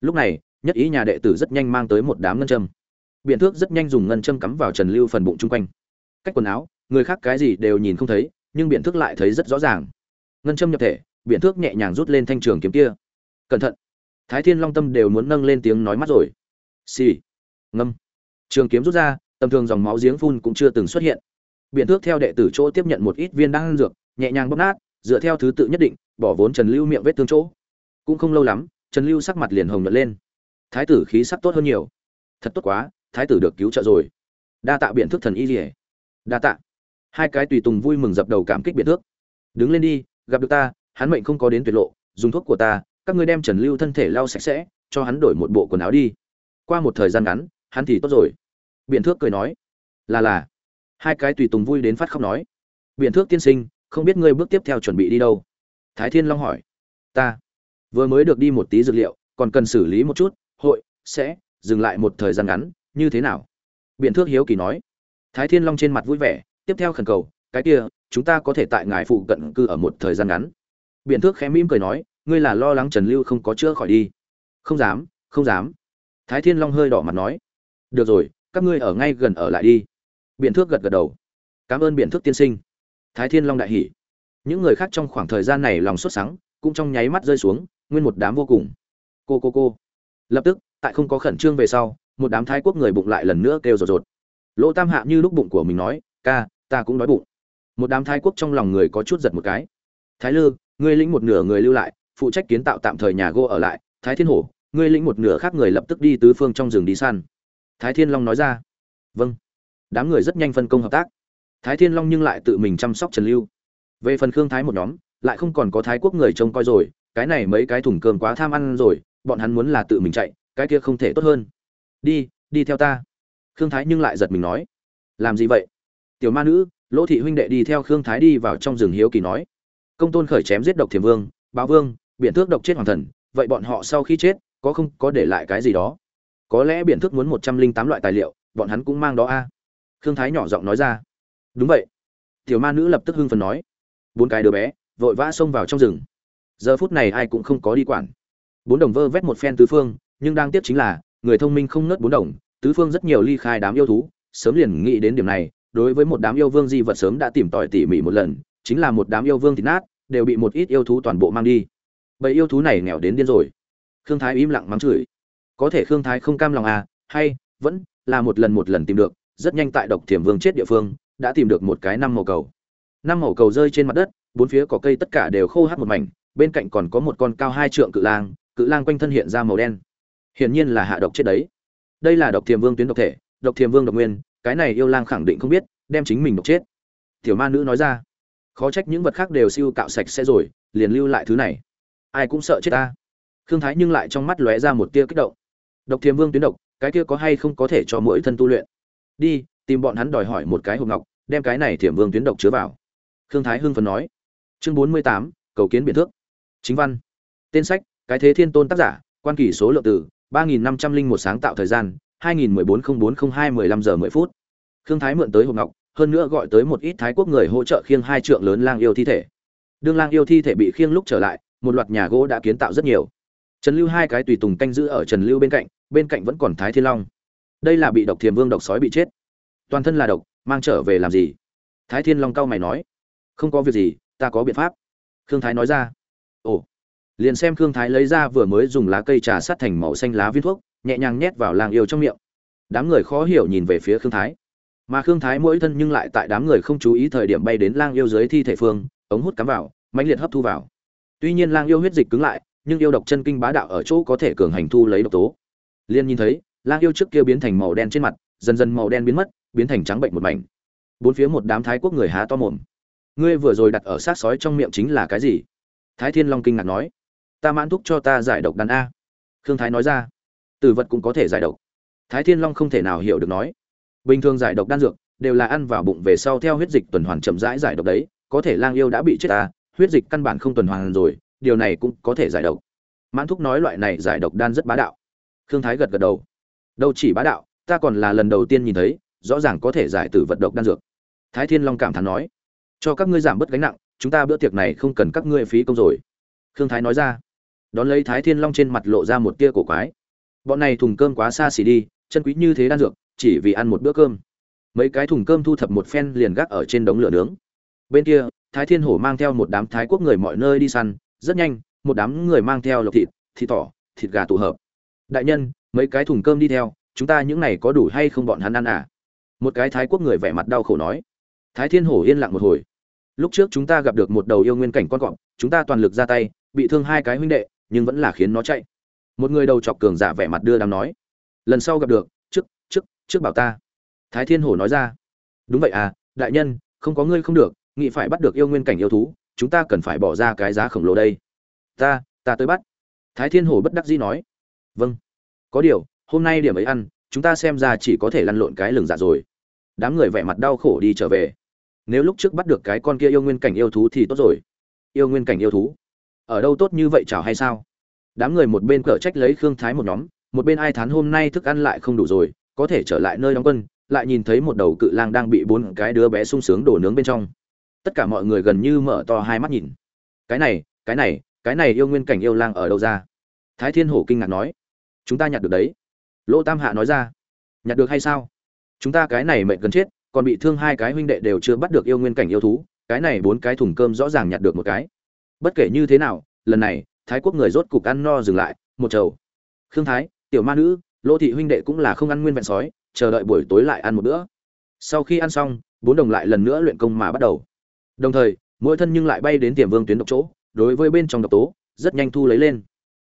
Lúc này, nhất ý nhà đệ tử rất nhanh mang tới một đám ngân châm. Biện thước rất nhanh dùng ngân châm cắm vào trần lưu phần bụng chung quanh. Cách quần áo, người khác cái gì đều nhìn không thấy, nhưng biện thước lại thấy rất rõ ràng. Ngân châm nhập thể biện thước nhẹ nhàng rút lên thanh trường kiếm kia. Cẩn thận. Thái thiên long tâm đều muốn nâng lên tiếng nói mắt rồi. Xì、sì. ngâm. Trường kiếm rút ra, tầm thường dòng máu giếng phun cũng chưa từng xuất hiện. Biện thước theo đệ tử chỗ tiếp nhận một ít viên đan dược, nhẹ nhàng bóp nát, dựa theo thứ tự nhất định, bỏ vốn trần lưu miệng vết thương chỗ cũng không lâu lắm, trần lưu sắc mặt liền hồng nhuận lên. Thái tử khí sắc tốt hơn nhiều. Thật tốt quá, thái tử được cứu trợ rồi. Đa tạ biện thức thần y rỉa đa tạ. Hai cái tùy tùng vui mừng dập đầu cảm kích biện thước đứng lên đi, gặp được ta, hắn mệnh không có đến tuyệt lộ, dùng thuốc của ta, các ngươi đem trần lưu thân thể lau sạch sẽ, cho hắn đổi một bộ quần áo đi. Qua một thời gian ngắn, hắn thì tốt rồi. Biện thước cười nói. Là là. Hai cái tùy tùng vui đến phát khóc nói. Biện thước tiên sinh, không biết ngươi bước tiếp theo chuẩn bị đi đâu? Thái thiên long hỏi. Ta vừa mới được đi một tí dược liệu, còn cần xử lý một chút, hội sẽ dừng lại một thời gian ngắn, như thế nào? Biện thước hiếu kỳ nói. Thái thiên long trên mặt vui vẻ, tiếp theo khẩn cầu, cái kia, chúng ta có thể tại ngài phụ cận cư ở một thời gian ngắn. Biện thước khẽ mỉm cười nói, ngươi là lo lắng trần lưu không có chữa khỏi đi. Không dám không dám. Thái thiên long hơi đỏ mặt nói. Được rồi, các ngươi ở ngay gần ở lại đi. Biện thước gật gật đầu. Cảm ơn biện thước tiên sinh. Thái thiên long đại hỉ. Những người khác trong khoảng thời gian này lòng sốt sắng, cũng trong nháy mắt rơi xuống nguyên một đám vô cùng. Cô cô cô. Lập tức, tại không có khẩn trương về sau, một đám thái quốc người bụng lại lần nữa kêu rột rột. Lỗ tam hạ như lúc bụng của mình nói, ca, ta cũng đói bụng. Một đám thái quốc trong lòng người có chút giật một cái. Thái lư, ngươi lĩnh một nửa người lưu lại, phụ trách kiến tạo tạm thời nhà gỗ ở lại. Thái thiên hổ, ngươi lĩnh một nửa khác người lập tức đi tứ phương trong rừng đi săn. Thái thiên long nói ra. Vâng. Đám người rất nhanh phân công hợp tác. Thái thiên long nhưng lại tự mình chăm sóc trần lưu. Về phần khương thái một nhóm, lại không còn có thái quốc người trông coi rồi cái này mấy cái thùng cơm quá tham ăn rồi, bọn hắn muốn là tự mình chạy, cái kia không thể tốt hơn. Đi đi theo ta. Khương thái nhưng lại giật mình nói. Làm gì vậy? Tiểu ma nữ, lỗ thị huynh đệ đi theo khương thái đi vào trong rừng hiếu kỳ nói. Công tôn khởi chém giết độc thiềm vương, báo vương biện thước độc chết hoàng thần, vậy bọn họ sau khi chết, có không có để lại cái gì đó? Có lẽ biện thước muốn một trăm linh tám loại tài liệu, bọn hắn cũng mang đó a. Khương thái nhỏ giọng nói ra. Đúng vậy. Tiểu ma nữ lập tức hưng phần nói. Bốn cái đứa bé, vội vã xông vào trong rừng giờ phút này ai cũng không có đi quản. Bốn đồng vơ vét một phen tứ phương, nhưng đang tiếp chính là, người thông minh không nớt bốn đồng, tứ phương rất nhiều ly khai đám yêu thú, sớm liền nghĩ đến điểm này, đối với một đám yêu vương di vật sớm đã tìm tòi tỉ mỉ một lần, chính là một đám yêu vương thịt nát, đều bị một ít yêu thú toàn bộ mang đi. Bầy yêu thú này nghèo đến điên rồi. Khương thái im lặng mắng chửi. Có thể khương thái không cam lòng à hay, vẫn là một lần một lần tìm được, rất nhanh tại độc thiểm vương chết địa phương, đã tìm được một cái năm màu cầu. Năm màu cầu rơi trên mặt đất, bốn phía cỏ cây tất cả đều khô hát một mảnh bên cạnh còn có một con cao hai trượng cự lang cự lang quanh thân hiện ra màu đen. Hiển nhiên là hạ độc chết đấy. Đây là độc thiềm vương tuyến độc thể, độc thiềm vương độc nguyên, cái này yêu lang khẳng định không biết, đem chính mình độc chết. Tiểu ma nữ nói ra, khó trách những vật khác đều siêu cạo sạch sẽ rồi, liền lưu lại thứ này. Ai cũng sợ chết ta. Khương thái nhưng lại trong mắt lóe ra một tia kích động. Độc thiềm vương tuyến độc, cái kia có hay không có thể cho mỗi thân tu luyện? Đi, tìm bọn hắn đòi hỏi một cái hộp ngọc, đem cái này thiểm vương tuyến độc chứa vào. Khương thái hưng phấn nói. Chương bốn mươi tám, cầu kiến biện thước chính văn. Tên sách, cái thế thiên tôn tác giả, quan kỷ số lượng từ ba nghìn năm trăm linh một sáng tạo thời gian, hai nghìn mười bốn không bốn không hai mười lăm giờ mười phút. Khương thái mượn tới hộp ngọc, hơn nữa gọi tới một ít thái quốc người hỗ trợ khiêng hai trượng lớn lang yêu thi thể. Đương lang yêu thi thể bị khiêng lúc trở lại, một loạt nhà gỗ đã kiến tạo rất nhiều. Trần lưu hai cái tùy tùng canh giữ ở trần lưu bên cạnh bên cạnh vẫn còn thái thiên long. Đây là bị độc thiềm vương độc sói bị chết. Toàn thân là độc, mang trở về làm gì? Thái thiên long cao mày nói. Không có việc gì, ta có biện pháp. Khương thái nói ra ồ. Liền xem khương thái lấy ra vừa mới dùng lá cây trà sát thành màu xanh lá viên thuốc, nhẹ nhàng nhét vào làng yêu trong miệng. Đám người khó hiểu nhìn về phía khương thái. Mà khương thái mỗi thân nhưng lại tại đám người không chú ý thời điểm bay đến lang yêu dưới thi thể phương, ống hút cắm vào, mãnh liệt hấp thu vào. Tuy nhiên lang yêu huyết dịch cứng lại, nhưng yêu độc chân kinh bá đạo ở chỗ có thể cường hành thu lấy độc tố. Liên nhìn thấy, lang yêu trước kia biến thành màu đen trên mặt, dần dần màu đen biến mất, biến thành trắng bệnh một mảnh. Bốn phía một đám thái quốc người há to mồm. Ngươi vừa rồi đặt ở sát sói trong miệng chính là cái gì? Thái thiên long kinh ngạc nói, ta mãn thúc cho ta giải độc đan a. Khương thái nói ra, tử vật cũng có thể giải độc. Thái thiên long không thể nào hiểu được nói, bình thường giải độc đan dược đều là ăn vào bụng về sau theo huyết dịch tuần hoàn chậm rãi giải độc đấy, có thể lang yêu đã bị chết ta, huyết dịch căn bản không tuần hoàn rồi, điều này cũng có thể giải độc. Mãn thúc nói loại này giải độc đan rất bá đạo. Khương thái gật gật đầu, đâu chỉ bá đạo, ta còn là lần đầu tiên nhìn thấy, rõ ràng có thể giải tử vật độc đan dược. Thái thiên long cảm thán nói, cho các ngươi giảm bớt gánh nặng chúng ta bữa tiệc này không cần các ngươi phí công rồi. Khương thái nói ra. Đón lấy thái thiên long trên mặt lộ ra một tia cổ quái. Bọn này thùng cơm quá xa xỉ đi, chân quý như thế đan dược, chỉ vì ăn một bữa cơm. Mấy cái thùng cơm thu thập một phen liền gác ở trên đống lửa nướng. Bên kia, thái thiên hổ mang theo một đám thái quốc người mọi nơi đi săn, rất nhanh, một đám người mang theo lộc thịt thịt thỏ, thịt gà tụ hợp. Đại nhân, mấy cái thùng cơm đi theo, chúng ta những này có đủ hay không bọn hắn ăn à? Một cái thái quốc người vẻ mặt đau khổ nói. Thái thiên hổ yên lặng một hồi lúc trước chúng ta gặp được một đầu yêu nguyên cảnh con cọp, chúng ta toàn lực ra tay, bị thương hai cái huynh đệ, nhưng vẫn là khiến nó chạy. Một người đầu chọc cường giả vẻ mặt đưa đám nói, lần sau gặp được, trước trước trước bảo ta. Thái thiên hổ nói ra, đúng vậy à đại nhân, không có ngươi không được nghị phải bắt được yêu nguyên cảnh yêu thú, chúng ta cần phải bỏ ra cái giá khổng lồ đây. Ta ta tới bắt. Thái thiên hổ bất đắc dĩ nói vâng có điều, hôm nay điểm ấy ăn, chúng ta xem ra chỉ có thể lăn lộn cái lừng giả rồi. Đám người vẻ mặt đau khổ đi trở về nếu lúc trước bắt được cái con kia yêu nguyên cảnh yêu thú thì tốt rồi. Yêu nguyên cảnh yêu thú? Ở đâu tốt như vậy chảo hay sao? Đám người một bên cở trách lấy khương thái một nhóm, một bên ai thán hôm nay thức ăn lại không đủ rồi, có thể trở lại nơi đóng quân, lại nhìn thấy một đầu cự lang đang bị bốn cái đứa bé sung sướng đổ nướng bên trong. Tất cả mọi người gần như mở to hai mắt nhìn. Cái này cái này cái này yêu nguyên cảnh yêu lang ở đâu ra? Thái thiên hổ kinh ngạc nói. Chúng ta nhặt được đấy. Lỗ tam hạ nói ra. Nhặt được hay sao? Chúng ta cái này mệnh gần chết còn bị thương hai cái huynh đệ đều chưa bắt được yêu nguyên cảnh yêu thú, cái này bốn cái thùng cơm rõ ràng nhặt được một cái. Bất kể như thế nào, lần này, thái quốc người rốt cục ăn no dừng lại, một chầu. Khương thái, tiểu ma nữ lỗ thị huynh đệ cũng là không ăn nguyên vẹn sói, chờ đợi buổi tối lại ăn một bữa. Sau khi ăn xong, bốn đồng lại lần nữa luyện công mà bắt đầu. Đồng thời, mỗi thân nhưng lại bay đến tiềm vương tuyến độc chỗ, đối với bên trong độc tố, rất nhanh thu lấy lên.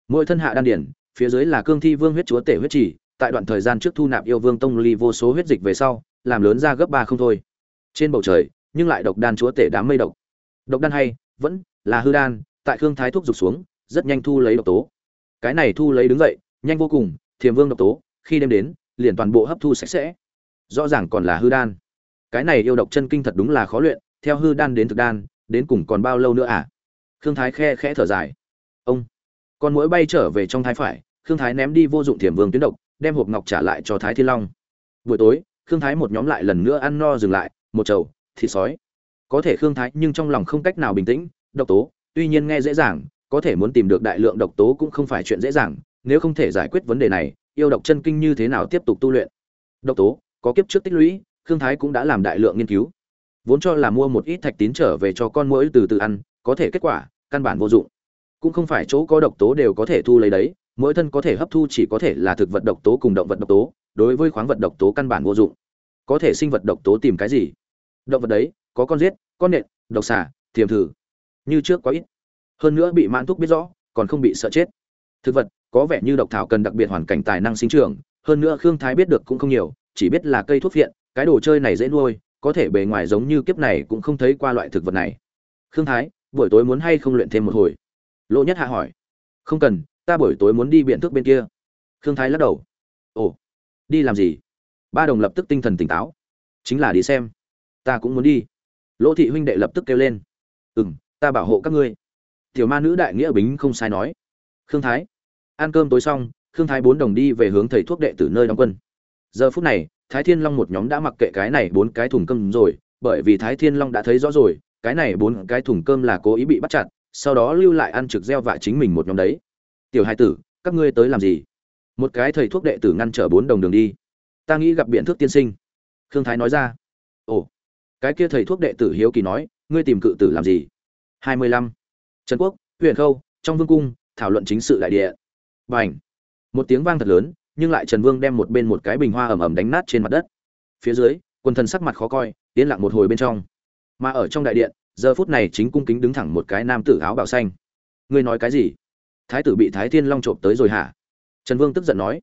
Mỗi thân hạ đan điển, phía dưới là cương thi vương huyết chúa tể huyết chỉ tại đoạn thời gian trước thu nạp yêu vương tông ly vô số huyết dịch về sau làm lớn ra gấp ba không thôi. Trên bầu trời, nhưng lại độc đan chúa tể đám mây độc. Độc đan hay, vẫn là hư đan, tại khương thái thuốc rục xuống, rất nhanh thu lấy độc tố. Cái này thu lấy đứng dậy, nhanh vô cùng, thiềm vương độc tố, khi đêm đến, liền toàn bộ hấp thu sạch sẽ. Rõ ràng còn là hư đan. Cái này yêu độc chân kinh thật đúng là khó luyện, theo hư đan đến thực đan, đến cùng còn bao lâu nữa à? Khương thái khe khẽ thở dài. Ông, con mũi bay trở về trong thái phải, khương thái ném đi vô dụng thiềm vương tuyến độc, đem hộp ngọc trả lại cho thái thiên long. Buổi tối khương thái một nhóm lại lần nữa ăn no dừng lại, một chầu, thịt sói. Có thể khương thái nhưng trong lòng không cách nào bình tĩnh, độc tố, tuy nhiên nghe dễ dàng, có thể muốn tìm được đại lượng độc tố cũng không phải chuyện dễ dàng, nếu không thể giải quyết vấn đề này, yêu độc chân kinh như thế nào tiếp tục tu luyện. Độc tố, có kiếp trước tích lũy, khương thái cũng đã làm đại lượng nghiên cứu. Vốn cho là mua một ít thạch tín trở về cho con mũi từ từ ăn, có thể kết quả, căn bản vô dụng. Cũng không phải chỗ có độc tố đều có thể thu lấy đấy mỗi thân có thể hấp thu chỉ có thể là thực vật độc tố cùng động vật độc tố đối với khoáng vật độc tố căn bản vô dụng. Có thể sinh vật độc tố tìm cái gì? Động vật đấy, có con giết, con nện, độc xà, tiềm thử. Như trước có ít. Hơn nữa bị mãn thuốc biết rõ, còn không bị sợ chết. Thực vật, có vẻ như độc thảo cần đặc biệt hoàn cảnh tài năng sinh trưởng, hơn nữa khương thái biết được cũng không nhiều, chỉ biết là cây thuốc viện cái đồ chơi này dễ nuôi, có thể bề ngoài giống như kiếp này cũng không thấy qua loại thực vật này. Khương thái, buổi tối muốn hay không luyện thêm một hồi? Lỗ nhất hạ hỏi. Không cần, ta buổi tối muốn đi biện thức bên kia. Khương thái lắc đầu. Ồ đi làm gì? Ba đồng lập tức tinh thần tỉnh táo. Chính là đi xem. Ta cũng muốn đi. Lỗ thị huynh đệ lập tức kêu lên. Ừ m ta bảo hộ các ngươi. Tiểu ma nữ đại nghĩa bính không sai nói. Khương thái. Ăn cơm tối xong, khương thái bốn đồng đi về hướng thầy thuốc đệ từ nơi đóng quân. Giờ phút này, thái thiên long một nhóm đã mặc kệ cái này bốn cái thùng cơm rồi, bởi vì thái thiên long đã thấy rõ rồi, cái này bốn cái thùng cơm là cố ý bị bắt chặt, sau đó lưu lại ăn trực gieo vạ chính mình một nhóm đấy. Tiểu hai tử, các ngươi tới làm gì? Một cái thầy thuốc đệ tử ngăn trở bốn đồng đường đi. Ta nghĩ gặp biện thước tiên sinh. Khương thái nói ra. Ồ, cái kia thầy thuốc đệ tử hiếu kỳ nói, ngươi tìm cự tử làm gì? Hai mươi lăm. Trần quốc huyện khâu, trong vương cung, thảo luận chính sự đại địa. B à n h một tiếng vang thật lớn, nhưng lại trần vương đem một bên một cái bình hoa ẩm ẩm đánh nát trên mặt đất. Phía dưới, quần thần sắc mặt khó coi, yên lặng một hồi bên trong. Mà ở trong đại điện, giờ phút này chính cung kính đứng thẳng một cái nam tử áo bào xanh. Ngươi nói cái gì? Thái tử bị thái thiên long trộm tới rồi hả? Trần vương tức giận nói.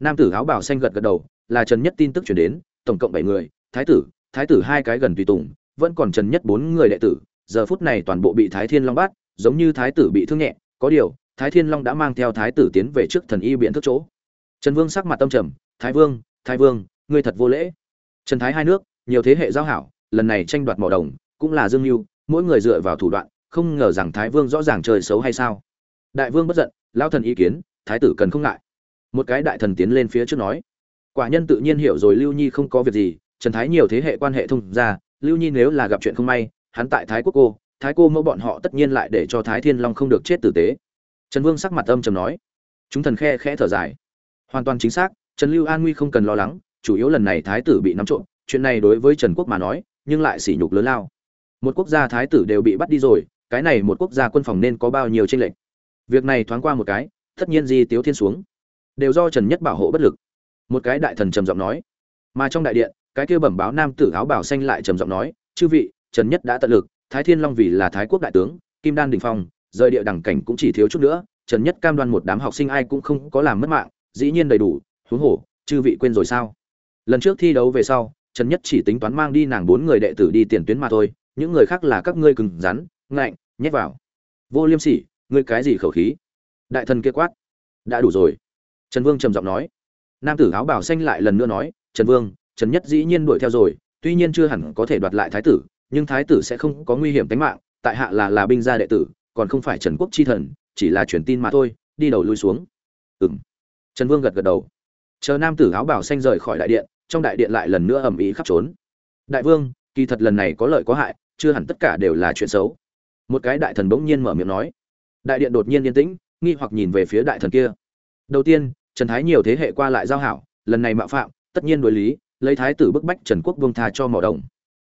Nam tử áo bào xanh gật gật đầu, là trần nhất tin tức chuyển đến, tổng cộng bảy người, thái tử thái tử hai cái gần tùy tùng, vẫn còn trần nhất bốn người đệ tử, giờ phút này toàn bộ bị thái thiên long bắt, giống như thái tử bị thương nhẹ, có điều, thái thiên long đã mang theo thái tử tiến về trước thần y biện thức chỗ. Trần vương sắc mặt tâm trầm, thái vương thái vương, ngươi thật vô lễ. Trần thái hai nước, nhiều thế hệ giao hảo, lần này tranh đoạt mỏ đồng, cũng là dương mưu, mỗi người dựa vào thủ đoạn, không ngờ rằng thái vương rõ ràng trời xấu hay sao. Đại vương bất giận lao thần ý kiến thái tử cần không ngại. Một cái đại thần tiến lên phía trước nói, quả nhân tự nhiên hiểu rồi lưu nhi không có việc gì, trần thái nhiều thế hệ quan hệ thông ra lưu nhi nếu là gặp chuyện không may, hắn tại thái quốc cô, thái cô mẫu bọn họ tất nhiên lại để cho thái thiên long không được chết tử tế. Trần vương sắc mặt âm trầm nói, chúng thần khe khẽ thở dài. Hoàn toàn chính xác, trần lưu an nguy không cần lo lắng, chủ yếu lần này thái tử bị nắm trộm, chuyện này đối với trần quốc mà nói, nhưng lại sỉ nhục lớn lao. Một quốc gia thái tử đều bị bắt đi rồi, cái này một quốc gia quân phòng nên có bao nhiêu tranh lệch. Việc này thoáng qua một cái tất nhiên di tiếu thiên xuống. Đều do trần nhất bảo hộ bất lực. Một cái đại thần trầm giọng nói. Mà trong đại điện, cái kia bẩm báo nam tử áo bảo xanh lại trầm giọng nói, chư vị, trần nhất đã tận lực, thái thiên long vì là thái quốc đại tướng, kim đan đình phong, rời địa đẳng cảnh cũng chỉ thiếu chút nữa, trần nhất cam đoan một đám học sinh ai cũng không có làm mất mạng, dĩ nhiên đầy đủ, huống hồ, chư vị quên rồi sao? Lần trước thi đấu về sau, trần nhất chỉ tính toán mang đi nàng bốn người đệ tử đi tiền tuyến mà thôi, những người khác là các ngươi cứng rắn, ngạnh, nhét vào. Vô liêm sỉ, ngươi cái gì khẩu khí? Đại thần kia quát. Đã đủ rồi. Trần vương trầm giọng nói. Nam tử áo bảo xanh lại lần nữa nói, trần vương, trần nhất dĩ nhiên đuổi theo rồi, tuy nhiên chưa hẳn có thể đoạt lại thái tử, nhưng thái tử sẽ không có nguy hiểm tính mạng, tại hạ là là binh gia đệ tử, còn không phải trần quốc chi thần, chỉ là truyền tin mà thôi, đi đầu lui xuống. Ừm. Trần vương gật gật đầu. Chờ nam tử áo bảo xanh rời khỏi đại điện, trong đại điện lại lần nữa ầm ĩ khắp trốn. Đại vương, kỳ thật lần này có lợi có hại, chưa hẳn tất cả đều là chuyện xấu. Một cái đại thần bỗng nhiên mở miệng nói. Đại điện đột nhiên yên tĩnh nghi hoặc nhìn về phía đại thần kia. Đầu tiên, trần thái nhiều thế hệ qua lại giao hảo, lần này mạo phạm, tất nhiên đối lý, lấy thái tử bức bách trần quốc vương tha cho mỏ đồng.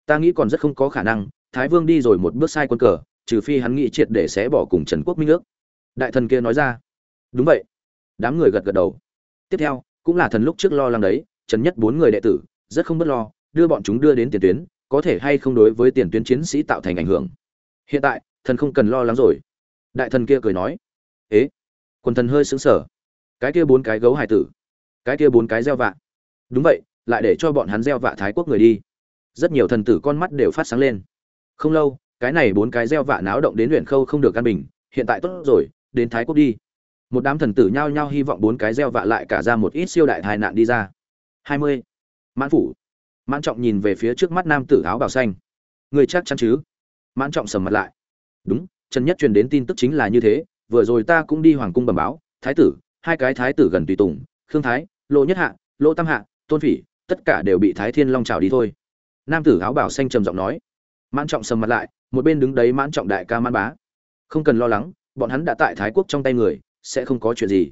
Ta nghĩ còn rất không có khả năng, thái vương đi rồi một bước sai quân cờ, trừ phi hắn nghĩ triệt để xé bỏ cùng trần quốc minh ước. Đại thần kia nói ra. Đúng vậy. Đám người gật gật đầu. Tiếp theo, cũng là thần lúc trước lo lắng đấy, trần nhất bốn người đệ tử, rất không bất lo, đưa bọn chúng đưa đến tiền tuyến, có thể hay không đối với tiền tuyến chiến sĩ tạo thành ảnh hưởng. Hiện tại, thần không cần lo lắng rồi. Đại thần kia cười nói ế? Quần thần hơi sững sờ. Cái kia bốn cái gấu hải tử, cái kia bốn cái gieo vạ. Đúng vậy, lại để cho bọn hắn gieo vạ thái quốc người đi. Rất nhiều thần tử con mắt đều phát sáng lên. Không lâu, cái này bốn cái gieo vạ náo động đến luyện khâu không được căn bình, hiện tại tốt rồi, đến thái quốc đi. Một đám thần tử nhao nhao hy vọng bốn cái gieo vạ lại cả ra một ít siêu đại tai nạn đi ra. Hai mươi. Mãn phủ. Mãn trọng nhìn về phía trước mắt nam tử áo bào xanh. Người chắc chắn chứ? Mãn trọng sầm mặt lại. Đúng, trần nhất truyền đến tin tức chính là như thế vừa rồi ta cũng đi hoàng cung bẩm báo, thái tử, hai cái thái tử gần tùy tùng, khương thái lộ nhất hạ lộ tam hạ, tôn phỉ, tất cả đều bị thái thiên long trào đi thôi. Nam tử áo bảo xanh trầm giọng nói. Mãn trọng sầm mặt lại, một bên đứng đấy mãn trọng đại ca mãn bá. Không cần lo lắng, bọn hắn đã tại thái quốc trong tay người, sẽ không có chuyện gì.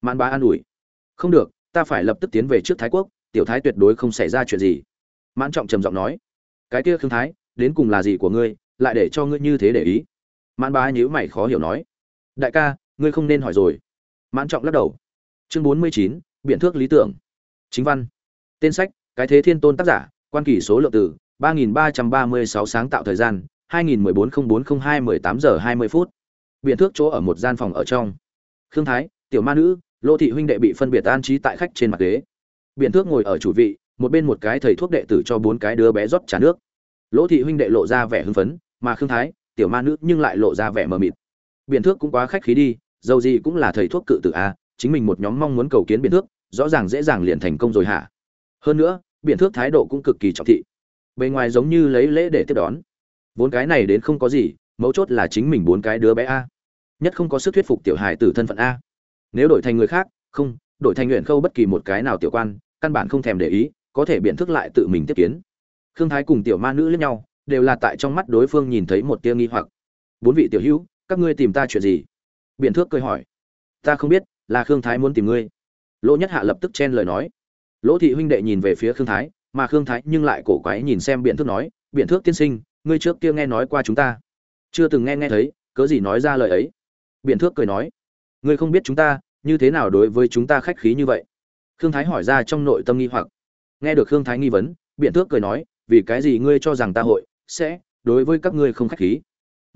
Mãn bá an ủi. Không được, ta phải lập tức tiến về trước thái quốc, tiểu thái tuyệt đối không xảy ra chuyện gì. Mãn trọng trầm giọng nói. Cái kia khương thái, đến cùng là gì của ngươi, lại để cho ngươi như thế để ý? Mãn bá nhíu mày khó hiểu nói đại ca, ngươi không nên hỏi rồi. Mãn trọng lắc đầu. Chương bốn mươi chín, biện thước lý tưởng. Chính văn. Tên sách, cái thế thiên tôn tác giả, quan Kỷ số lượng từ ba nghìn ba trăm ba mươi sáu sáng tạo thời gian, hai nghìn mười bốn không bốn không hai mười tám giờ hai mươi phút. Biện thước chỗ ở một gian phòng ở trong. Khương thái, tiểu ma nữ, lô thị huynh đệ bị phân biệt an trí tại khách trên mặt ghế. Biện thước ngồi ở chủ vị, một bên một cái thầy thuốc đệ tử cho bốn cái đứa bé rót trà nước. Lỗ thị huynh đệ lộ ra vẻ hưng phấn, mà khương thái, tiểu ma nữ nhưng lại lộ ra vẻ mờ mịt biện thước cũng quá khách khí đi, dầu gì cũng là thầy thuốc cự tử a, chính mình một nhóm mong muốn cầu kiến biện thước, rõ ràng dễ dàng liền thành công rồi hả? Hơn nữa biện thước thái độ cũng cực kỳ trọng thị. Bề ngoài giống như lấy lễ để tiếp đón. Bốn cái này đến không có gì, mấu chốt là chính mình bốn cái đứa bé a. Nhất không có sức thuyết phục tiểu hài tử thân phận a. Nếu đổi thành người khác, không, đổi thành nguyện khâu bất kỳ một cái nào tiểu quan, căn bản không thèm để ý, có thể biện thức lại tự mình tiếp kiến. Khương thái cùng tiểu ma nữ lẫn nhau, đều là tại trong mắt đối phương nhìn thấy một tia nghi hoặc. Bốn vị tiểu hữu các ngươi tìm ta chuyện gì? Biện thước cười hỏi. Ta không biết, là khương thái muốn tìm ngươi. Lỗ nhất hạ lập tức chen lời nói. Lỗ thị huynh đệ nhìn về phía khương thái, mà khương thái nhưng lại cổ quái nhìn xem biện thước nói biện thước tiên sinh, ngươi trước kia nghe nói qua chúng ta. Chưa từng nghe nghe thấy, cớ gì nói ra lời ấy? Biện thước cười nói, ngươi không biết chúng ta, như thế nào đối với chúng ta khách khí như vậy? Khương thái hỏi ra trong nội tâm nghi hoặc. Nghe được khương thái nghi vấn biện thước cười nói, vì cái gì ngươi cho rằng ta hội sẽ đối với các ngươi không khách khí?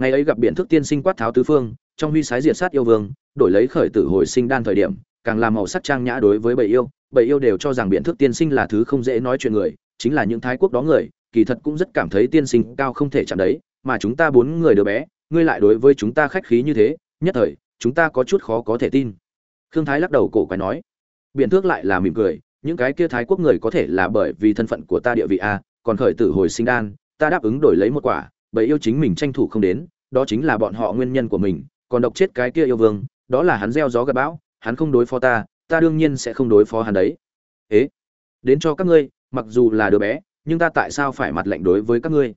Ngày ấy gặp biện thức tiên sinh quát tháo tứ phương, trong huy sái diệt sát yêu vương, đổi lấy khởi tử hồi sinh đan thời điểm, càng làm màu sắc trang nhã đối với bầy yêu. Bầy yêu đều cho rằng biện thức tiên sinh là thứ không dễ nói chuyện người, chính là những thái quốc đó người, kỳ thật cũng rất cảm thấy tiên sinh cao không thể chạm đấy, mà chúng ta bốn người đứa bé, ngươi lại đối với chúng ta khách khí như thế, nhất thời, chúng ta có chút khó có thể tin. Khương thái lắc đầu cổ quái nói biện thước lại là mỉm cười, những cái kia thái quốc người có thể là bởi vì thân phận của ta địa vị a, còn khởi tử hồi sinh đan, ta đáp ứng đổi lấy một quả bởi yêu chính mình tranh thủ không đến, đó chính là bọn họ nguyên nhân của mình, còn độc chết cái kia yêu vương, đó là hắn gieo gió gặt bão, hắn không đối phó ta ta đương nhiên sẽ không đối phó hắn đấy. Ế, đến cho các ngươi, mặc dù là đứa bé, nhưng ta tại sao phải mặt lạnh đối với các ngươi?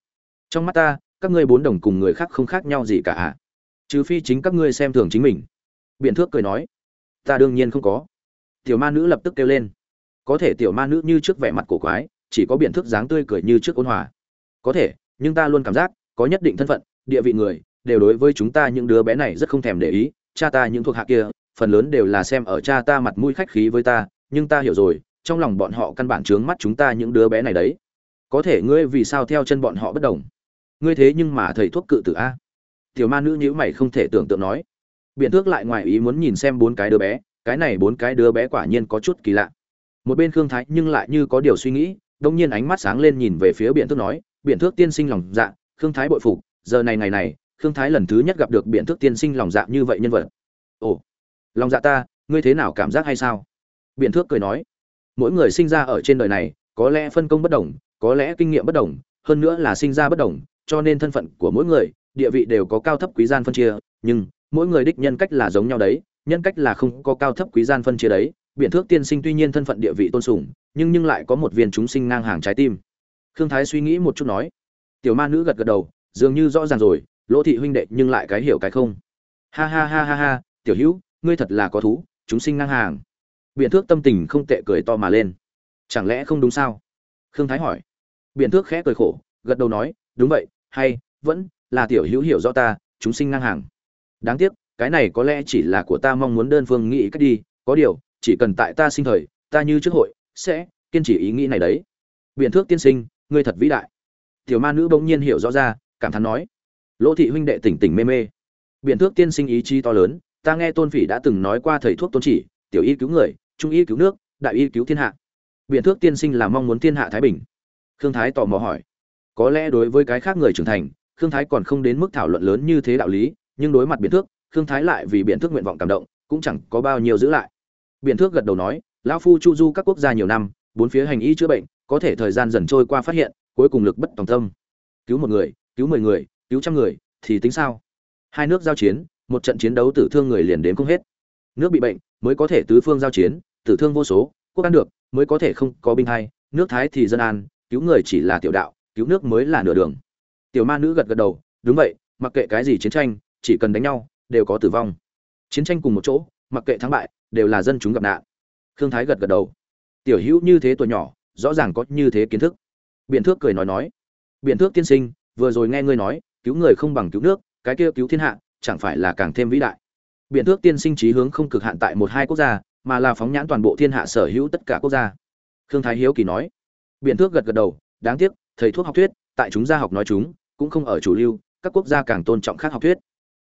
Trong mắt ta, các ngươi bốn đồng cùng người khác không khác nhau gì cả ạ trừ phi chính các ngươi xem thường chính mình. Biện thước cười nói, ta đương nhiên không có. Tiểu ma nữ lập tức kêu lên. Có thể tiểu ma nữ như trước vẻ mặt cổ quái, chỉ có biện thước dáng tươi cười như trước ôn hòa. Có thể, nhưng ta luôn cảm giác có nhất định thân phận, địa vị người, đều đối với chúng ta những đứa bé này rất không thèm để ý, cha ta những thuộc hạ kia, phần lớn đều là xem ở cha ta mặt mũi khách khí với ta, nhưng ta hiểu rồi, trong lòng bọn họ căn bản trướng mắt chúng ta những đứa bé này đấy. Có thể ngươi vì sao theo chân bọn họ bất đồng? Ngươi thế nhưng mà thầy thuốc cự tử a. Tiểu ma nữ nhữ mày không thể tưởng tượng nói. Biện thước lại ngoài ý muốn nhìn xem bốn cái đứa bé, cái này bốn cái đứa bé quả nhiên có chút kỳ lạ. Một bên khương thái nhưng lại như có điều suy nghĩ, đông nhiên ánh mắt sáng lên nhìn về phía biện thước nói biện thước tiên sinh lòng dạ khương thái bội phục, giờ này ngày này, khương thái lần thứ nhất gặp được biện thước tiên sinh lòng dạ như vậy nhân vật. Ồ, lòng dạ ta, ngươi thế nào cảm giác hay sao? Biện thước cười nói, mỗi người sinh ra ở trên đời này, có lẽ phân công bất đồng, có lẽ kinh nghiệm bất đồng, hơn nữa là sinh ra bất đồng, cho nên thân phận của mỗi người, địa vị đều có cao thấp quý gian phân chia, nhưng mỗi người đích nhân cách là giống nhau đấy, nhân cách là không có cao thấp quý gian phân chia đấy. Biện thước tiên sinh tuy nhiên thân phận địa vị tôn sùng, nhưng nhưng lại có một viên chúng sinh ngang hàng trái tim. Khương thái suy nghĩ một chút nói tiểu ma nữ gật gật đầu, dường như rõ ràng rồi, lỗ thị huynh đệ nhưng lại cái hiểu cái không. Ha ha ha ha ha, tiểu hữu, ngươi thật là có thú, chúng sinh ngang hàng. Biện thước tâm tình không tệ cười to mà lên. Chẳng lẽ không đúng sao? Khương thái hỏi. Biện thước khẽ cười khổ, gật đầu nói, đúng vậy, hay, vẫn là tiểu hữu hiểu rõ ta, chúng sinh ngang hàng. Đáng tiếc, cái này có lẽ chỉ là của ta mong muốn đơn phương nghĩ cách đi, có điều, chỉ cần tại ta sinh thời, ta như trước hội, sẽ kiên trì ý nghĩ này đấy. Biện thước tiên sinh, ngươi thật vĩ đại tiểu ma nữ bỗng nhiên hiểu rõ ra, cảm thán nói, lỗ thị huynh đệ tỉnh tỉnh mê mê. Biện thước tiên sinh ý chí to lớn, ta nghe tôn phỉ đã từng nói qua thầy thuốc tôn chỉ, tiểu y cứu người, trung y cứu nước, đại y cứu thiên hạ. Biện thước tiên sinh là mong muốn thiên hạ thái bình. Khương thái tò mò hỏi, có lẽ đối với cái khác người trưởng thành, khương thái còn không đến mức thảo luận lớn như thế đạo lý, nhưng đối mặt biện thước, khương thái lại vì biện thước nguyện vọng cảm động, cũng chẳng có bao nhiêu giữ lại. Biện thước gật đầu nói, lão phu chu du các quốc gia nhiều năm, bốn phía hành y chữa bệnh, có thể thời gian dần trôi qua phát hiện cuối cùng lực bất tòng tâm. Cứu một người, cứu mười người, cứu trăm người, thì tính sao? Hai nước giao chiến, một trận chiến đấu tử thương người liền đến không hết. Nước bị bệnh, mới có thể tứ phương giao chiến, tử thương vô số, quốc an được, mới có thể không có binh hay nước thái thì dân an, cứu người chỉ là tiểu đạo, cứu nước mới là nửa đường. Tiểu ma nữ gật gật đầu, đúng vậy, mặc kệ cái gì chiến tranh, chỉ cần đánh nhau, đều có tử vong. Chiến tranh cùng một chỗ, mặc kệ thắng bại, đều là dân chúng gặp nạn. Khương thái gật gật đầu, tiểu hữu như thế tuổi nhỏ, rõ ràng có như thế kiến thức biện thước cười nói nói. Biện thước tiên sinh, vừa rồi nghe ngươi nói, cứu người không bằng cứu nước, cái kia cứu thiên hạ, chẳng phải là càng thêm vĩ đại. Biện thước tiên sinh trí hướng không cực hạn tại một hai quốc gia, mà là phóng nhãn toàn bộ thiên hạ sở hữu tất cả quốc gia. Khương thái hiếu kỳ nói. Biện thước gật gật đầu, đáng tiếc, thầy thuốc học thuyết, tại chúng gia học nói chúng, cũng không ở chủ lưu, các quốc gia càng tôn trọng khác học thuyết.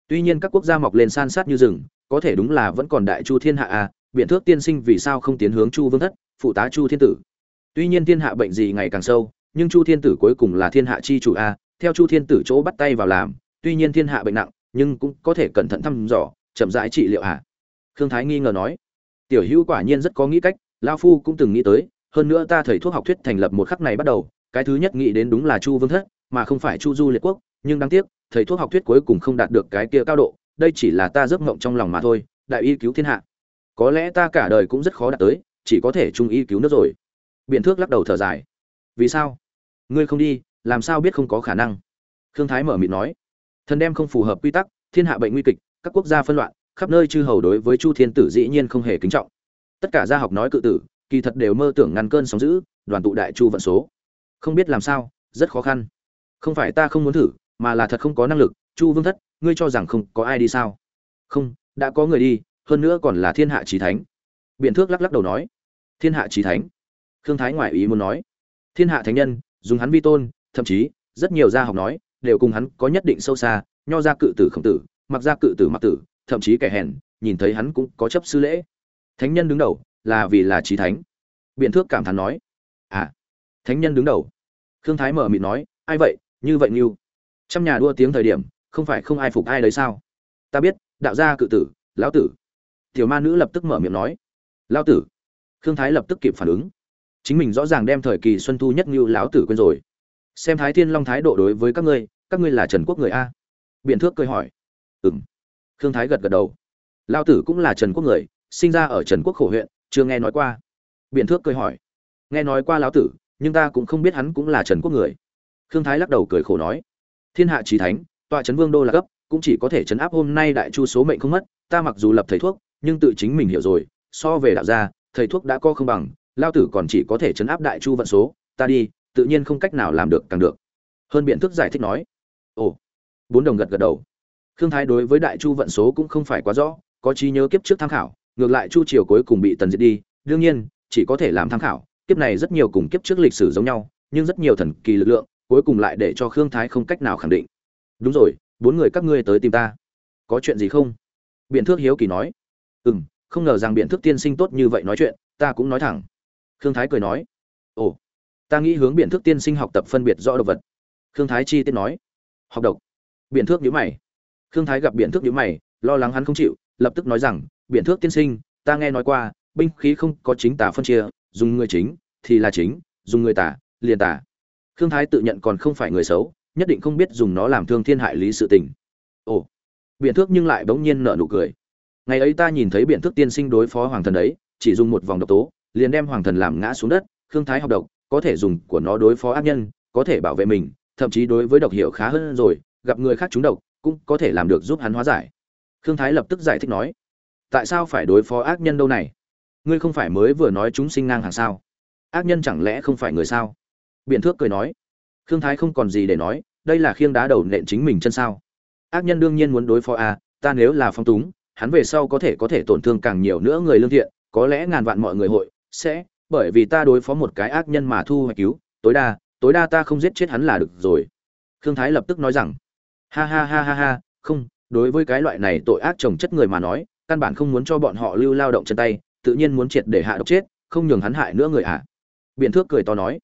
Tuy nhiên các quốc gia mọc lên san sát như rừng, có thể đúng là vẫn còn đại chu thiên hạ à biện thước tiên sinh vì sao không tiến hướng chu vương thất, phụ tá chu thiên tử? Tuy nhiên thiên hạ bệnh gì ngày càng sâu nhưng chu thiên tử cuối cùng là thiên hạ chi chủ a, theo chu thiên tử chỗ bắt tay vào làm, tuy nhiên thiên hạ bệnh nặng, nhưng cũng có thể cẩn thận thăm dò, chậm rãi trị liệu hạ khương thái nghi ngờ nói, tiểu hữu quả nhiên rất có nghĩ cách lao phu cũng từng nghĩ tới, hơn nữa ta thầy thuốc học thuyết thành lập một khắc này bắt đầu, cái thứ nhất nghĩ đến đúng là chu vương thất, mà không phải chu du liệt quốc, nhưng đáng tiếc, thầy thuốc học thuyết cuối cùng không đạt được cái kia cao độ, đây chỉ là ta giấc mộng trong lòng mà thôi, đại y cứu thiên hạ. Có lẽ ta cả đời cũng rất khó đạt tới, chỉ có thể trung y cứu nước rồi. Biện thước lắc đầu thở dài vì sao? Ngươi không đi, làm sao biết không có khả năng? Khương thái mở mịt nói. Thần đem không phù hợp quy tắc, thiên hạ bệnh nguy kịch, các quốc gia phân loạn, khắp nơi chư hầu đối với chu thiên tử dĩ nhiên không hề kính trọng. Tất cả gia học nói cự tử, kỳ thật đều mơ tưởng ngăn cơn sóng giữ đoàn tụ đại chu vận số. Không biết làm sao, rất khó khăn. Không phải ta không muốn thử, mà là thật không có năng lực, chu vương thất, ngươi cho rằng không có ai đi sao? Không, đã có người đi, hơn nữa còn là thiên hạ trí thánh. Biện thước lắc lắc đầu nói. Thiên hạ trí thánh? Khương thái ngoại ý muốn nói thiên hạ thánh nhân, dùng hắn vi tôn, thậm chí, rất nhiều gia học nói, đều cùng hắn có nhất định sâu xa, nho ra cự tử khổng tử, mặc ra cự tử mặc tử, thậm chí kẻ hèn, nhìn thấy hắn cũng có chấp sư lễ. Thánh nhân đứng đầu, là vì là trí thánh. Biện thước cảm thán nói à thánh nhân đứng đầu. Khương thái mở mịt nói, ai vậy, như vậy như trăm nhà đua tiếng thời điểm, không phải không ai phục ai đấy sao? Ta biết, đạo gia cự tử, lão tử. Tiểu ma nữ lập tức mở miệng nói, lão tử. Khương thái lập tức kịp phản ứng chính mình rõ ràng đem thời kỳ xuân thu nhất như lão tử quên rồi. Xem thái thiên long thái độ đối với các ngươi các ngươi là trần quốc người a. Biện thước cười hỏi. Ừ m khương thái gật gật đầu. Lão tử cũng là trần quốc người, sinh ra ở trần quốc khổ huyện, chưa nghe nói qua. Biện thước cười hỏi. Nghe nói qua lão tử, nhưng ta cũng không biết hắn cũng là trần quốc người. Khương thái lắc đầu cười khổ nói. Thiên hạ trí thánh, tọa trấn vương đô là cấp cũng chỉ có thể trấn áp hôm nay đại chu số mệnh không mất, ta mặc dù lập thầy thuốc, nhưng tự chính mình hiểu rồi, so về đạo gia, thầy thuốc đã co không bằng lao tử còn chỉ có thể chấn áp đại chu vận số, ta đi, tự nhiên không cách nào làm được càng được. Hơn biện thức giải thích nói. Ồ. Bốn đồng gật gật đầu. Khương thái đối với đại chu vận số cũng không phải quá rõ, có trí nhớ kiếp trước tham khảo, ngược lại chu triều cuối cùng bị tần diệt đi, đương nhiên, chỉ có thể làm tham khảo, kiếp này rất nhiều cùng kiếp trước lịch sử giống nhau, nhưng rất nhiều thần kỳ lực lượng, cuối cùng lại để cho khương thái không cách nào khẳng định. Đúng rồi, bốn người các ngươi tới tìm ta. Có chuyện gì không? Biện thước hiếu kỳ nói. Ừ m không ngờ rằng biện thước tiên sinh tốt như vậy nói chuyện, ta cũng nói thẳng khương thái cười nói ồ ta nghĩ hướng biện thước tiên sinh học tập phân biệt rõ độc vật. Khương thái chi tiết nói học độc. Biện thước nhữ mày. Khương thái gặp biện thước nhữ mày lo lắng hắn không chịu lập tức nói rằng biện thước tiên sinh ta nghe nói qua binh khí không có chính tà phân chia dùng người chính thì là chính dùng người tà liền tà. Khương thái tự nhận còn không phải người xấu nhất định không biết dùng nó làm thương thiên hại lý sự tình. Ồ biện thước nhưng lại bỗng nhiên nở nụ cười. Ngày ấy ta nhìn thấy biện thước tiên sinh đối phó hoàng thần ấy, chỉ dùng một vòng độc tố liền đem hoàng thần làm ngã xuống đất, khương thái học độc, có thể dùng của nó đối phó ác nhân, có thể bảo vệ mình, thậm chí đối với độc hiệu khá hơn rồi, gặp người khác trúng độc, cũng có thể làm được giúp hắn hóa giải. Khương thái lập tức giải thích nói, tại sao phải đối phó ác nhân đâu này? Ngươi không phải mới vừa nói chúng sinh ngang hàng sao? Ác nhân chẳng lẽ không phải người sao? Biện thước cười nói, khương thái không còn gì để nói, đây là khiêng đá đầu nện chính mình chân sao? Ác nhân đương nhiên muốn đối phó a ta nếu là phong túng, hắn về sau có thể có thể tổn thương càng nhiều nữa người lương thiện, có lẽ ngàn vạn mọi người hội sẽ, bởi vì ta đối phó một cái ác nhân mà thu hoạch cứu, tối đa tối đa ta không giết chết hắn là được rồi. Khương thái lập tức nói rằng, ha ha ha ha ha, không, đối với cái loại này tội ác trồng chất người mà nói, căn bản không muốn cho bọn họ lưu lao động chân tay, tự nhiên muốn triệt để hạ độc chết, không nhường hắn hại nữa người ạ. À. biện thước cười to nói.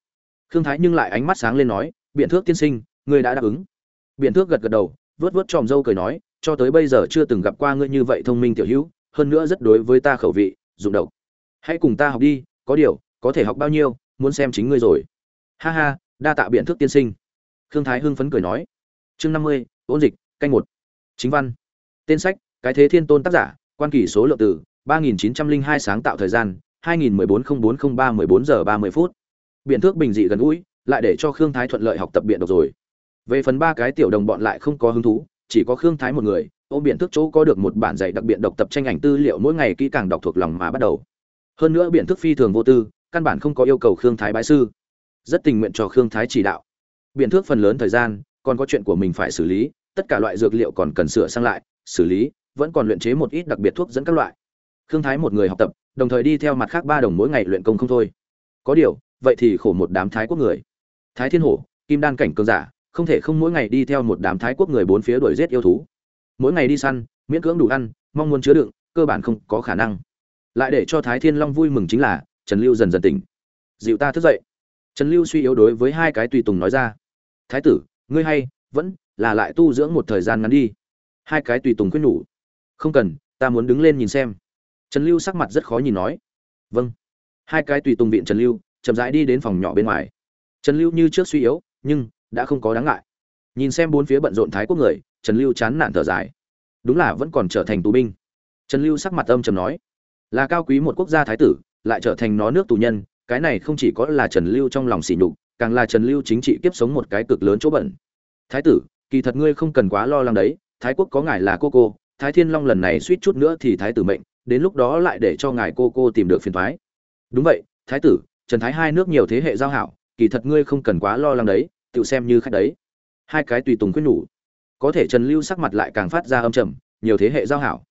Khương thái nhưng lại ánh mắt sáng lên nói, biện thước tiên sinh ngươi đã đáp ứng. Biện thước gật gật đầu, vớt vớt tròm dâu cười nói, cho tới bây giờ chưa từng gặp qua ngươi như vậy thông minh tiểu hữu, hơn nữa rất đối với ta khẩu vị, dụng độc hãy cùng ta học đi, có điều, có thể học bao nhiêu, muốn xem chính ngươi rồi. Ha ha, đa tạ biện thước tiên sinh. Khương thái hưng phấn cười nói. Chương năm mươi, ôn dịch, canh một. Chính văn. Tên sách, cái thế thiên tôn tác giả, quan kỷ số lượng từ ba nghìn chín trăm linh hai sáng tạo thời gian, hai nghìn mười bốn không bốn không ba mười bốn giờ ba mươi phút. Biện thước bình dị gần gũi, lại để cho khương thái thuận lợi học tập biện độc rồi. Về phần ba cái tiểu đồng bọn lại không có hứng thú, chỉ có khương thái một người, ôm biện thước chỗ có được một bản dạy đặc biện độc tập tranh ảnh tư liệu mỗi ngày kỹ càng đọc thuộc lòng mà bắt đầu hơn nữa biện thức phi thường vô tư, căn bản không có yêu cầu khương thái bái sư. Rất tình nguyện cho khương thái chỉ đạo. Biện thước phần lớn thời gian, còn có chuyện của mình phải xử lý, tất cả loại dược liệu còn cần sửa sang lại, xử lý, vẫn còn luyện chế một ít đặc biệt thuốc dẫn các loại. Khương thái một người học tập, đồng thời đi theo mặt khác ba đồng mỗi ngày luyện công không thôi. Có điều, vậy thì khổ một đám thái quốc người. Thái thiên hổ, kim đan cảnh cường giả, không thể không mỗi ngày đi theo một đám thái quốc người bốn phía đuổi giết yêu thú. Mỗi ngày đi săn, miễn cưỡng đủ ăn, mong muốn chứa đựng, cơ bản không có khả năng lại để cho thái thiên long vui mừng chính là, trần lưu dần dần tỉnh. Dịu ta thức dậy. Trần lưu suy yếu đối với hai cái tùy tùng nói ra. Thái tử, ngươi hay, vẫn là lại tu dưỡng một thời gian ngắn đi. Hai cái tùy tùng khuyên nhủ. Không cần, ta muốn đứng lên nhìn xem. Trần lưu sắc mặt rất khó nhìn nói. Vâng. Hai cái tùy tùng viện trần lưu, chậm rãi đi đến phòng nhỏ bên ngoài. Trần lưu như trước suy yếu, nhưng đã không có đáng ngại. Nhìn xem bốn phía bận rộn thái quốc người, trần lưu chán nản thở dài. Đúng là vẫn còn trở thành tù binh. Trần lưu sắc mặt âm trầm nói là cao quý một quốc gia thái tử, lại trở thành nó nước tù nhân, cái này không chỉ có là trần lưu trong lòng sỉ nhục, càng là trần lưu chính trị kiếp sống một cái cực lớn chỗ bẩn. Thái tử, kỳ thật ngươi không cần quá lo lắng đấy, thái quốc có ngài là cô cô, thái thiên long lần này suýt chút nữa thì thái tử mệnh, đến lúc đó lại để cho ngài cô cô tìm được phiền thoái đúng vậy, thái tử, trần thái hai nước nhiều thế hệ giao hảo, kỳ thật ngươi không cần quá lo lắng đấy, tự xem như khách đấy. Hai cái tùy tùng quyết nhủ. Có thể trần lưu sắc mặt lại càng phát ra âm trầm, nhiều thế hệ giao hảo.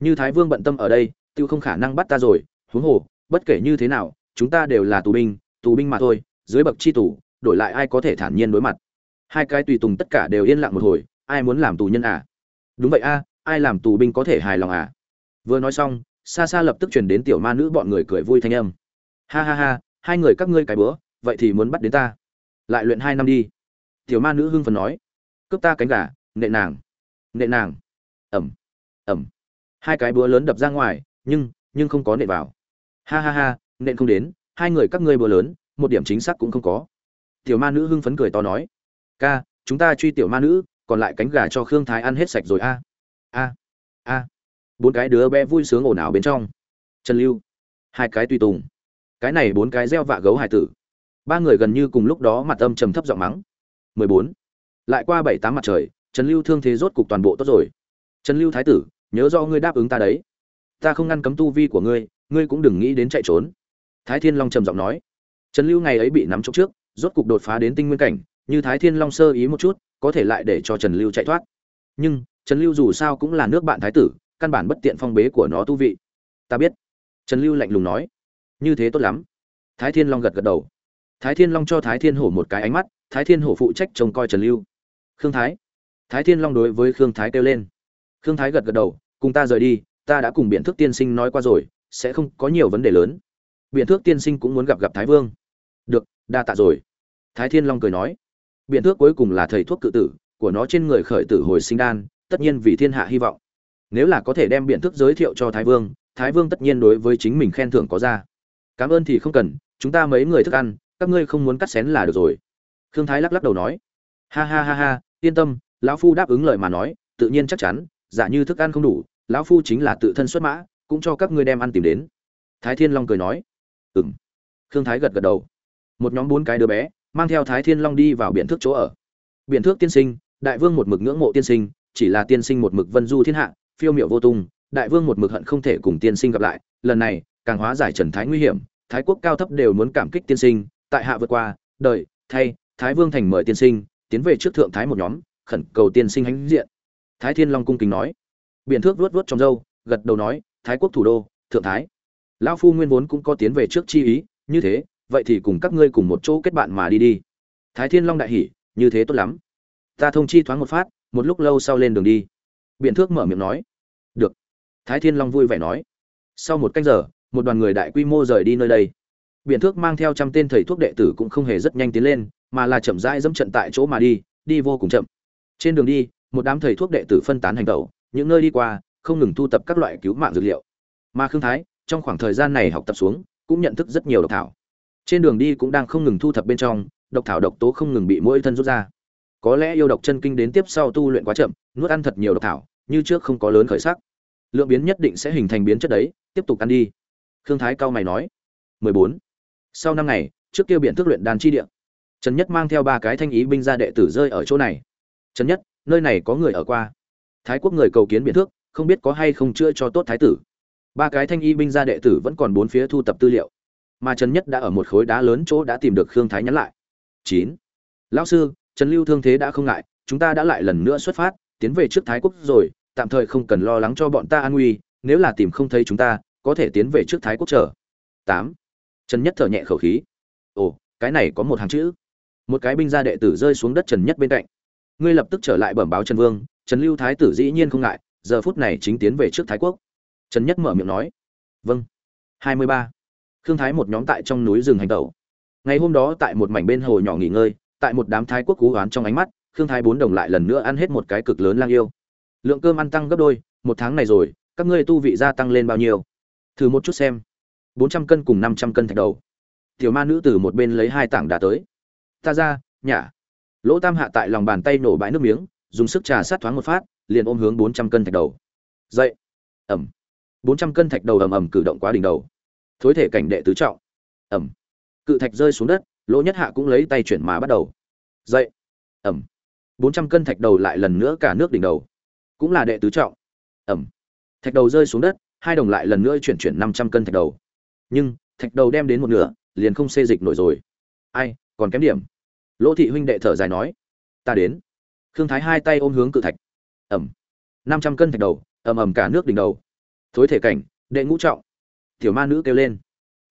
Như thái vương bận tâm ở đây tự không khả năng bắt ta rồi, huống hồ, bất kể như thế nào, chúng ta đều là tù binh tù binh mà thôi, dưới bậc chi tù, đổi lại ai có thể thản nhiên đối mặt? Hai cái tùy tùng tất cả đều yên lặng một hồi, ai muốn làm tù nhân à? Đúng vậy a, ai làm tù binh có thể hài lòng à? Vừa nói xong, xa xa lập tức chuyển đến tiểu ma nữ bọn người cười vui thanh âm. Ha ha ha, hai người các ngươi cái bữa, vậy thì muốn bắt đến ta. Lại luyện hai năm đi. Tiểu ma nữ hưng phần nói. Cướp ta cánh gà, nệ nàng. Nệ nàng. Ẩm. Ẩm. Hai cái búa lớn đập ra ngoài nhưng nhưng không có nệ vào. Ha ha ha, nện không đến, hai người các ngươi bừa lớn, một điểm chính xác cũng không có. Tiểu ma nữ hưng phấn cười to nói, ca, chúng ta truy tiểu ma nữ, còn lại cánh gà cho khương thái ăn hết sạch rồi a. A a. Bốn cái đứa bé vui sướng ồn ào bên trong. Trần lưu, hai cái tùy tùng. Cái này bốn cái gieo vạ gấu hải tử. Ba người gần như cùng lúc đó mặt âm trầm thấp giọng mắng. Mười bốn. Lại qua bảy tám mặt trời, trần lưu thương thế rốt cục toàn bộ tốt rồi. Trần lưu thái tử, nhớ do ngươi đáp ứng ta đấy ta không ngăn cấm tu vi của ngươi ngươi cũng đừng nghĩ đến chạy trốn. Thái thiên long trầm giọng nói. Trần lưu ngày ấy bị nắm trong trước, rốt cục đột phá đến tinh nguyên cảnh, như thái thiên long sơ ý một chút, có thể lại để cho trần lưu chạy thoát. Nhưng, trần lưu dù sao cũng là nước bạn thái tử, căn bản bất tiện phong bế của nó tu vị. Ta biết. Trần lưu lạnh lùng nói. Như thế tốt lắm. Thái thiên long gật gật đầu. Thái thiên long cho thái thiên hổ một cái ánh mắt, thái thiên hổ phụ trách trông coi trần lưu. Khương thái. Thái thiên long đối với khương thái kêu lên. Khương thái gật gật đầu, cùng ta rời đi ta đã cùng biện thước tiên sinh nói qua rồi, sẽ không có nhiều vấn đề lớn. Biện thước tiên sinh cũng muốn gặp gặp thái vương. Được, đa tạ rồi. Thái thiên long cười nói. Biện thước cuối cùng là thầy thuốc cự tử, của nó trên người khởi tử hồi sinh đan, tất nhiên vì thiên hạ hy vọng. Nếu là có thể đem biện thước giới thiệu cho thái vương thái vương tất nhiên đối với chính mình khen thưởng có ra. Cảm ơn thì không cần, chúng ta mấy người thức ăn, các ngươi không muốn cắt xén là được rồi. Khương thái lắc lắc đầu nói. Ha ha ha ha, yên tâm, lão phu đáp ứng lời mà nói, tự nhiên chắc chắn, giả như thức ăn không đủ lão phu chính là tự thân xuất mã, cũng cho các ngươi đem ăn tìm đến. Thái thiên long cười nói. Ừ m khương thái gật gật đầu. Một nhóm bốn cái đứa bé, mang theo thái thiên long đi vào biển thước chỗ ở. Biển thước tiên sinh, đại vương một mực ngưỡng mộ tiên sinh, chỉ là tiên sinh một mực vân du thiên hạ, phiêu miệu vô tung, đại vương một mực hận không thể cùng tiên sinh gặp lại. Lần này, càng hóa giải trần thái nguy hiểm, thái quốc cao thấp đều muốn cảm kích tiên sinh. Tại hạ vượt qua, đời, thay, thái vương thành mời tiên sinh, tiến về trước thượng thái một nhóm, khẩn cầu tiên sinh hãnh diện. Thái thiên long cung kính nói biện thước vuốt vuốt trong râu, gật đầu nói, thái quốc thủ đô, thượng thái. Lão phu nguyên vốn cũng có tiến về trước chi ý, như thế, vậy thì cùng các ngươi cùng một chỗ kết bạn mà đi đi. Thái thiên long đại hỉ, như thế tốt lắm. Ta thông chi thoáng một phát, một lúc lâu sau lên đường đi. Biện thước mở miệng nói, được. Thái thiên long vui vẻ nói, sau một canh giờ, một đoàn người đại quy mô rời đi nơi đây. Biện thước mang theo trăm tên thầy thuốc đệ tử cũng không hề rất nhanh tiến lên, mà là chậm rãi dẫm trận tại chỗ mà đi đi vô cùng chậm. Trên đường đi, một đám thầy thuốc đệ tử phân tán hành tẩu những nơi đi qua, không ngừng thu tập các loại cứu mạng dược liệu. Mà khương thái, trong khoảng thời gian này học tập xuống, cũng nhận thức rất nhiều độc thảo. Trên đường đi cũng đang không ngừng thu thập bên trong, độc thảo độc tố không ngừng bị mỗi thân rút ra. Có lẽ yêu độc chân kinh đến tiếp sau tu luyện quá chậm, nuốt ăn thật nhiều độc thảo, như trước không có lớn khởi sắc. Lượng biến nhất định sẽ hình thành biến chất đấy, tiếp tục ăn đi. Khương thái cao mày nói. 14. sau năm ngày, trước kia biện thức luyện đàn chi địa. Trần nhất mang theo ba cái thanh ý binh ra đệ tử rơi ở chỗ này. Trần nhất, nơi này có người ở qua thái quốc người cầu kiến biện thước, không biết có hay không chữa cho tốt thái tử. Ba cái thanh y binh gia đệ tử vẫn còn bốn phía thu tập tư liệu. Mà trần nhất đã ở một khối đá lớn chỗ đã tìm được khương thái nhắn lại. Chín. Lão sư, trần lưu thương thế đã không ngại, chúng ta đã lại lần nữa xuất phát, tiến về trước thái quốc rồi, tạm thời không cần lo lắng cho bọn ta an nguy, nếu là tìm không thấy chúng ta, có thể tiến về trước thái quốc chờ. Tám. Trần nhất thở nhẹ khẩu khí. Ồ, cái này có một hàng chữ. Một cái binh gia đệ tử rơi xuống đất trần nhất bên cạnh. Ngươi lập tức trở lại bẩm báo trần vương trần lưu thái tử dĩ nhiên không ngại, giờ phút này chính tiến về trước thái quốc. Trần nhất mở miệng nói vâng hai mươi ba. Khương thái một nhóm tại trong núi rừng hành tẩu. Ngày hôm đó tại một mảnh bên hồ nhỏ nghỉ ngơi, tại một đám thái quốc cú oán trong ánh mắt, khương thái bốn đồng lại lần nữa ăn hết một cái cực lớn lang yêu. Lượng cơm ăn tăng gấp đôi, một tháng này rồi, các ngươi tu vị gia tăng lên bao nhiêu? Thử một chút xem. bốn trăm cân cùng năm trăm cân thạch đầu. Tiểu ma nữ từ một bên lấy hai tảng đá tới. Ta ra, nhả. Lỗ tam hạ tại lòng bàn tay nổ bãi nước miếng dùng sức trà sát thoáng một phát, liền ôm hướng bốn trăm cân thạch đầu. Dậy. Ẩm. Bốn trăm cân thạch đầu ầm ầm cử động quá đỉnh đầu. Thối thể cảnh đệ tứ trọng. Ẩm. Cự thạch rơi xuống đất, lỗ nhất hạ cũng lấy tay chuyển mà bắt đầu. Dậy. Ẩm. Bốn trăm cân thạch đầu lại lần nữa cả nước đỉnh đầu. Cũng là đệ tứ trọng. Ẩm. Thạch đầu rơi xuống đất, hai đồng lại lần nữa chuyển chuyển năm trăm cân thạch đầu. Nhưng, thạch đầu đem đến một nửa, liền không xê dịch nổi rồi. Ai, còn kém điểm. Lỗ thị huynh đệ thở dài nói. Ta đến khương thái hai tay ôm hướng cự thạch. Ẩm. Năm trăm cân thạch đầu, ầm ầm cả nước đỉnh đầu. Thối thể cảnh, đệ ngũ trọng. Tiểu ma nữ kêu lên.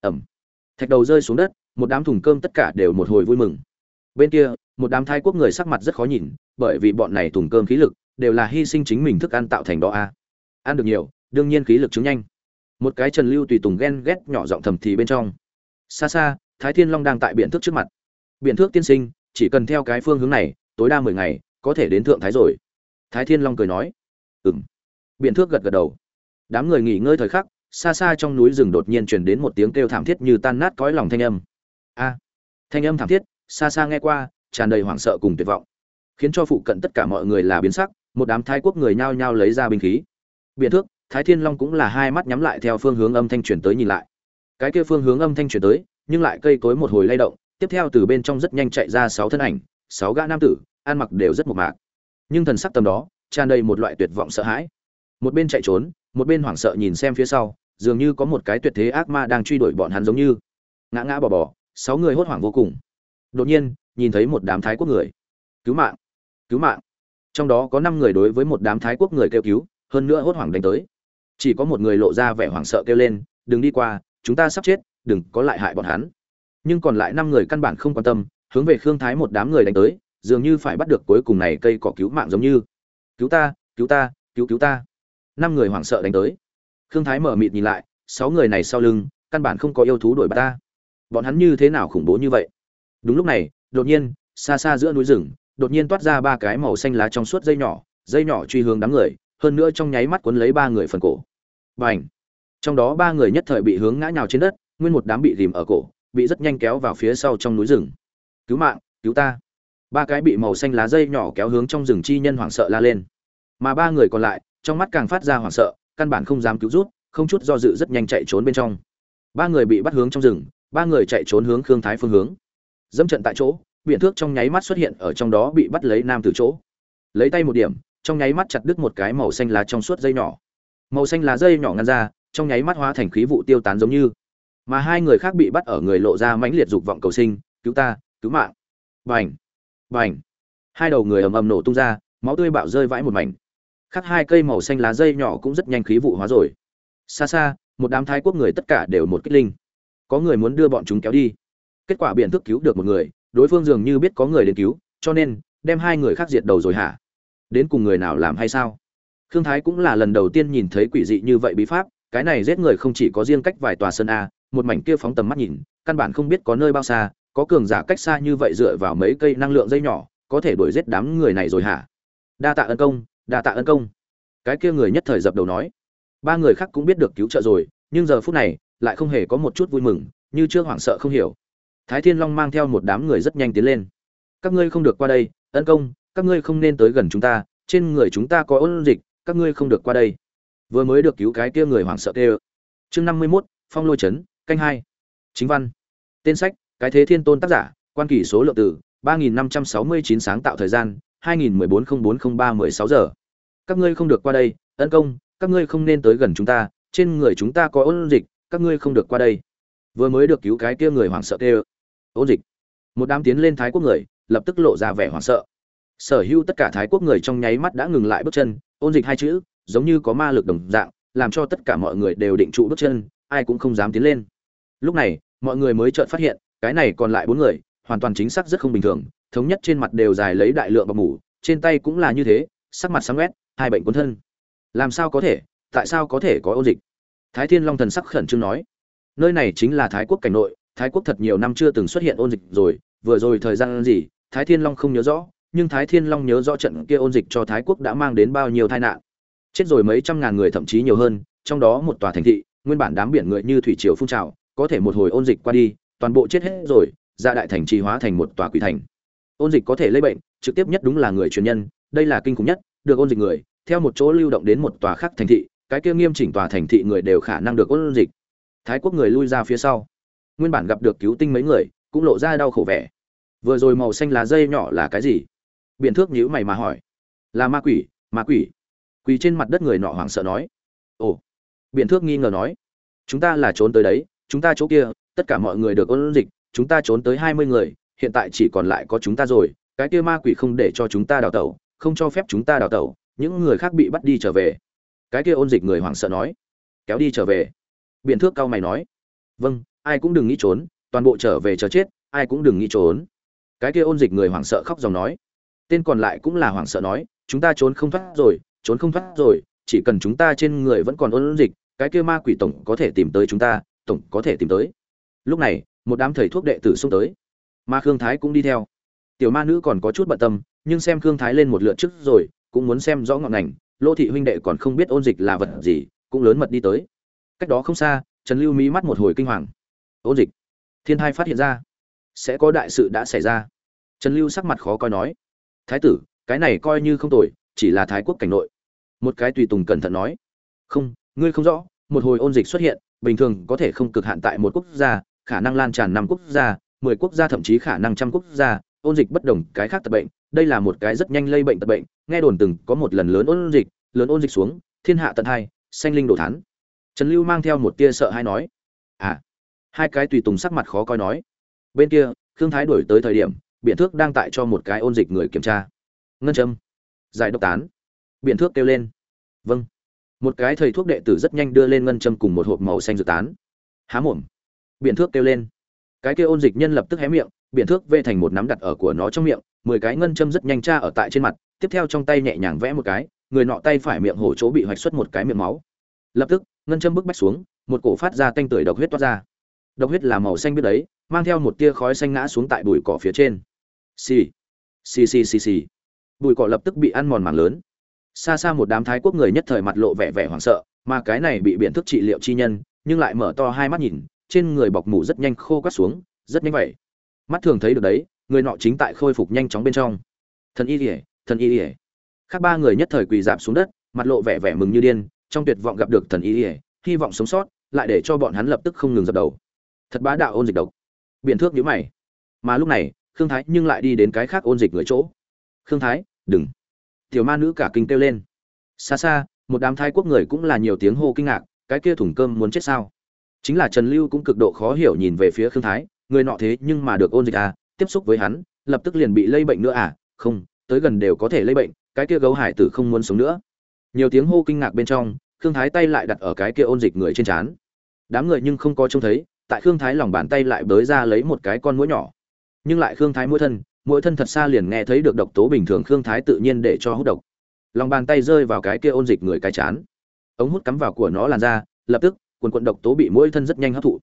Ẩm. Thạch đầu rơi xuống đất, một đám thùng cơm tất cả đều một hồi vui mừng. Bên kia, một đám thái quốc người sắc mặt rất khó nhìn, bởi vì bọn này thùng cơm khí lực đều là hy sinh chính mình thức ăn tạo thành đó a. Ăn được nhiều, đương nhiên khí lực chứng nhanh. Một cái trần lưu tùy tùng ghen ghét nhỏ giọng thầm thì bên trong. Xa xa, thái thiên long đang tại biện thước trước mặt. Biện thước tiên sinh, chỉ cần theo cái phương hướng này, tối đa mười ngày có thể đến thượng thái rồi. Thái thiên long cười nói. Ừ m biện thước gật gật đầu. Đám người nghỉ ngơi thời khắc, xa xa trong núi rừng đột nhiên truyền đến một tiếng kêu thảm thiết như tan nát cõi lòng thanh âm. A. Thanh âm thảm thiết, xa xa nghe qua, tràn đầy hoảng sợ cùng tuyệt vọng. Khiến cho phụ cận tất cả mọi người là biến sắc, một đám thái quốc người nhao nhao lấy ra binh khí. Biện thước, thái thiên long cũng là hai mắt nhắm lại theo phương hướng âm thanh truyền tới nhìn lại. Cái kia phương hướng âm thanh truyền tới, nhưng lại cây cối một hồi lay động, tiếp theo từ bên trong rất nhanh chạy ra sáu thân ảnh, sáu gã nam tử ăn mặc đều rất mộc mạc. Nhưng thần sắc tầm đó, tràn đầy một loại tuyệt vọng sợ hãi. Một bên chạy trốn, một bên hoảng sợ nhìn xem phía sau, dường như có một cái tuyệt thế ác ma đang truy đuổi bọn hắn giống như. Ngã ngã bỏ bỏ sáu người hốt hoảng vô cùng. Đột nhiên, nhìn thấy một đám thái quốc người. Cứu mạng cứu mạng. Trong đó có năm người đối với một đám thái quốc người kêu cứu, hơn nữa hốt hoảng đánh tới. Chỉ có một người lộ ra vẻ hoảng sợ kêu lên, đừng đi qua, chúng ta sắp chết, đừng có lại hại bọn hắn. Nhưng còn lại năm người căn bản không quan tâm, hướng về khương thái một đám người đánh tới dường như phải bắt được cuối cùng này cây cỏ cứu mạng giống như. Cứu ta cứu ta, cứu cứu ta. Năm người hoảng sợ đánh tới. Khương thái mở mịt nhìn lại, sáu người này sau lưng, căn bản không có yêu thú đuổi bắt ta. Bọn hắn như thế nào khủng bố như vậy? Đúng lúc này, đột nhiên, xa xa giữa núi rừng, đột nhiên toát ra ba cái màu xanh lá trong suốt dây nhỏ dây nhỏ truy hướng đám người, hơn nữa trong nháy mắt cuốn lấy ba người phần cổ. B à n h trong đó ba người nhất thời bị hướng ngã nhào trên đất, nguyên một đám bị rìm ở cổ, bị rất nhanh kéo vào phía sau trong núi rừng. Cứu mạng, cứu ta ba cái bị màu xanh lá dây nhỏ kéo hướng trong rừng chi nhân hoảng sợ la lên. Mà ba người còn lại, trong mắt càng phát ra hoảng sợ, căn bản không dám cứu rút, không chút do dự rất nhanh chạy trốn bên trong. Ba người bị bắt hướng trong rừng, ba người chạy trốn hướng khương thái phương hướng. Dẫm trận tại chỗ biện thước trong nháy mắt xuất hiện ở trong đó bị bắt lấy nam từ chỗ. Lấy tay một điểm, trong nháy mắt chặt đứt một cái màu xanh lá trong suốt dây nhỏ. Màu xanh lá dây nhỏ ngăn ra, trong nháy mắt hóa thành khí vụ tiêu tán giống như. Mà hai người khác bị bắt ở người lộ ra mãnh liệt dục vọng cầu sinh, cứu ta, cứu mạng bành. Hai đầu người ầm ầm nổ tung ra, máu tươi bạo rơi vãi một mảnh. Khắc hai cây màu xanh lá dây nhỏ cũng rất nhanh khí vụ hóa rồi. Xa xa, một đám thái quốc người tất cả đều một kích linh. Có người muốn đưa bọn chúng kéo đi. Kết quả biện thức cứu được một người, đối phương dường như biết có người đến cứu, cho nên đem hai người khác diệt đầu rồi hả? Đến cùng người nào làm hay sao? Khương thái cũng là lần đầu tiên nhìn thấy quỷ dị như vậy bí pháp, cái này giết người không chỉ có riêng cách vài tòa sơn a, một mảnh kia phóng tầm mắt nhìn, căn bản không biết có nơi bao xa có cường giả cách xa như vậy dựa vào mấy cây năng lượng dây nhỏ, có thể đuổi giết đám người này rồi hả? Đa tạ ân công, đa tạ ân công. Cái kia người nhất thời dập đầu nói. Ba người khác cũng biết được cứu trợ rồi, nhưng giờ phút này, lại không hề có một chút vui mừng, như chưa hoảng sợ không hiểu. Thái thiên long mang theo một đám người rất nhanh tiến lên. Các ngươi không được qua đây, ân công, các ngươi không nên tới gần chúng ta, trên người chúng ta có ôn dịch, các ngươi không được qua đây. Vừa mới được cứu cái kia người hoảng sợ kêu. Chương năm mươi mốt, phong lôi chấn, canh hai. Chính văn. Tên sách cái thế thiên tôn tác giả, quan kỷ số lượng tử ba nghìn năm trăm sáu mươi chín sáng tạo thời gian, hai nghìn mười bốn không bốn không ba mười sáu giờ. Các ngươi không được qua đây, tấn công, các ngươi không nên tới gần chúng ta, trên người chúng ta có ôn dịch, các ngươi không được qua đây. Vừa mới được cứu cái kia người hoảng sợ kêu, ôn dịch. Một đám tiến lên thái quốc người, lập tức lộ ra vẻ hoảng sợ. Sở hữu tất cả thái quốc người trong nháy mắt đã ngừng lại bước chân, ôn dịch hai chữ, giống như có ma lực đồng dạng, làm cho tất cả mọi người đều định trụ bước chân, ai cũng không dám tiến lên. Lúc này, mọi người mới chợt phát hiện cái này còn lại bốn người, hoàn toàn chính xác rất không bình thường, thống nhất trên mặt đều dài lấy đại lượng bọc mủ, trên tay cũng là như thế, sắc mặt sáng quét, hai bệnh cuốn thân. Làm sao có thể, tại sao có thể có ôn dịch? Thái thiên long thần sắc khẩn trương nói. Nơi này chính là thái quốc cảnh nội, thái quốc thật nhiều năm chưa từng xuất hiện ôn dịch rồi, vừa rồi thời gian gì, thái thiên long không nhớ rõ, nhưng thái thiên long nhớ rõ trận kia ôn dịch cho thái quốc đã mang đến bao nhiêu tai nạn. Chết rồi mấy trăm ngàn người thậm chí nhiều hơn, trong đó một tòa thành thị, nguyên bản đám biển người như thủy triều phun trào, có thể một hồi ôn dịch qua đi toàn bộ chết hết rồi ra đại thành trì hóa thành một tòa quỷ thành. Ôn dịch có thể lây bệnh, trực tiếp nhất đúng là người truyền nhân, đây là kinh khủng nhất, được ôn dịch người, theo một chỗ lưu động đến một tòa khác thành thị, cái kia nghiêm chỉnh tòa thành thị người đều khả năng được ôn dịch. Thái quốc người lui ra phía sau. Nguyên bản gặp được cứu tinh mấy người, cũng lộ ra đau khổ vẻ. Vừa rồi màu xanh lá dây nhỏ là cái gì? Biện thước nhíu mày mà hỏi. Là ma quỷ ma quỷ. Quỳ trên mặt đất người nọ hoảng sợ nói. Ồ. Biện thước nghi ngờ nói. Chúng ta là trốn tới đấy, chúng ta chỗ kia tất cả mọi người được ôn dịch, chúng ta trốn tới hai mươi người, hiện tại chỉ còn lại có chúng ta rồi, cái kia ma quỷ không để cho chúng ta đào tẩu, không cho phép chúng ta đào tẩu, những người khác bị bắt đi trở về. Cái kia ôn dịch người hoảng sợ nói, kéo đi trở về. Biện thước cao mày nói vâng ai cũng đừng nghĩ trốn, toàn bộ trở về chờ chết, ai cũng đừng nghĩ trốn. Cái kia ôn dịch người hoảng sợ khóc dòng nói, tên còn lại cũng là hoảng sợ nói, chúng ta trốn không thoát rồi, trốn không thoát rồi, chỉ cần chúng ta trên người vẫn còn ôn dịch, cái kia ma quỷ tổng có thể tìm tới chúng ta, tổng có thể tìm tới lúc này, một đám thầy thuốc đệ tử xông tới. Ma khương thái cũng đi theo. Tiểu ma nữ còn có chút bận tâm, nhưng xem khương thái lên một lượt trước rồi, cũng muốn xem rõ ngọn ngành. Lô thị huynh đệ còn không biết ôn dịch là vật gì, cũng lớn mật đi tới. Cách đó không xa, trần lưu mỹ mắt một hồi kinh hoàng. Ôn dịch? Thiên thai phát hiện ra. Sẽ có đại sự đã xảy ra. Trần lưu sắc mặt khó coi nói. Thái tử, cái này coi như không tồi, chỉ là thái quốc cảnh nội. Một cái tùy tùng cẩn thận nói. Không, ngươi không rõ, một hồi ôn dịch xuất hiện, bình thường có thể không cực hạn tại một quốc gia khả năng lan tràn năm quốc gia, mười quốc gia, thậm chí khả năng trăm quốc gia, ôn dịch bất đồng, cái khác tật bệnh. Đây là một cái rất nhanh lây bệnh tật bệnh. Nghe đồn từng có một lần lớn ôn dịch, lớn ôn dịch xuống, thiên hạ tận hai, sanh linh đổ thán. Trần lưu mang theo một tia sợ hay nói à. Hai cái tùy tùng sắc mặt khó coi nói, bên kia, khương thái đổi tới thời điểm biện thước đang tại cho một cái ôn dịch người kiểm tra. Ngân châm. Giải độc tán. Biện thước kêu lên. Vâng. Một cái thầy thuốc đệ tử rất nhanh đưa lên ngân châm cùng một hộp màu xanh dược tán. Há mồm biện thước kêu lên. Cái kêu ôn dịch nhân lập tức hé miệng biện thước vê thành một nắm đặt ở của nó trong miệng, mười cái ngân châm rất nhanh tra ở tại trên mặt, tiếp theo trong tay nhẹ nhàng vẽ một cái, người nọ tay phải miệng hổ chỗ bị hoạch xuất một cái miệng máu. Lập tức, ngân châm bức bách xuống, một cổ phát ra tanh tưởi độc huyết toát ra. Độc huyết là màu xanh biết đấy, mang theo một tia khói xanh ngã xuống tại bụi cỏ phía trên. Xì xì xì xì xì. Bụi cỏ lập tức bị ăn mòn mảng lớn. Xa xa một đám thái quốc người nhất thời mặt lộ vẻ vẻ hoảng sợ, mà cái này bị biện thức trị liệu chi nhân, nhưng lại mở to hai mắt nhìn trên người bọc mủ rất nhanh khô quắt xuống, rất nhanh vậy. Mắt thường thấy được đấy, người nọ chính tại khôi phục nhanh chóng bên trong. Thần y ỉa thần y ỉa khác ba người nhất thời quỳ dạp xuống đất, mặt lộ vẻ vẻ mừng như điên, trong tuyệt vọng gặp được thần y ỉa hy vọng sống sót, lại để cho bọn hắn lập tức không ngừng dập đầu. Thật bá đạo ôn dịch độc. Biện thước nhíu mày. Mà lúc này, khương thái nhưng lại đi đến cái khác ôn dịch người chỗ. Khương thái, đừng. Tiểu ma nữ cả kinh kêu lên. Xa xa, một đám thái quốc người cũng là nhiều tiếng hô kinh ngạc, cái kia thủng cơm muốn chết sao? Chính là trần lưu cũng cực độ khó hiểu nhìn về phía khương thái, người nọ thế nhưng mà được ôn dịch à tiếp xúc với hắn, lập tức liền bị lây bệnh nữa à không, tới gần đều có thể lây bệnh, cái kia gấu hải tử không muốn sống nữa. Nhiều tiếng hô kinh ngạc bên trong, khương thái tay lại đặt ở cái kia ôn dịch người trên trán. Đám người nhưng không có trông thấy, tại khương thái lòng bàn tay lại bới ra lấy một cái con mũi nhỏ. Nhưng lại khương thái mũi thân mũi thân thật xa liền nghe thấy được độc tố bình thường khương thái tự nhiên để cho hút độc. Lòng bàn tay rơi vào cái kia ôn dịch người cái chán ống hút cắm vào của nó làn ra lập tức quần quận độc tố bị mũi thân rất nhanh hấp thụ.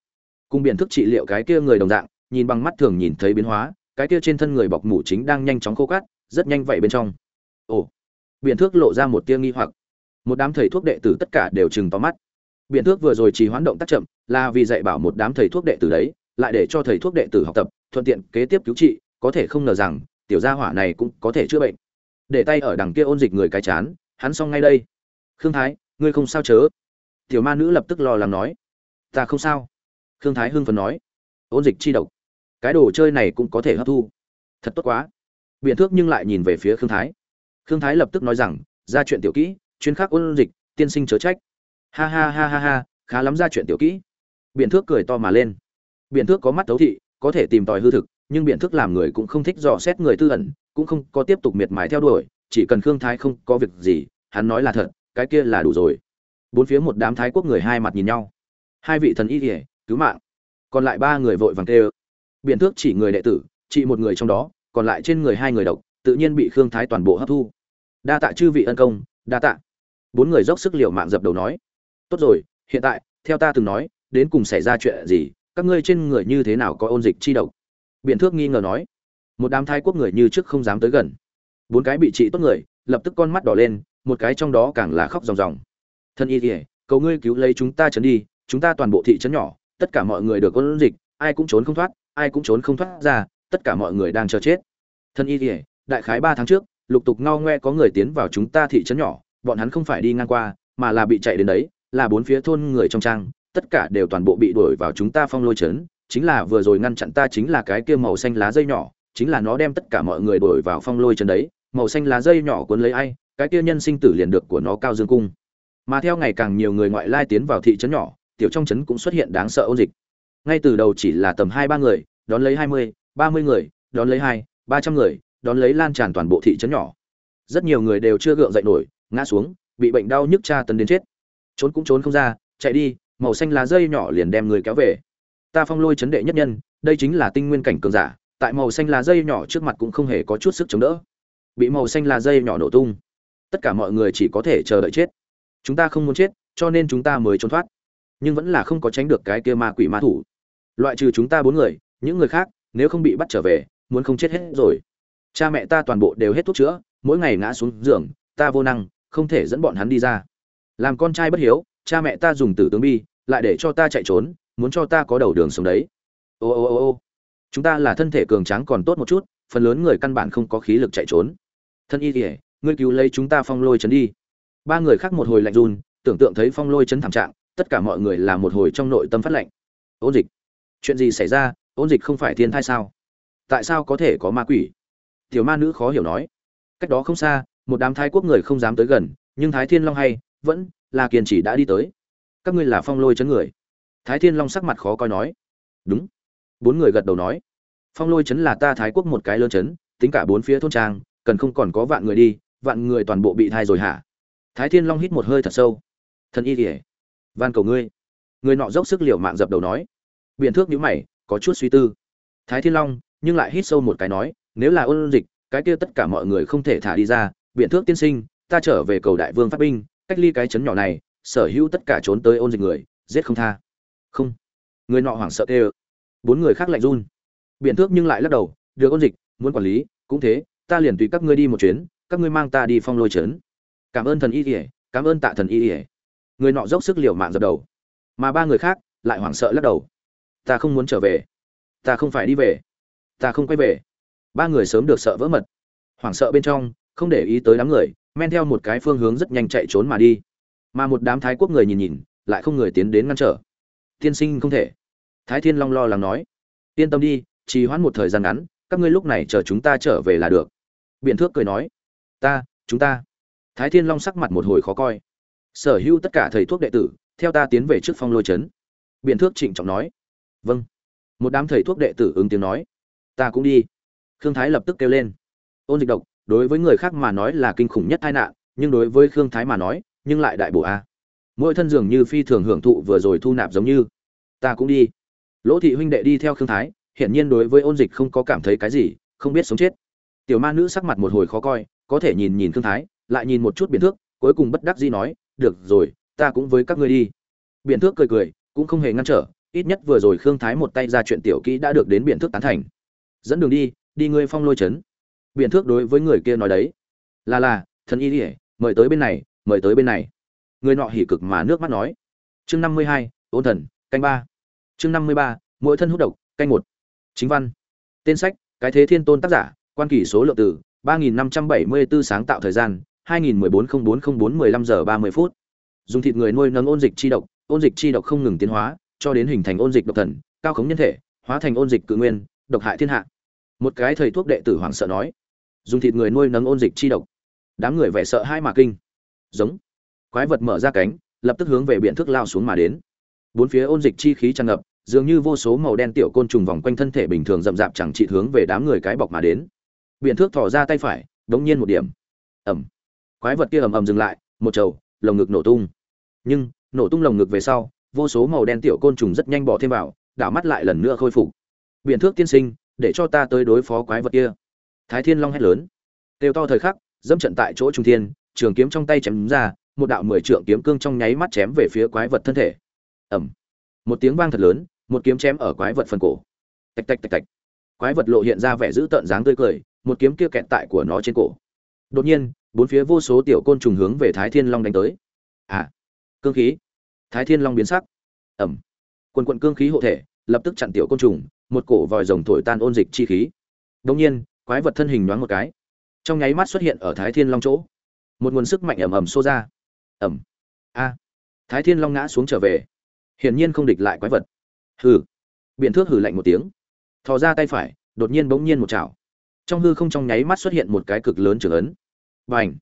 Cùng biện thức trị liệu cái kia người đồng dạng, nhìn bằng mắt thường nhìn thấy biến hóa, cái kia trên thân người bọc mủ chính đang nhanh chóng khô cát, rất nhanh vậy bên trong. Ồ biện thước lộ ra một tia nghi hoặc. Một đám thầy thuốc đệ tử tất cả đều chừng to mắt. Biện thước vừa rồi chỉ hoán động tác chậm, là vì dạy bảo một đám thầy thuốc đệ tử đấy, lại để cho thầy thuốc đệ tử học tập, thuận tiện kế tiếp cứu trị, có thể không ngờ rằng, tiểu gia hỏa này cũng có thể chữa bệnh. Để tay ở đằng kia ôn dịch người cái chán, hắn xong ngay đây. Khương thái, ngươi không sao chớ tiểu ma nữ lập tức lo lắng nói, ta không sao. Khương thái hưng phấn nói, ôn dịch chi độc, cái đồ chơi này cũng có thể hấp thu. Thật tốt quá. Biện thước nhưng lại nhìn về phía khương thái. Khương thái lập tức nói rằng, ra chuyện tiểu kỹ, chuyên khắc ôn dịch, tiên sinh chớ trách. Ha ha ha ha ha, khá lắm ra chuyện tiểu kỹ. Biện thước cười to mà lên. Biện thước có mắt thấu thị, có thể tìm tòi hư thực, nhưng biện thước làm người cũng không thích dò xét người tư ẩn, cũng không có tiếp tục miệt mài theo đuổi, chỉ cần khương thái không có việc gì, hắn nói là thật, cái kia là đủ rồi bốn phía một đám thái quốc người hai mặt nhìn nhau. Hai vị thần y kỉa cứu mạng. Còn lại ba người vội vàng kêu. Biện thước chỉ người đệ tử, chỉ một người trong đó, còn lại trên người hai người độc, tự nhiên bị khương thái toàn bộ hấp thu. Đa tạ chư vị ân công, đa tạ. Bốn người dốc sức liều mạng dập đầu nói. Tốt rồi, hiện tại, theo ta từng nói, đến cùng xảy ra chuyện gì, các ngươi trên người như thế nào có ôn dịch chi độc? Biện thước nghi ngờ nói. Một đám thái quốc người như trước không dám tới gần. Bốn cái bị trị tốt người, lập tức con mắt đỏ lên, một cái trong đó càng là khóc ròng ròng thân y kỉa cầu ngươi cứu lấy chúng ta trấn đi, chúng ta toàn bộ thị trấn nhỏ, tất cả mọi người được ôn dịch, ai cũng trốn không thoát, ai cũng trốn không thoát ra, tất cả mọi người đang chờ chết. Thân y kỉa đại khái ba tháng trước, lục tục ngao ngoe có người tiến vào chúng ta thị trấn nhỏ, bọn hắn không phải đi ngang qua, mà là bị chạy đến đấy, là bốn phía thôn người trong trang, tất cả đều toàn bộ bị đuổi vào chúng ta phong lôi trấn, chính là vừa rồi ngăn chặn ta chính là cái kia màu xanh lá dây nhỏ, chính là nó đem tất cả mọi người đuổi vào phong lôi trấn đấy, màu xanh lá dây nhỏ cuốn lấy ai, cái kia nhân sinh tử liền được của nó cao dương cung mà theo ngày càng nhiều người ngoại lai tiến vào thị trấn nhỏ, tiểu trong trấn cũng xuất hiện đáng sợ ôn dịch. Ngay từ đầu chỉ là tầm hai ba người, đón lấy hai mươi, ba mươi người, đón lấy hai, ba trăm người, đón lấy lan tràn toàn bộ thị trấn nhỏ. Rất nhiều người đều chưa gượng dậy nổi, ngã xuống, bị bệnh đau nhức tra tấn đến chết. Trốn cũng trốn không ra, chạy đi, màu xanh lá dây nhỏ liền đem người kéo về. Ta phong lôi chấn đệ nhất nhân, đây chính là tinh nguyên cảnh cường giả, tại màu xanh lá dây nhỏ trước mặt cũng không hề có chút sức chống đỡ. Bị màu xanh lá dây nhỏ nổ tung. Tất cả mọi người chỉ có thể chờ đợi chết chúng ta không muốn chết, cho nên chúng ta mới trốn thoát. Nhưng vẫn là không có tránh được cái kia ma quỷ ma thủ. Loại trừ chúng ta bốn người, những người khác, nếu không bị bắt trở về, muốn không chết hết rồi. Cha mẹ ta toàn bộ đều hết thuốc chữa, mỗi ngày ngã xuống giường, ta vô năng, không thể dẫn bọn hắn đi ra. Làm con trai bất hiếu, cha mẹ ta dùng tử tướng bi, lại để cho ta chạy trốn, muốn cho ta có đầu đường sống đấy. Ô ô ô ô. Chúng ta là thân thể cường tráng còn tốt một chút, phần lớn người căn bản không có khí lực chạy trốn. Thân y kỉa ngươi cứu lấy chúng ta phong lôi chấn đi ba người khác một hồi lạnh run, tưởng tượng thấy phong lôi chấn thảm trạng, tất cả mọi người là một hồi trong nội tâm phát lạnh. Ôn dịch, chuyện gì xảy ra? Ôn dịch không phải thiên thai sao? Tại sao có thể có ma quỷ? Tiểu ma nữ khó hiểu nói. Cách đó không xa, một đám thái quốc người không dám tới gần, nhưng thái thiên long hay, vẫn là kiên trì đã đi tới. Các ngươi là phong lôi chấn người. Thái thiên long sắc mặt khó coi nói. Đúng. Bốn người gật đầu nói. Phong lôi chấn là ta thái quốc một cái lớn chấn, tính cả bốn phía thôn trang, cần không còn có vạn người đi, vạn người toàn bộ bị thai rồi hả? Thái thiên long hít một hơi thật sâu. Thần y kỉa van cầu ngươi. Người nọ dốc sức liều mạng dập đầu nói. Biện thước nhíu mày, có chút suy tư. Thái thiên long, nhưng lại hít sâu một cái nói, nếu là ôn dịch, cái kia tất cả mọi người không thể thả đi ra. Biện thước tiên sinh, ta trở về cầu đại vương phát binh, cách ly cái chấn nhỏ này, sở hữu tất cả trốn tới ôn dịch người, giết không tha. Không. Người nọ hoảng sợ tê bốn người khác lạnh run. Biện thước nhưng lại lắc đầu, được ôn dịch, muốn quản lý, cũng thế, ta liền tùy các ngươi đi một chuyến, các ngươi mang ta đi phong lôi trấn cảm ơn thần y ỉa cảm ơn tạ thần y ỉa người nọ dốc sức liều mạng dập đầu. Mà ba người khác lại hoảng sợ lắc đầu. Ta không muốn trở về. Ta không phải đi về. Ta không quay về. Ba người sớm được sợ vỡ mật. Hoảng sợ bên trong, không để ý tới đám người, men theo một cái phương hướng rất nhanh chạy trốn mà đi. Mà một đám thái quốc người nhìn nhìn, lại không người tiến đến ngăn trở. Tiên sinh không thể. Thái thiên long lo lắng nói. Yên tâm đi, trì hoãn một thời gian ngắn, các ngươi lúc này chờ chúng ta trở về là được. Biện thước cười nói. Ta, chúng ta thái thiên long sắc mặt một hồi khó coi. Sở hữu tất cả thầy thuốc đệ tử, theo ta tiến về trước phong lôi trấn. Biện thước trịnh trọng nói. Vâng. Một đám thầy thuốc đệ tử ứng tiếng nói. Ta cũng đi. Khương thái lập tức kêu lên. Ôn dịch độc, đối với người khác mà nói là kinh khủng nhất tai nạn, nhưng đối với khương thái mà nói, nhưng lại đại bổ a. Mỗi thân dường như phi thường hưởng thụ vừa rồi thu nạp giống như. Ta cũng đi. Lỗ thị huynh đệ đi theo khương thái, hiển nhiên đối với ôn dịch không có cảm thấy cái gì, không biết sống chết. Tiểu ma nữ sắc mặt một hồi khó coi, có thể nhìn nhìn khương thái lại nhìn một chút biển thước, cuối cùng bất đắc dĩ nói, được rồi, ta cũng với các ngươi đi. Biển thước cười cười, cũng không hề ngăn trở, ít nhất vừa rồi khương thái một tay ra chuyện tiểu kỹ đã được đến biển thước tán thành. Dẫn đường đi đi ngươi phong lôi chấn biển thước đối với người kia nói đấy. Là là, thần y ỉa mời tới bên này, mời tới bên này. Người nọ hỉ cực mà nước mắt nói. Chương năm mươi hai, ôn thần, canh ba. Chương năm mươi ba, mỗi thân hút độc, canh một. Chính văn. Tên sách, cái thế thiên tôn tác giả, quan kỷ số lượng từ ba nghìn năm trăm bảy mươi 3574 sáng tạo thời gian hai nghìn mười bốn không bốn không bốn mười lăm giờ ba mươi phút. Dùng thịt người nuôi nấng ôn dịch chi độc, ôn dịch chi độc không ngừng tiến hóa, cho đến hình thành ôn dịch độc thần, cao khống nhân thể, hóa thành ôn dịch cự nguyên, độc hại thiên hạ. Một cái thầy thuốc đệ tử hoảng sợ nói, dùng thịt người nuôi nấng ôn dịch chi độc. Đám người vẻ sợ hai mà kinh. Giống. Quái vật mở ra cánh, lập tức hướng về biển thức lao xuống mà đến. Bốn phía ôn dịch chi khí tràn ngập, dường như vô số màu đen tiểu côn trùng vòng quanh thân thể bình thường rậm rạp chẳng trị hướng về đám người cái bọc mà đến. Biển thước thò ra tay phải, đống nhiên một điểm. Ẩm quái vật kia ầm ầm dừng lại, một trầu, lồng ngực nổ tung. Nhưng, nổ tung lồng ngực về sau, vô số màu đen tiểu côn trùng rất nhanh bỏ thêm vào, đảo mắt lại lần nữa khôi phục. Biện thước tiên sinh, để cho ta tới đối phó quái vật kia. Thái thiên long hét lớn. Kêu to thời khắc, dẫm trận tại chỗ trung thiên, trường kiếm trong tay chém ra, một đạo mười trượng kiếm cương trong nháy mắt chém về phía quái vật thân thể. Ẩm một tiếng vang thật lớn, một kiếm chém ở quái vật phần cổ. Tạch tạch tạch tạch. Quái vật lộ hiện ra vẻ dữ tợn dáng tươi cười, một kiếm kia kẹt tại của nó trên cổ. Đột nhiên bốn phía vô số tiểu côn trùng hướng về thái thiên long đánh tới. À cương khí. Thái thiên long biến sắc. Ẩm. Quần quận cương khí hộ thể, lập tức chặn tiểu côn trùng, một cổ vòi rồng thổi tan ôn dịch chi khí. Đông nhiên, quái vật thân hình nhoáng một cái. Trong nháy mắt xuất hiện ở thái thiên long chỗ. Một nguồn sức mạnh ẩm ẩm xô ra. Ẩm. A. Thái thiên long ngã xuống trở về. Hiển nhiên không địch lại quái vật. Hừ. Biện thước hừ lạnh một tiếng. Thò ra tay phải, đột nhiên bỗng nhiên một chảo. Trong hư không trong nháy mắt xuất hiện một cái cực lớn trưởng ấn và ảnh.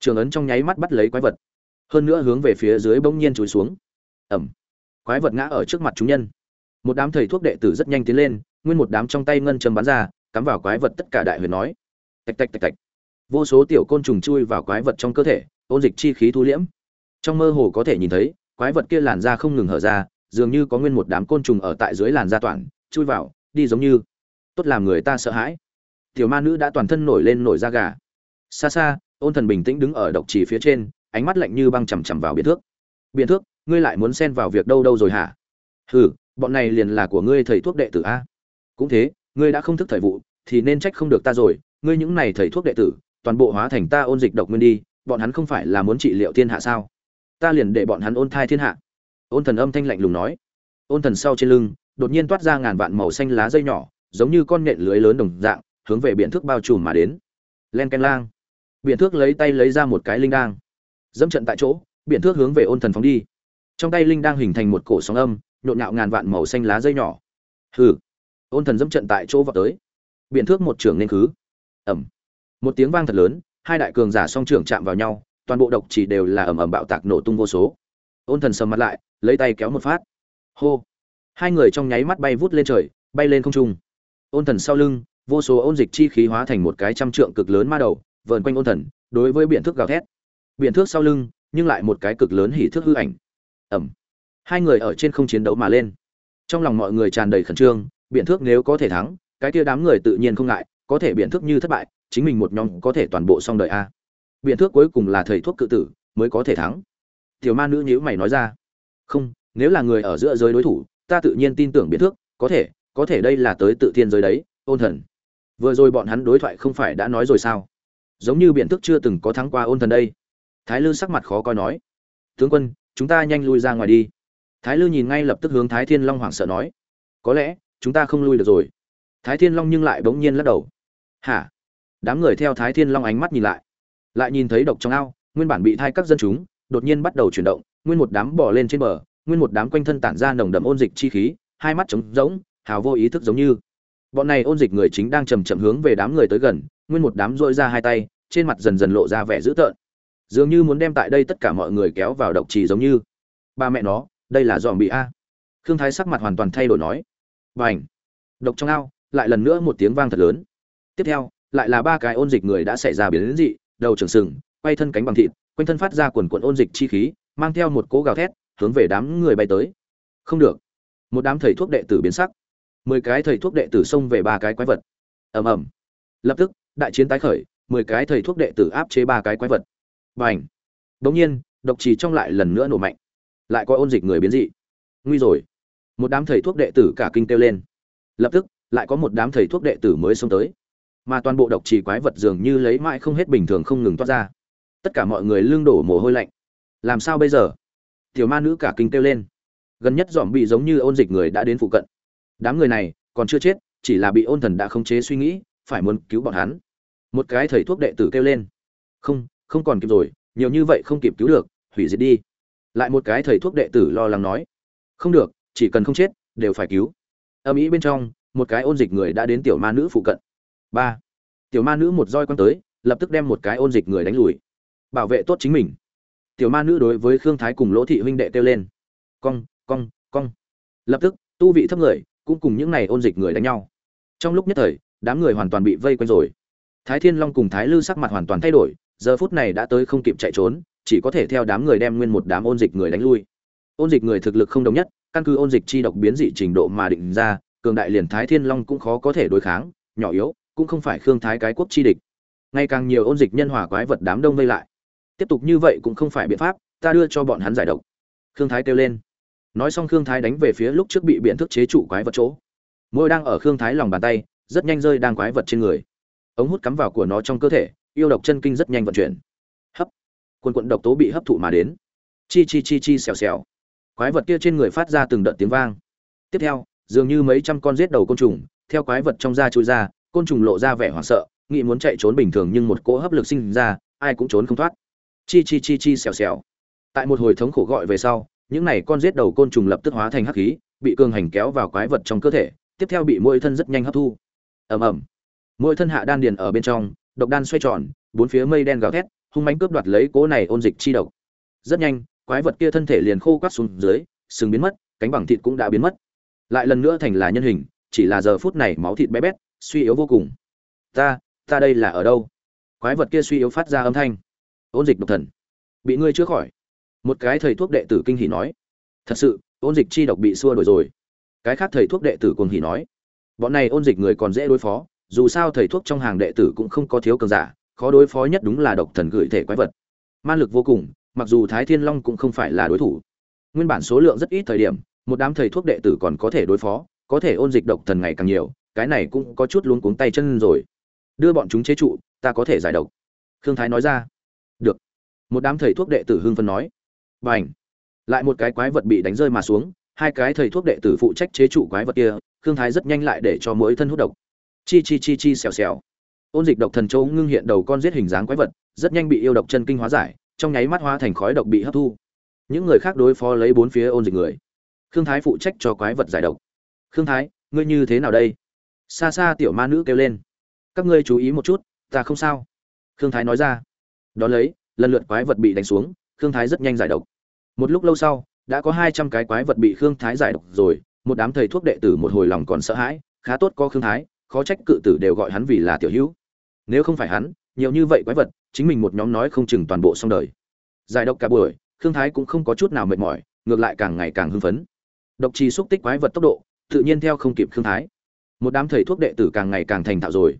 Trường ấn trong nháy mắt bắt lấy quái vật. Hơn nữa hướng về phía dưới bỗng nhiên chùi xuống. Ẩm. Quái vật ngã ở trước mặt chúng nhân. Một đám thầy thuốc đệ tử rất nhanh tiến lên, nguyên một đám trong tay ngân châm bắn ra, cắm vào quái vật tất cả đại huyền nói. Tạch tạch tạch tạch. Vô số tiểu côn trùng chui vào quái vật trong cơ thể, ôn dịch chi khí thu liễm. Trong mơ hồ có thể nhìn thấy, quái vật kia làn da không ngừng hở ra, dường như có nguyên một đám côn trùng ở tại dưới làn da toàn, chui vào, đi giống như. Tốt làm người ta sợ hãi. Tiểu ma nữ đã toàn thân nổi lên nổi da gà. Xa xa ôn thần bình tĩnh đứng ở độc trì phía trên, ánh mắt lạnh như băng chằm chằm vào biện thước. Biện thước, ngươi lại muốn xen vào việc đâu đâu rồi hả? Hừ, bọn này liền là của ngươi thầy thuốc đệ tử a. Cũng thế, ngươi đã không thức thời vụ, thì nên trách không được ta rồi. Ngươi những này thầy thuốc đệ tử, toàn bộ hóa thành ta ôn dịch độc nguyên đi, bọn hắn không phải là muốn trị liệu thiên hạ sao? Ta liền để bọn hắn ôn thai thiên hạ. Ôn thần âm thanh lạnh lùng nói. Ôn thần sau trên lưng, đột nhiên toát ra ngàn vạn màu xanh lá dây nhỏ, giống như con nhện lưới lớn đồng dạng, hướng về biển thước bao trùm mà đến. Len ken lang biển thước lấy tay lấy ra một cái linh đang dẫm trận tại chỗ, biển thước hướng về ôn thần phóng đi. Trong tay linh đang hình thành một cổ sóng âm, nhộn nhạo ngàn vạn màu xanh lá dây nhỏ. Hừ. Ôn thần dẫm trận tại chỗ vào tới. Biển thước một trường nên khứ. Ẩm một tiếng vang thật lớn, hai đại cường giả song trưởng chạm vào nhau, toàn bộ độc chỉ đều là ầm ầm bạo tạc nổ tung vô số. Ôn thần sầm mặt lại, lấy tay kéo một phát. Hô. Hai người trong nháy mắt bay vút lên trời, bay lên không trung. Ôn thần sau lưng, vô số ôn dịch chi khí hóa thành một cái trăm trượng cực lớn ma đầu vờn quanh ôn thần, đối với biện thước gào thét. Biện thước sau lưng, nhưng lại một cái cực lớn hỉ thước hư ảnh. Ẩm. Hai người ở trên không chiến đấu mà lên. Trong lòng mọi người tràn đầy khẩn trương biện thước nếu có thể thắng, cái kia đám người tự nhiên không ngại, có thể biện thước như thất bại, chính mình một nhóm có thể toàn bộ xong đời a. Biện thước cuối cùng là thầy thuốc cự tử, mới có thể thắng. Tiểu ma nữ nhữ mày nói ra. Không, nếu là người ở giữa giới đối thủ, ta tự nhiên tin tưởng biện thước, có thể có thể đây là tới tự thiên giới đấy, ôn thần. Vừa rồi bọn hắn đối thoại không phải đã nói rồi sao? Giống như biện thức chưa từng có thắng qua ôn thần đây. Thái lư sắc mặt khó coi nói, tướng quân, chúng ta nhanh lui ra ngoài đi. Thái lư nhìn ngay lập tức hướng thái thiên long hoảng sợ nói, có lẽ, chúng ta không lui được rồi. Thái thiên long nhưng lại bỗng nhiên lắc đầu, hả? Đám người theo thái thiên long ánh mắt nhìn lại lại nhìn thấy độc trong ao, nguyên bản bị thai các dân chúng, đột nhiên bắt đầu chuyển động, nguyên một đám bỏ lên trên bờ, nguyên một đám quanh thân tản ra nồng đậm ôn dịch chi khí, hai mắt trống rỗng, hào vô ý thức giống như. Bọn này ôn dịch người chính đang chầm chậm hướng về đám người tới gần nguyên một đám rỗi ra hai tay, trên mặt dần dần lộ ra vẻ dữ tợn. Dường như muốn đem tại đây tất cả mọi người kéo vào độc trì giống như. Ba mẹ nó, đây là dòm bị a. Khương thái sắc mặt hoàn toàn thay đổi nói. Và ảnh độc trong ao, lại lần nữa một tiếng vang thật lớn. Tiếp theo, lại là ba cái ôn dịch người đã xảy ra biến lĩnh dị, đầu trường sừng, quay thân cánh bằng thịt, quanh thân phát ra quần quận ôn dịch chi khí, mang theo một cỗ gào thét, hướng về đám người bay tới. Không được. Một đám thầy thuốc đệ tử biến sắc. Mười cái thầy thuốc đệ tử xông về ba cái quái vật. Ầm ầm. Lập tức đại chiến tái khởi, mười cái thầy thuốc đệ tử áp chế ba cái quái vật. Bành. đống nhiên, độc trì trong lại lần nữa nổ mạnh. Lại có ôn dịch người biến dị. Nguy rồi. Một đám thầy thuốc đệ tử cả kinh kêu lên. Lập tức, lại có một đám thầy thuốc đệ tử mới xông tới. Mà toàn bộ độc trì quái vật dường như lấy mãi không hết bình thường không ngừng toát ra. Tất cả mọi người lương đổ mồ hôi lạnh. Làm sao bây giờ? Tiểu ma nữ cả kinh kêu lên. Gần nhất dòm bị giống như ôn dịch người đã đến phụ cận. Đám người này còn chưa chết, chỉ là bị ôn thần đã khống chế suy nghĩ, phải muốn cứu bọn hắn một cái thầy thuốc đệ tử kêu lên. Không không còn kịp rồi, nhiều như vậy không kịp cứu được, hủy diệt đi. Lại một cái thầy thuốc đệ tử lo lắng nói. Không được, chỉ cần không chết, đều phải cứu. Âm ý bên trong, một cái ôn dịch người đã đến tiểu ma nữ phụ cận. Ba. Tiểu ma nữ một roi quăng tới, lập tức đem một cái ôn dịch người đánh lùi. Bảo vệ tốt chính mình. Tiểu ma nữ đối với khương thái cùng lỗ thị huynh đệ kêu lên. Cong cong cong. Lập tức, tu vị thấp người, cũng cùng những này ôn dịch người đánh nhau. Trong lúc nhất thời, đám người hoàn toàn bị vây quanh rồi thái thiên long cùng thái lư sắc mặt hoàn toàn thay đổi, giờ phút này đã tới không kịp chạy trốn, chỉ có thể theo đám người đem nguyên một đám ôn dịch người đánh lui. Ôn dịch người thực lực không đồng nhất, căn cứ ôn dịch chi độc biến dị trình độ mà định ra, cường đại liền thái thiên long cũng khó có thể đối kháng, nhỏ yếu, cũng không phải khương thái cái quốc chi địch. Ngày càng nhiều ôn dịch nhân hòa quái vật đám đông vây lại. Tiếp tục như vậy cũng không phải biện pháp, ta đưa cho bọn hắn giải độc. Khương thái kêu lên. Nói xong khương thái đánh về phía lúc trước bị biện thức chế trụ quái vật chỗ. Môi đang ở khương thái lòng bàn tay, rất nhanh rơi đang quái vật trên người ống hút cắm vào của nó trong cơ thể, yêu độc chân kinh rất nhanh vận chuyển. Hấp. Quần quận độc tố bị hấp thụ mà đến. Chi chi chi chi xèo xèo. Quái vật kia trên người phát ra từng đợt tiếng vang. Tiếp theo, dường như mấy trăm con giết đầu côn trùng, theo quái vật trong da chui ra, côn trùng lộ ra vẻ hoảng sợ, nghĩ muốn chạy trốn bình thường nhưng một cỗ hấp lực sinh ra, ai cũng trốn không thoát. Chi chi chi chi xèo xèo. Tại một hồi thống khổ gọi về sau, những này con giết đầu côn trùng lập tức hóa thành hắc khí, bị cường hành kéo vào quái vật trong cơ thể, tiếp theo bị mỗi thân rất nhanh hấp thu. Ầm ầm mỗi thân hạ đan điền ở bên trong, độc đan xoay tròn, bốn phía mây đen gào thét, hung mãnh cướp đoạt lấy cỗ này ôn dịch chi độc. Rất nhanh, quái vật kia thân thể liền khô quắt xuống dưới, sừng biến mất, cánh bằng thịt cũng đã biến mất. Lại lần nữa thành là nhân hình, chỉ là giờ phút này máu thịt bé bét, suy yếu vô cùng. Ta ta đây là ở đâu? Quái vật kia suy yếu phát ra âm thanh. Ôn dịch độc thần. Bị ngươi chữa khỏi. Một cái thầy thuốc đệ tử kinh hỉ nói. Thật sự, ôn dịch chi độc bị xua đổi rồi. Cái khác thầy thuốc đệ tử cùng hỉ nói. Bọn này ôn dịch người còn dễ đối phó dù sao thầy thuốc trong hàng đệ tử cũng không có thiếu cường giả, khó đối phó nhất đúng là độc thần gửi thể quái vật. Man lực vô cùng, mặc dù thái thiên long cũng không phải là đối thủ. Nguyên bản số lượng rất ít thời điểm, một đám thầy thuốc đệ tử còn có thể đối phó, có thể ôn dịch độc thần ngày càng nhiều, cái này cũng có chút luống cuống tay chân rồi. Đưa bọn chúng chế trụ, ta có thể giải độc. Khương thái nói ra. Được. Một đám thầy thuốc đệ tử hưng phân nói. B à n h lại một cái quái vật bị đánh rơi mà xuống, hai cái thầy thuốc đệ tử phụ trách chế trụ quái vật kia, khương thái rất nhanh lại để cho mỗi thân hút độc chi chi chi chi xèo xèo. Ôn dịch độc thần châu ngưng hiện đầu con giết hình dáng quái vật, rất nhanh bị yêu độc chân kinh hóa giải, trong nháy mắt hóa thành khói độc bị hấp thu. Những người khác đối phó lấy bốn phía ôn dịch người. Khương thái phụ trách cho quái vật giải độc. Khương thái, ngươi như thế nào đây? Xa xa tiểu ma nữ kêu lên. Các ngươi chú ý một chút, ta không sao. Khương thái nói ra. Đón lấy, lần lượt quái vật bị đánh xuống, khương thái rất nhanh giải độc. Một lúc lâu sau, đã có hai trăm cái quái vật bị khương thái giải độc rồi, một đám thầy thuốc đệ tử một hồi lòng còn sợ hãi, khá tốt có khương thái khó trách cự tử đều gọi hắn vì là tiểu hữu. Nếu không phải hắn, nhiều như vậy quái vật, chính mình một nhóm nói không chừng toàn bộ xong đời. Giải độc cả buổi, khương thái cũng không có chút nào mệt mỏi, ngược lại càng ngày càng hưng phấn. Độc trì xúc tích quái vật tốc độ, tự nhiên theo không kịp khương thái. Một đám thầy thuốc đệ tử càng ngày càng thành thạo rồi.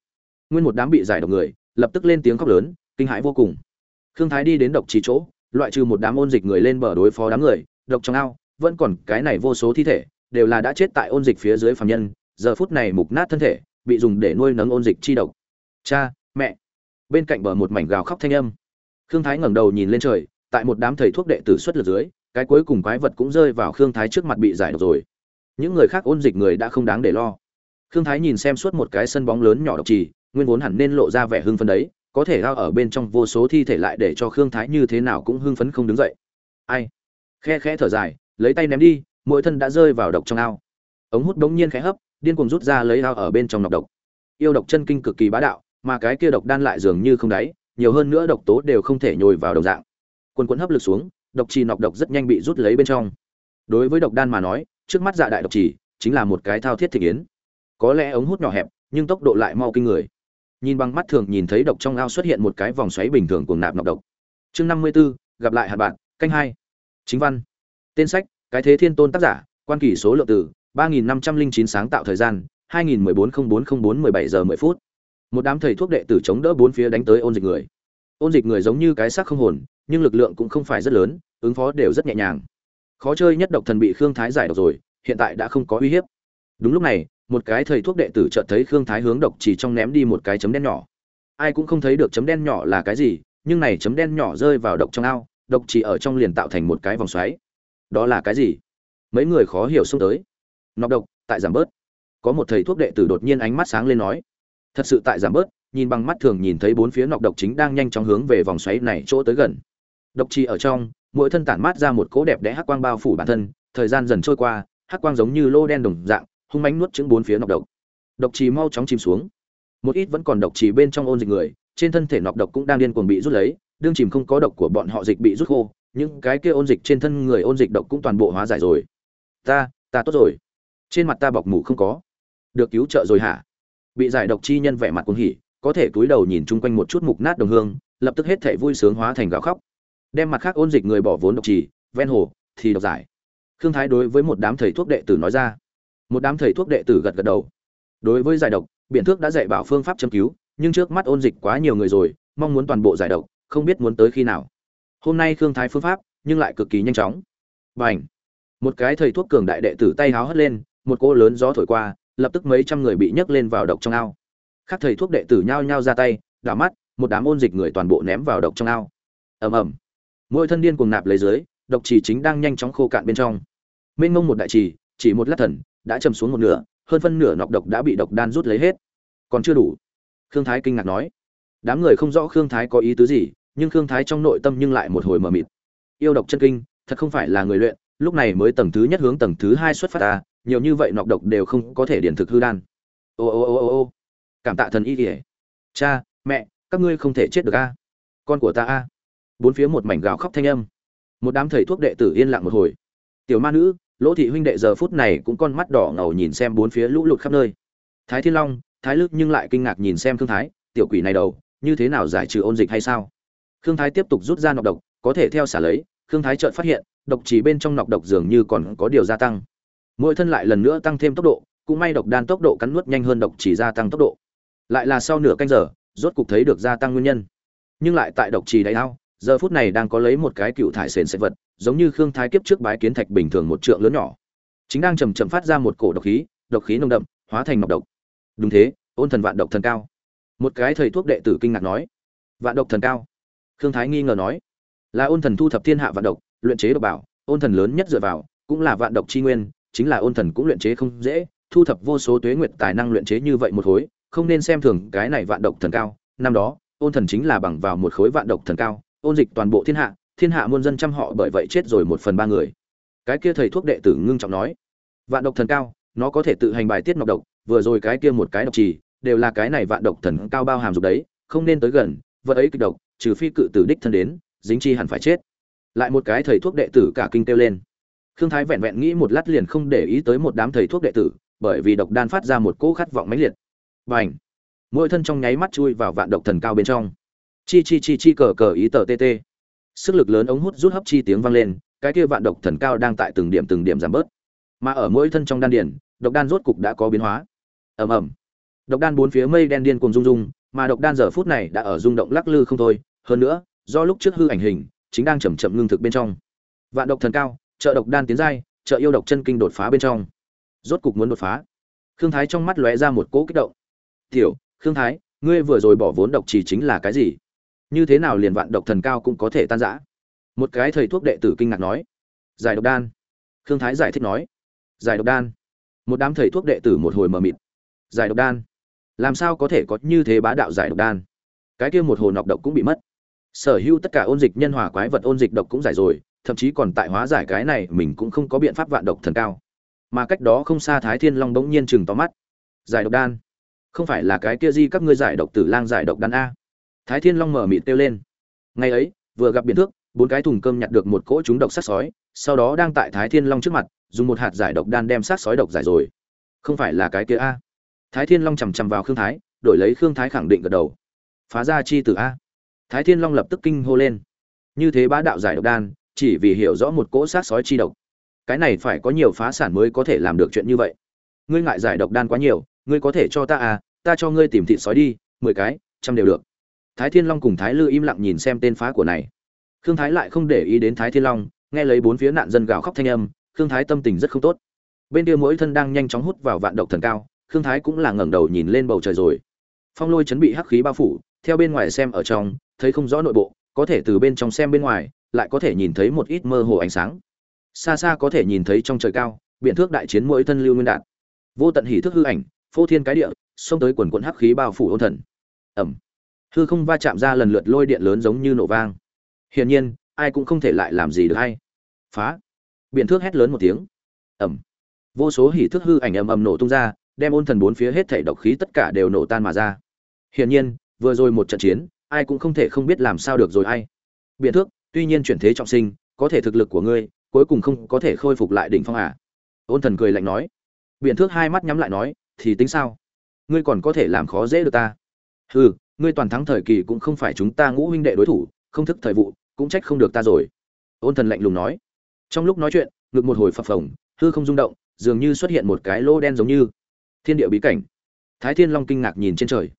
Nguyên một đám bị giải độc người, lập tức lên tiếng khóc lớn, kinh hãi vô cùng. Khương thái đi đến độc trì chỗ, loại trừ một đám ôn dịch người lên bờ đối phó đám người, độc trong ao, vẫn còn cái này vô số thi thể, đều là đã chết tại ôn dịch phía dưới phàm nhân, giờ phút này mục nát thân thể bị dùng để nuôi nấng ôn dịch chi độc. Cha, mẹ. Bên cạnh bờ một mảnh gào khóc thanh âm. Khương thái ngẩng đầu nhìn lên trời, tại một đám thầy thuốc đệ tử xuất lực dưới, cái cuối cùng quái vật cũng rơi vào khương thái trước mặt bị giải độc rồi. Những người khác ôn dịch người đã không đáng để lo. Khương thái nhìn xem suốt một cái sân bóng lớn nhỏ độc trì, nguyên vốn hẳn nên lộ ra vẻ hưng phấn đấy, có thể lao ở bên trong vô số thi thể lại để cho khương thái như thế nào cũng hưng phấn không đứng dậy. Ai? Khe khẽ thở dài, lấy tay ném đi, mỗi thân đã rơi vào độc trong ao. Ống hút đống nhiên khẽ hấp điên cuồng rút ra lấy ao ở bên trong nọc độc. Yêu độc chân kinh cực kỳ bá đạo mà cái kia độc đan lại dường như không đáy nhiều hơn nữa độc tố đều không thể nhồi vào đồng dạng. Quân Quân hấp lực xuống độc trì nọc độc rất nhanh bị rút lấy bên trong. Đối với độc đan mà nói trước mắt dạ đại độc trì chính là một cái thao thiết thị yến. Có lẽ ống hút nhỏ hẹp nhưng tốc độ lại mau kinh người. Nhìn bằng mắt thường nhìn thấy độc trong ao xuất hiện một cái vòng xoáy bình thường cuồng nạp nọc độc. Chương năm mươi 54, gặp lại hạt bạn canh hai. Chính văn. Tên sách cái thế thiên tôn tác giả quan kỳ số lượng từ ba nghìn năm trăm linh chín sáng tạo thời gian, hai nghìn mười bốn không bốn không bốn mười bảy giờ mười phút. Một đám thầy thuốc đệ tử chống đỡ bốn phía đánh tới ôn dịch người. Ôn dịch người giống như cái xác không hồn, nhưng lực lượng cũng không phải rất lớn, ứng phó đều rất nhẹ nhàng. Khó chơi nhất độc thần bị khương thái giải độc rồi, hiện tại đã không có uy hiếp. Đúng lúc này, một cái thầy thuốc đệ tử chợt thấy khương thái hướng độc chỉ trong ném đi một cái chấm đen nhỏ. Ai cũng không thấy được chấm đen nhỏ là cái gì, nhưng này chấm đen nhỏ rơi vào độc trong ao, độc chỉ ở trong liền tạo thành một cái vòng xoáy. Đó là cái gì? Mấy người khó hiểu xông tới nọc độc, tại giảm bớt. Có một thầy thuốc đệ tử đột nhiên ánh mắt sáng lên nói, thật sự tại giảm bớt. Nhìn bằng mắt thường nhìn thấy bốn phía nọc độc chính đang nhanh chóng hướng về vòng xoáy này chỗ tới gần. Độc chi ở trong, mỗi thân tản mát ra một cỗ đẹp đẽ hắc quang bao phủ bản thân, thời gian dần trôi qua, hắc quang giống như lô đen đồng dạng, hung mãnh nuốt chửng bốn phía nọc độc. Độc trì mau chóng chìm xuống. Một ít vẫn còn độc trì bên trong ôn dịch người, trên thân thể nọc độc cũng đang điên cuồng bị rút lấy, đương chìm không có độc của bọn họ dịch bị rút khô, những cái kia ôn dịch trên thân người ôn dịch độc cũng toàn bộ hóa giải rồi. Ta ta tốt rồi trên mặt ta bọc mủ không có. Được cứu trợ rồi hả? Bị giải độc chi nhân vẻ mặt cuồng hỉ, có thể túi đầu nhìn chung quanh một chút mục nát đồng hương, lập tức hết thể vui sướng hóa thành gào khóc. Đem mặt khác ôn dịch người bỏ vốn độc trì, ven hồ, thì độc giải. Khương thái đối với một đám thầy thuốc đệ tử nói ra. Một đám thầy thuốc đệ tử gật gật đầu. Đối với giải độc biện thước đã dạy bảo phương pháp châm cứu, nhưng trước mắt ôn dịch quá nhiều người rồi, mong muốn toàn bộ giải độc, không biết muốn tới khi nào. Hôm nay khương thái phương pháp, nhưng lại cực kỳ nhanh chóng. B à n h một cái thầy thuốc cường đại đệ tử tay háo hất lên một cô lớn gió thổi qua, lập tức mấy trăm người bị nhấc lên vào độc trong ao. Khác thầy thuốc đệ tử nhao nhao ra tay, đảo mắt, một đám ôn dịch người toàn bộ ném vào độc trong ao. Ầm ầm. Mỗi thân điên cuồng nạp lấy dưới, độc chỉ chính đang nhanh chóng khô cạn bên trong. Mênh mông một đại trì, chỉ một lát thần, đã chầm xuống một nửa, hơn phân nửa nọc độc đã bị độc đan rút lấy hết. Còn chưa đủ. Khương thái kinh ngạc nói. Đám người không rõ khương thái có ý tứ gì, nhưng khương thái trong nội tâm nhưng lại một hồi mờ mịt. Yêu độc chân kinh, thật không phải là người luyện lúc này mới tầng thứ nhất hướng tầng thứ hai xuất phát ta, nhiều như vậy nọc độc đều không có thể điển thực hư đan. Ô ô ô ô ô. Cảm tạ thần y kỉa cha, mẹ, các ngươi không thể chết được a. Con của ta a. Bốn phía một mảnh gào khóc thanh âm. Một đám thầy thuốc đệ tử yên lặng một hồi. Tiểu ma nữ, lỗ thị huynh đệ giờ phút này cũng con mắt đỏ ngầu nhìn xem bốn phía lũ lụt khắp nơi. Thái thiên long, thái lức nhưng lại kinh ngạc nhìn xem thương thái, tiểu quỷ này đầu, như thế nào giải trừ ôn dịch hay sao? Thương thái tiếp tục rút ra nọc độc, có thể theo xả lấy khương thái chợt phát hiện, độc chỉ bên trong nọc độc dường như còn có điều gia tăng. Mỗi thân lại lần nữa tăng thêm tốc độ, cũng may độc đan tốc độ cắn nuốt nhanh hơn độc chỉ gia tăng tốc độ. Lại là sau nửa canh giờ, rốt cục thấy được gia tăng nguyên nhân. Nhưng lại tại độc trì đáy ao, giờ phút này đang có lấy một cái cựu thải sền sệt vật, giống như khương thái kiếp trước bái kiến thạch bình thường một trượng lớn nhỏ. Chính đang chầm chậm phát ra một cổ độc khí độc khí nồng đậm, hóa thành nọc độc. Đúng thế, ôn thần vạn độc thần cao. Một cái thầy thuốc đệ tử kinh ngạc nói. Vạn độc thần cao. Khương thái nghi ngờ nói là ôn thần thu thập thiên hạ vạn độc, luyện chế độc bảo, ôn thần lớn nhất dựa vào, cũng là vạn độc chi nguyên, chính là ôn thần cũng luyện chế không dễ, thu thập vô số tuế nguyệt tài năng luyện chế như vậy một khối, không nên xem thường cái này vạn độc thần cao. Năm đó, ôn thần chính là bằng vào một khối vạn độc thần cao, ôn dịch toàn bộ thiên hạ thiên hạ muôn dân trăm họ bởi vậy chết rồi một phần ba người. Cái kia thầy thuốc đệ tử ngưng trọng nói, vạn độc thần cao, nó có thể tự hành bài tiết nọc độc, vừa rồi cái kia một cái độc trì, đều là cái này vạn độc thần cao bao hàm dục đấy, không nên tới gần, vật ấy kịch độc, trừ phi cự tử đích thân đến dính chi hẳn phải chết. Lại một cái thầy thuốc đệ tử cả kinh kêu lên. Khương thái vẹn vẹn nghĩ một lát liền không để ý tới một đám thầy thuốc đệ tử, bởi vì độc đan phát ra một cỗ khát vọng mãnh liệt. Và ảnh mỗi thân trong nháy mắt chui vào vạn độc thần cao bên trong. Chi chi chi chi cờ cờ ý tờ tt sức lực lớn ống hút rút hấp chi tiếng vang lên, cái kia vạn độc thần cao đang tại từng điểm từng điểm giảm bớt. Mà ở mỗi thân trong đan điển độc đan rốt cục đã có biến hóa. Ầm ầm. Độc đan bốn phía mây đen điên cùng rung rung, mà độc đan giờ phút này đã ở rung động lắc lư không thôi. Hơn nữa do lúc trước hư ảnh hình, chính đang chậm chậm ngưng thực bên trong. Vạn độc thần cao, trợ độc đan tiến giai, trợ yêu độc chân kinh đột phá bên trong. Rốt cục muốn đột phá. Khương thái trong mắt lóe ra một cỗ kích động. Tiểu, khương thái, ngươi vừa rồi bỏ vốn độc chỉ chính là cái gì? Như thế nào liền vạn độc thần cao cũng có thể tan rã? Một cái thầy thuốc đệ tử kinh ngạc nói. Giải độc đan. Khương thái giải thích nói. Giải độc đan. Một đám thầy thuốc đệ tử một hồi mờ mịt. Giải độc đan? Làm sao có thể có như thế bá đạo giải độc đan? Cái kia một hồ nọc độc cũng bị mất sở hữu tất cả ôn dịch nhân hòa quái vật ôn dịch độc cũng giải rồi, thậm chí còn tại hóa giải cái này, mình cũng không có biện pháp vạn độc thần cao. Mà cách đó không xa thái thiên long bỗng nhiên chừng to mắt. Giải độc đan? Không phải là cái kia di các ngươi giải độc tử lang giải độc đan a? Thái thiên long mở mịt kêu lên. Ngày ấy, vừa gặp biển thước, bốn cái thùng cơm nhặt được một cỗ chúng độc sát sói, sau đó đang tại thái thiên long trước mặt, dùng một hạt giải độc đan đem sát sói độc giải rồi. Không phải là cái kia a? Thái thiên long chằm chằm vào khương thái, đổi lấy khương thái khẳng định gật đầu. Phá ra chi tử a? Thái thiên long lập tức kinh hô lên. Như thế bá đạo giải độc đan, chỉ vì hiểu rõ một cỗ sát sói chi độc. Cái này phải có nhiều phá sản mới có thể làm được chuyện như vậy. Ngươi ngại giải độc đan quá nhiều, ngươi có thể cho ta à ta cho ngươi tìm thịt sói đi, mười cái, trăm đều được. Thái thiên long cùng thái lư im lặng nhìn xem tên phá của này. Khương thái lại không để ý đến thái thiên long, nghe lấy bốn phía nạn dân gào khóc thanh âm, khương thái tâm tình rất không tốt. Bên kia mỗi thân đang nhanh chóng hút vào vạn độc thần cao, khương thái cũng là ngẩng đầu nhìn lên bầu trời rồi. Phong lôi chấn bị hắc khí bao phủ theo bên ngoài xem ở trong, thấy không rõ nội bộ, có thể từ bên trong xem bên ngoài, lại có thể nhìn thấy một ít mơ hồ ánh sáng. Xa xa có thể nhìn thấy trong trời cao biện thước đại chiến mỗi thân lưu nguyên đạn. Vô tận hỉ thức hư ảnh, phô thiên cái địa, xông tới quần quận hắc khí bao phủ ôn thần. Ẩm hư không va chạm ra lần lượt lôi điện lớn giống như nổ vang. Hiển nhiên, ai cũng không thể lại làm gì được hay. Phá. Biện thước hét lớn một tiếng. Ẩm vô số hỉ thức hư ảnh ầm ầm nổ tung ra, đem ôn thần bốn phía hết thảy độc khí tất cả đều nổ tan mà ra. Hiển nhiên vừa rồi một trận chiến, ai cũng không thể không biết làm sao được rồi ai. Biện thước, tuy nhiên chuyển thế trọng sinh, có thể thực lực của ngươi, cuối cùng không có thể khôi phục lại đỉnh phong à? Ôn thần cười lạnh nói. Biện thước hai mắt nhắm lại nói, thì tính sao? Ngươi còn có thể làm khó dễ được ta. Hừ, ngươi toàn thắng thời kỳ cũng không phải chúng ta ngũ huynh đệ đối thủ, không thức thời vụ, cũng trách không được ta rồi. Ôn thần lạnh lùng nói. Trong lúc nói chuyện, ngực một hồi phập phồng, hư không rung động, dường như xuất hiện một cái lỗ đen giống như. Thiên địa bí cảnh. Thái thiên long kinh ngạc nhìn trên trời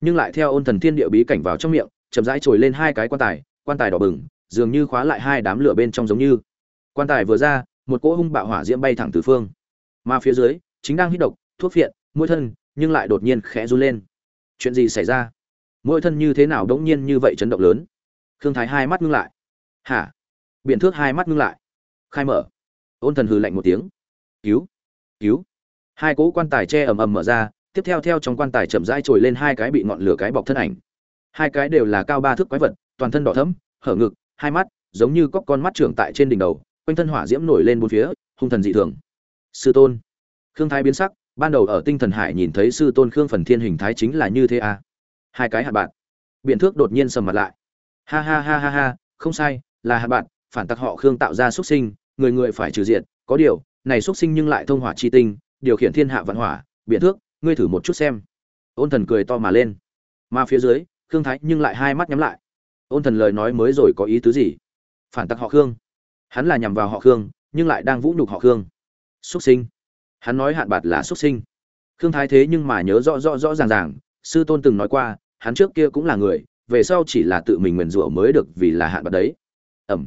nhưng lại theo ôn thần thiên địa bí cảnh vào trong miệng, chậm rãi trồi lên hai cái quan tài quan tài đỏ bừng, dường như khóa lại hai đám lửa bên trong giống như. Quan tài vừa ra, một cỗ hung bạo hỏa diễm bay thẳng từ phương. Mà phía dưới, chính đang hít độc, thuốc phiện, mũi thân, nhưng lại đột nhiên khẽ run lên. Chuyện gì xảy ra? Mũi thân như thế nào đống nhiên như vậy chấn động lớn? Khương thái hai mắt ngưng lại. Hả? Biện thước hai mắt ngưng lại. Khai mở. Ôn thần hừ lạnh một tiếng. Cứu. Cứu. Hai cỗ quan tài che ầm ầm mở ra tiếp theo theo trong quan tài chậm rãi trồi lên hai cái bị ngọn lửa cái bọc thân ảnh. Hai cái đều là cao ba thước quái vật, toàn thân đỏ thẫm, hở ngực, hai mắt, giống như cóc con mắt trưởng tại trên đỉnh đầu, quanh thân hỏa diễm nổi lên bốn phía, hung thần dị thường. Sư tôn. Khương thái biến sắc, ban đầu ở tinh thần hải nhìn thấy sư tôn khương phần thiên hình thái chính là như thế à? Hai cái hạt bạn. Biện thước đột nhiên sầm mặt lại. Ha ha ha ha ha, không sai, là hạt bạn, phản tặc họ khương tạo ra xuất sinh, người người phải trừ diện có điều, này xuất sinh nhưng lại thông hỏa chi tinh, điều khiển thiên hạ vạn hỏa, biện thước ngươi thử một chút xem. Ôn thần cười to mà lên. Mà phía dưới, khương thái nhưng lại hai mắt nhắm lại. Ôn thần lời nói mới rồi có ý tứ gì? Phản tặc họ khương. Hắn là nhằm vào họ khương, nhưng lại đang vũ nhục họ khương. Xuất sinh. Hắn nói hạn bạt là xuất sinh. Khương thái thế nhưng mà nhớ rõ rõ rõ ràng ràng, sư tôn từng nói qua, hắn trước kia cũng là người, về sau chỉ là tự mình nguyền rủa mới được vì là hạn bạt đấy. Ẩm.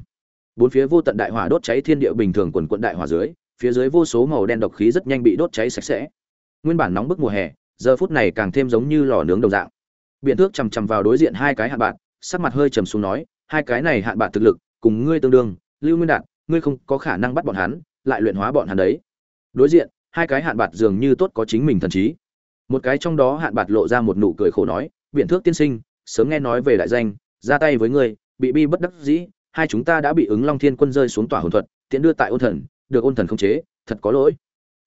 Bốn phía vô tận đại hỏa đốt cháy thiên địa bình thường quần quận đại hỏa dưới, phía dưới vô số màu đen độc khí rất nhanh bị đốt cháy sạch sẽ nguyên bản nóng bức mùa hè, giờ phút này càng thêm giống như lò nướng đồng dạng. Biện thước chằm chằm vào đối diện hai cái hạn bạn sắc mặt hơi trầm xuống nói, hai cái này hạn bạn thực lực, cùng ngươi tương đương, lưu nguyên đạt, ngươi không có khả năng bắt bọn hắn, lại luyện hóa bọn hắn đấy. Đối diện, hai cái hạn bạt dường như tốt có chính mình thần trí. Một cái trong đó hạn bạt lộ ra một nụ cười khổ nói biện thước tiên sinh, sớm nghe nói về đại danh, ra tay với ngươi, bị bi bất đắc dĩ, hai chúng ta đã bị ứng long thiên quân rơi xuống tòa hồn thuật tiện đưa tại ôn thần, được ôn thần khống chế, thật có lỗi.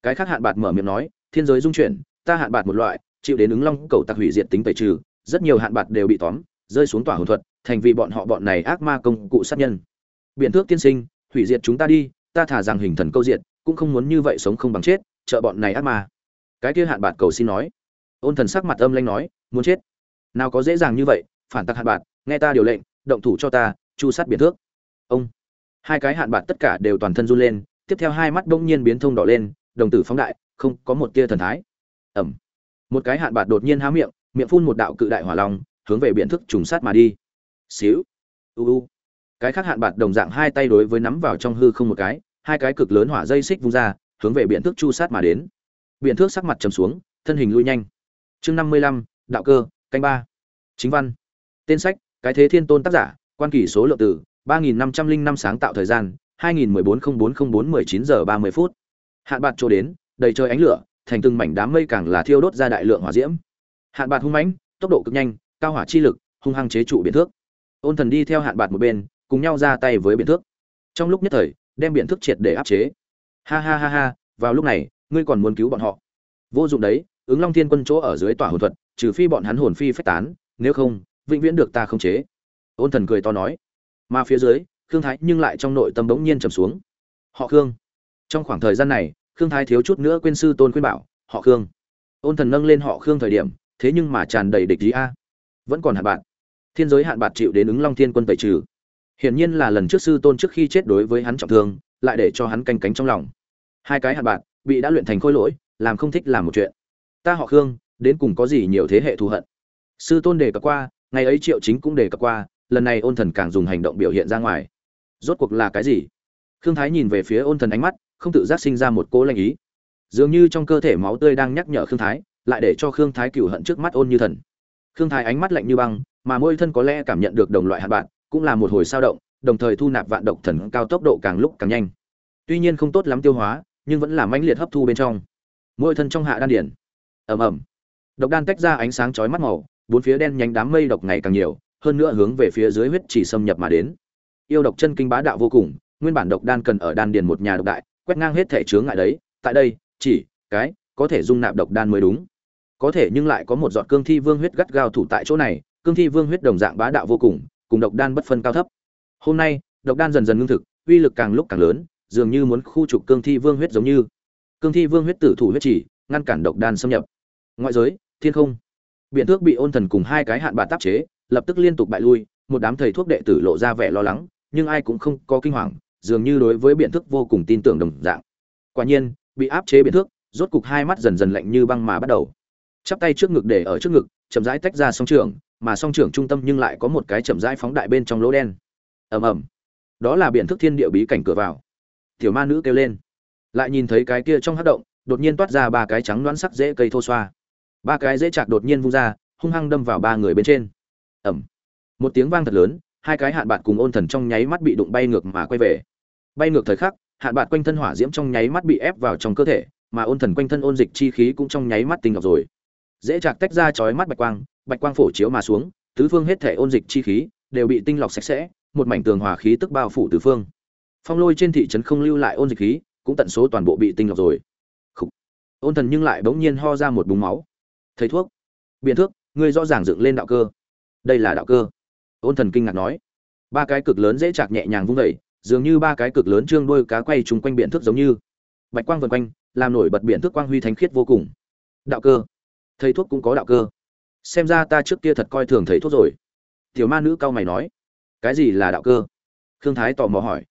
Cái khác hạn bạt mở miệng nói thiên giới dung chuyển, ta hạn bạt một loại, chịu đến ứng long cầu tặc hủy diệt tính tẩy trừ, rất nhiều hạn bạt đều bị tóm, rơi xuống tòa hồn thuật, thành vì bọn họ bọn này ác ma công cụ sát nhân. Biện thước tiên sinh, hủy diệt chúng ta đi, ta thả rằng hình thần câu diệt, cũng không muốn như vậy sống không bằng chết, trợ bọn này ác ma. Cái kia hạn bạt cầu xin nói. Ôn thần sắc mặt âm lanh nói, muốn chết. Nào có dễ dàng như vậy, phản tặc hạn bạt, nghe ta điều lệnh, động thủ cho ta, chu sát biện thước. Ông. Hai cái hạn bạt tất cả đều toàn thân run lên, tiếp theo hai mắt bỗng nhiên biến thông đỏ lên, đồng tử phóng đại không có một tia thần thái. Ẩm một cái hạn bạt đột nhiên há miệng miệng phun một đạo cự đại hỏa long hướng về biện thức trùng sát mà đi. Xíu. U u. Cái khác hạn bạt đồng dạng hai tay đối với nắm vào trong hư không một cái hai cái cực lớn hỏa dây xích vung ra hướng về biện thước chu sát mà đến. Biện thước sắc mặt trầm xuống thân hình lui nhanh. Chương năm mươi lăm đạo cơ canh ba. Chính văn. Tên sách cái thế thiên tôn tác giả quan kỷ số lượng tử ba nghìn năm trăm linh năm sáng tạo thời gian 2014-04-04-19 giờ 30 phút. Hạn bạt chỗ đến, đầy trời ánh lửa, thành từng mảnh đám mây càng là thiêu đốt ra đại lượng hỏa diễm. Hạn bạt hung mãnh, tốc độ cực nhanh, cao hỏa chi lực, hung hăng chế trụ biển thước. Ôn Thần đi theo hạn bạt một bên, cùng nhau ra tay với biển thước. Trong lúc nhất thời, đem biển thước triệt để áp chế. Ha ha ha ha, vào lúc này, ngươi còn muốn cứu bọn họ? Vô dụng đấy, ứng Long Thiên Quân chỗ ở dưới tỏa hồn thuật, trừ phi bọn hắn hồn phi phách tán, nếu không, vĩnh viễn được ta khống chế. Ôn Thần cười to nói. Mà phía dưới, Khương Thái nhưng lại trong nội tâm bỗng nhiên trầm xuống. Họ Khương. Trong khoảng thời gian này, Khương Thái thiếu chút nữa quên sư tôn khuyên bảo, họ Khương. Ôn Thần nâng lên họ Khương thời điểm, thế nhưng mà tràn đầy địch ý a. Vẫn còn hạn bạn. Thiên giới hạn bạc chịu đến ứng Long Thiên Quân tẩy trừ. Hiển nhiên là lần trước sư tôn trước khi chết đối với hắn trọng thương, lại để cho hắn canh cánh trong lòng. Hai cái hạn bạc bị đã luyện thành khôi lỗi, làm không thích làm một chuyện. Ta họ Khương, đến cùng có gì nhiều thế hệ thù hận. Sư tôn đề cập qua, ngày ấy Triệu Chính cũng đề cập qua, lần này Ôn Thần càng dùng hành động biểu hiện ra ngoài rốt cuộc là cái gì khương thái nhìn về phía ôn thần ánh mắt không tự giác sinh ra một cỗ lanh ý. Dường như trong cơ thể máu tươi đang nhắc nhở khương thái, lại để cho khương thái cựu hận trước mắt ôn như thần. Khương thái ánh mắt lạnh như băng, mà môi thân có lẽ cảm nhận được đồng loại hạt bạn, cũng là một hồi sao động, đồng thời thu nạp vạn độc thần cao tốc độ càng lúc càng nhanh. Tuy nhiên không tốt lắm tiêu hóa, nhưng vẫn là mãnh liệt hấp thu bên trong. Môi thân trong hạ đan điển. Ầm ầm. Độc đan tách ra ánh sáng chói mắt màu, bốn phía đen nhánh đám mây độc ngày càng nhiều, hơn nữa hướng về phía dưới huyết chỉ xâm nhập mà đến. Yêu độc chân kinh bá đạo vô cùng, nguyên bản độc đan cần ở đan điền một nhà độc đại quét ngang hết thể chướng ngại đấy, tại đây, chỉ, cái, có thể dung nạp độc đan mới đúng. Có thể nhưng lại có một giọt cương thi vương huyết gắt gao thủ tại chỗ này, cương thi vương huyết đồng dạng bá đạo vô cùng cùng độc đan bất phân cao thấp. Hôm nay, độc đan dần dần ngưng thực, uy lực càng lúc càng lớn, dường như muốn khu trục cương thi vương huyết giống như. Cương thi vương huyết tử thủ huyết chỉ, ngăn cản độc đan xâm nhập. Ngoại giới, thiên không. Biện thước bị ôn thần cùng hai cái hạn bạc tác chế, lập tức liên tục bại lui, một đám thầy thuốc đệ tử lộ ra vẻ lo lắng, nhưng ai cũng không có kinh hoàng dường như đối với biện thức vô cùng tin tưởng đồng dạng. Quả nhiên, bị áp chế biện thức, rốt cục hai mắt dần dần lạnh như băng mà bắt đầu. Chắp tay trước ngực để ở trước ngực, chậm rãi tách ra song trường mà song trường trung tâm nhưng lại có một cái chậm rãi phóng đại bên trong lỗ đen. Ầm ầm. Đó là biện thức thiên địa bí cảnh cửa vào. Tiểu ma nữ kêu lên. Lại nhìn thấy cái kia trong hắc động, đột nhiên toát ra ba cái trắng loãng sắc dễ cây thô xoa. Ba cái dễ chạc đột nhiên vung ra, hung hăng đâm vào ba người bên trên. Ầm. Một tiếng vang thật lớn, hai cái hạn bạn cùng ôn thần trong nháy mắt bị đụng bay ngược mà quay về bay ngược thời khắc hạn bạc quanh thân hỏa diễm trong nháy mắt bị ép vào trong cơ thể, mà ôn thần quanh thân ôn dịch chi khí cũng trong nháy mắt tinh ngọc rồi. Dễ chạc tách ra chói mắt bạch quang bạch quang phổ chiếu mà xuống, tứ phương hết thể ôn dịch chi khí đều bị tinh lọc sạch sẽ, một mảnh tường hòa khí tức bao phủ tứ phương. Phong lôi trên thị trấn không lưu lại ôn dịch khí, cũng tận số toàn bộ bị tinh lọc rồi. Khủ. ôn thần nhưng lại bỗng nhiên ho ra một búng máu. Thầy thuốc. Biện thước, ngươi rõ ràng dựng lên đạo cơ. Đây là đạo cơ. Ôn thần kinh ngạc nói. Ba cái cực lớn dễ chạc nhẹ nhàng vung vẩy dường như ba cái cực lớn trương đôi cá quay chung quanh biển thước giống như. Bạch quang vần quanh, làm nổi bật biển thước quang huy thánh khiết vô cùng. Đạo cơ. Thầy thuốc cũng có đạo cơ. Xem ra ta trước kia thật coi thường thầy thuốc rồi. Tiểu ma nữ cao mày nói. Cái gì là đạo cơ? Khương thái tò mò hỏi.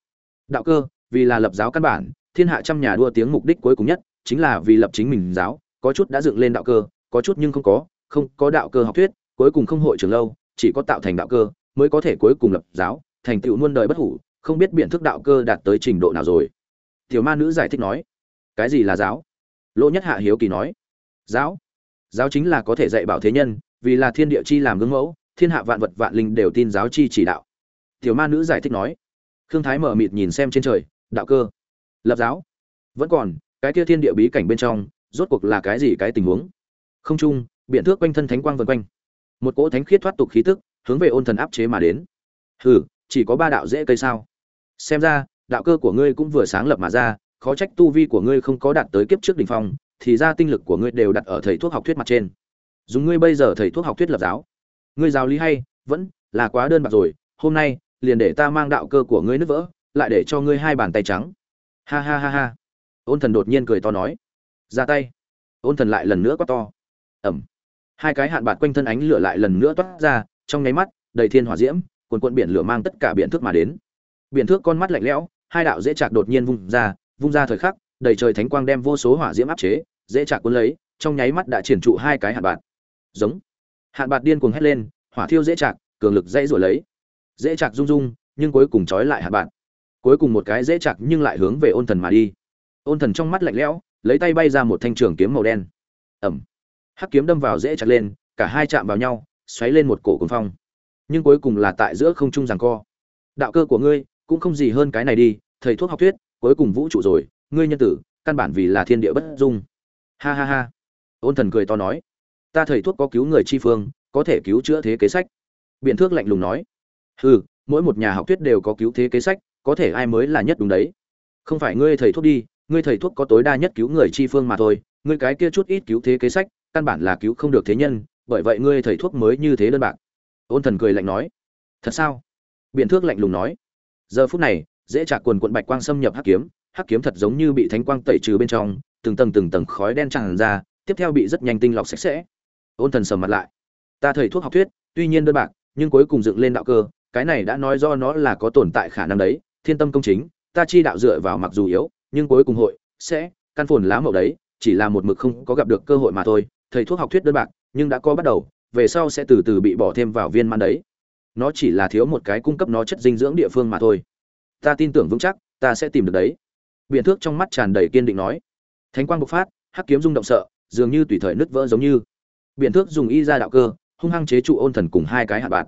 Đạo cơ, vì là lập giáo căn bản, thiên hạ trăm nhà đua tiếng mục đích cuối cùng nhất, chính là vì lập chính mình giáo, có chút đã dựng lên đạo cơ, có chút nhưng không có không có đạo cơ học thuyết, cuối cùng không hội trường lâu, chỉ có tạo thành đạo cơ, mới có thể cuối cùng lập giáo, thành tựu muôn đời bất hủ không biết biện thức đạo cơ đạt tới trình độ nào rồi. Tiểu ma nữ giải thích nói, cái gì là giáo? Lỗ nhất hạ hiếu kỳ nói, giáo? Giáo chính là có thể dạy bảo thế nhân, vì là thiên địa chi làm gương mẫu, thiên hạ vạn vật vạn linh đều tin giáo chi chỉ đạo. Tiểu ma nữ giải thích nói, khương thái mở mịt nhìn xem trên trời, đạo cơ, lập giáo. Vẫn còn, cái kia thiên địa bí cảnh bên trong, rốt cuộc là cái gì cái tình huống? Không chung, biện thước quanh thân thánh quang vân quanh. Một cỗ thánh khiết thoát tục khí tức, hướng về ôn thần áp chế mà đến. Hừ, chỉ có ba đạo dễ cây sao? Xem ra, đạo cơ của ngươi cũng vừa sáng lập mà ra, khó trách tu vi của ngươi không có đạt tới kiếp trước đỉnh phong, thì ra tinh lực của ngươi đều đặt ở thầy thuốc học thuyết mặt trên. Dùng ngươi bây giờ thầy thuốc học thuyết lập giáo. Ngươi giáo lý hay, vẫn là quá đơn bạc rồi, hôm nay, liền để ta mang đạo cơ của ngươi nứt vỡ, lại để cho ngươi hai bàn tay trắng. Ha ha ha ha. Ôn thần đột nhiên cười to nói. Ra tay. Ôn thần lại lần nữa quát to. Ẩm. Hai cái hạn bạt quanh thân ánh lửa lại lần nữa toát ra, trong nháy mắt, đầy thiên hỏa diễm, cuồn cuộn biển lửa mang tất cả biển thước mà đến biển thước con mắt lạnh lẽo, hai đạo dễ chạc đột nhiên vung ra vung ra thời khắc, đầy trời thánh quang đem vô số hỏa diễm áp chế, dễ chạc cuốn lấy, trong nháy mắt đã triển trụ hai cái hạt bạt. Giống. Hạt bạt điên cuồng hét lên, hỏa thiêu dễ chạc, cường lực dãy rồi lấy. Dễ chạc rung rung, nhưng cuối cùng trói lại hạt bạt. Cuối cùng một cái dễ chạc nhưng lại hướng về ôn thần mà đi. Ôn thần trong mắt lạnh lẽo, lấy tay bay ra một thanh trường kiếm màu đen. Ẩm. Hắc kiếm đâm vào dễ chặt lên, cả hai chạm vào nhau, xoáy lên một cổ cuồng phong. Nhưng cuối cùng là tại giữa không trung giằng co. Đạo cơ của ngươi cũng không gì hơn cái này đi, thầy thuốc học thuyết, cuối cùng vũ trụ rồi, ngươi nhân tử, căn bản vì là thiên địa bất dung. Ha ha ha. Ôn thần cười to nói. Ta thầy thuốc có cứu người chi phương, có thể cứu chữa thế kế sách. Biện thước lạnh lùng nói. Hừ, mỗi một nhà học thuyết đều có cứu thế kế sách, có thể ai mới là nhất đúng đấy. Không phải ngươi thầy thuốc đi, ngươi thầy thuốc có tối đa nhất cứu người chi phương mà thôi, ngươi cái kia chút ít cứu thế kế sách, căn bản là cứu không được thế nhân, bởi vậy ngươi thầy thuốc mới như thế đơn bạc. Ôn thần cười lạnh nói. Thật sao? Biện thước lạnh lùng nói giờ phút này, dễ trả quần quận bạch quang xâm nhập hắc kiếm hắc kiếm thật giống như bị thánh quang tẩy trừ bên trong, từng tầng từng tầng khói đen tràn ra, tiếp theo bị rất nhanh tinh lọc sạch sẽ. Ôn thần sầm mặt lại. Ta thầy thuốc học thuyết, tuy nhiên đơn bạc, nhưng cuối cùng dựng lên đạo cơ, cái này đã nói do nó là có tồn tại khả năng đấy, thiên tâm công chính, ta chi đạo dựa vào mặc dù yếu, nhưng cuối cùng hội sẽ căn phồn lá màu đấy, chỉ là một mực không có gặp được cơ hội mà thôi. Thầy thuốc học thuyết đơn bạc, nhưng đã có bắt đầu, về sau sẽ từ từ bị bỏ thêm vào viên man đấy nó chỉ là thiếu một cái cung cấp nó chất dinh dưỡng địa phương mà thôi. Ta tin tưởng vững chắc, ta sẽ tìm được đấy. Biện thước trong mắt tràn đầy kiên định nói. Thánh quang bộc phát, hắc kiếm rung động sợ, dường như tùy thời nứt vỡ giống như. Biện thước dùng y ra đạo cơ, hung hăng chế trụ ôn thần cùng hai cái hạt bạn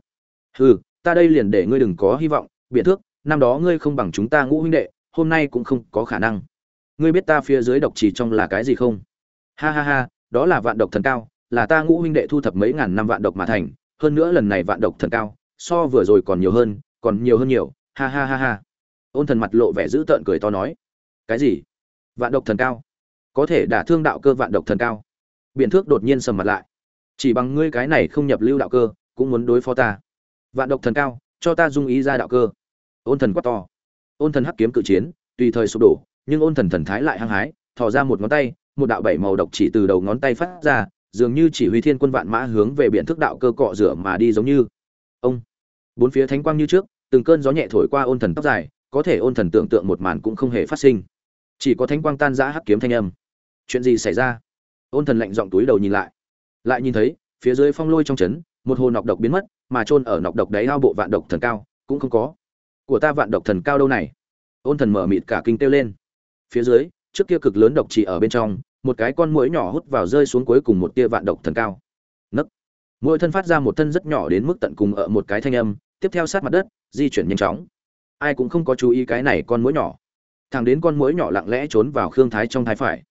hừ, ta đây liền để ngươi đừng có hy vọng biện thước, năm đó ngươi không bằng chúng ta ngũ huynh đệ, hôm nay cũng không có khả năng. Ngươi biết ta phía dưới độc chỉ trong là cái gì không? Ha ha ha, đó là vạn độc thần cao, là ta ngũ huynh đệ thu thập mấy ngàn năm vạn độc mà thành, hơn nữa lần này vạn độc thần cao so vừa rồi còn nhiều hơn, còn nhiều hơn nhiều, ha ha ha ha. Ôn thần mặt lộ vẻ dữ tợn cười to nói, cái gì? Vạn độc thần cao? Có thể đả thương đạo cơ vạn độc thần cao? Biện thước đột nhiên sầm mặt lại. Chỉ bằng ngươi cái này không nhập lưu đạo cơ, cũng muốn đối phó ta. Vạn độc thần cao, cho ta dung ý ra đạo cơ. Ôn thần quát to. Ôn thần hắc kiếm cự chiến, tùy thời sụp đổ, nhưng ôn thần thần thái lại hăng hái, thò ra một ngón tay, một đạo bảy màu độc chỉ từ đầu ngón tay phát ra, dường như chỉ huy thiên quân vạn mã hướng về biện thức đạo cơ cọ rửa mà đi giống như ông. Bốn phía thánh quang như trước, từng cơn gió nhẹ thổi qua ôn thần tóc dài, có thể ôn thần tưởng tượng một màn cũng không hề phát sinh. Chỉ có thánh quang tan giã hắc kiếm thanh âm. Chuyện gì xảy ra? Ôn thần lạnh giọng túi đầu nhìn lại. Lại nhìn thấy, phía dưới phong lôi trong trấn một hồ nọc độc biến mất, mà trôn ở nọc độc đáy ao bộ vạn độc thần cao, cũng không có. Của ta vạn độc thần cao đâu này? Ôn thần mở mịt cả kinh kêu lên. Phía dưới, trước kia cực lớn độc chỉ ở bên trong, một cái con mũi nhỏ hút vào rơi xuống cuối cùng một tia vạn độc thần cao mỗi thân phát ra một thân rất nhỏ đến mức tận cùng ở một cái thanh âm, tiếp theo sát mặt đất, di chuyển nhanh chóng. Ai cũng không có chú ý cái này con mũi nhỏ. Thằng đến con mũi nhỏ lặng lẽ trốn vào khương thái trong thái phải.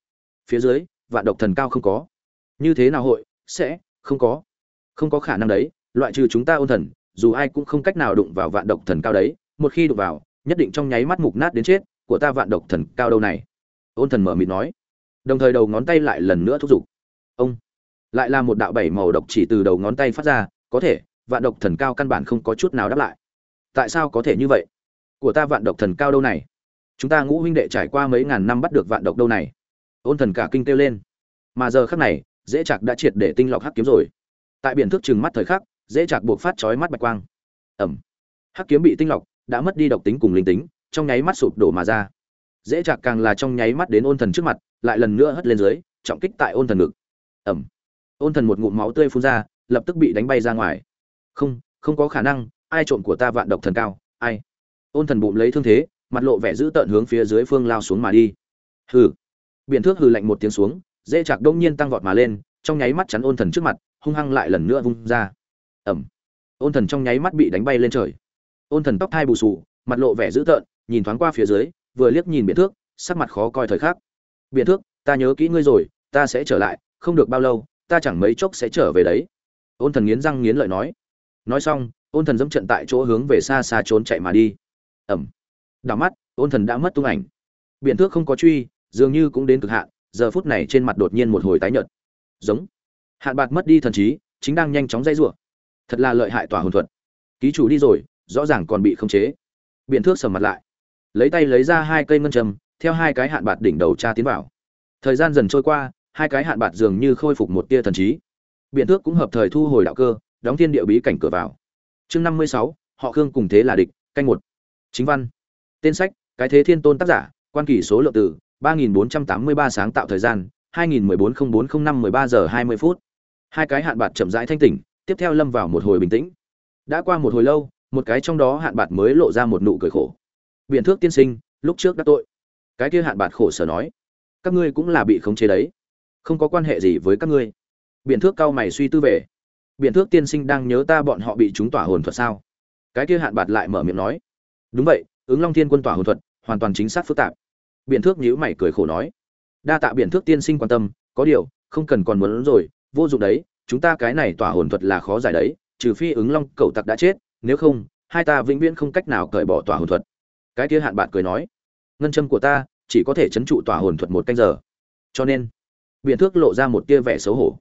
Phía dưới, vạn độc thần cao không có. Như thế nào hội? Sẽ, không có. Không có khả năng đấy, loại trừ chúng ta ôn thần, dù ai cũng không cách nào đụng vào vạn độc thần cao đấy, một khi đụng vào, nhất định trong nháy mắt mục nát đến chết của ta vạn độc thần cao đâu này. Ôn thần mở mịt nói. Đồng thời đầu ngón tay lại lần nữa thúc giục. Ông lại là một đạo bảy màu độc chỉ từ đầu ngón tay phát ra, có thể, vạn độc thần cao căn bản không có chút nào đáp lại. Tại sao có thể như vậy? Của ta vạn độc thần cao đâu này? Chúng ta ngũ huynh đệ trải qua mấy ngàn năm bắt được vạn độc đâu này? Ôn thần cả kinh kêu lên. Mà giờ khắc này, dễ chạc đã triệt để tinh lọc hắc kiếm rồi. Tại biển thức chừng mắt thời khắc, dễ chạc buộc phát chói mắt bạch quang. Ẩm. Hắc kiếm bị tinh lọc, đã mất đi độc tính cùng linh tính, trong nháy mắt sụp đổ mà ra. Dễ chạc càng là trong nháy mắt đến ôn thần trước mặt, lại lần nữa hất lên dưới, trọng kích tại ôn thần ngực. Ẩm ôn thần một ngụm máu tươi phun ra, lập tức bị đánh bay ra ngoài. Không không có khả năng, ai trộm của ta vạn độc thần cao, ai? Ôn thần bụng lấy thương thế, mặt lộ vẻ dữ tợn hướng phía dưới phương lao xuống mà đi. Hừ. Biện thước hừ lạnh một tiếng xuống, dễ chạc đông nhiên tăng vọt mà lên, trong nháy mắt chắn ôn thần trước mặt, hung hăng lại lần nữa vung ra. Ẩm. Ôn thần trong nháy mắt bị đánh bay lên trời. Ôn thần tóc thai bù sù mặt lộ vẻ dữ tợn, nhìn thoáng qua phía dưới, vừa liếc nhìn biện thước, sắc mặt khó coi thời khắc. Biện thước, ta nhớ kỹ ngươi rồi, ta sẽ trở lại, không được bao lâu ta chẳng mấy chốc sẽ trở về đấy. Ôn thần nghiến răng nghiến lợi nói. Nói xong, ôn thần dẫm trận tại chỗ hướng về xa xa trốn chạy mà đi. Ẩm. Đảo mắt, ôn thần đã mất tung ảnh. Biện thước không có truy, dường như cũng đến cực hạn, giờ phút này trên mặt đột nhiên một hồi tái nhợt. Giống. Hạn bạc mất đi thần trí, chính đang nhanh chóng dây rủa. Thật là lợi hại tỏa hồn thuật. Ký chủ đi rồi, rõ ràng còn bị khống chế. Biện thước sầm mặt lại. Lấy tay lấy ra hai cây ngân châm, theo hai cái hạn bạc đỉnh đầu tra tiến vào. Thời gian dần trôi qua hai cái hạn bạt dường như khôi phục một tia thần trí. Biện thước cũng hợp thời thu hồi đạo cơ, đóng thiên địa bí cảnh cửa vào. Chương năm mươi sáu, họ khương cùng thế là địch, canh một. Chính văn. Tên sách, cái thế thiên tôn tác giả, quan kỷ số lượng từ 3483 sáng tạo thời gian 2014-0405-13 giờ 20 phút. Hai cái hạn bạt chậm rãi thanh tỉnh, tiếp theo lâm vào một hồi bình tĩnh. Đã qua một hồi lâu, một cái trong đó hạn bạt mới lộ ra một nụ cười khổ. Biện thước tiên sinh, lúc trước đã tội. Cái kia hạn bạt khổ sở nói, các ngươi cũng là bị khống chế đấy không có quan hệ gì với các ngươi. Biện thước cao mày suy tư về. Biện thước tiên sinh đang nhớ ta bọn họ bị chúng tỏa hồn thuật sao? Cái kia hạn bạt lại mở miệng nói. Đúng vậy, ứng long thiên quân tỏa hồn thuật, hoàn toàn chính xác phức tạp. Biện thước nhíu mày cười khổ nói. Đa tạ biện thước tiên sinh quan tâm, có điều, không cần còn muốn rồi, vô dụng đấy, chúng ta cái này tỏa hồn thuật là khó giải đấy, trừ phi ứng long cậu tặc đã chết, nếu không, hai ta vĩnh viễn không cách nào cởi bỏ tỏa hồn thuật. Cái kia hạn bạn cười nói. Ngân châm của ta chỉ có thể chấn trụ tỏa hồn thuật một canh giờ. Cho nên biện thước lộ ra một tia vẻ xấu hổ.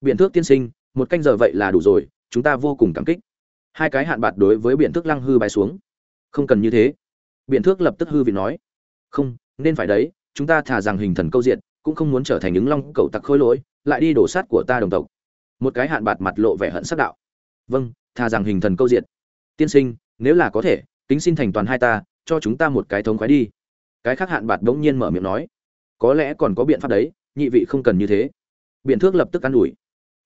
Biện thước tiên sinh, một canh giờ vậy là đủ rồi, chúng ta vô cùng cảm kích. Hai cái hạn bạc đối với biện thước lăng hư bay xuống. Không cần như thế. Biện thước lập tức hư vị nói. Không, nên phải đấy, chúng ta thả rằng hình thần câu diện cũng không muốn trở thành những long cầu tặc khôi lỗi, lại đi đổ sát của ta đồng tộc. Một cái hạn bạt mặt lộ vẻ hận sắc đạo. Vâng thà rằng hình thần câu diện tiên sinh, nếu là có thể, kính xin thành toàn hai ta, cho chúng ta một cái thống khoái đi. Cái khác hạn bạt đống nhiên mở miệng nói. Có lẽ còn có biện pháp đấy nhị vị không cần như thế. Biện thước lập tức ă n ủi.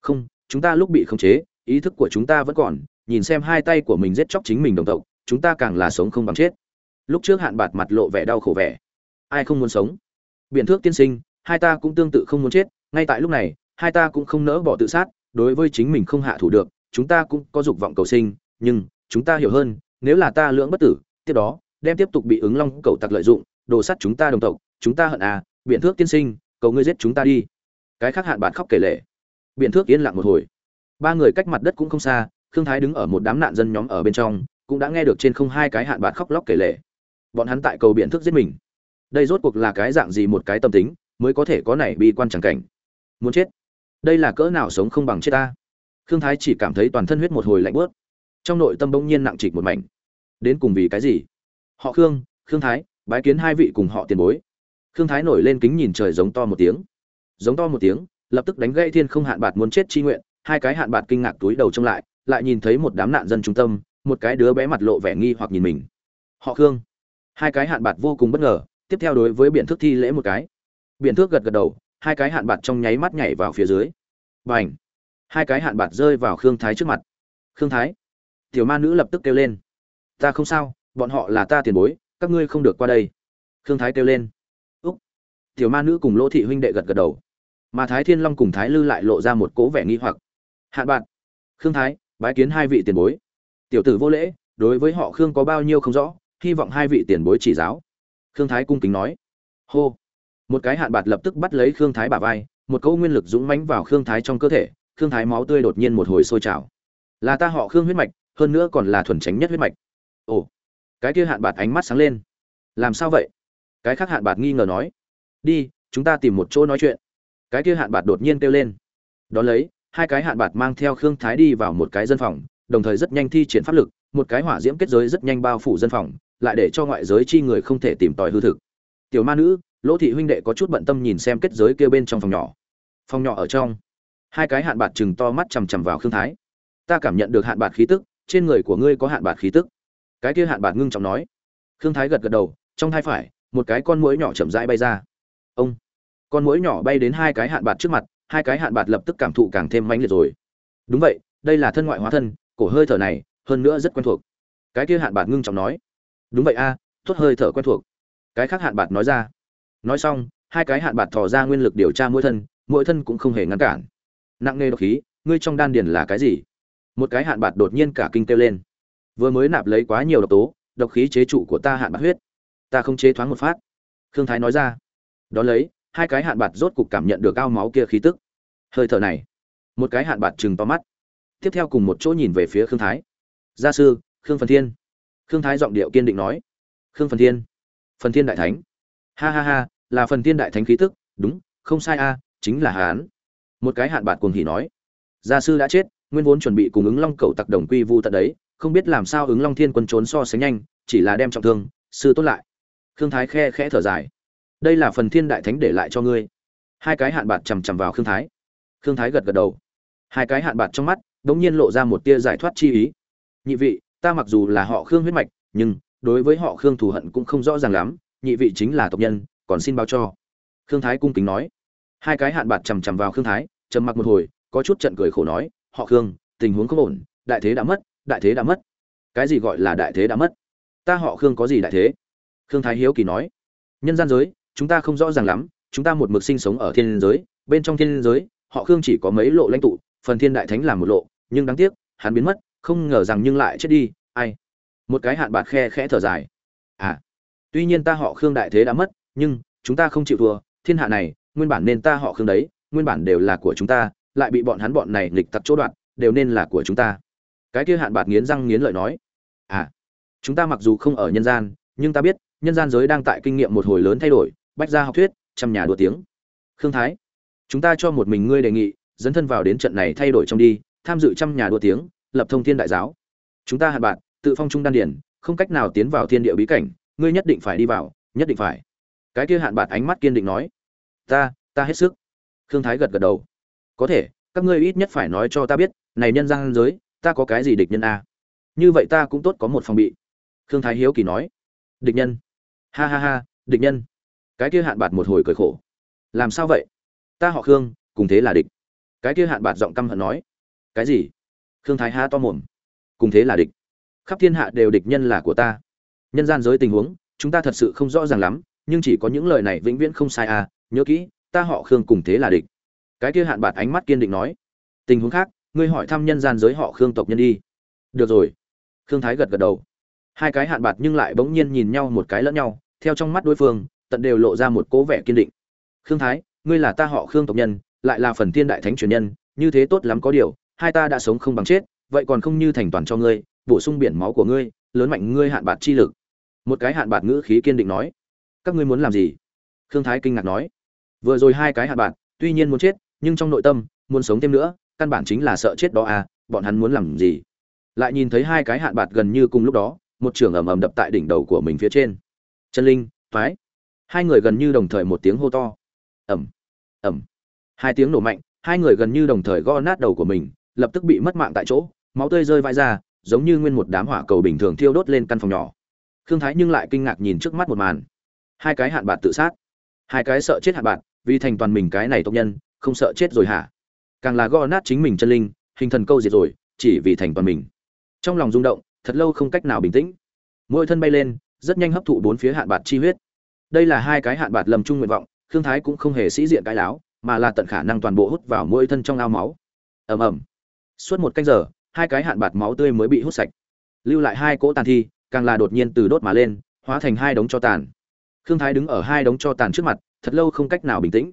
Không, chúng ta lúc bị khống chế, ý thức của chúng ta vẫn còn, nhìn xem hai tay của mình giết chóc chính mình đồng tộc, chúng ta càng là sống không bằng chết. Lúc trước hạn bạt mặt lộ vẻ đau khổ vẻ. Ai không muốn sống? Biện thước tiên sinh, hai ta cũng tương tự không muốn chết, ngay tại lúc này, hai ta cũng không nỡ bỏ tự sát, đối với chính mình không hạ thủ được, chúng ta cũng có dục vọng cầu sinh, nhưng chúng ta hiểu hơn, nếu là ta lưỡng bất tử, tiếp đó, đem tiếp tục bị ứng long cầu tặc lợi dụng, đồ sắt chúng ta đồng tộc, chúng ta hận à biện thước tiên sinh cầu ngươi giết chúng ta đi. Cái khác hạn bạn khóc kể lệ biện thước yên lặng một hồi. Ba người cách mặt đất cũng không xa, khương thái đứng ở một đám nạn dân nhóm ở bên trong, cũng đã nghe được trên không hai cái hạn bạn khóc lóc kể lệ bọn hắn tại cầu biện thước giết mình. Đây rốt cuộc là cái dạng gì một cái tâm tính, mới có thể có này bi quan chẳng cảnh? Muốn chết? Đây là cỡ nào sống không bằng chết ta? Khương thái chỉ cảm thấy toàn thân huyết một hồi lạnh bớt trong nội tâm bỗng nhiên nặng trịch một mảnh. Đến cùng vì cái gì? Họ khương khương thái, bái kiến hai vị cùng họ tiền bối khương thái nổi lên kính nhìn trời giống to một tiếng. Giống to một tiếng, lập tức đánh gãy thiên không hạn bạt muốn chết chi nguyện, hai cái hạn bạt kinh ngạc túi đầu trông lại lại nhìn thấy một đám nạn dân trung tâm, một cái đứa bé mặt lộ vẻ nghi hoặc nhìn mình. Họ khương. Hai cái hạn bạt vô cùng bất ngờ, tiếp theo đối với biện thước thi lễ một cái. Biện thước gật gật đầu, hai cái hạn bạt trong nháy mắt nhảy vào phía dưới. B à n h hai cái hạn bạt rơi vào khương thái trước mặt. Khương thái. Tiểu ma nữ lập tức kêu lên. Ta không sao, bọn họ là ta tiền bối, các ngươi không được qua đây. Khương thái kêu lên tiểu ma nữ cùng lỗ thị huynh đệ gật gật đầu. Mà thái thiên long cùng thái lư lại lộ ra một cố vẻ nghi hoặc. Hạn bạn, khương thái, bái kiến hai vị tiền bối. Tiểu tử vô lễ, đối với họ khương có bao nhiêu không rõ, hy vọng hai vị tiền bối chỉ giáo. Khương thái cung kính nói. Hô. Một cái hạn bạt lập tức bắt lấy khương thái bả vai, một cỗ nguyên lực dũng mãnh vào khương thái trong cơ thể, khương thái máu tươi đột nhiên một hồi sôi trào. Là ta họ khương huyết mạch, hơn nữa còn là thuần tránh nhất huyết mạch. Ồ. Cái kia hạn bạt ánh mắt sáng lên. Làm sao vậy? Cái khác hạn bạt nghi ngờ nói đi, chúng ta tìm một chỗ nói chuyện. Cái kia hạn bạt đột nhiên kêu lên. Đón lấy, hai cái hạn bạt mang theo khương thái đi vào một cái dân phòng, đồng thời rất nhanh thi triển pháp lực, một cái hỏa diễm kết giới rất nhanh bao phủ dân phòng, lại để cho ngoại giới chi người không thể tìm tòi hư thực. Tiểu ma nữ, lỗ thị huynh đệ có chút bận tâm nhìn xem kết giới kia bên trong phòng nhỏ. Phòng nhỏ ở trong. Hai cái hạn bạt chừng to mắt chằm chằm vào khương thái. Ta cảm nhận được hạn bạt khí tức, trên người của ngươi có hạn bạt khí tức. Cái kia hạn bạt ngưng trọng nói. Khương thái gật gật đầu, trong thai phải, một cái con mũi nhỏ chậm rãi bay ra ông. Con mũi nhỏ bay đến hai cái hạn bạt trước mặt hai cái hạn bạt lập tức cảm thụ càng thêm mãnh liệt rồi. Đúng vậy đây là thân ngoại hóa thân cổ hơi thở này hơn nữa rất quen thuộc. Cái kia hạn bạt ngưng trọng nói. Đúng vậy a à, tốt hơi thở quen thuộc. Cái khác hạn bạt nói ra. Nói xong hai cái hạn bạt thò ra nguyên lực điều tra mỗi thân mỗi thân cũng không hề ngăn cản. Nặng nề độc khí ngươi trong đan điền là cái gì? Một cái hạn bạt đột nhiên cả kinh kêu lên. Vừa mới nạp lấy quá nhiều độc tố độc khí chế trụ của ta hạn bạt huyết. Ta không chế thoáng một phát. Khương thái nói ra đón lấy, hai cái hạn bạt rốt cục cảm nhận được cao máu kia khí tức. Hơi thở này, một cái hạn bạt chừng to mắt. Tiếp theo cùng một chỗ nhìn về phía khương thái. Gia sư, khương phần thiên. Khương thái giọng điệu kiên định nói. Khương phần thiên phần thiên đại thánh. Ha ha ha, là phần thiên đại thánh khí tức. Đúng, không sai a, chính là hán một cái hạn bạt cuồng hỉ nói. Gia sư đã chết, nguyên vốn chuẩn bị cùng ứng long cầu tặc đồng quy vu tận đấy, không biết làm sao ứng long thiên quân trốn so sánh nhanh, chỉ là đem trọng thương, sư tốt lại. Khương thái khe khẽ thở dài đây là phần thiên đại thánh để lại cho ngươi. Hai cái hạn bạt chằm chằm vào khương thái. Khương thái gật gật đầu. Hai cái hạn bạt trong mắt đ ỗ n g nhiên lộ ra một tia giải thoát chi ý. Nhị vị, ta mặc dù là họ khương huyết mạch, nhưng đối với họ khương thù hận cũng không rõ ràng lắm, nhị vị chính là tộc nhân, còn xin báo cho. Khương thái cung kính nói. Hai cái hạn bạt chằm chằm vào khương thái, trầm mặc một hồi, có chút trận cười khổ nói, họ khương, tình huống không ổn, đại thế đã mất, đại thế đã mất. Cái gì gọi là đại thế đã mất? Ta họ khương có gì đại thế? Khương thái hiếu kỳ nói. Nhân gian giới chúng ta không rõ ràng lắm, chúng ta một mực sinh sống ở thiên giới, bên trong thiên giới, họ khương chỉ có mấy lộ lãnh tụ, phần thiên đại thánh làm một lộ, nhưng đáng tiếc, hắn biến mất, không ngờ rằng nhưng lại chết đi, ai? Một cái hạn bạc khe khẽ thở dài. À tuy nhiên ta họ khương đại thế đã mất, nhưng, chúng ta không chịu thua, thiên hạ này, nguyên bản nên ta họ khương đấy, nguyên bản đều là của chúng ta, lại bị bọn hắn bọn này nghịch tặc chỗ đoạn đều nên là của chúng ta. Cái kia hạn bạc nghiến răng nghiến lợi nói. À chúng ta mặc dù không ở nhân gian, nhưng ta biết, nhân gian giới đang tại kinh nghiệm một hồi lớn thay đổi bách gia học thuyết, trăm nhà đùa tiếng. Khương thái, chúng ta cho một mình ngươi đề nghị, dấn thân vào đến trận này thay đổi trong đi, tham dự trăm nhà đùa tiếng, lập thông thiên đại giáo. Chúng ta hạn bạn, tự phong trung đan điển, không cách nào tiến vào thiên địa bí cảnh, ngươi nhất định phải đi vào, nhất định phải. Cái kia hạn bạc ánh mắt kiên định nói. Ta ta hết sức. Khương thái gật gật đầu. Có thể, các ngươi ít nhất phải nói cho ta biết, này nhân gian giới, ta có cái gì địch nhân a? Như vậy ta cũng tốt có một phòng bị. Khương thái hiếu kỳ nói. Địch nhân. Ha ha ha, địch nhân cái kia hạn bạt một hồi cười khổ. Làm sao vậy? Ta họ khương, cùng thế là địch. Cái kia hạn bạt giọng căm hận nói. Cái gì? Khương thái ha to mồm. Cùng thế là địch. Khắp thiên hạ đều địch nhân là của ta. Nhân gian giới tình huống, chúng ta thật sự không rõ ràng lắm, nhưng chỉ có những lời này vĩnh viễn không sai à. Nhớ kỹ, ta họ khương cùng thế là địch. Cái kia hạn bạt ánh mắt kiên định nói. Tình huống khác, ngươi hỏi thăm nhân gian giới họ khương tộc nhân đi. Được rồi. Khương thái gật gật đầu. Hai cái hạn bạt nhưng lại bỗng nhiên nhìn nhau một cái lẫn nhau, theo trong mắt đối phương tận đều lộ ra một cố vẻ kiên định. Khương thái, ngươi là ta họ khương tộc nhân, lại là phần tiên đại thánh truyền nhân, như thế tốt lắm có điều, hai ta đã sống không bằng chết, vậy còn không như thành toàn cho ngươi, bổ sung biển máu của ngươi, lớn mạnh ngươi hạn bạt chi lực. Một cái hạn bạt ngữ khí kiên định nói. Các ngươi muốn làm gì? Khương thái kinh ngạc nói. Vừa rồi hai cái hạn bạt tuy nhiên muốn chết, nhưng trong nội tâm, muốn sống thêm nữa, căn bản chính là sợ chết đó à bọn hắn muốn làm gì? Lại nhìn thấy hai cái hạn bạt gần như cùng lúc đó, một trường ầm ầm đập tại đỉnh đầu của mình phía trên. Chân linh, thoái hai người gần như đồng thời một tiếng hô to. Ẩm ẩm hai tiếng nổ mạnh, hai người gần như đồng thời gõ nát đầu của mình, lập tức bị mất mạng tại chỗ, máu tươi rơi vãi ra, giống như nguyên một đám hỏa cầu bình thường thiêu đốt lên căn phòng nhỏ. Khương thái nhưng lại kinh ngạc nhìn trước mắt một màn. Hai cái hạn bạc tự sát. Hai cái sợ chết hạn bạc vì thành toàn mình cái này tộc nhân, không sợ chết rồi hả? Càng là gõ nát chính mình chân linh, hình thần câu diệt rồi, chỉ vì thành toàn mình. Trong lòng rung động, thật lâu không cách nào bình tĩnh. Mỗi thân bay lên, rất nhanh hấp thụ bốn phía hạn bạc chi huyết đây là hai cái hạn bạt lầm chung nguyện vọng, khương thái cũng không hề sĩ diện cái láo, mà là tận khả năng toàn bộ hút vào mỗi thân trong ao máu. Ầm ầm. Suốt một canh giờ, hai cái hạn bạt máu tươi mới bị hút sạch. Lưu lại hai cỗ tàn thi, càng là đột nhiên từ đốt mà lên, hóa thành hai đống cho tàn. Khương thái đứng ở hai đống cho tàn trước mặt, thật lâu không cách nào bình tĩnh.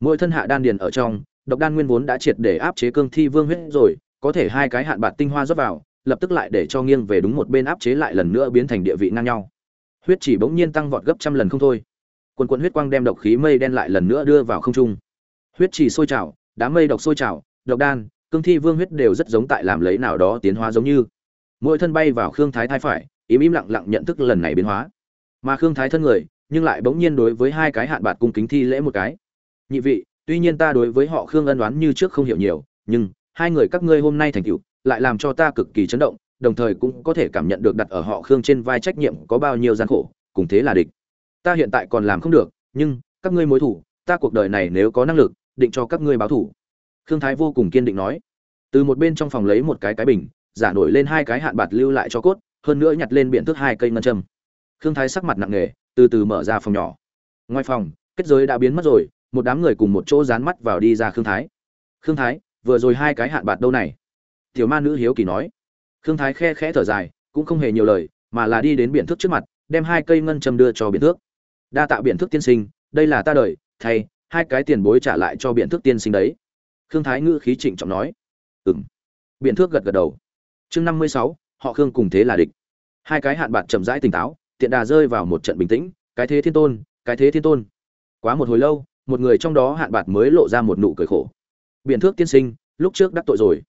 Mỗi thân hạ đan điền ở trong, độc đan nguyên vốn đã triệt để áp chế cương thi vương huyết rồi, có thể hai cái hạn bạt tinh hoa rót vào, lập tức lại để cho nghiêng về đúng một bên áp chế lại lần nữa biến thành địa vị ngang nhau huyết chỉ bỗng nhiên tăng vọt gấp trăm lần không thôi. Quần quần huyết quang đem độc khí mây đen lại lần nữa đưa vào không trung. Huyết chỉ sôi trào, đám mây độc sôi trào, độc đan, cương thi vương huyết đều rất giống tại làm lấy nào đó tiến hóa giống như. Mỗi thân bay vào khương thái thai phải, im im lặng lặng nhận thức lần này biến hóa. Mà khương thái thân người, nhưng lại bỗng nhiên đối với hai cái hạn bạc cung kính thi lễ một cái. Nhị vị, tuy nhiên ta đối với họ khương ân đoán như trước không hiểu nhiều, nhưng hai người các ngươi hôm nay thành tựu, lại làm cho ta cực kỳ chấn động đồng thời cũng có thể cảm nhận được đặt ở họ khương trên vai trách nhiệm có bao nhiêu gian khổ, cùng thế là địch. Ta hiện tại còn làm không được, nhưng, các ngươi mối thủ, ta cuộc đời này nếu có năng lực, định cho các ngươi báo thủ. Khương thái vô cùng kiên định nói. Từ một bên trong phòng lấy một cái cái bình, giả nổi lên hai cái hạn bạt lưu lại cho cốt, hơn nữa nhặt lên biện thước hai cây ngân châm. Khương thái sắc mặt nặng nề, từ từ mở ra phòng nhỏ. Ngoài phòng, kết giới đã biến mất rồi, một đám người cùng một chỗ dán mắt vào đi ra khương thái. Khương thái, vừa rồi hai cái hạn bạt đâu này? Tiểu ma nữ hiếu kỳ nói khương thái khe khẽ thở dài, cũng không hề nhiều lời, mà là đi đến biện thước trước mặt, đem hai cây ngân châm đưa cho biện thước. Đa tạ biện thước tiên sinh, đây là ta đời thay, hai cái tiền bối trả lại cho biện thước tiên sinh đấy. Khương thái ngữ khí trịnh trọng nói. Ừm. Biện thước gật gật đầu. Chương năm mươi sáu, họ khương cùng thế là địch. Hai cái hạn bạc chậm rãi tỉnh táo, tiện đà rơi vào một trận bình tĩnh, cái thế thiên tôn, cái thế thiên tôn. Quá một hồi lâu, một người trong đó hạn bạc mới lộ ra một nụ cười khổ. Biện thước tiên sinh, lúc trước đắc tội rồi.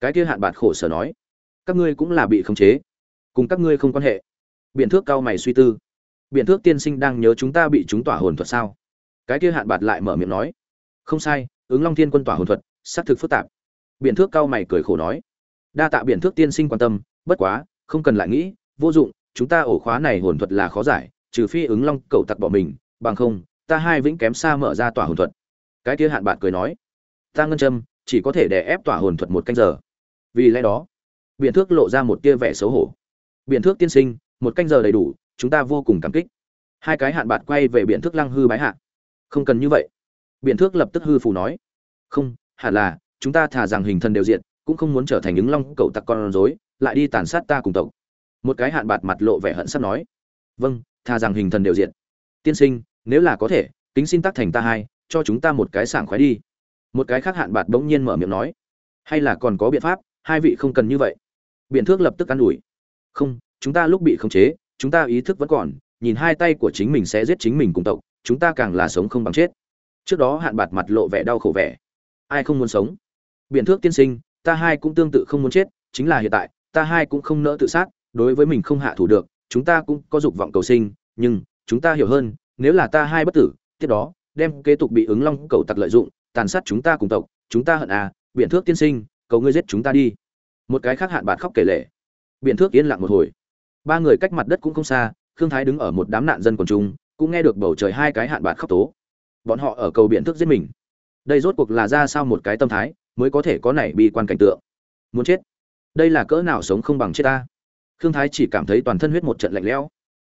Cái kia hạn bạc khổ sở nói các ngươi cũng là bị khống chế, cùng các ngươi không quan hệ. Biện thước cao mày suy tư. Biện thước tiên sinh đang nhớ chúng ta bị chúng tỏa hồn thuật sao? Cái kia hạn bạt lại mở miệng nói. Không sai, ứng long thiên quân tỏa hồn thuật, xác thực phức tạp. Biện thước cao mày cười khổ nói. Đa tạ biện thước tiên sinh quan tâm, bất quá, không cần lại nghĩ, vô dụng, chúng ta ổ khóa này hồn thuật là khó giải, trừ phi ứng long cậu tặc bỏ mình, bằng không, ta hai vĩnh kém xa mở ra tỏa hồn thuật. Cái kia hạn bạt cười nói. Ta ngân châm, chỉ có thể đè ép tỏa hồn thuật một canh giờ. Vì lẽ đó biện thước lộ ra một tia vẻ xấu hổ. Biện thước tiên sinh, một canh giờ đầy đủ, chúng ta vô cùng cảm kích. Hai cái hạn bạt quay về biện thước lăng hư bái hạ. Không cần như vậy. Biện thước lập tức hư phù nói. Không, hẳn là, chúng ta thả rằng hình thần đều diện cũng không muốn trở thành những long cậu tặc con rối, lại đi tàn sát ta cùng tộc. Một cái hạn bạt mặt lộ vẻ hận sắp nói. Vâng thà rằng hình thần đều diện tiên sinh, nếu là có thể tính xin tác thành ta hai, cho chúng ta một cái sảng khoái đi. Một cái khác hạn bạt bỗng nhiên mở miệng nói. Hay là còn có biện pháp, hai vị không cần như vậy biện thước lập tức ă n ủi. Không, chúng ta lúc bị khống chế, chúng ta ý thức vẫn còn, nhìn hai tay của chính mình sẽ giết chính mình cùng tộc, chúng ta càng là sống không bằng chết. Trước đó hạn bạt mặt lộ vẻ đau khổ vẻ. Ai không muốn sống? Biện thước tiên sinh, ta hai cũng tương tự không muốn chết, chính là hiện tại, ta hai cũng không nỡ tự sát, đối với mình không hạ thủ được, chúng ta cũng có dục vọng cầu sinh, nhưng chúng ta hiểu hơn, nếu là ta hai bất tử, tiếp đó, đem kế tục bị ứng long cầu tặc lợi dụng, tàn sát chúng ta cùng tộc, chúng ta hận à biện thước tiên sinh, cầu ngươi giết chúng ta đi một cái khác hạn bạt khóc kể lệ biện thước yên lặng một hồi. Ba người cách mặt đất cũng không xa, khương thái đứng ở một đám nạn dân quần trung cũng nghe được bầu trời hai cái hạn bạt khóc tố. Bọn họ ở cầu biện thước giết mình. Đây rốt cuộc là ra sao một cái tâm thái mới có thể có nảy bi quan cảnh tượng? Muốn chết? Đây là cỡ nào sống không bằng chết ta? Khương thái chỉ cảm thấy toàn thân huyết một trận lạnh lẽo.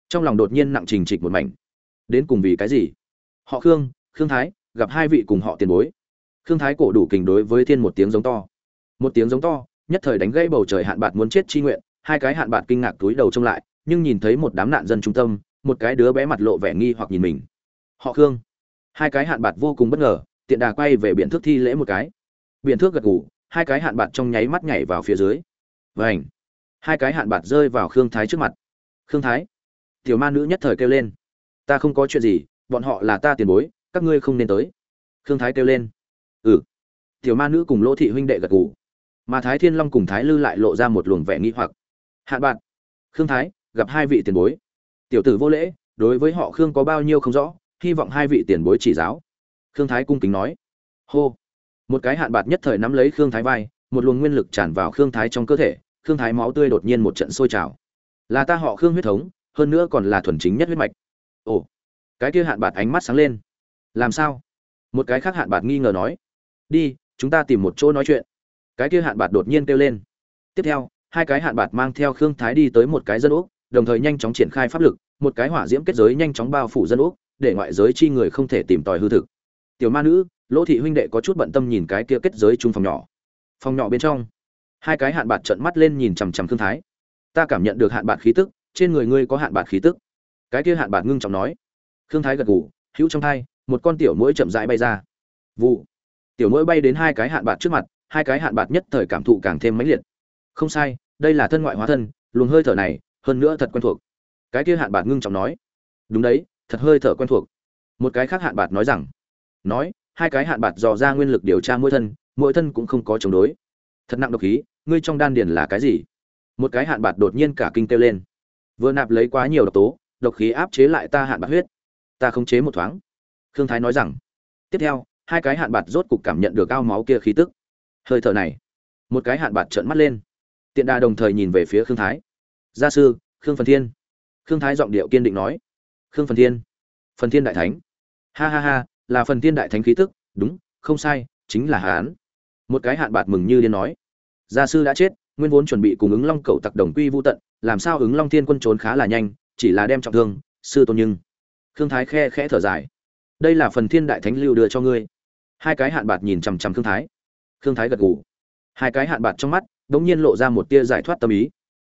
Trong lòng đột nhiên nặng trình trịch một mảnh. Đến cùng vì cái gì? Họ khương khương thái, gặp hai vị cùng họ tiền bối. Khương thái cổ đủ kình đối với thiên một tiếng giống to. Một tiếng giống to nhất thời đánh gãy bầu trời hạn bạc muốn chết chi nguyện hai cái hạn bạc kinh ngạc túi đầu trông lại nhưng nhìn thấy một đám nạn dân trung tâm một cái đứa bé mặt lộ vẻ nghi hoặc nhìn mình. Họ khương. Hai cái hạn bạc vô cùng bất ngờ tiện đà quay về biện thước thi lễ một cái. Biện thước gật gù, hai cái hạn bạc trong nháy mắt nhảy vào phía dưới. Vành. hai cái hạn bạc rơi vào khương thái trước mặt. Khương thái. Tiểu ma nữ nhất thời kêu lên. Ta không có chuyện gì bọn họ là ta tiền bối các ngươi không nên tới. Khương thái kêu lên. Ừ. Tiểu ma nữ cùng lỗ thị huynh đệ gật gù mà thái thiên long cùng thái lư lại lộ ra một luồng vẻ nghi hoặc. Hạn bạn, khương thái, gặp hai vị tiền bối. Tiểu tử vô lễ, đối với họ khương có bao nhiêu không rõ, hy vọng hai vị tiền bối chỉ giáo. Khương thái cung kính nói. Hô. Một cái hạn bạc nhất thời nắm lấy khương thái vai, một luồng nguyên lực tràn vào khương thái trong cơ thể, khương thái máu tươi đột nhiên một trận sôi trào. Là ta họ khương huyết thống, hơn nữa còn là thuần chính nhất huyết mạch. Ồ. Cái kia hạn bạc ánh mắt sáng lên. Làm sao? Một cái khác hạn bạc nghi ngờ nói. Đi, chúng ta tìm một chỗ nói chuyện cái kia hạn bạt đột nhiên kêu lên. Tiếp theo, hai cái hạn bạt mang theo khương thái đi tới một cái dân úc, đồng thời nhanh chóng triển khai pháp lực, một cái hỏa diễm kết giới nhanh chóng bao phủ dân úc, để ngoại giới chi người không thể tìm tòi hư thực. Tiểu ma nữ, lỗ thị huynh đệ có chút bận tâm nhìn cái kia kết giới chung phòng nhỏ. Phòng nhỏ bên trong, hai cái hạn bạt trợn mắt lên nhìn chằm chằm khương thái. Ta cảm nhận được hạn bạt khí tức, trên người ngươi có hạn bạt khí tức. Cái kia hạn bạt ngưng trọng nói. Khương thái gật gù, hữu trong thai, một con tiểu mũi chậm rãi bay ra. Vụ. Tiểu mũi bay đến hai cái hạn bạt trước mặt hai cái hạn bạc nhất thời cảm thụ càng thêm mãnh liệt. Không sai, đây là thân ngoại hóa thân, luồng hơi thở này, hơn nữa thật quen thuộc. Cái kia hạn bạc ngưng trọng nói. Đúng đấy, thật hơi thở quen thuộc. Một cái khác hạn bạc nói rằng. Nói, hai cái hạn bạc dò ra nguyên lực điều tra mỗi thân mỗi thân cũng không có chống đối. Thật nặng độc khí, ngươi trong đan điền là cái gì? Một cái hạn bạc đột nhiên cả kinh kêu lên. Vừa nạp lấy quá nhiều độc tố, độc khí áp chế lại ta hạn bạc huyết. Ta khống chế một thoáng. Khương thái nói rằng. Tiếp theo, hai cái hạn bạc rốt cục cảm nhận được ao máu kia khí tức hơi thở này. Một cái hạn bạc trợn mắt lên. Tiện đà đồng thời nhìn về phía khương thái. Gia sư, khương phần thiên. Khương thái giọng điệu kiên định nói. Khương phần thiên. Phần thiên đại thánh. Ha ha ha, là phần thiên đại thánh khí tức. Đúng, không sai, chính là hán. Một cái hạn bạc mừng như điên nói. Gia sư đã chết, nguyên vốn chuẩn bị cùng ứng long cầu tặc đồng quy vô tận, làm sao ứng long thiên quân trốn khá là nhanh, chỉ là đem trọng thương, sư tôn nhưng. Khương thái khe khẽ thở dài. Đây là phần thiên đại thánh lưu đưa cho ngươi. Hai cái hạn bạc nhìn chằm chằm khương thái khương thái gật gù. Hai cái hạn bạc trong mắt đ ỗ n g nhiên lộ ra một tia giải thoát tâm ý.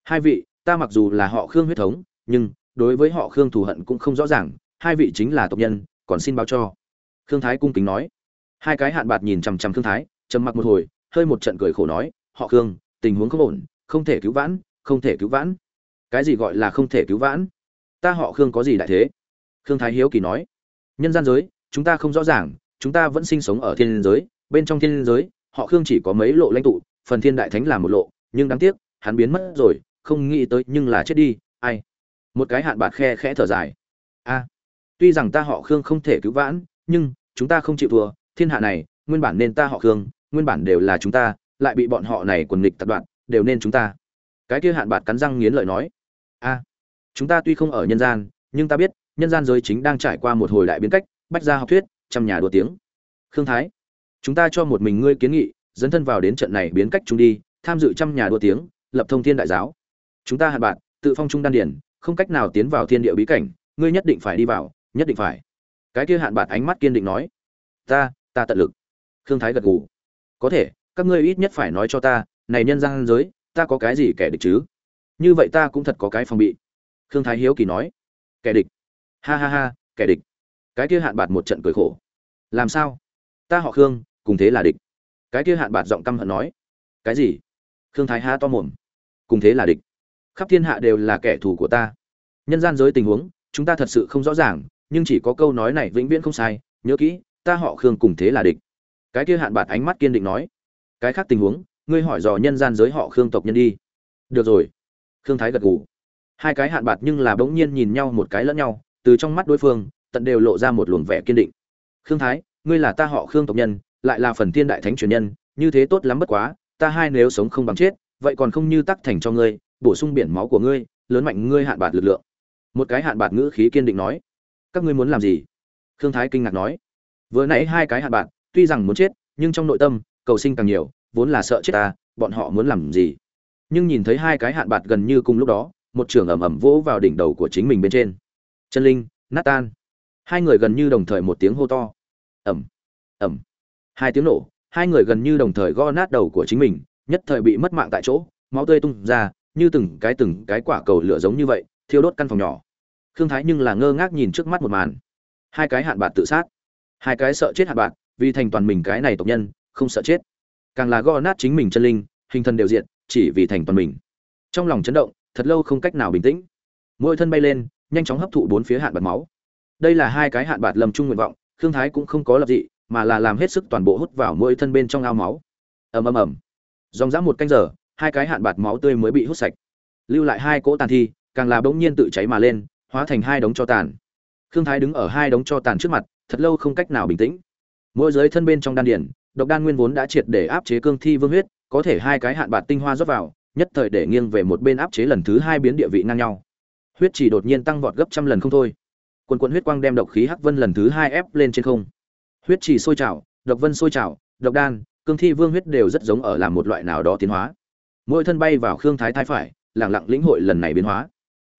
Hai vị, ta mặc dù là họ khương huyết thống, nhưng đối với họ khương thù hận cũng không rõ ràng, hai vị chính là tộc nhân, còn xin báo cho. Khương thái cung kính nói. Hai cái hạn bạc nhìn chằm chằm khương thái, trầm mặc một hồi, hơi một trận cười khổ nói, họ khương, tình huống không ổn, không thể cứu vãn, không thể cứu vãn. Cái gì gọi là không thể cứu vãn? Ta họ khương có gì đại thế? Khương thái hiếu kỳ nói. Nhân gian giới, chúng ta không rõ ràng, chúng ta vẫn sinh sống ở thiên giới, bên trong thiên giới họ khương chỉ có mấy lộ lãnh tụ, phần thiên đại thánh là một lộ, nhưng đáng tiếc, hắn biến mất rồi, không nghĩ tới nhưng là chết đi, ai? Một cái hạn bạc khe khẽ thở dài. A, tuy rằng ta họ khương không thể cứu vãn, nhưng chúng ta không chịu thua, thiên hạ này, nguyên bản nên ta họ khương, nguyên bản đều là chúng ta, lại bị bọn họ này quần nghịch tập đoạn, đều nên chúng ta. Cái kia hạn bạc cắn răng nghiến lợi nói. A, chúng ta tuy không ở nhân gian, nhưng ta biết, nhân gian giới chính đang trải qua một hồi đại biến cách, bách gia học thuyết, trăm nhà đùa tiếng. Khương thái chúng ta cho một mình ngươi kiến nghị dẫn thân vào đến trận này biến cách chúng đi, tham dự trăm nhà đua tiếng, lập thông thiên đại giáo. Chúng ta hạn bạn, tự phong trung đan điển, không cách nào tiến vào thiên địa bí cảnh, ngươi nhất định phải đi vào, nhất định phải. Cái kia hạn bạn ánh mắt kiên định nói. Ta ta tận lực. Khương thái gật gù. Có thể, các ngươi ít nhất phải nói cho ta, này nhân gian giới, ta có cái gì kẻ địch chứ? Như vậy ta cũng thật có cái phòng bị. Khương thái hiếu kỳ nói. Kẻ địch. Ha ha ha, kẻ địch. Cái kia hạn bạt một trận cười khổ. Làm sao? Ta họ khương, cùng thế là địch. Cái kia hạn bạt giọng căm hận nói. Cái gì? Khương thái ha to mồm. Cùng thế là địch. Khắp thiên hạ đều là kẻ thù của ta. Nhân gian giới tình huống, chúng ta thật sự không rõ ràng, nhưng chỉ có câu nói này vĩnh viễn không sai. Nhớ kỹ, ta họ khương cùng thế là địch. Cái kia hạn bạt ánh mắt kiên định nói. Cái khác tình huống, ngươi hỏi dò nhân gian giới họ khương tộc nhân đi. Được rồi. Khương thái gật gù. Hai cái hạn bạt nhưng là bỗng nhiên nhìn nhau một cái lẫn nhau, từ trong mắt đối phương, tận đều lộ ra một luồng vẻ kiên định. Khương thái ngươi là ta họ khương tộc nhân, lại là phần thiên đại thánh truyền nhân, như thế tốt lắm bất quá, ta hai nếu sống không bằng chết, vậy còn không như tắc thành cho ngươi, bổ sung biển máu của ngươi, lớn mạnh ngươi hạn bạt lực lượng. Một cái hạn bạt ngữ khí kiên định nói. Các ngươi muốn làm gì? Khương thái kinh ngạc nói. Vừa nãy hai cái hạn bạt tuy rằng muốn chết, nhưng trong nội tâm, cầu sinh càng nhiều, vốn là sợ chết ta, bọn họ muốn làm gì? Nhưng nhìn thấy hai cái hạn bạt gần như cùng lúc đó, một trường ầm ầm vỗ vào đỉnh đầu của chính mình bên trên. Chân linh, nát tan. Hai người gần như đồng thời một tiếng hô to ẩm ẩm hai tiếng nổ hai người gần như đồng thời gõ nát đầu của chính mình nhất thời bị mất mạng tại chỗ máu tươi tung ra như từng cái từng cái quả cầu lửa giống như vậy thiêu đốt căn phòng nhỏ. Khương thái nhưng là ngơ ngác nhìn trước mắt một màn. Hai cái hạn bạc tự sát. Hai cái sợ chết hạn bạc, vì thành toàn mình cái này tộc nhân không sợ chết. Càng là gõ nát chính mình chân linh hình thân đều diện chỉ vì thành toàn mình. Trong lòng chấn động thật lâu không cách nào bình tĩnh. Mỗi thân bay lên nhanh chóng hấp thụ bốn phía hạn bạc máu. Đây là hai cái hạn bạc lầm chung nguyện vọng khương thái cũng không có lập dị, mà là làm hết sức toàn bộ hút vào mỗi thân bên trong ao máu. Ầm ầm ầm. Dòng dã một canh giờ, hai cái hạn bạt máu tươi mới bị hút sạch. Lưu lại hai cỗ tàn thi, càng là bỗng nhiên tự cháy mà lên, hóa thành hai đống cho tàn. Khương thái đứng ở hai đống cho tàn trước mặt, thật lâu không cách nào bình tĩnh. Mỗi giới thân bên trong đan điển, độc đan nguyên vốn đã triệt để áp chế cương thi vương huyết, có thể hai cái hạn bạt tinh hoa rót vào, nhất thời để nghiêng về một bên áp chế lần thứ hai biến địa vị ngang nhau. Huyết chỉ đột nhiên tăng vọt gấp trăm lần không thôi quần quần huyết quang đem độc khí hắc vân lần thứ hai ép lên trên không. Huyết chỉ sôi trào, độc vân sôi trào, độc đan, cương thi vương huyết đều rất giống ở làm một loại nào đó tiến hóa. Mỗi thân bay vào khương thái thái phải lẳng lặng lĩnh hội lần này biến hóa.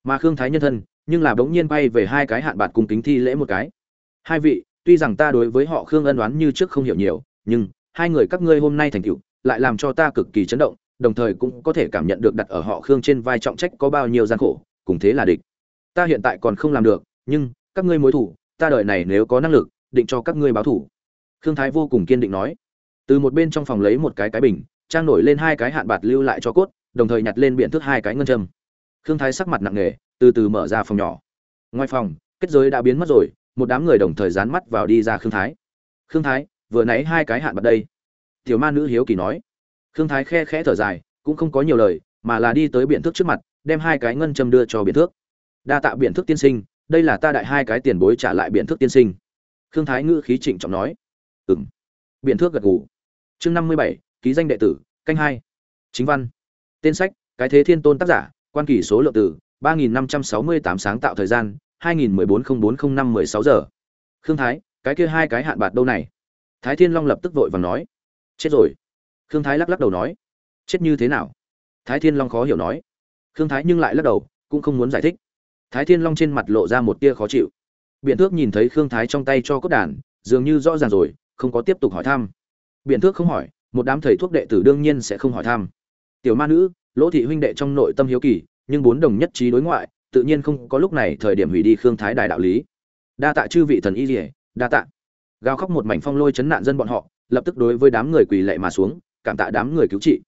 Mà khương thái nhân thân, nhưng là bỗng nhiên bay về hai cái hạn bạt cung kính thi lễ một cái. Hai vị, tuy rằng ta đối với họ khương ân oán như trước không hiểu nhiều, nhưng hai người các ngươi hôm nay thành tựu, lại làm cho ta cực kỳ chấn động, đồng thời cũng có thể cảm nhận được đặt ở họ khương trên vai trọng trách có bao nhiêu gian khổ, cùng thế là địch. Ta hiện tại còn không làm được nhưng, các ngươi mối thủ, ta đợi này nếu có năng lực, định cho các ngươi báo thủ. Khương thái vô cùng kiên định nói. Từ một bên trong phòng lấy một cái cái bình, trang nổi lên hai cái hạn bạt lưu lại cho cốt, đồng thời nhặt lên biện thước hai cái ngân châm. Khương thái sắc mặt nặng nề, từ từ mở ra phòng nhỏ. Ngoài phòng, kết giới đã biến mất rồi, một đám người đồng thời dán mắt vào đi ra khương thái. Khương thái, vừa nãy hai cái hạn bạt đây. Tiểu ma nữ hiếu kỳ nói. Khương thái khe khẽ thở dài, cũng không có nhiều lời, mà là đi tới biện thước trước mặt, đem hai cái ngân châm đưa cho biện thước đa tạ biện thước tiên sinh đây là ta đại hai cái tiền bối trả lại biện thước tiên sinh. Khương thái ngữ khí trịnh trọng nói. Ừng biện thước gật gù. Chương năm mươi bảy, ký danh đệ tử, canh hai. Chính văn. Tên sách, cái thế thiên tôn tác giả, quan kỳ số lượng tử ba nghìn năm trăm sáu mươi tám sáng tạo thời gian, hai nghìn mười bốn không bốn không năm mười sáu giờ. Khương thái, cái kia hai cái hạn bạc đâu này? Thái thiên long lập tức vội và nói. Chết rồi. Khương thái lắc lắc đầu nói. Chết như thế nào? Thái thiên long khó hiểu nói. Khương thái nhưng lại lắc đầu, cũng không muốn giải thích thái thiên long trên mặt lộ ra một tia khó chịu. Biện thước nhìn thấy khương thái trong tay cho cốt đàn, dường như rõ ràng rồi, không có tiếp tục hỏi thăm. Biện thước không hỏi, một đám thầy thuốc đệ tử đương nhiên sẽ không hỏi thăm. Tiểu ma nữ, lỗ thị huynh đệ trong nội tâm hiếu kỳ, nhưng bốn đồng nhất trí đối ngoại, tự nhiên không có lúc này thời điểm hủy đi khương thái đài đạo lý. Đa tạ chư vị thần y lìa đa tạ. Gào khóc một mảnh phong lôi chấn nạn dân bọn họ, lập tức đối với đám người quỳ lệ mà xuống, cảm tạ đám người cứu trị.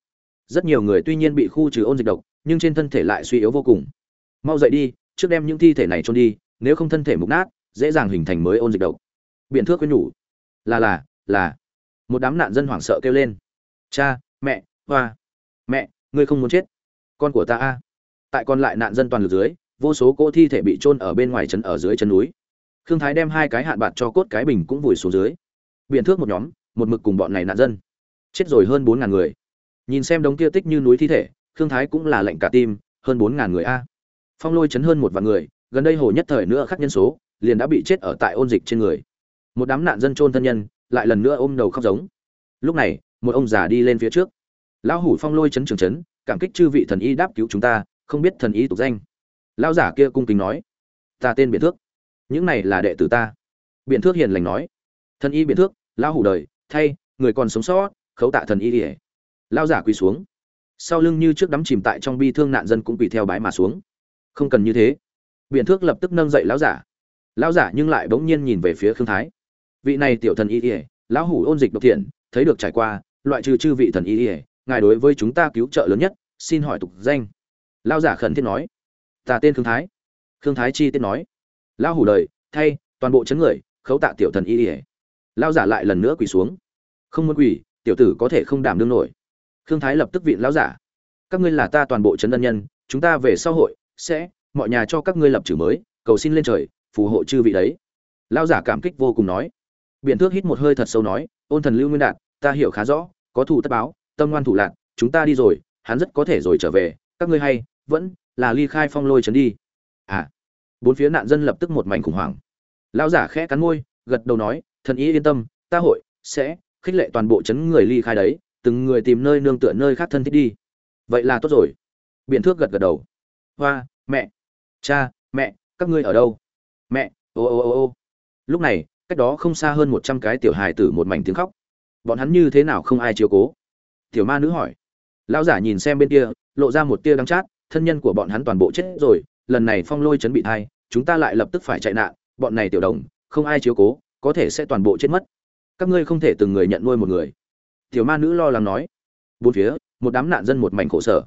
Rất nhiều người tuy nhiên bị khu trừ ôn dịch độc, nhưng trên thân thể lại suy yếu vô cùng. Mau dậy đi trước đem những thi thể này trôn đi, nếu không thân thể mục nát, dễ dàng hình thành mới ôn dịch độc. Biện thước khuyên nhủ. Là là là. Một đám nạn dân hoảng sợ kêu lên. Cha, mẹ, hoa. Mẹ, ngươi không muốn chết. Con của ta a. Tại còn lại nạn dân toàn lực dưới, vô số cỗ thi thể bị chôn ở bên ngoài chân ở dưới chân núi. Khương thái đem hai cái hạn bạc cho cốt cái bình cũng vùi xuống dưới. Biện thước một nhóm, một mực cùng bọn này nạn dân. Chết rồi hơn bốn ngàn người. Nhìn xem đống kia tích như núi thi thể, khương thái cũng là lệnh cả tim, hơn bốn ngàn người a phong lôi chấn hơn một vạn người, gần đây hồ nhất thời nữa khắc nhân số, liền đã bị chết ở tại ôn dịch trên người. Một đám nạn dân chôn thân nhân, lại lần nữa ôm đầu khóc giống. Lúc này, một ông già đi lên phía trước. Lão hủ phong lôi chấn trường chấn, cảm kích chư vị thần y đáp cứu chúng ta, không biết thần y tục danh. Lão giả kia cung kính nói, ta tên biện thước. Những này là đệ tử ta. Biện thước hiền lành nói, thần y biện thước, lão hủ đời, thay, người còn sống sót, khấu tạ thần y ỉa lão giả quỳ xuống. Sau lưng như trước đắm chìm tại trong bi thương nạn dân cũng quỳ theo bái mà xuống không cần như thế. Biện thước lập tức nâng dậy lão giả. Lão giả nhưng lại bỗng nhiên nhìn về phía khương thái. Vị này tiểu thần y ỉa lão hủ ôn dịch độc thiện, thấy được trải qua, loại trừ chư vị thần y ỉa ngài đối với chúng ta cứu trợ lớn nhất, xin hỏi tục danh. Lão giả khẩn thiết nói. Ta tên khương thái. Khương thái chi tiết nói. Lão hủ đời thay, toàn bộ chấn người, khấu tạ tiểu thần y ỉa lão giả lại lần nữa quỳ xuống. Không muốn quỳ, tiểu tử có thể không đảm đương nổi. Khương thái lập tức viện lão giả. Các ngươi là ta toàn bộ chấn ân nhân, chúng ta về sau hội sẽ, mọi nhà cho các ngươi lập chữ mới, cầu xin lên trời, phù hộ chư vị đấy. Lão giả cảm kích vô cùng nói. Biện thước hít một hơi thật sâu nói, ôn thần lưu nguyên đạt, ta hiểu khá rõ, có thủ tất báo, tâm ngoan thủ lạc chúng ta đi rồi, hắn rất có thể rồi trở về, các ngươi hay, vẫn là ly khai phong lôi trấn đi. À bốn phía nạn dân lập tức một mảnh khủng hoảng. Lão giả khẽ cắn môi, gật đầu nói, thần ý yên tâm, ta hội sẽ khích lệ toàn bộ trấn người ly khai đấy, từng người tìm nơi nương tựa nơi khác thân thích đi. Vậy là tốt rồi. Biện thước gật gật đầu hoa, mẹ. Cha, mẹ, các ngươi ở đâu? Mẹ, ô ô ô ô. Lúc này, cách đó không xa hơn một trăm cái tiểu hài tử một mảnh tiếng khóc. Bọn hắn như thế nào không ai chiếu cố? Tiểu ma nữ hỏi. Lão giả nhìn xem bên kia, lộ ra một tia đắng chát, thân nhân của bọn hắn toàn bộ chết rồi, lần này phong lôi chấn bị thai, chúng ta lại lập tức phải chạy nạn, bọn này tiểu đồng, không ai chiếu cố, có thể sẽ toàn bộ chết mất. Các ngươi không thể từng người nhận nuôi một người. Tiểu ma nữ lo lắng nói. Bốn phía, một đám nạn dân một mảnh khổ sở.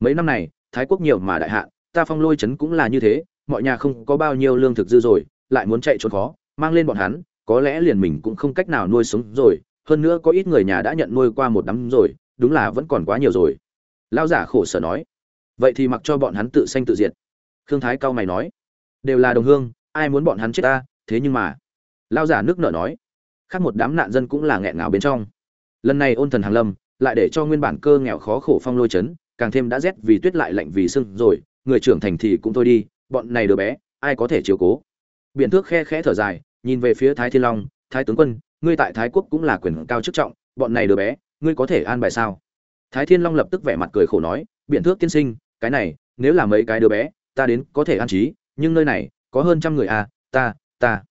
Mấy năm này thái quốc nhiều mà đại hạ ta phong lôi trấn cũng là như thế, mọi nhà không có bao nhiêu lương thực dư rồi, lại muốn chạy trốn khó, mang lên bọn hắn, có lẽ liền mình cũng không cách nào nuôi sống rồi, hơn nữa có ít người nhà đã nhận nuôi qua một đám rồi, đúng là vẫn còn quá nhiều rồi. Lao giả khổ sở nói. Vậy thì mặc cho bọn hắn tự sanh tự diệt. Khương thái cao mày nói. Đều là đồng hương, ai muốn bọn hắn chết ta, thế nhưng mà. Lao giả nước nở nói. Khác một đám nạn dân cũng là nghẹn ngào bên trong. Lần này ôn thần hàng lâm, lại để cho nguyên bản cơ nghèo khó khổ phong lôi chấn càng thêm đã rét vì tuyết lại lạnh vì sưng rồi, người trưởng thành thì cũng thôi đi, bọn này đứa bé, ai có thể chiếu cố? Biện thước khe khẽ thở dài, nhìn về phía thái thiên long, thái tướng quân, ngươi tại thái quốc cũng là quyền cao chức trọng, bọn này đứa bé, ngươi có thể an bài sao? Thái thiên long lập tức vẻ mặt cười khổ nói biện thước tiên sinh, cái này, nếu là mấy cái đứa bé, ta đến có thể an trí, nhưng nơi này, có hơn trăm người à ta ta.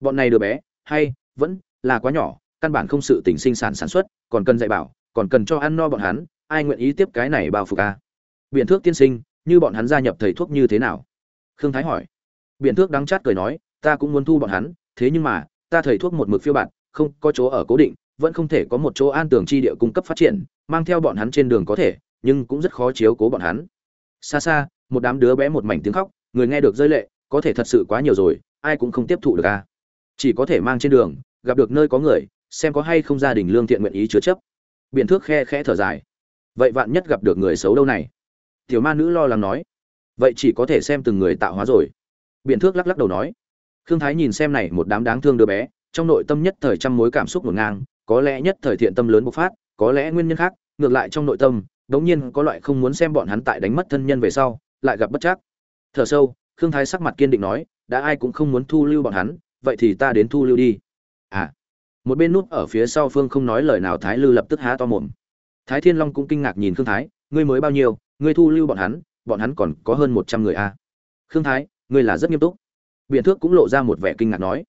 Bọn này đứa bé, hay, vẫn là quá nhỏ, căn bản không sự tỉnh sinh sản sản xuất, còn cần dạy bảo, còn cần cho ăn no bọn hắn ai nguyện ý tiếp cái này bao phục à? a? biện thước tiên sinh, như bọn hắn gia nhập thầy thuốc như thế nào? Khương thái hỏi. Biện thước đắng chát cười nói, ta cũng muốn thu bọn hắn, thế nhưng mà, ta thầy thuốc một mực phiêu bạt, không có chỗ ở cố định, vẫn không thể có một chỗ an tường chi địa cung cấp phát triển, mang theo bọn hắn trên đường có thể, nhưng cũng rất khó chiếu cố bọn hắn. Xa xa, một đám đứa bé một mảnh tiếng khóc, người nghe được rơi lệ, có thể thật sự quá nhiều rồi, ai cũng không tiếp thụ được a. chỉ có thể mang trên đường, gặp được nơi có người, xem có hay không gia đình lương thiện nguyện ý chứa chấp. Biện thước khe khẽ thở dài vậy vạn nhất gặp được người xấu đâu này? Tiểu ma nữ lo lắng nói. Vậy chỉ có thể xem từng người tạo hóa rồi. Biện thước lắc lắc đầu nói. Khương thái nhìn xem này một đám đáng thương đứa bé, trong nội tâm nhất thời trăm mối cảm xúc ngổn ngang, có lẽ nhất thời thiện tâm lớn bộc phát, có lẽ nguyên nhân khác, ngược lại trong nội tâm, đống nhiên có loại không muốn xem bọn hắn tại đánh mất thân nhân về sau, lại gặp bất chắc. Thở sâu, khương thái sắc mặt kiên định nói, đã ai cũng không muốn thu lưu bọn hắn, vậy thì ta đến thu lưu đi. À. Một bên nút ở phía sau phương không nói lời nào thái lư lập tức há to mồm thái thiên long cũng kinh ngạc nhìn khương thái, ngươi mới bao nhiêu? Ngươi thu lưu bọn hắn bọn hắn còn có hơn một trăm người a à. khương thái, ngươi là rất nghiêm túc. Biện thước cũng lộ ra một vẻ kinh ngạc nói,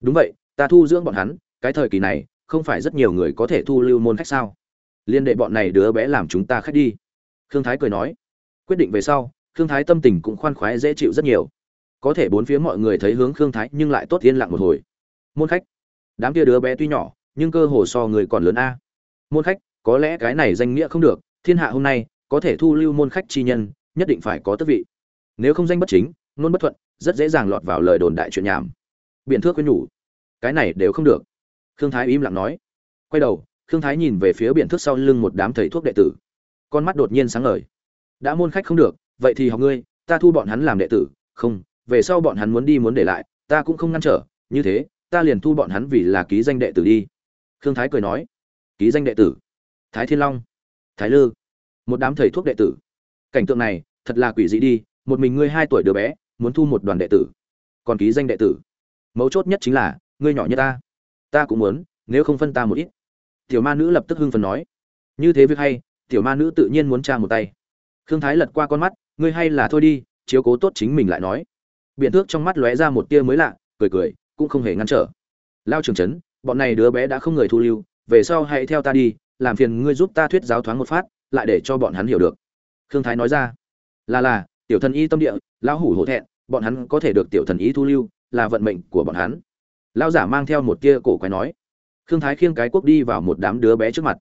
đúng vậy, ta thu dưỡng bọn hắn, cái thời kỳ này, không phải rất nhiều người có thể thu lưu môn khách sao? Liên đệ bọn này đứa bé làm chúng ta khách đi. Khương thái cười nói, quyết định về sau, khương thái tâm tình cũng khoan khoái dễ chịu rất nhiều. Có thể bốn phía mọi người thấy hướng khương thái nhưng lại tốt yên lặng một hồi. Môn khách, đám kia đứa bé tuy nhỏ, nhưng cơ hồ so người còn lớn a. Môn khách có lẽ cái này danh nghĩa không được, thiên hạ hôm nay có thể thu lưu môn khách chi nhân, nhất định phải có tước vị. Nếu không danh bất chính nôn bất thuận, rất dễ dàng lọt vào lời đồn đại chuyện nhảm. Biện thước khuyên nhủ, cái này đều không được. Khương thái im lặng nói. Quay đầu, khương thái nhìn về phía biện thước sau lưng một đám thầy thuốc đệ tử. Con mắt đột nhiên sáng ngời. Đã môn khách không được, vậy thì học ngươi, ta thu bọn hắn làm đệ tử. Không, về sau bọn hắn muốn đi muốn để lại, ta cũng không ngăn trở. Như thế, ta liền thu bọn hắn vì là ký danh đệ tử đi. Khương thái cười nói. Ký danh đệ tử? Thái thiên long, thái lư, một đám thầy thuốc đệ tử. Cảnh tượng này, thật là quỷ dị đi, một mình ngươi hai tuổi đứa bé, muốn thu một đoàn đệ tử, còn ký danh đệ tử. Mấu chốt nhất chính là, ngươi nhỏ nhất ta. Ta cũng muốn, nếu không phân ta một ít. Tiểu ma nữ lập tức hưng phần nói. Như thế việc hay, tiểu ma nữ tự nhiên muốn tra một tay. Khương thái lật qua con mắt, ngươi hay là thôi đi, chiếu cố tốt chính mình lại nói. Biện thước trong mắt lóe ra một tia mới lạ, cười cười, cũng không hề ngăn trở. Lao trường trấn, bọn này đứa bé đã không người thu lưu, về sau hãy theo ta đi làm phiền ngươi giúp ta thuyết giáo thoáng một phát, lại để cho bọn hắn hiểu được. Khương thái nói ra. Là là, tiểu thần y tâm địa, lão hủ hổ thẹn, bọn hắn có thể được tiểu thần ý thu lưu, là vận mệnh của bọn hắn. Lão giả mang theo một tia cổ quái nói. Khương thái khiêng cái quốc đi vào một đám đứa bé trước mặt.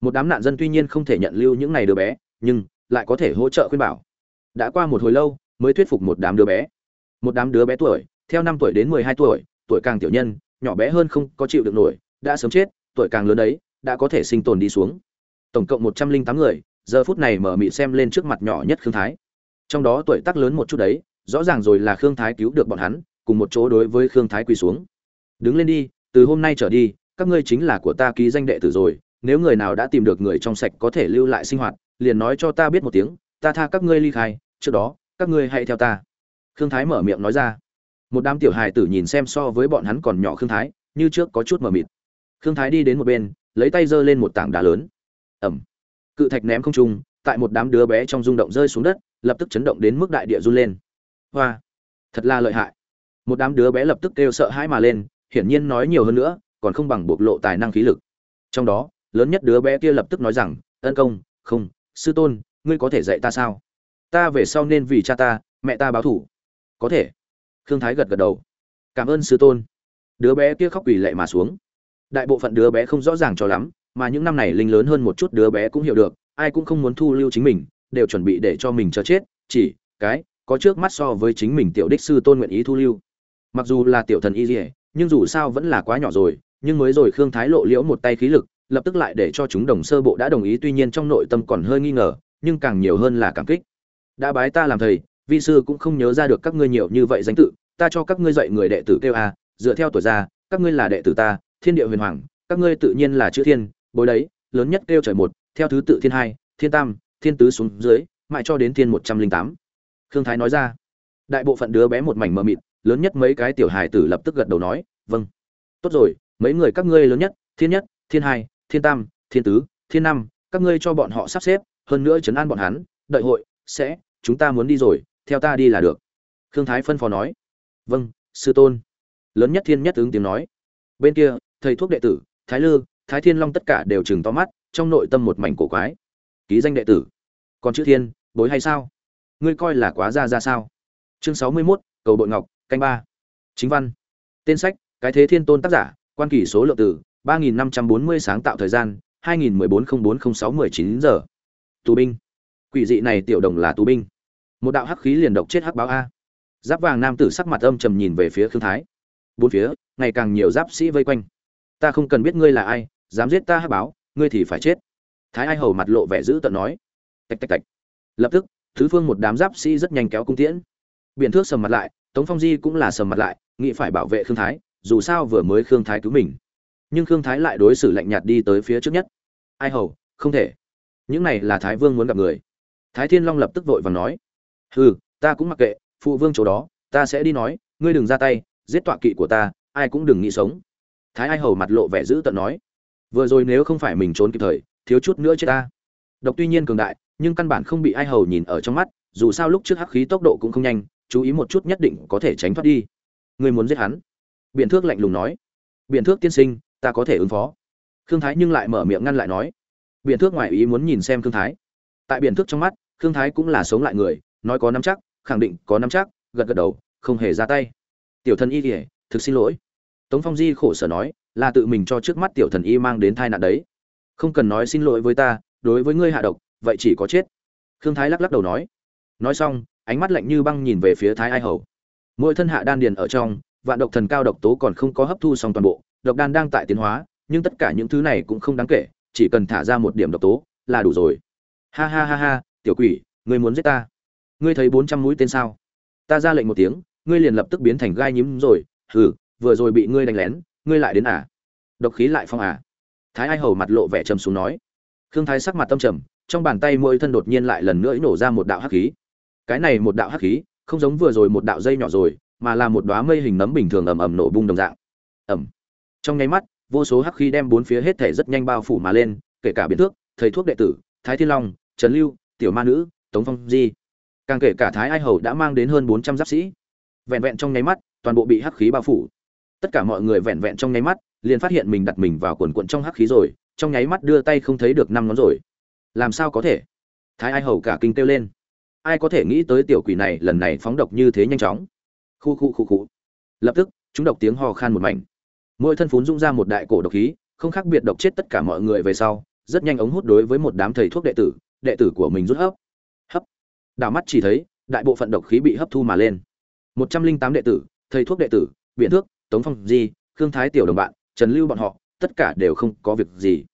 Một đám nạn dân tuy nhiên không thể nhận lưu những này đứa bé, nhưng lại có thể hỗ trợ khuyên bảo. Đã qua một hồi lâu, mới thuyết phục một đám đứa bé. Một đám đứa bé tuổi, theo năm tuổi đến mười hai tuổi tuổi càng tiểu nhân, nhỏ bé hơn không có chịu được nổi, đã sớm chết, tuổi càng lớn đấy đã có thể sinh tồn đi xuống. Tổng cộng một trăm linh tám người, giờ phút này mở mị xem lên trước mặt nhỏ nhất khương thái. Trong đó tuổi tác lớn một chút đấy, rõ ràng rồi là khương thái cứu được bọn hắn, cùng một chỗ đối với khương thái quỳ xuống. Đứng lên đi, từ hôm nay trở đi, các ngươi chính là của ta ký danh đệ tử rồi, nếu người nào đã tìm được người trong sạch có thể lưu lại sinh hoạt, liền nói cho ta biết một tiếng, ta tha các ngươi ly khai, trước đó, các ngươi hãy theo ta. Khương thái mở miệng nói ra. Một đám tiểu hài tử nhìn xem so với bọn hắn còn nhỏ khương thái, như trước có chút mờ mịt. Khương thái đi đến một bên lấy tay giơ lên một tảng đá lớn. Ẩm cự thạch ném không trung, tại một đám đứa bé trong rung động rơi xuống đất, lập tức chấn động đến mức đại địa run lên. Hoa. Thật là lợi hại. Một đám đứa bé lập tức kêu sợ hãi mà lên, hiển nhiên nói nhiều hơn nữa, còn không bằng bộc lộ tài năng khí lực. Trong đó, lớn nhất đứa bé kia lập tức nói rằng, ân công, không, sư tôn, ngươi có thể dạy ta sao? Ta về sau nên vì cha ta, mẹ ta báo thủ. Có thể. Khương thái gật gật đầu. Cảm ơn sư tôn. Đứa bé kia khóc quỳ lệ mà xuống đại bộ phận đứa bé không rõ ràng cho lắm, mà những năm này linh lớn hơn một chút đứa bé cũng hiểu được, ai cũng không muốn thu lưu chính mình, đều chuẩn bị để cho mình chờ chết, chỉ, cái, có trước mắt so với chính mình tiểu đích sư tôn nguyện ý thu lưu. Mặc dù là tiểu thần y dỉa nhưng dù sao vẫn là quá nhỏ rồi, nhưng mới rồi khương thái lộ liễu một tay khí lực, lập tức lại để cho chúng đồng sơ bộ đã đồng ý, tuy nhiên trong nội tâm còn hơi nghi ngờ, nhưng càng nhiều hơn là cảm kích. Đã bái ta làm thầy, vi sư cũng không nhớ ra được các ngươi nhiều như vậy danh tự, ta cho các ngươi dạy người đệ tử kêu a, dựa theo tuổi ra các ngươi là đệ tử ta thiên địa huyền hoàng, các ngươi tự nhiên là chữ thiên, bối đấy, lớn nhất kêu trời một, theo thứ tự thiên hai, thiên tam, thiên tứ xuống dưới, mãi cho đến thiên một trăm linh tám. Khương thái nói ra. Đại bộ phận đứa bé một mảnh mờ mịt, lớn nhất mấy cái tiểu hài tử lập tức gật đầu nói vâng. Tốt rồi, mấy người các ngươi lớn nhất, thiên nhất, thiên hai, thiên tam, thiên tứ, thiên năm, các ngươi cho bọn họ sắp xếp, hơn nữa chấn an bọn hắn, đợi hội sẽ, chúng ta muốn đi rồi, theo ta đi là được. Khương thái phân phó nói. Vâng sư tôn. Lớn nhất thiên nhất ứng tiếng nói. Bên kia thầy thuốc đệ tử thái lư thái thiên long tất cả đều chừng to mắt trong nội tâm một mảnh cổ quái. Ký danh đệ tử. Còn chữ thiên bối hay sao? Ngươi coi là quá ra ra sao? Chương sáu mươi 61, cầu bội ngọc canh ba. Chính văn. Tên sách cái thế thiên tôn tác giả quan kỷ số lượng từ ba nghìn năm trăm bốn mươi sáng tạo thời gian hai nghìn mười bốn không bốn không sáu mười chín giờ. Tù binh. Quỷ dị này tiểu đồng là tù binh. Một đạo hắc khí liền độc chết hắc báo a. Giáp vàng nam tử sắc mặt âm trầm nhìn về phía khương thái. Bốn phía ngày càng nhiều giáp sĩ vây quanh ta không cần biết ngươi là ai, dám giết ta hát báo, ngươi thì phải chết. Thái ai hầu mặt lộ vẻ dữ tợn nói. Tạch tạch tạch. Lập tức, thứ phương một đám giáp sĩ rất nhanh kéo cung tiễn. Biện thước sầm mặt lại, tống phong di cũng là sầm mặt lại, nghĩ phải bảo vệ khương thái, dù sao vừa mới khương thái cứu mình. Nhưng khương thái lại đối xử lạnh nhạt đi tới phía trước nhất. Ai hầu, không thể. Những này là thái vương muốn gặp người. Thái thiên long lập tức vội và nói. Hừ, ta cũng mặc kệ, phụ vương chỗ đó, ta sẽ đi nói, ngươi đừng ra tay, giết tọa kỵ của ta, ai cũng đừng nghĩ sống thái ai hầu mặt lộ vẻ dữ tợn nói, vừa rồi nếu không phải mình trốn kịp thời, thiếu chút nữa chết ta. Độc tuy nhiên cường đại, nhưng căn bản không bị ai hầu nhìn ở trong mắt, dù sao lúc trước hắc khí tốc độ cũng không nhanh, chú ý một chút nhất định có thể tránh thoát đi. Ngươi muốn giết hắn? Biện thước lạnh lùng nói. Biện thước tiên sinh, ta có thể ứng phó. Khương thái nhưng lại mở miệng ngăn lại nói. Biện thước ngoại ý muốn nhìn xem khương thái. Tại biện thước trong mắt, khương thái cũng là sống lại người, nói có nắm chắc, khẳng định có nắm chắc, gật gật đầu, không hề ra tay. Tiểu thân y kỉa thực xin lỗi tống phong di khổ sở nói, là tự mình cho trước mắt tiểu thần y mang đến tai nạn đấy. Không cần nói xin lỗi với ta, đối với ngươi hạ độc, vậy chỉ có chết. Khương thái lắc lắc đầu nói. Nói xong, ánh mắt lạnh như băng nhìn về phía thái ai hầu. Mỗi thân hạ đan điền ở trong, vạn độc thần cao độc tố còn không có hấp thu xong toàn bộ, độc đan đang tại tiến hóa, nhưng tất cả những thứ này cũng không đáng kể, chỉ cần thả ra một điểm độc tố là đủ rồi. Ha ha ha ha, tiểu quỷ, ngươi muốn giết ta? Ngươi thấy bốn trăm mũi tên sao? Ta ra lệnh một tiếng, ngươi liền lập tức biến thành gai nhím rồi. Hừ vừa rồi bị ngươi đánh lén, ngươi lại đến à? Độc khí lại phong à? Thái ai hầu mặt lộ vẻ trầm xuống nói. Khương thái sắc mặt tâm trầm, trong bàn tay môi thân đột nhiên lại lần nữa nổ ra một đạo hắc khí. Cái này một đạo hắc khí, không giống vừa rồi một đạo dây nhỏ rồi, mà là một đóa mây hình nấm bình thường ầm ầm nổ bung đồng dạng. Ầm. Trong nháy mắt, vô số hắc khí đem bốn phía hết thể rất nhanh bao phủ mà lên, kể cả biến thước, thầy thuốc đệ tử, thái thiên long, trần lưu, tiểu ma nữ, tống phong di. Càng kể cả thái ai hầu đã mang đến hơn bốn trăm giáp sĩ. Vẹn vẹn trong nháy mắt, toàn bộ bị hắc khí bao phủ tất cả mọi người vẹn vẹn trong nháy mắt, liền phát hiện mình đặt mình vào quần quận trong hắc khí rồi, trong nháy mắt đưa tay không thấy được năm ngón rồi. Làm sao có thể? Thái ai hầu cả kinh kêu lên. Ai có thể nghĩ tới tiểu quỷ này lần này phóng độc như thế nhanh chóng? Khu khu khu khu. Lập tức, chúng độc tiếng ho khan một mảnh. Mỗi thân phún rung ra một đại cổ độc khí, không khác biệt độc chết tất cả mọi người về sau, rất nhanh ống hút đối với một đám thầy thuốc đệ tử đệ tử của mình rút hấp. Hấp. Đảo mắt chỉ thấy, đại bộ phận độc khí bị hấp thu mà lên. Một trăm linh tám đệ tử, thầy thuốc đệ tử biện thước tống phong, di, khương thái tiểu đồng bạn, trần lưu bọn họ, tất cả đều không có việc gì.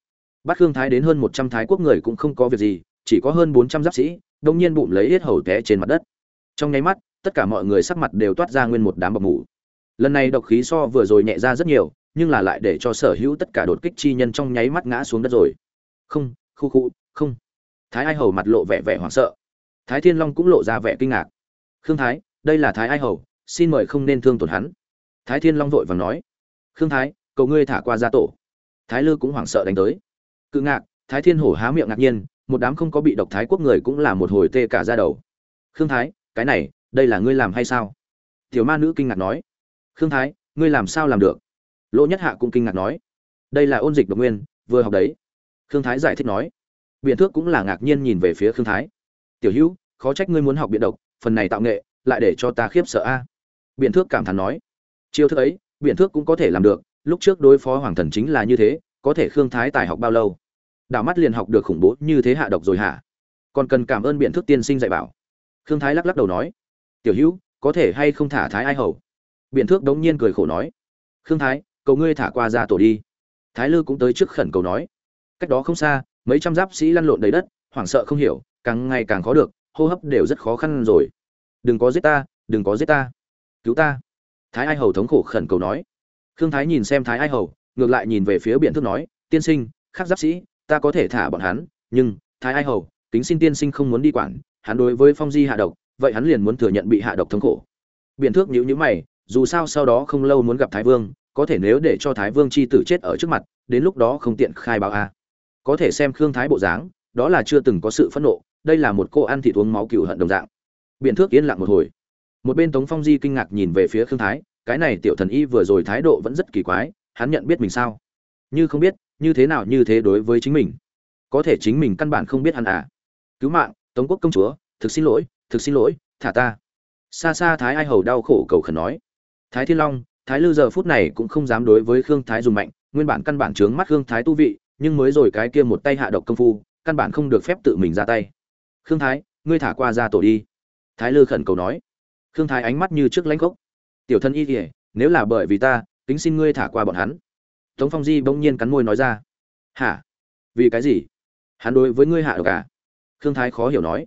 Bắt khương thái đến hơn một trăm thái quốc người cũng không có việc gì, chỉ có hơn bốn trăm giáp sĩ, đông nhiên bụng lấy hết hầu té trên mặt đất. Trong nháy mắt, tất cả mọi người sắc mặt đều toát ra nguyên một đám bọc mủ lần này độc khí so vừa rồi nhẹ ra rất nhiều, nhưng là lại để cho sở hữu tất cả đột kích chi nhân trong nháy mắt ngã xuống đất rồi. Không, khu khu, không. Thái ai hầu mặt lộ vẻ vẻ hoảng sợ. Thái thiên long cũng lộ ra vẻ kinh ngạc. Khương thái, đây là thái ai hầu, xin mời không nên thương tổn hắn thái thiên long vội vàng nói, khương thái, cầu ngươi thả qua gia tổ. Thái lư cũng hoảng sợ đánh tới. Cự ngạc, thái thiên hổ há miệng ngạc nhiên, một đám không có bị độc thái quốc người cũng là một hồi tê cả ra đầu. Khương thái, cái này, đây là ngươi làm hay sao? Tiểu ma nữ kinh ngạc nói. Khương thái, ngươi làm sao làm được? Lỗ nhất hạ cũng kinh ngạc nói. Đây là ôn dịch độc nguyên, vừa học đấy. Khương thái giải thích nói. Biện thước cũng là ngạc nhiên nhìn về phía khương thái. Tiểu hữu, khó trách ngươi muốn học biện độc, phần này tạo nghệ, lại để cho ta khiếp sợ a. Biện thước cảm thán nói chiêu thức ấy, biện thước cũng có thể làm được, lúc trước đối phó hoàng thần chính là như thế, có thể khương thái tài học bao lâu? Đảo mắt liền học được khủng bố như thế hạ độc rồi hả? Còn cần cảm ơn biện thước tiên sinh dạy bảo. Khương thái lắc lắc đầu nói, tiểu hữu, có thể hay không thả thái ai hầu? Biện thước đống nhiên cười khổ nói, khương thái, cầu ngươi thả qua ra tổ đi. Thái lư cũng tới trước khẩn cầu nói, cách đó không xa, mấy trăm giáp sĩ lăn lộn đầy đất, hoảng sợ không hiểu, càng ngày càng khó được, hô hấp đều rất khó khăn rồi. Đừng có giết ta, đừng có giết ta. Cứu ta thái ai hầu thống khổ khẩn cầu nói. Khương thái nhìn xem thái ai hầu, ngược lại nhìn về phía biện thước nói, tiên sinh khắc giáp sĩ, ta có thể thả bọn hắn, nhưng, thái ai hầu, kính xin tiên sinh không muốn đi quản, hắn đối với phong di hạ độc, vậy hắn liền muốn thừa nhận bị hạ độc thống khổ. Biện thước nhữ nhữ mày, dù sao sau đó không lâu muốn gặp thái vương, có thể nếu để cho thái vương c h i tử chết ở trước mặt, đến lúc đó không tiện khai báo a. Có thể xem khương thái bộ dáng, đó là chưa từng có sự phẫn nộ, đây là một cô ăn thịt uống máu cựu hận đồng dạng. Biện thước yên lặng một hồi một bên tống phong di kinh ngạc nhìn về phía khương thái, cái này tiểu thần y vừa rồi thái độ vẫn rất kỳ quái, hắn nhận biết mình sao? Như không biết, như thế nào như thế đối với chính mình? Có thể chính mình căn bản không biết hắn à? Cứu mạng, tống quốc công chúa, thực xin lỗi, thực xin lỗi, thả ta. Xa xa thái ai hầu đau khổ cầu khẩn nói. Thái thiên long, thái lư giờ phút này cũng không dám đối với khương thái dùng mạnh, nguyên bản căn bản trướng mắt khương thái tu vị, nhưng mới rồi cái kia một tay hạ độc công phu, căn bản không được phép tự mình ra tay. Khương thái, ngươi thả qua ra tổ đi. Thái lư khẩn cầu nói khương thái ánh mắt như trước lãnh gốc tiểu thân y kỉa nếu là bởi vì ta, kính xin ngươi thả qua bọn hắn. Tống phong di bỗng nhiên cắn môi nói ra. Hả? Vì cái gì? Hắn đối với ngươi hạ độc à? Khương thái khó hiểu nói.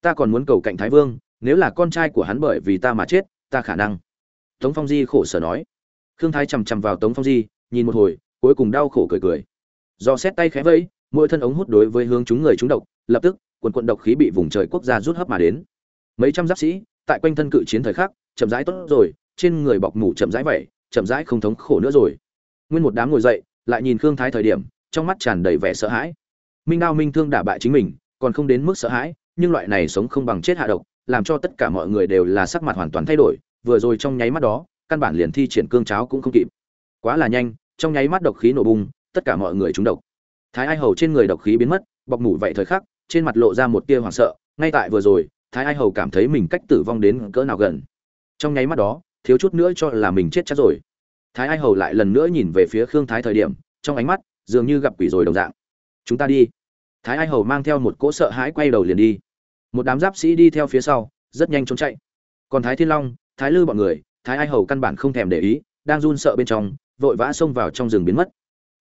Ta còn muốn cầu cạnh thái vương, nếu là con trai của hắn bởi vì ta mà chết, ta khả năng. Tống phong di khổ sở nói. Khương thái chằm chằm vào tống phong di, nhìn một hồi, cuối cùng đau khổ cười cười. Do xét tay khẽ vẫy, mỗi thân ống hút đối với hướng chúng người chúng độc, lập tức, quần quận độc khí bị vùng trời quốc gia rút hấp mà đến. Mấy trăm giáp sĩ tại quanh thân cự chiến thời khắc, chậm rãi tốt rồi, trên người bọc mủ chậm rãi vậy chậm rãi không thống khổ nữa rồi. Nguyên một đám ngồi dậy, lại nhìn khương thái thời điểm, trong mắt tràn đầy vẻ sợ hãi. Minh đao minh thương đả bại chính mình, còn không đến mức sợ hãi, nhưng loại này sống không bằng chết hạ độc, làm cho tất cả mọi người đều là sắc mặt hoàn toàn thay đổi, vừa rồi trong nháy mắt đó, căn bản liền thi triển cương cháo cũng không kịp. Quá là nhanh, trong nháy mắt độc khí nổ bung tất cả mọi người trúng độc. Thái ai hầu trên người độc khí biến mất, bọc mủ vậy thời khắc, trên mặt lộ ra một tia hoảng sợ, ngay tại vừa rồi thái ai hầu cảm thấy mình cách tử vong đến cỡ nào gần. Trong nháy mắt đó, thiếu chút nữa cho là mình chết chắc rồi. Thái ai hầu lại lần nữa nhìn về phía khương thái thời điểm, trong ánh mắt, dường như gặp quỷ rồi đồng dạng. Chúng ta đi. Thái ai hầu mang theo một cỗ sợ hãi quay đầu liền đi. Một đám giáp sĩ đi theo phía sau, rất nhanh trốn chạy. Còn thái thiên long, thái lư bọn người, thái ai hầu căn bản không thèm để ý, đang run sợ bên trong, vội vã xông vào trong rừng biến mất.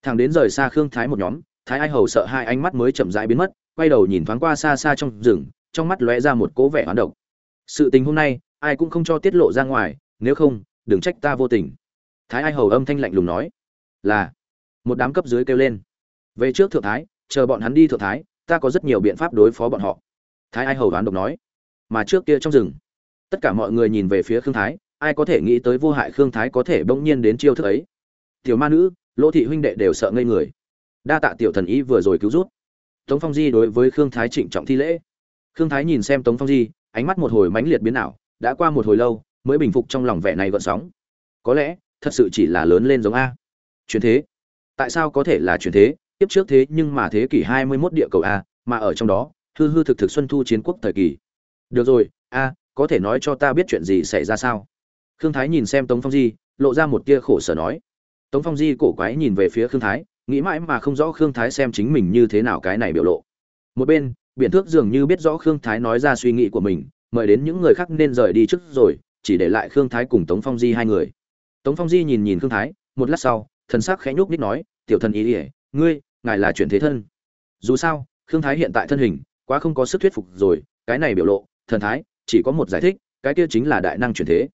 Thằng đến rời xa khương thái một nhóm, thái ai hầu sợ hai ánh mắt mới chậm rãi biến mất, quay đầu nhìn thoáng qua xa xa trong rừng trong mắt lóe ra một cố vẻ hoán độc. Sự tình hôm nay, ai cũng không cho tiết lộ ra ngoài, nếu không, đừng trách ta vô tình. Thái ai hầu âm thanh lạnh lùng nói, là. Một đám cấp dưới kêu lên, về trước thượng thái, chờ bọn hắn đi thượng thái, ta có rất nhiều biện pháp đối phó bọn họ. Thái ai hầu đoán độc nói, mà trước kia trong rừng, tất cả mọi người nhìn về phía khương thái, ai có thể nghĩ tới vô hại khương thái có thể bỗng nhiên đến chiêu thức ấy? Tiểu ma nữ, lỗ thị huynh đệ đều sợ ngây người. Đa tạ tiểu thần ý vừa rồi cứu rút tống phong di đối với khương thái trịnh trọng thi lễ khương thái nhìn xem tống phong di, ánh mắt một hồi mãnh liệt biến ảo, đã qua một hồi lâu, mới bình phục trong lòng vẻ này gợn sóng. Có lẽ, thật sự chỉ là lớn lên giống a. Truyền thế. Tại sao có thể là truyền thế? Tiếp trước thế nhưng mà thế kỷ hai mươi 21 địa cầu a, mà ở trong đó, hư hư thực thực xuân thu chiến quốc thời kỳ. Được rồi, a, có thể nói cho ta biết chuyện gì xảy ra sao? Khương thái nhìn xem tống phong di, lộ ra một tia khổ sở nói. Tống phong di cổ quái nhìn về phía khương thái, nghĩ mãi mà không rõ khương thái xem chính mình như thế nào cái này biểu lộ. Một bên biện thước dường như biết rõ khương thái nói ra suy nghĩ của mình, mời đến những người khác nên rời đi trước rồi, chỉ để lại khương thái cùng tống phong di hai người. Tống phong di nhìn nhìn khương thái, một lát sau, thần sắc khẽ nhúc nít nói, tiểu thần ý ỉa ngươi, ngài là chuyển thế thân. Dù sao, khương thái hiện tại thân hình, quá không có sức thuyết phục rồi, cái này biểu lộ, thần thái, chỉ có một giải thích, cái kia chính là đại năng chuyển thế.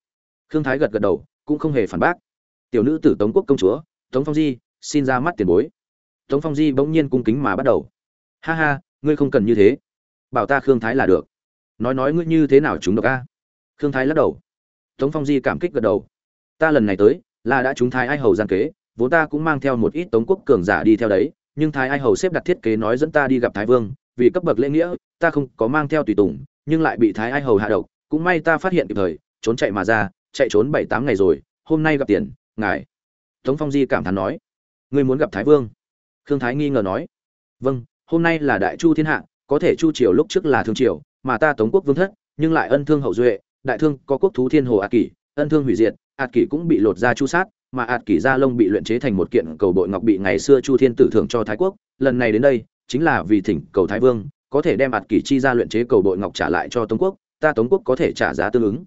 Khương thái gật gật đầu, cũng không hề phản bác. Tiểu nữ tử tống quốc công chúa, tống phong di, xin ra mắt tiền bối. Tống phong di bỗng nhiên cung kính mà bắt đầu. Ha ha ngươi không cần như thế. Bảo ta khương thái là được. Nói nói ngươi như thế nào chúng độc a? Khương thái lắc đầu. Tống phong di cảm kích gật đầu. Ta lần này tới, là đã chúng thái ai hầu gian kế, vốn ta cũng mang theo một ít tống quốc cường giả đi theo đấy, nhưng thái ai hầu xếp đặt thiết kế nói dẫn ta đi gặp thái vương, vì cấp bậc lễ nghĩa, ta không có mang theo tùy tùng, nhưng lại bị thái ai hầu hạ độc, cũng may ta phát hiện kịp thời, trốn chạy mà ra, chạy trốn bảy tám ngày rồi, hôm nay gặp tiền, ngài. Tống phong di cảm thán nói. Ngươi muốn gặp thái vương? Khương thái nghi ngờ nói. Vâng hôm nay là đại chu thiên hạ, có thể chu triều lúc trước là thương triều, mà ta tống quốc vương thất, nhưng lại ân thương hậu duệ, đại thương có quốc thú thiên hồ ạt kỷ, ân thương hủy diệt, ạt kỷ cũng bị lột ra chu sát, mà ạt kỷ gia lông bị luyện chế thành một kiện cầu bội ngọc bị ngày xưa chu thiên tử thưởng cho thái quốc, lần này đến đây, chính là vì thỉnh cầu thái vương, có thể đem ạt kỷ chi ra luyện chế cầu bội ngọc trả lại cho tống quốc, ta tống quốc có thể trả giá tương ứng.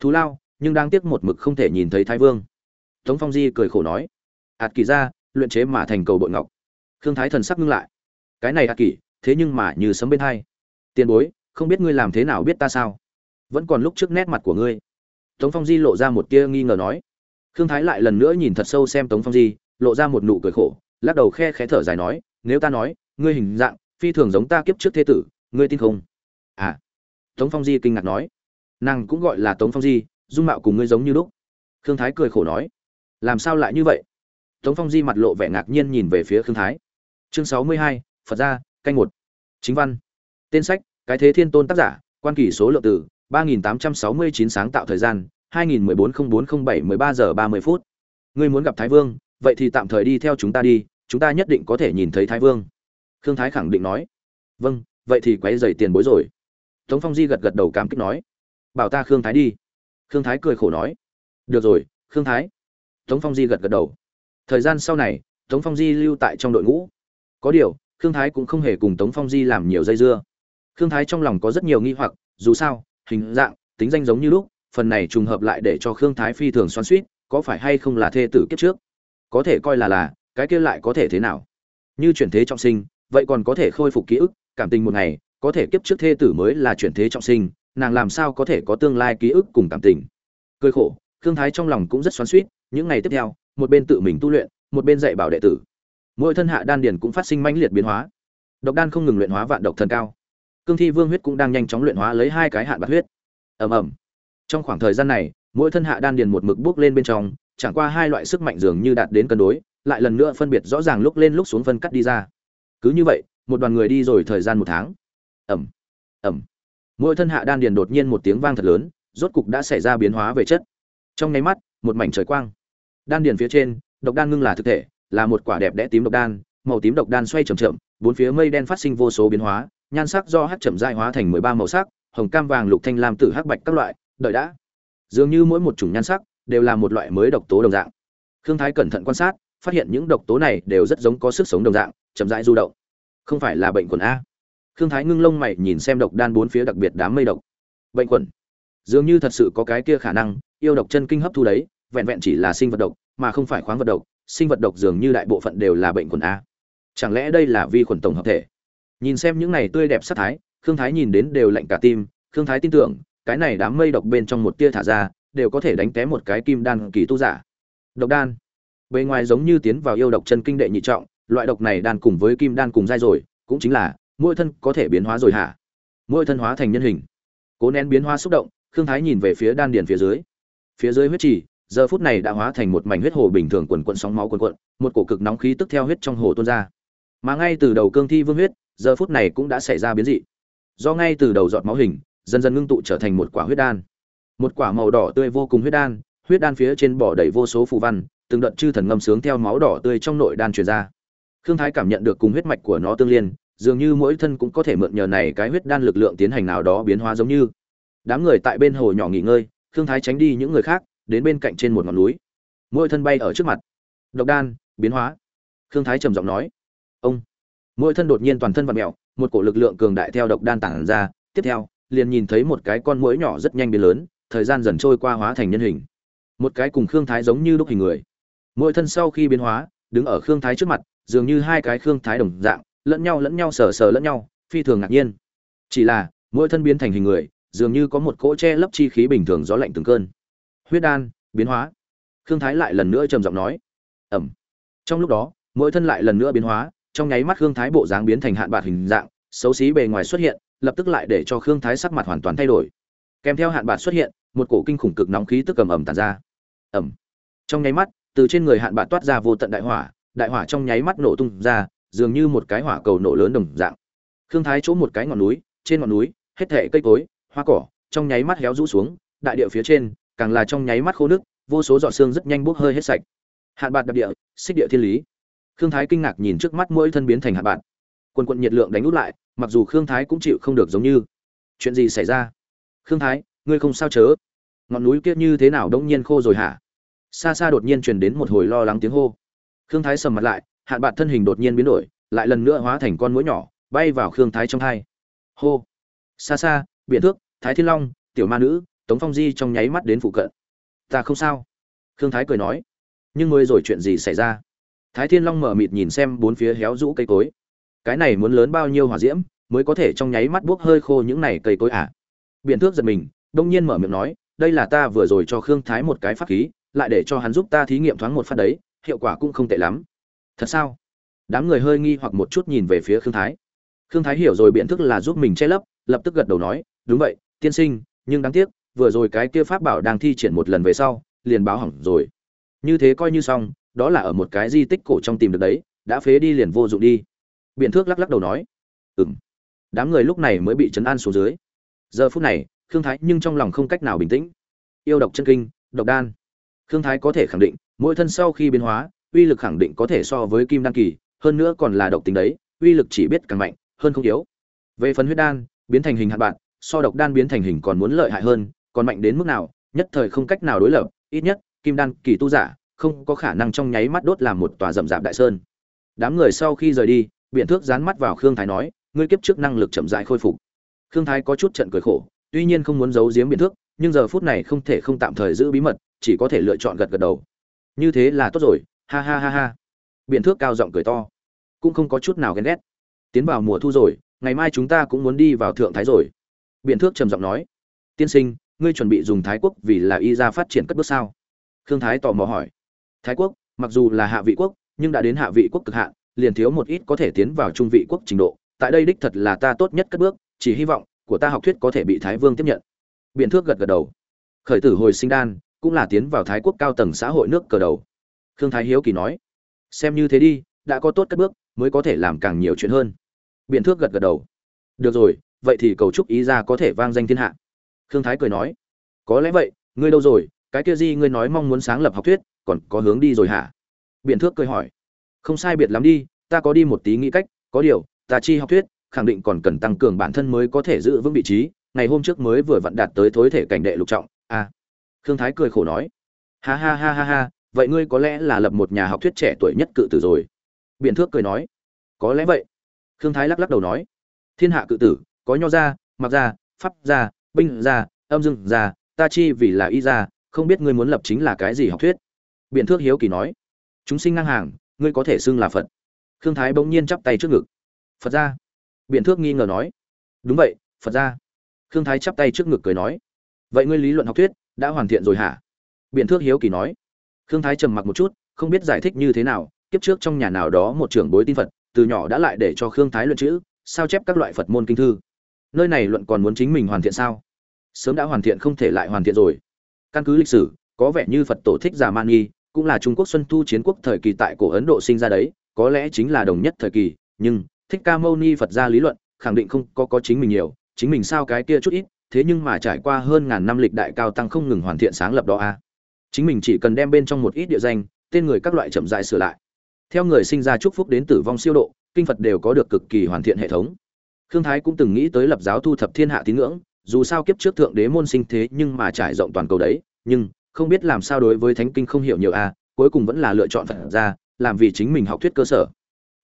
Thú lao, nhưng đang tiếc một mực không thể nhìn thấy thái vương. Tống phong di cười khổ nói, ạt kỷ ra luyện chế mà thành cầu bội ngọc. Khương thái thần sắc ngưng lại cái này ạt kỷ, thế nhưng mà như sấm bên hai. Tiền bối, không biết ngươi làm thế nào biết ta sao? Vẫn còn lúc trước nét mặt của ngươi. Tống phong di lộ ra một tia nghi ngờ nói. Khương thái lại lần nữa nhìn thật sâu xem tống phong di, lộ ra một nụ cười khổ, lắc đầu khe khẽ thở dài nói, nếu ta nói, ngươi hình dạng, phi thường giống ta kiếp trước thế tử, ngươi tin không? À. Tống phong di kinh ngạc nói. Nàng cũng gọi là tống phong di, dung mạo cùng ngươi giống như lúc. Khương thái cười khổ nói. Làm sao lại như vậy? Tống phong di mặt lộ vẻ ngạc nhiên nhìn về phía khương thái. Chương sáu mươi hai phật gia, canh một. Chính văn. Tên sách, cái thế thiên tôn tác giả, quan kỷ số lượng từ ba nghìn tám trăm sáu mươi chín sáng tạo thời gian, hai nghìn mười bốn không bốn không bảy mười ba giờ ba mươi phút. Ngươi muốn gặp thái vương, vậy thì tạm thời đi theo chúng ta đi, chúng ta nhất định có thể nhìn thấy thái vương. Khương thái khẳng định nói. Vâng vậy thì quấy dày tiền bối rồi. Tống phong di gật gật đầu cảm kích nói. Bảo ta khương thái đi. Khương thái cười khổ nói. Được rồi, khương thái. Tống phong di gật gật đầu. Thời gian sau này, tống phong di lưu tại trong đội ngũ. Có điều khương thái cũng không hề cùng tống phong di làm nhiều dây dưa. Khương thái trong lòng có rất nhiều nghi hoặc, dù sao, hình dạng, tính danh giống như lúc, phần này trùng hợp lại để cho khương thái phi thường xoắn suýt có phải hay không là thê tử kiếp trước? Có thể coi là là, cái kia lại có thể thế nào? Như chuyển thế trọng sinh, vậy còn có thể khôi phục ký ức, cảm tình một ngày, có thể kiếp trước thê tử mới là chuyển thế trọng sinh, nàng làm sao có thể có tương lai ký ức cùng cảm tình? Cười khổ, khương thái trong lòng cũng rất xoắn suýt những ngày tiếp theo, một bên tự mình tu luyện, một bên dạy bảo đệ tử mỗi thân hạ đan điền cũng phát sinh mãnh liệt biến hóa. Độc đan không ngừng luyện hóa vạn độc thần cao. Cương thi vương huyết cũng đang nhanh chóng luyện hóa lấy hai cái hạn bạc huyết. Ầm ầm. Trong khoảng thời gian này, mỗi thân hạ đan điền một mực bước lên bên trong, chẳng qua hai loại sức mạnh dường như đạt đến cân đối, lại lần nữa phân biệt rõ ràng lúc lên lúc xuống phân cắt đi ra. Cứ như vậy, một đoàn người đi rồi thời gian một tháng. Ẩm ẩm mỗi thân hạ đan điền đột nhiên một tiếng vang thật lớn, rốt cục đã xảy ra biến hóa về chất. Trong nháy mắt, một mảnh trời quang. Đan điền phía trên, độc đan ngưng là thực thể là một quả đẹp đẽ tím độc đan, màu tím độc đan xoay chậm chậm, bốn phía mây đen phát sinh vô số biến hóa, nhan sắc do hắc chậm dại hóa thành mười ba màu sắc, hồng, cam, vàng, lục, thanh, lam, tử, hắc, bạch các loại, đợi đã. Dường như mỗi một chủng nhan sắc đều là một loại mới độc tố đồng dạng. Khương thái cẩn thận quan sát, phát hiện những độc tố này đều rất giống có sức sống đồng dạng, chậm rãi du động. Không phải là bệnh quần a. Khương thái ngưng lông mày nhìn xem độc đan bốn phía đặc biệt đám mây độc. Bệnh quần. Dường như thật sự có cái kia khả năng, yêu độc chân kinh hấp thu đấy, vẹn vẹn chỉ là sinh vật độc, mà không phải khoáng vật độc sinh vật độc dường như đại bộ phận đều là bệnh khuẩn a. Chẳng lẽ đây là vi khuẩn tổng hợp thể? Nhìn xem những này tươi đẹp sắc thái, khương thái nhìn đến đều lạnh cả tim, khương thái tin tưởng, cái này đám mây độc bên trong một tia thả ra, đều có thể đánh té một cái kim đan kỳ tu giả. Độc đan. Bề ngoài giống như tiến vào yêu độc chân kinh đệ nhị trọng, loại độc này đan cùng với kim đan cùng dai rồi, cũng chính là, mỗi thân có thể biến hóa rồi hả? Mỗi thân hóa thành nhân hình. Cố nén biến hóa xúc động, khương thái nhìn về phía đan điền phía dưới. Phía dưới huyết trì giờ phút này đã hóa thành một mảnh huyết hồ bình thường quần quận sóng máu quần quận, một cổ cực nóng khí tức theo huyết trong hồ tuôn ra. Mà ngay từ đầu cương thi vương huyết, giờ phút này cũng đã xảy ra biến dị. Do ngay từ đầu giọt máu hình, dần dần ngưng tụ trở thành một quả huyết đan. Một quả màu đỏ tươi vô cùng huyết đan huyết đan phía trên bỏ đầy vô số phù văn, từng đợt chư thần ngâm sướng theo máu đỏ tươi trong nội đan truyền ra. Khương thái cảm nhận được cùng huyết mạch của nó tương liên, dường như mỗi thân cũng có thể mượn nhờ này cái huyết đan lực lượng tiến hành nào đó biến hóa giống như. Đám người tại bên hồ nhỏ nghỉ ngơi, khương thái tránh đi những người khác đến bên cạnh trên một ngọn núi. Mỗi thân bay ở trước mặt. Độc đan, biến hóa. Khương thái trầm giọng nói. Ông. Mỗi thân đột nhiên toàn thân vặn mẹo, một cổ lực lượng cường đại theo độc đan tản ra. Tiếp theo, liền nhìn thấy một cái con muỗi nhỏ rất nhanh biến lớn, thời gian dần trôi qua hóa thành nhân hình. Một cái cùng khương thái giống như đúc hình người. Mỗi thân sau khi biến hóa, đứng ở khương thái trước mặt, dường như hai cái khương thái đồng dạng, lẫn nhau lẫn nhau sờ sờ lẫn nhau, phi thường ngạc nhiên. Chỉ là mỗi thân biến thành hình người, dường như có một cỗ che lấp chi khí bình thường gió lạnh từng cơn huyết đan, biến hóa. Khương thái lại lần nữa trầm giọng nói, ẩm. Trong lúc đó, mỗi thân lại lần nữa biến hóa, trong nháy mắt khương thái bộ dáng biến thành hạn bạc hình dạng, xấu xí bề ngoài xuất hiện, lập tức lại để cho khương thái sắc mặt hoàn toàn thay đổi. Kèm theo hạn bạc xuất hiện, một cổ kinh khủng cực nóng khí tức cầm ẩm tàn ra. Ẩm. Trong nháy mắt, từ trên người hạn bạc toát ra vô tận đại hỏa đại hỏa trong nháy mắt nổ tung ra, dường như một cái hỏa cầu nổ lớn đồng dạng. Khương thái chỗ một cái ngọn núi, trên ngọn núi, hết thảy cây cối, hoa cỏ, trong nháy mắt héo rũ xuống, đại địa phía trên càng là trong nháy mắt khô nước, vô số giọt xương rất nhanh bốc hơi hết sạch. Hạn bạc đặc địa, xích địa thiên lý. Khương thái kinh ngạc nhìn trước mắt mỗi thân biến thành hạn bạc. Quần quận nhiệt lượng đánh út lại, mặc dù khương thái cũng chịu không được giống như. Chuyện gì xảy ra? Khương thái, ngươi không sao chớ? Ngọn núi kia như thế nào đông nhiên khô rồi hả? Xa xa đột nhiên truyền đến một hồi lo lắng tiếng hô. Khương thái sầm mặt lại, hạn bạc thân hình đột nhiên biến đổi, lại lần nữa hóa thành con mũi nhỏ, bay vào khương thái trong thai hô. Xa xa, biển thước, thái thiên long, tiểu ma nữ tống phong di trong nháy mắt đến phụ cận. Ta không sao. Khương thái cười nói. Nhưng ngươi rồi chuyện gì xảy ra? Thái thiên long mở mịt nhìn xem bốn phía héo rũ cây cối. Cái này muốn lớn bao nhiêu hỏa diễm mới có thể trong nháy mắt buốc hơi khô những này cây cối à? biện thước giật mình, đông nhiên mở miệng nói. Đây là ta vừa rồi cho khương thái một cái pháp khí, lại để cho hắn giúp ta thí nghiệm thoáng một phát đấy, hiệu quả cũng không tệ lắm. Thật sao? Đám người hơi nghi hoặc một chút nhìn về phía khương thái. Khương thái hiểu rồi biện thức là giúp mình che lấp, lập tức gật đầu nói. Đúng vậy, tiên sinh, nhưng đáng tiếc vừa rồi cái kia pháp bảo đang thi triển một lần về sau, liền báo hỏng rồi. Như thế coi như xong, đó là ở một cái di tích cổ trong tìm được đấy, đã phế đi liền vô dụng đi. Biện thước lắc lắc đầu nói. Ừ m đám người lúc này mới bị chấn an xuống dưới. Giờ phút này, khương thái nhưng trong lòng không cách nào bình tĩnh. Yêu độc chân kinh, độc đan. Khương thái có thể khẳng định, mỗi thân sau khi biến hóa, uy lực khẳng định có thể so với kim đan kỳ, hơn nữa còn là độc tính đấy, uy lực chỉ biết càng mạnh, hơn không yếu. Về phần huyết đan, biến thành hình hạt bạn, so độc đan biến thành hình còn muốn lợi hại hơn còn mạnh đến mức nào, nhất thời không cách nào đối lập, ít nhất, kim đan kỳ tu giả, không có khả năng trong nháy mắt đốt làm một tòa rậm rạp đại sơn. Đám người sau khi rời đi, biện thước dán mắt vào khương thái nói, ngươi kiếp trước năng lực chậm rãi khôi phục. Khương thái có chút trận cười khổ, tuy nhiên không muốn giấu giếm biện thước, nhưng giờ phút này không thể không tạm thời giữ bí mật, chỉ có thể lựa chọn gật gật đầu. Như thế là tốt rồi, ha ha ha ha. Biện thước cao giọng cười to, cũng không có chút nào ghen ghét. Tiến vào mùa thu rồi, ngày mai chúng ta cũng muốn đi vào thượng thái rồi. Biện thước trầm giọng nói, tiên sinh ngươi chuẩn bị dùng thái quốc vì là y ra phát triển cất bước sao? Khương thái tò mò hỏi. Thái quốc, mặc dù là hạ vị quốc, nhưng đã đến hạ vị quốc cực hạn, liền thiếu một ít có thể tiến vào trung vị quốc trình độ. Tại đây đích thật là ta tốt nhất cất bước, chỉ hy vọng của ta học thuyết có thể bị thái vương tiếp nhận. Biện thước gật gật đầu. Khởi tử hồi sinh đan, cũng là tiến vào thái quốc cao tầng xã hội nước cờ đầu. Khương thái hiếu kỳ nói. Xem như thế đi, đã có tốt cất bước, mới có thể làm càng nhiều chuyện hơn. Biện thước gật gật đầu. Được rồi, vậy thì cầu chúc ý ra có thể vang danh thiên hạ khương thái cười nói, có lẽ vậy, ngươi đâu rồi? Cái kia gì ngươi nói mong muốn sáng lập học thuyết, còn có hướng đi rồi hả? Biện thước cười hỏi, không sai biệt lắm đi, ta có đi một tí nghĩ cách, có điều, ta chi học thuyết, khẳng định còn cần tăng cường bản thân mới có thể giữ vững vị trí, ngày hôm trước mới vừa vặn đạt tới thối thể cảnh đệ lục trọng à. khương thái cười khổ nói, ha ha ha ha ha, vậy ngươi có lẽ là lập một nhà học thuyết trẻ tuổi nhất cự tử rồi. Biện thước cười nói, có lẽ vậy. Khương thái lắc lắc đầu nói, thiên hạ cự tử, có nho gia, mặc gia, pháp gia binh gia âm dương gia ta chi vì là y gia không biết ngươi muốn lập chính là cái gì học thuyết. Biện thước hiếu kỳ nói. Chúng sinh ngang hàng, ngươi có thể xưng là phật. Khương thái bỗng nhiên chắp tay trước ngực. Phật gia biện thước nghi ngờ nói. Đúng vậy, phật gia khương thái chắp tay trước ngực cười nói. Vậy ngươi lý luận học thuyết, đã hoàn thiện rồi hả? Biện thước hiếu kỳ nói. Khương thái trầm mặc một chút, không biết giải thích như thế nào. Kiếp trước trong nhà nào đó một trưởng bối tin phật, từ nhỏ đã lại để cho khương thái luận chữ, sao chép các loại phật môn kinh thư? Nơi này luận còn muốn chính mình hoàn thiện sao? Sớm đã hoàn thiện không thể lại hoàn thiện rồi. Căn cứ lịch sử, có vẻ như phật tổ thích già man nghi cũng là trung quốc xuân thu chiến quốc thời kỳ tại cổ ấn độ sinh ra đấy, có lẽ chính là đồng nhất thời kỳ, nhưng thích ca mâu ni phật ra lý luận, khẳng định không có có chính mình nhiều, chính mình sao cái kia chút ít, thế nhưng mà trải qua hơn ngàn năm lịch đại cao tăng không ngừng hoàn thiện sáng lập đó a. Chính mình chỉ cần đem bên trong một ít địa danh, tên người các loại chậm dại sửa lại. Theo người sinh ra chúc phúc đến tử vong siêu độ, kinh phật đều có được cực kỳ hoàn thiện hệ thống khương thái cũng từng nghĩ tới lập giáo thu thập thiên hạ tín ngưỡng, dù sao kiếp trước thượng đế môn sinh thế nhưng mà trải rộng toàn cầu đấy, nhưng, không biết làm sao đối với thánh kinh không hiểu nhiều a cuối cùng vẫn là lựa chọn phật gia làm vì chính mình học thuyết cơ sở.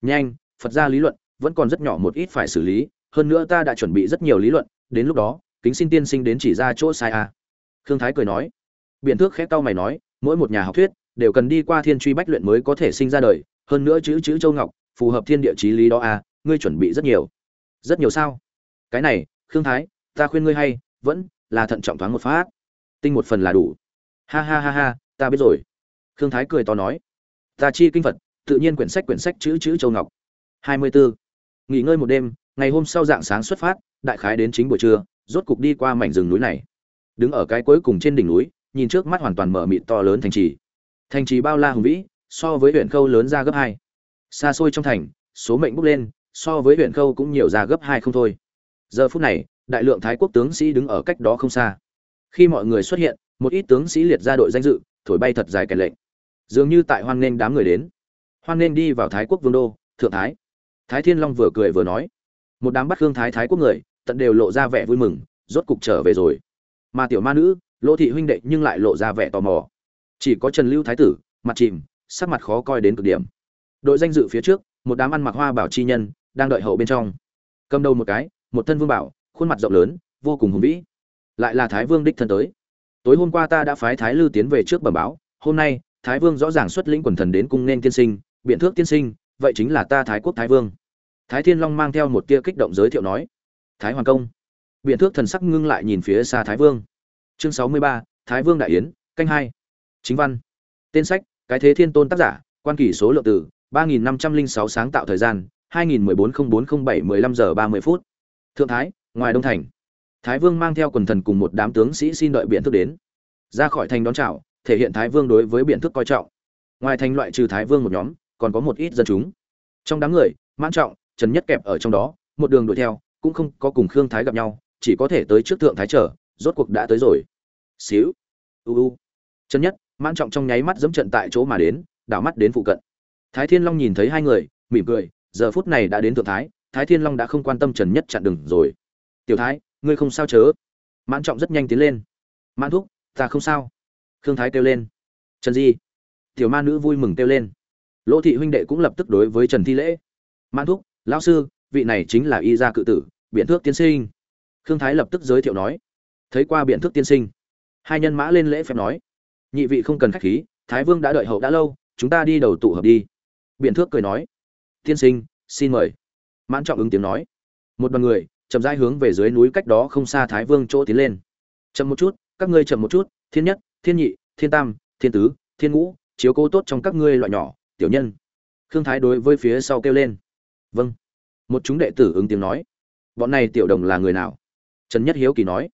Nhanh, phật gia lý luận, vẫn còn rất nhỏ một ít phải xử lý, hơn nữa ta đã chuẩn bị rất nhiều lý luận, đến lúc đó, kính xin tiên sinh đến chỉ ra chỗ sai a khương thái cười nói. Biện thước khép cau mày nói, mỗi một nhà học thuyết, đều cần đi qua thiên truy bách luyện mới có thể sinh ra đời, hơn nữa chữ chữ châu ngọc, phù hợp thiên địa chí lý đó a ngươi chuẩn bị rất nhiều rất nhiều sao. Cái này, khương thái, ta khuyên ngươi hay, vẫn là thận trọng thoáng một phát. Tinh một phần là đủ. Ha ha ha ha, ta biết rồi. Khương thái cười to nói. Ta chi kinh phật, tự nhiên quyển sách quyển sách chữ chữ châu ngọc. Hai mươi 24. nghỉ ngơi một đêm, ngày hôm sau dạng sáng xuất phát, đại khái đến chính buổi trưa, rốt cục đi qua mảnh rừng núi này. Đứng ở cái cuối cùng trên đỉnh núi, nhìn trước mắt hoàn toàn mở mịt to lớn thành trì. Thành trì bao la hùng vĩ, so với huyện khâu lớn ra gấp hai. Xa xôi trong thành, số mệnh bốc lên so với huyện khâu cũng nhiều ra gấp hai không thôi. Giờ phút này, đại lượng thái quốc tướng sĩ đứng ở cách đó không xa. Khi mọi người xuất hiện, một ít tướng sĩ liệt ra đội danh dự, thổi bay thật dài kèn lệnh. Dường như tại hoan nghênh đám người đến. Hoan nghênh đi vào thái quốc vương đô, thượng thái. Thái thiên long vừa cười vừa nói. Một đám bắt hương thái thái quốc người, tận đều lộ ra vẻ vui mừng, rốt cục trở về rồi. Mà tiểu ma nữ, lỗ thị huynh đệ nhưng lại lộ ra vẻ tò mò. Chỉ có trần lưu thái tử, mặt chìm, sắc mặt khó coi đến cực điểm. Đội danh dự phía trước, một đám ăn mặc hoa bảo chi nhân đang đợi hậu bên trong. Cầm đầu một cái, một thân vương bảo, khuôn mặt rộng lớn, vô cùng hùng vĩ. Lại là thái vương đích thân tới. Tối hôm qua ta đã phái thái lư tiến về trước bẩm báo, hôm nay, thái vương rõ ràng xuất lĩnh quần thần đến cung nên tiên sinh, biện thước tiên sinh, vậy chính là ta thái quốc thái vương. Thái thiên long mang theo một tia kích động giới thiệu nói. Thái hoàng công. Biện thước thần sắc ngưng lại nhìn phía xa thái vương. Chương sáu mươi ba, thái vương đại yến, canh hai. Chính văn. Tên sách, cái thế thiên tôn tác giả, quan kỷ số lượng từ ba nghìn năm trăm linh sáu sáng tạo thời gian hai nghìn mười bốn không bốn không bảy mười lăm giờ ba mươi phút. Thượng thái, ngoài đông thành, thái vương mang theo quần thần cùng một đám tướng sĩ xin đợi biện thức đến. Ra khỏi thành đón chào, thể hiện thái vương đối với biện thức coi trọng. Ngoài thành loại trừ thái vương một nhóm, còn có một ít dân chúng. Trong đám người, mãn trọng, trần nhất kẹp ở trong đó, một đường đuổi theo, cũng không có cùng khương thái gặp nhau, chỉ có thể tới trước thượng thái trở rốt cuộc đã tới rồi. Xíu, u u. Trần nhất, mãn trọng trong nháy mắt dẫm trận tại chỗ mà đến, đảo mắt đến phụ cận. Thái thiên long nhìn thấy hai người, mỉm cười giờ phút này đã đến thượng thái thái thiên long đã không quan tâm trần nhất chặn đường rồi. Tiểu thái, ngươi không sao chớ? Mãn trọng rất nhanh tiến lên. Mãn thúc, ta không sao. Khương thái kêu lên. Trần di. Tiểu ma nữ vui mừng kêu lên. Lỗ thị huynh đệ cũng lập tức đối với trần thi lễ. Mãn thúc, lão sư, vị này chính là y gia cự tử, biện thước tiên sinh. Khương thái lập tức giới thiệu nói. Thấy qua biện thước tiên sinh. Hai nhân mã lên lễ phép nói. Nhị vị không cần khách khí, thái vương đã đợi hậu đã lâu, chúng ta đi đầu tụ hợp đi. Biện thước cười nói tiên sinh, xin mời. Mãn trọng ứng tiếng nói. Một đoàn người, chậm rãi hướng về dưới núi cách đó không xa thái vương chỗ tiến lên. Chậm một chút, các ngươi chậm một chút, thiên nhất, thiên nhị, thiên tam, thiên tứ, thiên ngũ, chiếu cố tốt trong các ngươi loại nhỏ, tiểu nhân. Khương thái đối với phía sau kêu lên. Vâng. Một chúng đệ tử ứng tiếng nói. Bọn này tiểu đồng là người nào? Trần nhất hiếu kỳ nói.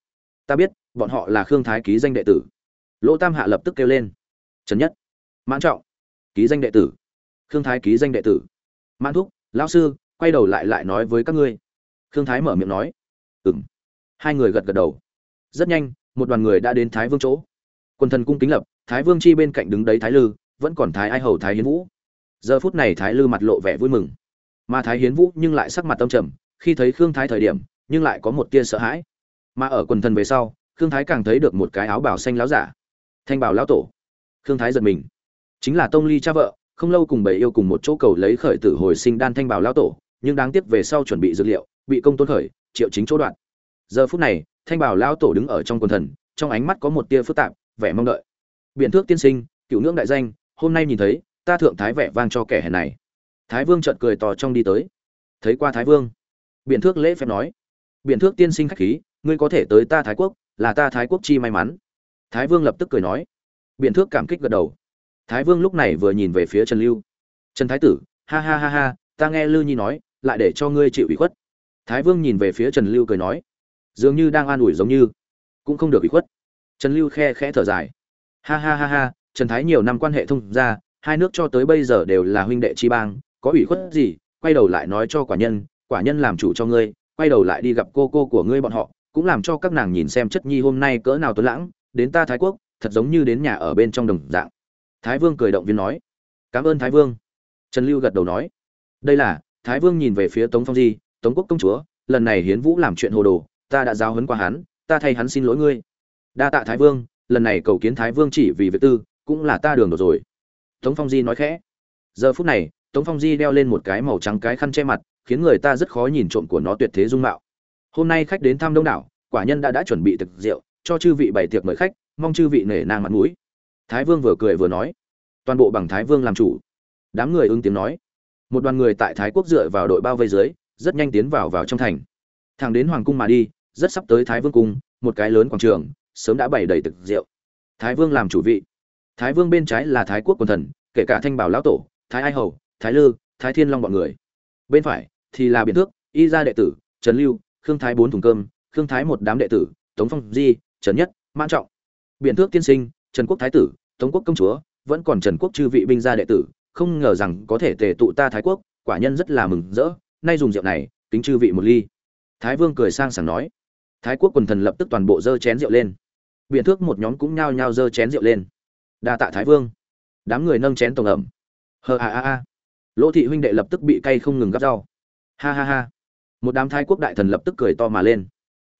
Ta biết, bọn họ là khương thái ký danh đệ tử. Lỗ tam hạ lập tức kêu lên. Trần nhất. Mãn trọng. Ký danh đệ tử. Khương thái ký danh đệ tử mãn thúc, lão sư, quay đầu lại lại nói với các ngươi. Khương thái mở miệng nói. Ừng hai người gật gật đầu. Rất nhanh, một đoàn người đã đến thái vương chỗ. Quân thần cung kính lập, thái vương chi bên cạnh đứng đấy thái lư, vẫn còn thái ai hầu, thái hiến vũ. Giờ phút này thái lư mặt lộ vẻ vui mừng. Mà thái hiến vũ nhưng lại sắc mặt tâm trầm, khi thấy khương thái thời điểm, nhưng lại có một tia sợ hãi. Mà ở quần thần về sau, khương thái càng thấy được một cái áo bào xanh láo giả. Thanh bảo lão tổ. Khương thái giật mình. Chính là tông ly cha vợ không lâu cùng bầy yêu cùng một chỗ cầu lấy khởi tử hồi sinh đan thanh bảo lão tổ, nhưng đáng tiếc về sau chuẩn bị dược liệu, bị công tôn khởi, triệu chính chỗ đoạn. Giờ phút này, thanh bảo lão tổ đứng ở trong quần thần, trong ánh mắt có một tia phức tạp, vẻ mong đợi. Biện thước tiên sinh, cựu ngưỡng đại danh, hôm nay nhìn thấy, ta thượng thái vẻ vang cho kẻ hèn này. Thái vương chợt cười to trong đi tới. Thấy qua thái vương. Biện thước lễ phép nói. Biện thước tiên sinh khách khí, ngươi có thể tới ta thái quốc, là ta thái quốc chi may mắn. Thái vương lập tức cười nói. Biện thước cảm kích gật đầu thái vương lúc này vừa nhìn về phía trần lưu. Trần thái tử, ha ha ha ha, ta nghe lư nhi nói, lại để cho ngươi chịu ủy khuất. Thái vương nhìn về phía trần lưu cười nói, dường như đang an ủi giống như, cũng không được ủy khuất. Trần lưu khe khẽ thở dài, ha ha ha ha, trần thái nhiều năm quan hệ thông ra hai nước cho tới bây giờ đều là huynh đệ chi bang, có ủy khuất gì, quay đầu lại nói cho quả nhân quả nhân làm chủ cho ngươi, quay đầu lại đi gặp cô cô của ngươi bọn họ, cũng làm cho các nàng nhìn xem chất nhi hôm nay cỡ nào tuấn lãng, đến ta thái quốc, thật giống như đến nhà ở bên trong đồng dạng thái vương cười động viên nói. Cảm ơn thái vương. Trần lưu gật đầu nói. Đây là, thái vương nhìn về phía tống phong di, tống quốc công chúa, lần này hiến vũ làm chuyện hồ đồ, ta đã giao hấn qua hắn, ta thay hắn xin lỗi ngươi. Đa tạ thái vương, lần này cầu kiến thái vương chỉ vì việc tư, cũng là ta đường đột rồi. Tống phong di nói khẽ. Giờ phút này, tống phong di đeo lên một cái màu trắng cái khăn che mặt, khiến người ta rất khó nhìn trộm của nó tuyệt thế dung mạo. Hôm nay khách đến thăm đông đảo, quả nhân đã đã chuẩn bị thực rượu, cho chư vị bày tiệc mời khách, mong chư vị nể nang mặt mũi thái vương vừa cười vừa nói, toàn bộ bằng thái vương làm chủ. Đám người ưng tiếng nói. Một đoàn người tại thái quốc dựa vào đội bao vây dưới, rất nhanh tiến vào vào trong thành. Thẳng đến hoàng cung mà đi, rất sắp tới thái vương cung, một cái lớn quảng trường, sớm đã bày đầy thực rượu. Thái vương làm chủ vị. Thái vương bên trái là thái quốc quần thần, kể cả thanh bảo lão tổ, thái ai hầu, thái lư, thái thiên long bọn người. Bên phải thì là biện thước, y gia đệ tử, trần lưu, khương thái bốn thùng cơm, khương thái một đám đệ tử, tống phong di, trần nhất, mãn trọng. Biện thước tiên sinh trần quốc thái tử, tống quốc công chúa, vẫn còn trần quốc chư vị binh gia đệ tử, không ngờ rằng có thể tề tụ ta thái quốc, quả nhân rất là mừng rỡ, nay dùng rượu này, kính chư vị một ly. Thái vương cười sang sảng nói. Thái quốc quần thần lập tức toàn bộ dơ chén rượu lên. Biện thước một nhóm cũng nhao nhao dơ chén rượu lên. Đa tạ thái vương. Đám người nâng chén tổng ẩm. Hờ a a a. Lỗ thị huynh đệ lập tức bị cay không ngừng gắp rau. Ha ha ha. Một đám thái quốc đại thần lập tức cười to mà lên.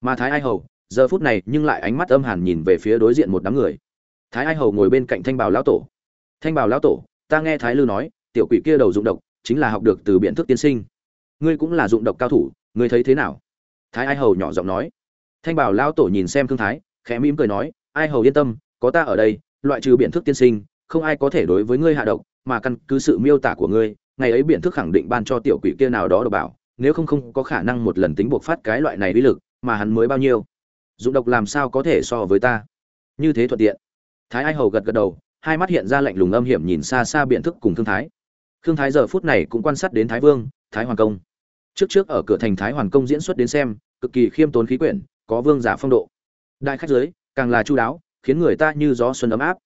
Mà thái ai hầu, giờ phút này nhưng lại ánh mắt âm hàn nhìn về phía đối diện một đám người thái ai hầu ngồi bên cạnh thanh bảo lão tổ. Thanh bảo lão tổ, ta nghe thái lư nói, tiểu quỷ kia đầu dụng độc chính là học được từ biện thức tiên sinh. Ngươi cũng là dụng độc cao thủ, ngươi thấy thế nào? Thái ai hầu nhỏ giọng nói. Thanh bảo lão tổ nhìn xem thương thái, khẽ mỉm cười nói, ai hầu yên tâm, có ta ở đây, loại trừ biện thức tiên sinh, không ai có thể đối với ngươi hạ độc, mà căn cứ sự miêu tả của ngươi, ngày ấy biện thức khẳng định ban cho tiểu quỷ kia nào đó độc bảo, nếu không không có khả năng một lần tính buộc phát cái loại này uy lực, mà hắn mới bao nhiêu. Dụng độc làm sao có thể so với ta? Như thế thuận tiện thái ai hầu gật gật đầu, hai mắt hiện ra lạnh lùng âm hiểm nhìn xa xa biện thức cùng thương thái. Thương thái giờ phút này cũng quan sát đến thái vương, thái hoàng công. Trước trước ở cửa thành thái hoàng công diễn xuất đến xem, cực kỳ khiêm tốn khí quyển, có vương giả phong độ. Đại khách giới càng là chu đáo, khiến người ta như gió xuân ấm áp.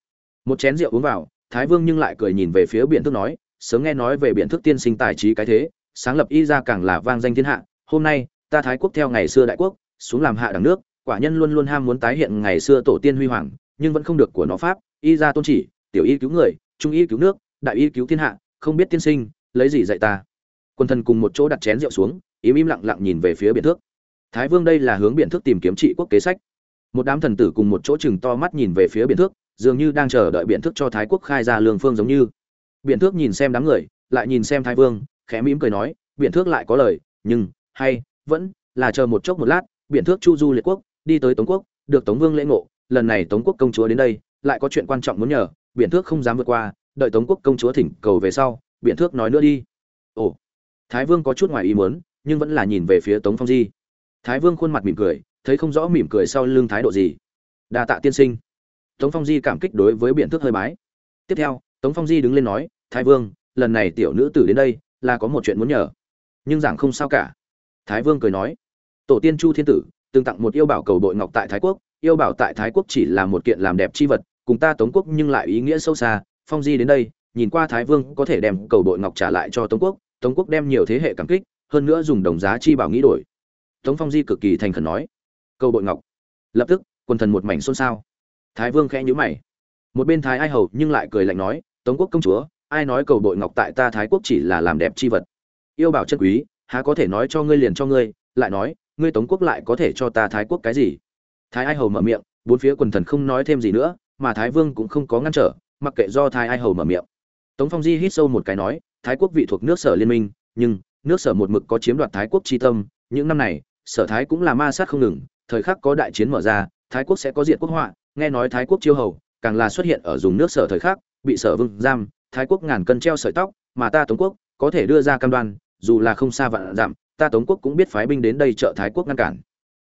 Một chén rượu uống vào, thái vương nhưng lại cười nhìn về phía biện thức nói, sớm nghe nói về biện thức tiên sinh tài trí cái thế, sáng lập y ra càng là vang danh thiên hạ, hôm nay, ta thái quốc theo ngày xưa đại quốc, xuống làm hạ đẳng nước, quả nhân luôn luôn ham muốn tái hiện ngày xưa tổ tiên huy hoàng nhưng vẫn không được của nó pháp, y ra tôn chỉ, tiểu y cứu người, trung y cứu nước, đại y cứu thiên hạ, không biết tiên sinh, lấy gì dạy ta? Quân thần cùng một chỗ đặt chén rượu xuống, im im lặng lặng nhìn về phía biển thước. Thái vương đây là hướng biển thước tìm kiếm trị quốc kế sách. Một đám thần tử cùng một chỗ chừng to mắt nhìn về phía biển thước, dường như đang chờ đợi biển thước cho thái quốc khai ra lương phương giống như. Biển thước nhìn xem đám người, lại nhìn xem thái vương, khẽ mỉm cười nói, biển thước lại có lời, nhưng, hay, vẫn là chờ một chốc một lát, biển thước chu du liệt quốc, đi tới tống quốc, được tống vương lễ ngộ lần này tống quốc công chúa đến đây, lại có chuyện quan trọng muốn nhờ biện thước không dám vượt qua, đợi tống quốc công chúa thỉnh cầu về sau biện thước nói nữa đi. Ồ, thái vương có chút ngoài ý muốn, nhưng vẫn là nhìn về phía tống phong di. Thái vương khuôn mặt mỉm cười, thấy không rõ mỉm cười sau lưng thái độ gì. Đa tạ tiên sinh. Tống phong di cảm kích đối với biện thước hơi bái. Tiếp theo, tống phong di đứng lên nói, thái vương, lần này tiểu nữ tử đến đây, là có một chuyện muốn nhờ. Nhưng giảng không sao cả. Thái vương cười nói, tổ tiên chu thiên tử, từng tặng một yêu bảo cầu bội ngọc tại thái quốc yêu bảo tại thái quốc chỉ là một kiện làm đẹp chi vật, cùng ta tống quốc nhưng lại ý nghĩa sâu xa. Phong di đến đây, nhìn qua thái vương có thể đem cầu bội ngọc trả lại cho tống quốc tống quốc đem nhiều thế hệ cảm kích, hơn nữa dùng đồng giá chi bảo nghĩ đổi. Tống phong di cực kỳ thành khẩn nói, cầu bội ngọc. Lập tức, quần thần một mảnh xôn xao. Thái vương khẽ nhíu mày. Một bên thái ai hầu nhưng lại cười lạnh nói, tống quốc công chúa, ai nói cầu bội ngọc tại ta thái quốc chỉ là làm đẹp chi vật? Yêu bảo chân quý, há có thể nói cho ngươi liền cho ngươi, lại nói, ngươi tống quốc lại có thể cho ta thái quốc cái gì? Thái ai hầu mở miệng, bốn phía quần thần không nói thêm gì nữa, mà thái vương cũng không có ngăn trở, mặc kệ do thái ai hầu mở miệng. Tống phong di hít sâu một cái nói, thái quốc vị thuộc nước sở liên minh, nhưng nước sở một mực có chiếm đoạt thái quốc chi tâm, những năm này, sở thái cũng là ma sát không ngừng, thời khắc có đại chiến mở ra, thái quốc sẽ có diện quốc họa, nghe nói thái quốc chiêu hầu, càng là xuất hiện ở dùng nước sở thời khắc, bị sở vương giam, thái quốc ngàn cân treo sợi tóc, mà ta tống quốc có thể đưa ra cam đoan, dù là không xa vạn giảm ta tống quốc cũng biết phái binh đến đây trợ thái quốc ngăn cản.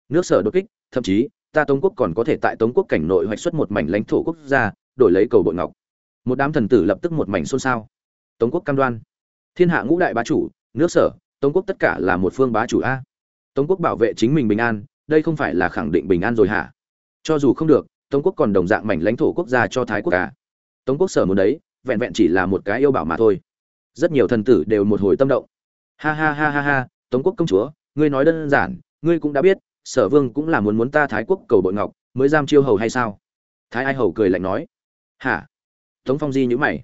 Nước sở đột kích, thậm chí ta tống quốc còn có thể tại tống quốc cảnh nội hoạch xuất một mảnh lãnh thổ quốc gia, đổi lấy cầu bội ngọc. Một đám thần tử lập tức một mảnh xôn xao. Tống quốc cam đoan. Thiên hạ ngũ đại bá chủ, nước sở, tống quốc tất cả là một phương bá chủ a. Tống quốc bảo vệ chính mình bình an, đây không phải là khẳng định bình an rồi hả? Cho dù không được, tống quốc còn đồng dạng mảnh lãnh thổ quốc gia cho thái quốc cả tống quốc sở muốn đấy, vẹn vẹn chỉ là một cái yêu bảo mà thôi. Rất nhiều thần tử đều một hồi tâm động. Ha ha ha ha ha, tống quốc công chúa, ngươi nói đơn giản, ngươi cũng đã biết sở vương cũng là muốn muốn ta thái quốc cầu bội ngọc, mới giam chiêu hầu hay sao? Thái ai hầu cười lạnh nói. Hả? Tống phong di nhữ mày.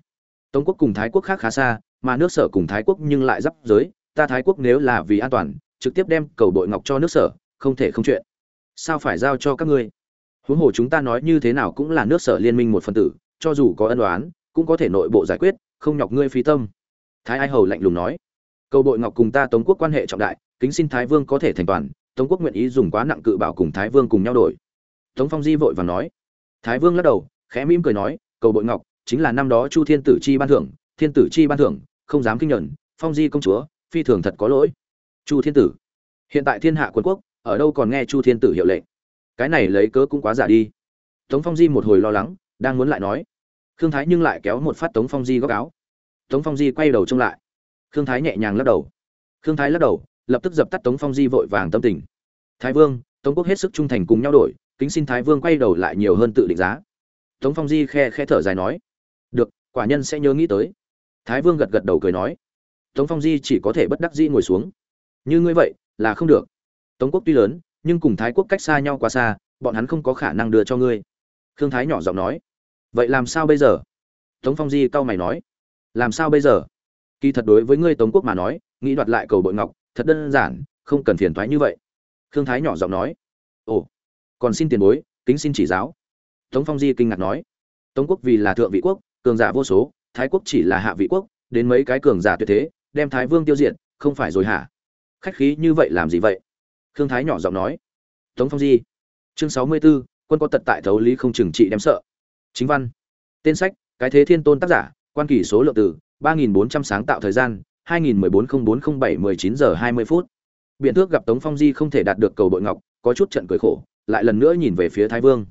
Tống quốc cùng thái quốc khác khá xa, mà nước sở cùng thái quốc nhưng lại giáp giới. Ta thái quốc nếu là vì an toàn, trực tiếp đem cầu bội ngọc cho nước sở, không thể không chuyện. Sao phải giao cho các ngươi? Huống hồ chúng ta nói như thế nào cũng là nước sở liên minh một phần tử, cho dù có ân đoán cũng có thể nội bộ giải quyết, không nhọc ngươi phí tâm. Thái ai hầu lạnh lùng nói. Cầu bội ngọc cùng ta tống quốc quan hệ trọng đại, kính xin thái vương có thể thành toàn tống quốc nguyện ý dùng quá nặng cự bảo cùng thái vương cùng nhau đổi. Tống phong di vội và nói. Thái vương lắc đầu, khẽ mỉm cười nói, cầu bội ngọc, chính là năm đó chu thiên tử chi ban thưởng, thiên tử chi ban thưởng, không dám kinh nhẫn. phong di công chúa, phi thường thật có lỗi. Chu thiên tử. Hiện tại thiên hạ quân quốc, ở đâu còn nghe chu thiên tử hiệu lệnh? Cái này lấy cớ cũng quá giả đi. Tống phong di một hồi lo lắng, đang muốn lại nói. Khương thái nhưng lại kéo một phát tống phong di góc áo. Tống phong di quay đầu trông lại. Khương thái nhẹ nhàng lắc đầu. Khương thái lắc đầu lập tức dập tắt tống phong di vội vàng tâm tình. Thái vương, tống quốc hết sức trung thành cùng nhau đổi, kính xin thái vương quay đầu lại nhiều hơn tự định giá. Tống phong di khe khe thở dài nói, được, quả nhân sẽ nhớ nghĩ tới. Thái vương gật gật đầu cười nói, tống phong di chỉ có thể bất đắc dĩ ngồi xuống. Như ngươi vậy, là không được. Tống quốc tuy lớn, nhưng cùng thái quốc cách xa nhau quá xa, bọn hắn không có khả năng đưa cho ngươi. Khương thái nhỏ giọng nói, vậy làm sao bây giờ? Tống phong di cau mày nói, làm sao bây giờ? Kỳ thật đối với ngươi tống quốc mà nói, nghĩ đoạt lại cầu bội ngọc thật đơn giản không cần phiền thoái như vậy. Khương thái nhỏ giọng nói. Ồ còn xin tiền bối kính xin chỉ giáo. Tống phong di kinh ngạc nói. Tống quốc vì là thượng vị quốc cường giả vô số thái quốc chỉ là hạ vị quốc đến mấy cái cường giả tuyệt thế đem thái vương tiêu diệt không phải rồi hả? Khách khí như vậy làm gì vậy? Khương thái nhỏ giọng nói. Tống phong di chương sáu mươi 64, quân có tật tại thấu lý không trừng trị đem sợ. Chính văn. Tên sách cái thế thiên tôn tác giả quan kỳ số lượng từ ba nghìn bốn trăm sáng tạo thời gian hai nghìn mười bốn không bốn không bảy mười chín giờ hai mươi phút. Biện thước gặp tống phong di không thể đạt được cầu bội ngọc, có chút trận cười khổ, lại lần nữa nhìn về phía thái vương.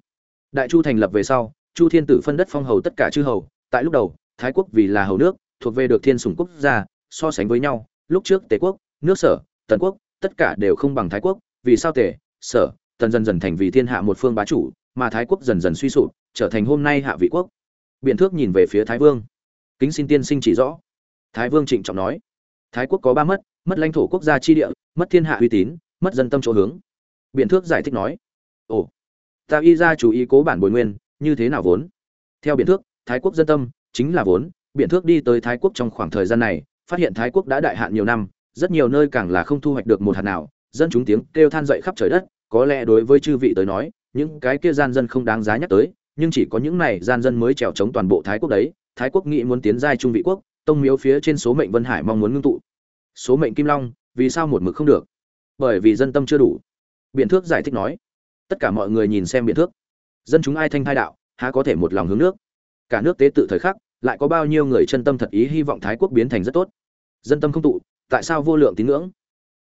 Đại chu thành lập về sau, chu thiên tử phân đất phong hầu tất cả chư hầu, tại lúc đầu, thái quốc vì là hầu nước, thuộc về được thiên sủng quốc gia, so sánh với nhau, lúc trước tề quốc, nước sở, tần quốc, tất cả đều không bằng thái quốc, vì sao tề, sở, tần dần dần thành vì thiên hạ một phương bá chủ, mà thái quốc dần dần suy sụp, trở thành hôm nay hạ vị quốc. Biện thước nhìn về phía thái vương. Kính xin tiên sinh chỉ rõ. Thái vương trịnh trọng nói thái quốc có ba mất mất lãnh thổ quốc gia chi địa, mất thiên hạ uy tín, mất dân tâm chỗ hướng. Biện thước giải thích nói, ồ, ta y ra chủ ý cố bản bồi nguyên, như thế nào vốn? Theo biện thước, thái quốc dân tâm chính là vốn. Biện thước đi tới thái quốc trong khoảng thời gian này, phát hiện thái quốc đã đại hạn nhiều năm, rất nhiều nơi càng là không thu hoạch được một hạt nào. Dân chúng tiếng kêu than dậy khắp trời đất, có lẽ đối với chư vị tới nói, những cái kia gian dân không đáng giá nhắc tới, nhưng chỉ có những này gian dân mới trèo chống toàn bộ thái quốc đấy. Thái quốc nghĩ muốn tiến giai trung vị quốc tông miếu phía trên số mệnh vân hải mong muốn ngưng tụ. Số mệnh kim long, vì sao một mực không được? Bởi vì dân tâm chưa đủ. Biện thước giải thích nói. Tất cả mọi người nhìn xem biện thước. Dân chúng ai thanh thai đạo, há có thể một lòng hướng nước? Cả nước tế tự thời khắc, lại có bao nhiêu người chân tâm thật ý hy vọng thái quốc biến thành rất tốt? Dân tâm không tụ, tại sao vô lượng tín ngưỡng?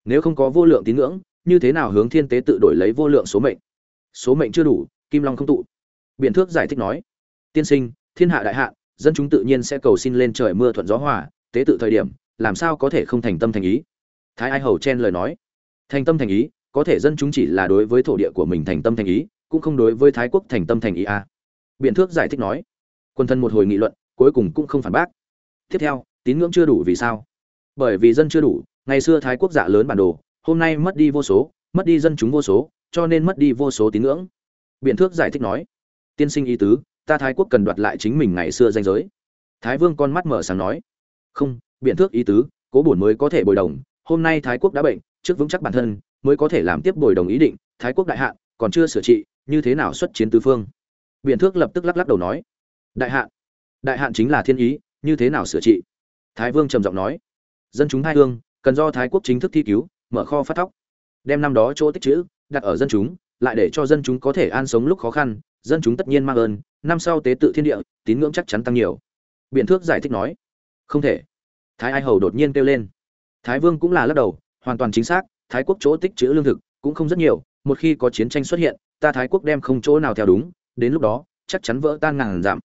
Nếu không có vô lượng tín ngưỡng, như thế nào hướng thiên tế tự đổi lấy vô lượng số mệnh? Số mệnh chưa đủ, kim long không tụ. Biện thước giải thích nói. Tiên sinh, thiên hạ đại hạ dân chúng tự nhiên sẽ cầu xin lên trời mưa thuận gió hòa, tế tự thời điểm, làm sao có thể không thành tâm thành ý? Thái ai hầu chen lời nói. Thành tâm thành ý, có thể dân chúng chỉ là đối với thổ địa của mình thành tâm thành ý, cũng không đối với thái quốc thành tâm thành ý a à. biện thước giải thích nói. Quân thân một hồi nghị luận, cuối cùng cũng không phản bác. Tiếp theo, tín ngưỡng chưa đủ vì sao? Bởi vì dân chưa đủ, ngày xưa thái quốc giả lớn bản đồ, hôm nay mất đi vô số, mất đi dân chúng vô số, cho nên mất đi vô số tín ngưỡng. Biện thước giải thích nói. Tiên sinh ý tứ ta thái quốc cần đoạt lại chính mình ngày xưa danh giới. Thái vương con mắt mở sáng nói, không, biện thước ý tứ, cố bổn mới có thể bồi đồng, hôm nay thái quốc đã bệnh, trước vững chắc bản thân, mới có thể làm tiếp bồi đồng ý định, thái quốc đại hạn còn chưa sửa trị, như thế nào xuất chiến tứ phương? Biện thước lập tức lắc lắc đầu nói, đại hạn đại hạn chính là thiên ý, như thế nào sửa trị? Thái vương trầm giọng nói, dân chúng hai hương cần do thái quốc chính thức thi cứu, mở kho phát thóc. Đem năm đó chỗ tích chữ, đặt ở dân chúng, lại để cho dân chúng có thể an sống lúc khó khăn dân chúng tất nhiên mang ơn, năm sau tế tự thiên địa, tín ngưỡng chắc chắn tăng nhiều. Biện thước giải thích nói, không thể. Thái ai hầu đột nhiên kêu lên. Thái vương cũng là lắc đầu, hoàn toàn chính xác, thái quốc chỗ tích trữ lương thực cũng không rất nhiều, một khi có chiến tranh xuất hiện, ta thái quốc đem không chỗ nào theo đúng, đến lúc đó, chắc chắn vỡ tan ngàn giảm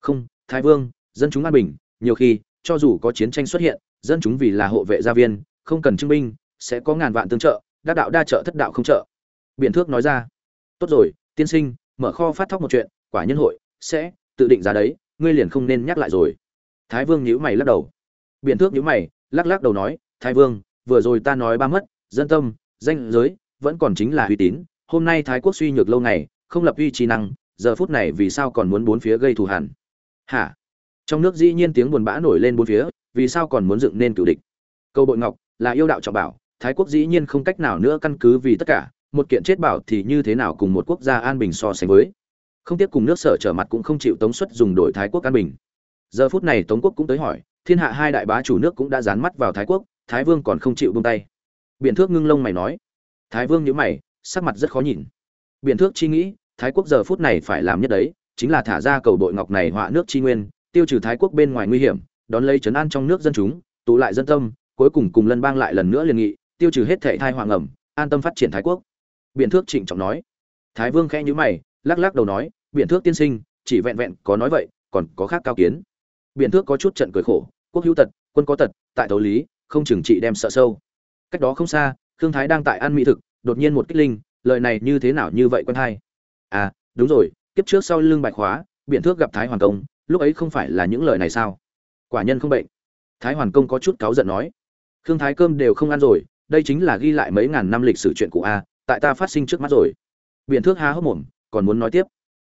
không, thái vương, dân chúng an bình, nhiều khi, cho dù có chiến tranh xuất hiện, dân chúng vì là hộ vệ gia viên, không cần chứng binh sẽ có ngàn vạn tương trợ đa đạo đa trợ thất đạo không trợ. Biện thước nói ra, tốt rồi, tiên sinh mở kho phát thóc một chuyện, quả nhân hội, sẽ, tự định giá đấy, ngươi liền không nên nhắc lại rồi. Thái vương nhíu mày lắc đầu. Biện thước nhíu mày, lắc lắc đầu nói, thái vương, vừa rồi ta nói ba mất, dân tâm, danh giới, vẫn còn chính là uy tín. Hôm nay thái quốc suy nhược lâu ngày, không lập uy trí năng, giờ phút này vì sao còn muốn bốn phía gây thù hằn? Hả? Trong nước dĩ nhiên tiếng buồn bã nổi lên bốn phía, vì sao còn muốn dựng nên cựu địch? Câu bội ngọc là yêu đạo trọng bảo, thái quốc dĩ nhiên không cách nào nữa căn cứ vì tất cả một kiện chết bảo thì như thế nào cùng một quốc gia an bình so sánh với? Không tiếc cùng nước sở trở mặt cũng không chịu tống xuất dùng đổi thái quốc an bình. Giờ phút này tống quốc cũng tới hỏi, thiên hạ hai đại bá chủ nước cũng đã dán mắt vào thái quốc, thái vương còn không chịu buông tay. Biện thước ngưng lông mày nói. Thái vương nhíu mày, sắc mặt rất khó nhìn. Biện thước chi nghĩ, thái quốc giờ phút này phải làm nhất đấy, chính là thả ra cầu đội ngọc này họa nước chi nguyên, tiêu trừ thái quốc bên ngoài nguy hiểm, đón lấy trấn an trong nước dân chúng, tụ lại dân tâm, cuối cùng cùng lân bang lại lần nữa liên nghị, tiêu trừ hết thệ thai hoàng ẩm, an tâm phát triển thái quốc biện thước trịnh trọng nói. Thái vương khẽ nhíu mày, lắc lắc đầu nói biện thước tiên sinh, chỉ vẹn vẹn có nói vậy, còn có khác cao kiến. Biện thước có chút trận cười khổ, quốc hữu tật, quân có tật, tại tấu lý, không chừng trị đem sợ sâu. Cách đó không xa, khương thái đang tại ăn mỹ thực, đột nhiên một kích linh, lời này như thế nào như vậy quân hai? À đúng rồi, kiếp trước sau lưng bạch khóa biện thước gặp thái hoàn công, lúc ấy không phải là những lời này sao? Quả nhân không bệnh. Thái hoàn công có chút cáu giận nói. Khương thái cơm đều không ăn rồi, đây chính là ghi lại mấy ngàn năm lịch sử chuyện cũ a tại ta phát sinh trước mắt rồi. Biện thước há hốc mồm, còn muốn nói tiếp.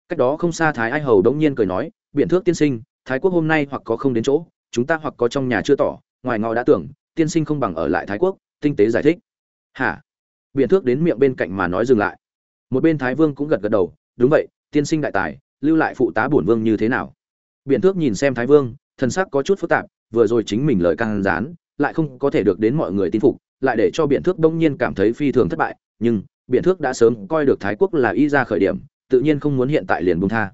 Cách đó không xa thái ai hầu đông nhiên cười nói biện thước tiên sinh, thái quốc hôm nay hoặc có không đến chỗ, chúng ta hoặc có trong nhà chưa tỏ, ngoài ngọ đã tưởng, tiên sinh không bằng ở lại thái quốc, tinh tế giải thích. Hả? Biện thước đến miệng bên cạnh mà nói dừng lại. Một bên thái vương cũng gật gật đầu, đúng vậy, tiên sinh đại tài, lưu lại phụ tá bổn vương như thế nào? Biện thước nhìn xem thái vương, thần sắc có chút phức tạp, vừa rồi chính mình lời càng rán lại không có thể được đến mọi người tin phục, lại để cho biện thước đông nhiên cảm thấy phi thường thất bại nhưng biện thước đã sớm coi được thái quốc là y ra khởi điểm, tự nhiên không muốn hiện tại liền buông tha.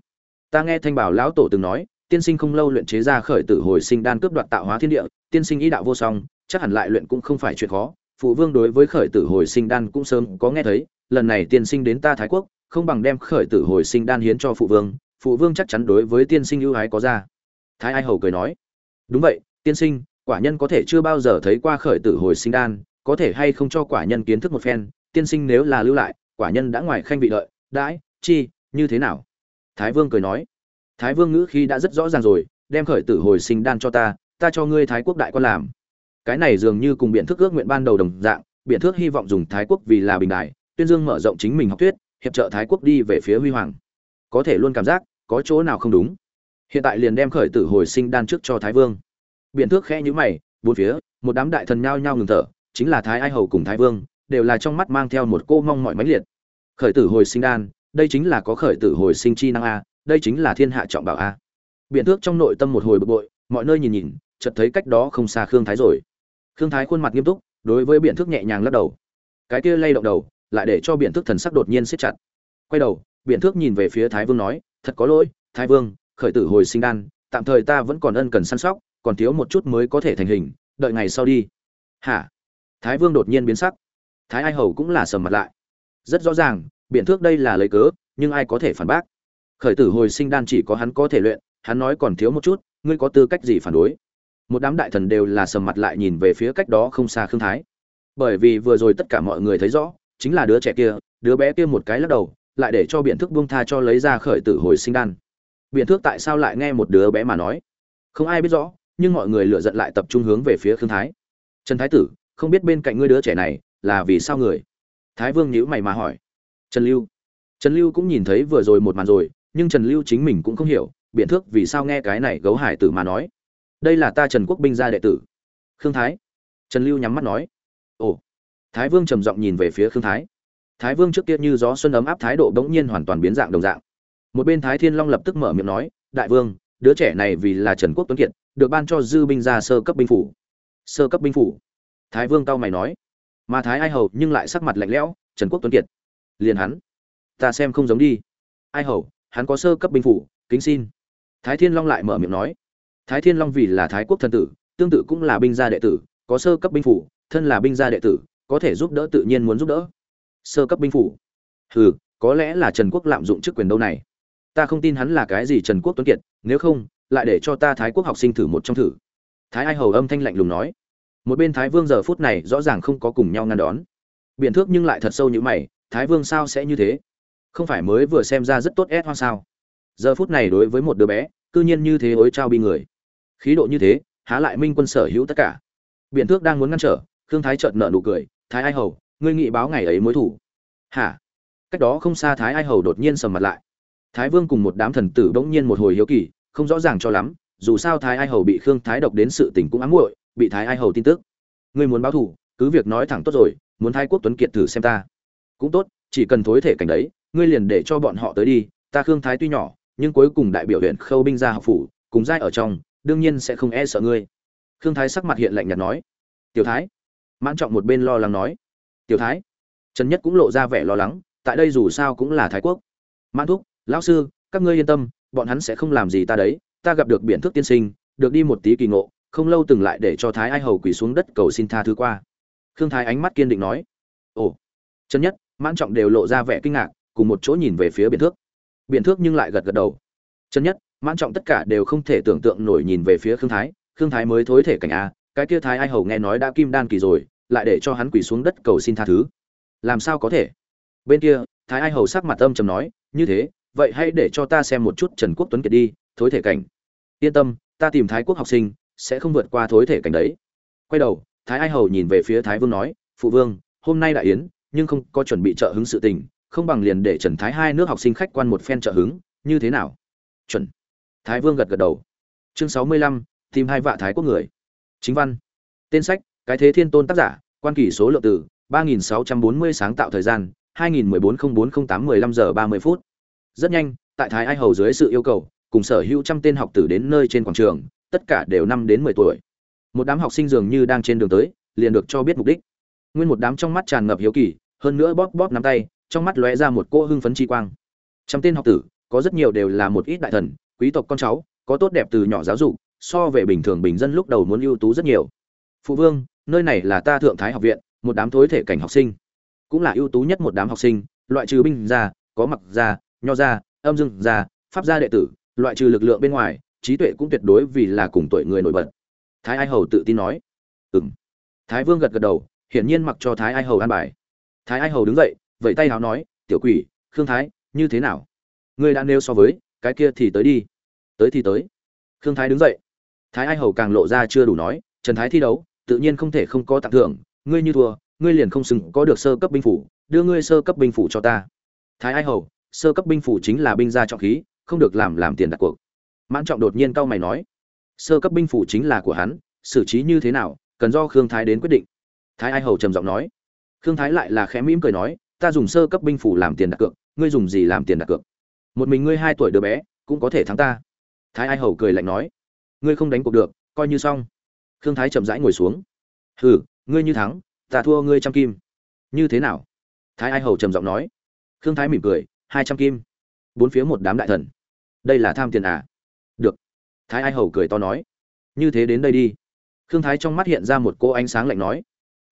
Ta nghe thanh bảo lão tổ từng nói, tiên sinh không lâu luyện chế ra khởi tử hồi sinh đan cướp đoạt tạo hóa thiên địa, tiên sinh ý đạo vô song, chắc hẳn lại luyện cũng không phải chuyện khó. Phụ vương đối với khởi tử hồi sinh đan cũng sớm có nghe thấy, lần này tiên sinh đến ta thái quốc, không bằng đem khởi tử hồi sinh đan hiến cho phụ vương phụ vương chắc chắn đối với tiên sinh ưu ái có ra. Thái ai hầu cười nói, đúng vậy, tiên sinh, quả nhân có thể chưa bao giờ thấy qua khởi tử hồi sinh đan, có thể hay không cho quả nhân kiến thức một phen tiên sinh nếu là lưu lại, quả nhân đã ngoài khanh vị lợi, đãi, chi, như thế nào? Thái vương cười nói. Thái vương ngữ khi đã rất rõ ràng rồi, đem khởi tử hồi sinh đan cho ta ta cho ngươi thái quốc đại quan làm. Cái này dường như cùng biện thức ước nguyện ban đầu đồng dạng, biện thước hy vọng dùng thái quốc vì là bình đại, tuyên dương mở rộng chính mình học thuyết, hiệp trợ thái quốc đi về phía huy hoàng. Có thể luôn cảm giác, có chỗ nào không đúng. Hiện tại liền đem khởi tử hồi sinh đan trước cho thái vương. Biện thước khẽ nhữ mày, bốn phía, một đám đại thần nhao nhao ngừng thở, chính là thái ai hầu cùng thái vương đều là trong mắt mang theo một cô mong mọi mãnh liệt. Khởi tử hồi sinh đan, đây chính là có khởi tử hồi sinh chi năng a, đây chính là thiên hạ trọng bảo a. Biện thước trong nội tâm một hồi bực bội, mọi nơi nhìn nhìn, chợt thấy cách đó không xa khương thái rồi. Khương thái khuôn mặt nghiêm túc, đối với biện thước nhẹ nhàng lắc đầu. Cái kia lay động đầu, lại để cho biện thước thần sắc đột nhiên siết chặt. Quay đầu biện thước nhìn về phía thái vương nói, thật có lỗi, thái vương, khởi tử hồi sinh đan, tạm thời ta vẫn còn ân cần săn sóc, còn thiếu một chút mới có thể thành hình, đợi ngày sau đi. Hả? Thái vương đột nhiên biến sắc thái ai hầu cũng là sầm mặt lại. Rất rõ ràng, biện thước đây là lấy cớ, nhưng ai có thể phản bác? Khởi tử hồi sinh đan chỉ có hắn có thể luyện, hắn nói còn thiếu một chút, ngươi có tư cách gì phản đối? Một đám đại thần đều là sầm mặt lại nhìn về phía cách đó không xa khương thái. Bởi vì vừa rồi tất cả mọi người thấy rõ, chính là đứa trẻ kia, đứa bé kia một cái lắc đầu, lại để cho biện thức buông tha cho lấy ra khởi tử hồi sinh đan. Biện thước tại sao lại nghe một đứa bé mà nói? Không ai biết rõ, nhưng mọi người lựa giận lại tập trung hướng về phía khương thái. Trần thái tử, không biết bên cạnh ngươi đứa trẻ này là vì sao người? Thái vương nhữ mày mà hỏi. Trần lưu. Trần lưu cũng nhìn thấy vừa rồi một màn rồi, nhưng trần lưu chính mình cũng không hiểu, biện thước vì sao nghe cái này gấu hải tử mà nói. Đây là ta trần quốc binh gia đệ tử. Khương thái. Trần lưu nhắm mắt nói. Ồ. Thái vương trầm giọng nhìn về phía khương thái. Thái vương trước kia như gió xuân ấm áp thái độ bỗng nhiên hoàn toàn biến dạng đồng dạng. Một bên thái thiên long lập tức mở miệng nói, đại vương, đứa trẻ này vì là trần quốc tuấn kiệt, được ban cho dư binh ra sơ cấp binh phủ. Sơ cấp binh phủ? Thái vương cao mày nói mà thái ai hầu nhưng lại sắc mặt lạnh lẽo, trần quốc tuấn kiệt. Liền hắn. Ta xem không giống đi. Ai hầu, hắn có sơ cấp binh phủ, kính xin. Thái thiên long lại mở miệng nói. Thái thiên long vì là thái quốc thân tử, tương tự cũng là binh gia đệ tử, có sơ cấp binh phủ, thân là binh gia đệ tử, có thể giúp đỡ tự nhiên muốn giúp đỡ. Sơ cấp binh phủ. Hừ, có lẽ là trần quốc lạm dụng chức quyền đâu này. Ta không tin hắn là cái gì trần quốc tuấn kiệt, nếu không, lại để cho ta thái quốc học sinh thử một trong thử. Thái ai hầu âm thanh lạnh lùng nói một bên thái vương giờ phút này rõ ràng không có cùng nhau ngăn đón. Biện thước nhưng lại thật sâu như mày, thái vương sao sẽ như thế? Không phải mới vừa xem ra rất tốt ép hoang sao? Giờ phút này đối với một đứa bé, cư nhiên như thế ối trao bi người. Khí độ như thế, há lại minh quân sở hữu tất cả. Biện thước đang muốn ngăn trở, khương thái chợt nợ nụ cười, thái ai hầu, ngươi nghị báo ngày ấy mối thủ. Hả? Cách đó không xa thái ai hầu đột nhiên sầm mặt lại. Thái vương cùng một đám thần tử bỗng nhiên một hồi hiếu kỳ, không rõ ràng cho lắm, dù sao thái ai hầu bị khương thái độc đến sự tình cũng ám muội bị thái ai hầu tin tức. Ngươi muốn báo thủ cứ việc nói thẳng tốt rồi, muốn thái quốc tuấn kiệt thử xem ta. Cũng tốt, chỉ cần thối thể cảnh đấy, ngươi liền để cho bọn họ tới đi, ta khương thái tuy nhỏ, nhưng cuối cùng đại biểu huyện khâu binh ra học phủ, cùng giai ở trong, đương nhiên sẽ không e sợ ngươi. Khương thái sắc mặt hiện lạnh nhạt nói. Tiểu thái. Mãn trọng một bên lo lắng nói. Tiểu thái. Trần nhất cũng lộ ra vẻ lo lắng, tại đây dù sao cũng là thái quốc. Mãn thúc, lão sư, các ngươi yên tâm, bọn hắn sẽ không làm gì ta đấy, ta gặp được biện thức tiên sinh, được đi một tí kỳ ngộ không lâu từng lại để cho thái ai hầu quỳ xuống đất cầu xin tha thứ qua. Khương thái ánh mắt kiên định nói, ồ. Chân nhất, mãn trọng đều lộ ra vẻ kinh ngạc, cùng một chỗ nhìn về phía biện thước. Biện thước nhưng lại gật gật đầu. Chân nhất, mãn trọng tất cả đều không thể tưởng tượng nổi nhìn về phía khương thái. Khương thái mới thối thể cảnh a, cái kia thái ai hầu nghe nói đã kim đan kỳ rồi, lại để cho hắn quỳ xuống đất cầu xin tha thứ. Làm sao có thể? Bên kia, thái ai hầu sắc mặt âm trầm nói, như thế, vậy hãy để cho ta xem một chút trần quốc tuấn kiệt đi, thối thể cảnh. Yên tâm, ta tìm thái quốc học sinh sẽ không vượt qua thối thể cảnh đấy. Quay đầu, thái ai hầu nhìn về phía thái vương nói, phụ vương, hôm nay đại yến, nhưng không có chuẩn bị trợ hứng sự tình, không bằng liền để trần thái hai nước học sinh khách quan một phen trợ hứng, như thế nào? Chuẩn. Thái vương gật gật đầu. Chương sáu mươi lăm, tìm hai vạ thái quốc người. Chính văn. Tên sách, cái thế thiên tôn tác giả, quan kỷ số lượng từ ba nghìn sáu trăm bốn mươi sáng tạo thời gian, hai nghìn mười bốn không bốn không tám mười lăm giờ ba mươi phút. Rất nhanh, tại thái ai hầu dưới sự yêu cầu, cùng sở hữu trăm tên học tử đến nơi trên quảng trường tất cả đều năm đến mười tuổi. Một đám học sinh dường như đang trên đường tới, liền được cho biết mục đích. Nguyên một đám trong mắt tràn ngập hiếu kỳ, hơn nữa bóp bóp nắm tay, trong mắt lóe ra một cô hưng phấn chi quang. Trăm tên học tử, có rất nhiều đều là một ít đại thần, quý tộc con cháu, có tốt đẹp từ nhỏ giáo dục, so về bình thường bình dân lúc đầu muốn ưu tú rất nhiều. Phụ vương, nơi này là ta thượng thái học viện, một đám thối thể cảnh học sinh. Cũng là ưu tú nhất một đám học sinh, loại trừ binh gia, có mặc gia, nho gia, âm dương gia, pháp gia đệ tử, loại trừ lực lượng bên ngoài trí tuệ cũng tuyệt đối vì là cùng tuổi người nổi bật. Thái ai hầu tự tin nói. Ừ m thái vương gật gật đầu, hiển nhiên mặc cho thái ai hầu an bài. Thái ai hầu đứng dậy, vẫy tay hào nói, tiểu quỷ, khương thái, như thế nào? Ngươi đã nêu so với, cái kia thì tới đi. Tới thì tới. Khương thái đứng dậy. Thái ai hầu càng lộ ra chưa đủ nói, trần thái thi đấu, tự nhiên không thể không có tặng thưởng, ngươi như thua, ngươi liền không xứng có được sơ cấp binh phủ, đưa ngươi sơ cấp binh phủ cho ta. Thái ai hầu, sơ cấp binh phủ chính là binh gia trọng khí, không được làm làm tiền đặt cuộc mãn trọng đột nhiên cau mày nói, sơ cấp binh phủ chính là của hắn, xử trí như thế nào, cần do khương thái đến quyết định. Thái ai hầu trầm giọng nói, khương thái lại là khẽ mỉm cười nói, ta dùng sơ cấp binh phủ làm tiền đặt cược, ngươi dùng gì làm tiền đặt cược? Một mình ngươi hai tuổi đứa bé, cũng có thể thắng ta. Thái ai hầu cười lạnh nói, ngươi không đánh cuộc được, coi như xong. Khương thái chậm rãi ngồi xuống. Hừ, ngươi như thắng, ta thua ngươi trăm kim. Như thế nào? Thái ai hầu trầm giọng nói. Khương thái mỉm cười, hai trăm kim. Bốn phía một đám đại thần. Đây là tham tiền à? Được. Thái ai hầu cười to nói. Như thế đến đây đi. Khương thái trong mắt hiện ra một cô ánh sáng lạnh nói.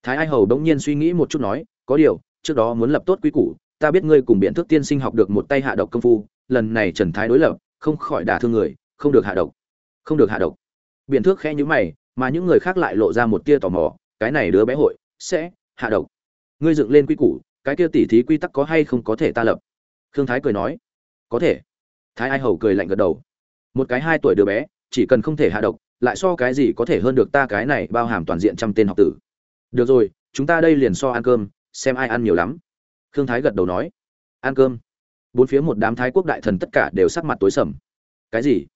Thái ai hầu đ ỗ n g nhiên suy nghĩ một chút nói, có điều, trước đó muốn lập tốt quy củ, ta biết ngươi cùng biện thức tiên sinh học được một tay hạ độc công phu, lần này trần thái đối lập, không khỏi đả thương người, không được hạ độc. Không được hạ độc. Biện thước khẽ nhữ mày, mà những người khác lại lộ ra một tia tò mò, cái này đứa bé hội sẽ hạ độc. Ngươi dựng lên quy củ, cái kia tỉ thí quy tắc có hay không có thể ta lập? Khương thái cười nói. Có thể. Thái ai hầu cười lạnh gật đầu một cái hai tuổi đứa bé, chỉ cần không thể hạ độc, lại so cái gì có thể hơn được ta cái này bao hàm toàn diện trăm tên học tử. Được rồi, chúng ta đây liền so ăn cơm, xem ai ăn nhiều lắm. Khương thái gật đầu nói. Ăn cơm. Bốn phía một đám thái quốc đại thần tất cả đều sắc mặt tối sầm. Cái gì?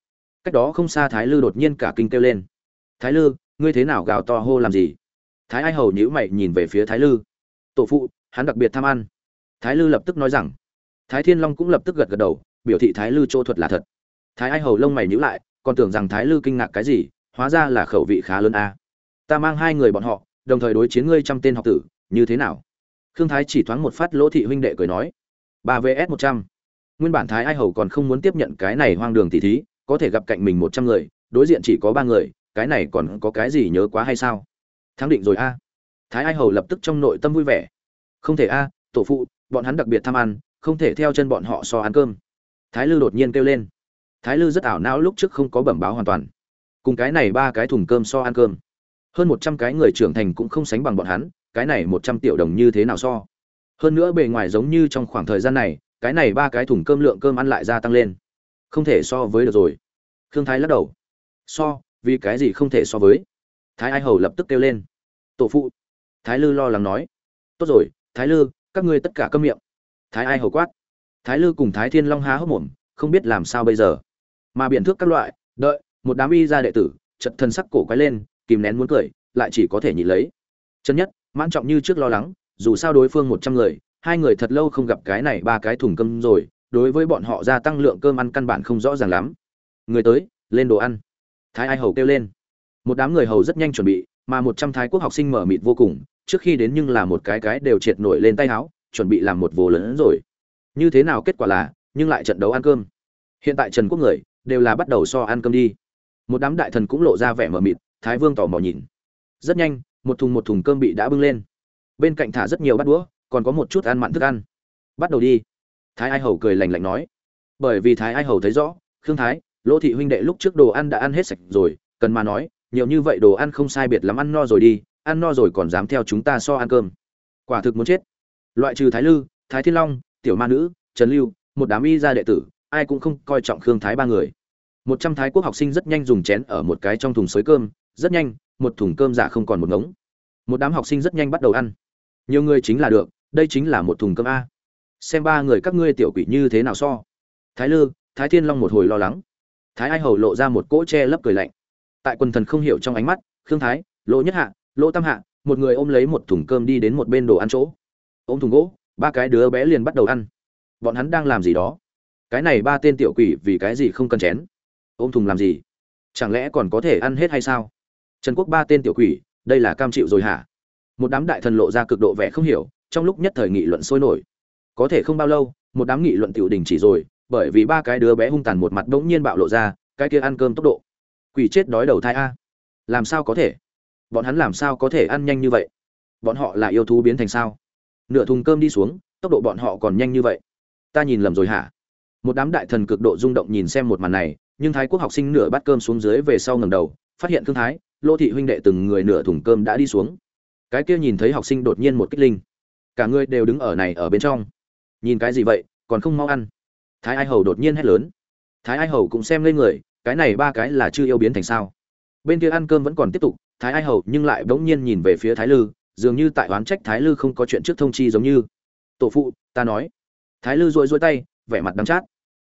Cách đó không xa thái lư đột nhiên cả kinh kêu lên. Thái lư, ngươi thế nào gào to hô làm gì? Thái ai hầu nhữ mày nhìn về phía thái lư. Tổ phụ, hắn đặc biệt tham ăn. Thái lư lập tức nói rằng. Thái thiên long cũng lập tức gật gật đầu, biểu thị thái lư chỗ thuật là thật thái ai hầu lông mày nhíu lại, còn tưởng rằng thái lư kinh ngạc cái gì, hóa ra là khẩu vị khá lớn a. Ta mang hai người bọn họ, đồng thời đối chiến ngươi trăm tên học tử, như thế nào? Khương thái chỉ thoáng một phát lỗ thị huynh đệ cười nói. Ba vs một trăm. Nguyên bản thái ai hầu còn không muốn tiếp nhận cái này hoang đường tỷ thí, có thể gặp cạnh mình một trăm người, đối diện chỉ có ba người, cái này còn có cái gì nhớ quá hay sao? Thắng định rồi a. Thái ai hầu lập tức trong nội tâm vui vẻ. Không thể a, tổ phụ, bọn hắn đặc biệt tham ăn, không thể theo chân bọn họ so ăn cơm. Thái lư đột nhiên kêu lên thái lư rất ảo não lúc trước không có bẩm báo hoàn toàn. Cùng cái này ba cái thùng cơm so ăn cơm. Hơn một trăm cái người trưởng thành cũng không sánh bằng bọn hắn, cái này một trăm triệu đồng như thế nào so? Hơn nữa bề ngoài giống như trong khoảng thời gian này, cái này ba cái thùng cơm lượng cơm ăn lại gia tăng lên. Không thể so với được rồi. Khương thái lắc đầu. So, vì cái gì không thể so với? Thái ai hầu lập tức kêu lên. Tổ phụ. Thái lư lo lắng nói. Tốt rồi, thái lư, các ngươi tất cả câm miệng. Thái ai hầu quát. Thái lư cùng thái thiên long há hốc mồm, không biết làm sao bây giờ mà biện thước các loại, đợi, một đám y ra đệ tử, chật thân sắc cổ quái lên, kìm nén muốn cười, lại chỉ có thể nhịn lấy. Chân nhất, mãn trọng như trước lo lắng, dù sao đối phương một trăm người, hai người thật lâu không gặp cái này ba cái thùng cơm rồi, đối với bọn họ gia tăng lượng cơm ăn căn bản không rõ ràng lắm. Người tới, lên đồ ăn. Thái ai hầu kêu lên. Một đám người hầu rất nhanh chuẩn bị, mà một trăm thái quốc học sinh mở mịt vô cùng, trước khi đến nhưng là một cái cái đều triệt nổi lên tay áo chuẩn bị làm một vồ lớn rồi. Như thế nào kết quả là, nhưng lại trận đấu ăn cơm. Hiện tại trần quốc người đều là bắt đầu so ăn cơm đi. Một đám đại thần cũng lộ ra vẻ mờ mịt, thái vương tò mò nhìn. Rất nhanh, một thùng một thùng cơm bị đã bưng lên. Bên cạnh thả rất nhiều bát đũa, còn có một chút ăn mặn thức ăn. Bắt đầu đi. Thái ai hầu cười lành lạnh nói. Bởi vì thái ai hầu thấy rõ, khương thái, lỗ thị huynh đệ lúc trước đồ ăn đã ăn hết sạch rồi, cần mà nói, nhiều như vậy đồ ăn không sai biệt lắm ăn no rồi đi, ăn no rồi còn dám theo chúng ta so ăn cơm. Quả thực muốn chết. Loại trừ thái lư, thái thiên long, tiểu ma nữ, trần lưu, một đám y gia đệ tử ai cũng không coi trọng khương thái ba người. Một trăm thái quốc học sinh rất nhanh dùng chén ở một cái trong thùng xới cơm, rất nhanh, một thùng cơm giả không còn một ngống. Một đám học sinh rất nhanh bắt đầu ăn. Nhiều người chính là được, đây chính là một thùng cơm a. Xem ba người các ngươi tiểu quỷ như thế nào so. Thái lư, thái thiên long một hồi lo lắng. Thái ai hầu lộ ra một cỗ che lấp cười lạnh. Tại quần thần không hiểu trong ánh mắt, khương thái, lỗ nhất hạ, lỗ tam hạ, một người ôm lấy một thùng cơm đi đến một bên đồ ăn chỗ. Ôm thùng gỗ, ba cái đứa bé liền bắt đầu ăn. Bọn hắn đang làm gì đó? Cái này ba tên tiểu quỷ vì cái gì không cần chén? Ôm thùng làm gì? Chẳng lẽ còn có thể ăn hết hay sao? Trần quốc ba tên tiểu quỷ, đây là cam chịu rồi hả? Một đám đại thần lộ ra cực độ vẻ không hiểu, trong lúc nhất thời nghị luận sôi nổi. Có thể không bao lâu, một đám nghị luận tiểu đình chỉ rồi, bởi vì ba cái đứa bé hung tàn một mặt bỗng nhiên bạo lộ ra, cái kia ăn cơm tốc độ. Quỷ chết đói đầu thai a. Làm sao có thể? Bọn hắn làm sao có thể ăn nhanh như vậy? Bọn họ là yêu thú biến thành sao? Nửa thùng cơm đi xuống, tốc độ bọn họ còn nhanh như vậy. Ta nhìn lầm rồi hả? Một đám đại thần cực độ rung động nhìn xem một màn này, nhưng thái quốc học sinh nửa bát cơm xuống dưới về sau ngầm đầu, phát hiện thương thái lô thị huynh đệ từng người nửa thùng cơm đã đi xuống. Cái kia nhìn thấy học sinh đột nhiên một kích linh. Cả người đều đứng ở này ở bên trong. Nhìn cái gì vậy, còn không mau ăn. Thái ai hầu đột nhiên hét lớn. Thái ai hầu cũng xem lên người, cái này ba cái là chưa yêu biến thành sao. Bên kia ăn cơm vẫn còn tiếp tục, thái ai hầu nhưng lại bỗng nhiên nhìn về phía thái lư, dường như tại oán trách thái lư không có chuyện trước thông chi giống như. Tổ phụ, ta nói. Thái lư dội dội tay vẻ mặt đắng chát.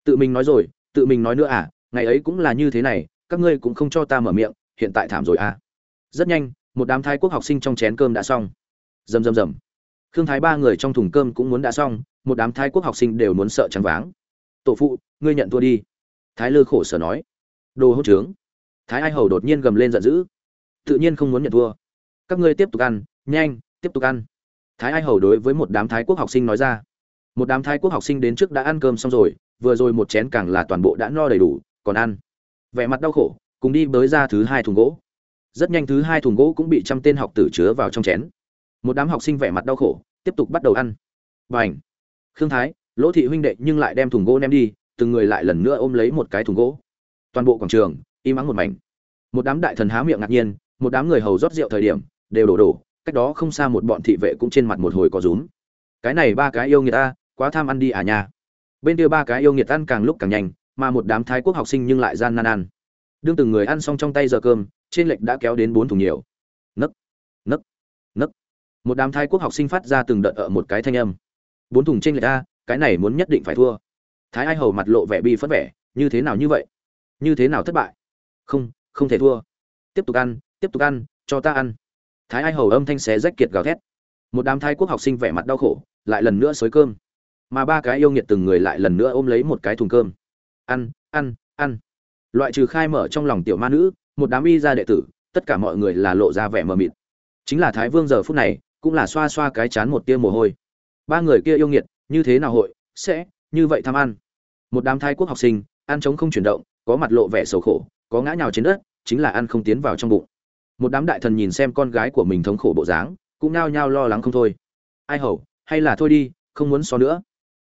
Tự mình nói rồi, tự mình nói nữa à ngày ấy cũng là như thế này, các ngươi cũng không cho ta mở miệng, hiện tại thảm rồi à. Rất nhanh, một đám thái quốc học sinh trong chén cơm đã xong. Rầm rầm rầm. Khương thái ba người trong thùng cơm cũng muốn đã xong, một đám thái quốc học sinh đều muốn sợ trắng váng. Tổ phụ, ngươi nhận thua đi. Thái lư khổ sở nói. Đồ hỗn trướng. Thái ai hầu đột nhiên gầm lên giận dữ. Tự nhiên không muốn nhận thua. Các ngươi tiếp tục ăn, nhanh, tiếp tục ăn. Thái ai hầu đối với một đám thái quốc học sinh nói ra một đám thái quốc học sinh đến trước đã ăn cơm xong rồi, vừa rồi một chén càng là toàn bộ đã no đầy đủ, còn ăn. Vẻ mặt đau khổ, cùng đi bới ra thứ hai thùng gỗ. Rất nhanh thứ hai thùng gỗ cũng bị trăm tên học tử chứa vào trong chén. Một đám học sinh vẻ mặt đau khổ, tiếp tục bắt đầu ăn. B à n h khương thái, lỗ thị huynh đệ nhưng lại đem thùng gỗ ném đi, từng người lại lần nữa ôm lấy một cái thùng gỗ. Toàn bộ quảng trường, im ắng một mảnh. Một đám đại thần há miệng ngạc nhiên, một đám người hầu rót rượu thời điểm, đều đổ đổ, cách đó không xa một bọn thị vệ cũng trên mặt một hồi có rúm. Cái này ba cái yêu người ta quá tham ăn đi à nha. Bên kia ba cái yêu nghiệt ăn càng lúc càng nhanh, mà một đám thái quốc học sinh nhưng lại gian nan ăn. Đương từng người ăn xong trong tay giờ cơm, trên lệch đã kéo đến bốn thùng nhiều. Nấc nấc nấc. Một đám thái quốc học sinh phát ra từng đợt ở một cái thanh âm. Bốn thùng trên lệch a, cái này muốn nhất định phải thua. Thái ai hầu mặt lộ vẻ bi phất vẻ, như thế nào như vậy? Như thế nào thất bại? Không không thể thua. Tiếp tục ăn, tiếp tục ăn, cho ta ăn. Thái ai hầu âm thanh xé rách kiệt gào thét. Một đám thái quốc học sinh vẻ mặt đau khổ, lại lần nữa xới cơm mà ba cái yêu nghiệt từng người lại lần nữa ôm lấy một cái thùng cơm. Ăn ăn ăn. Loại trừ khai mở trong lòng tiểu ma nữ, một đám y gia đệ tử, tất cả mọi người là lộ ra vẻ mờ mịt. Chính là thái vương giờ phút này, cũng là xoa xoa cái chán một tia mồ hôi. Ba người kia yêu nghiệt, như thế nào hội, sẽ như vậy tham ăn? Một đám thái quốc học sinh, ăn chống không chuyển động, có mặt lộ vẻ sầu khổ, có ngã nhào trên đất, chính là ăn không tiến vào trong bụng. Một đám đại thần nhìn xem con gái của mình thống khổ bộ dáng, cũng nao nhao lo lắng không thôi. Ai hầu, hay là thôi đi, không muốn so nữa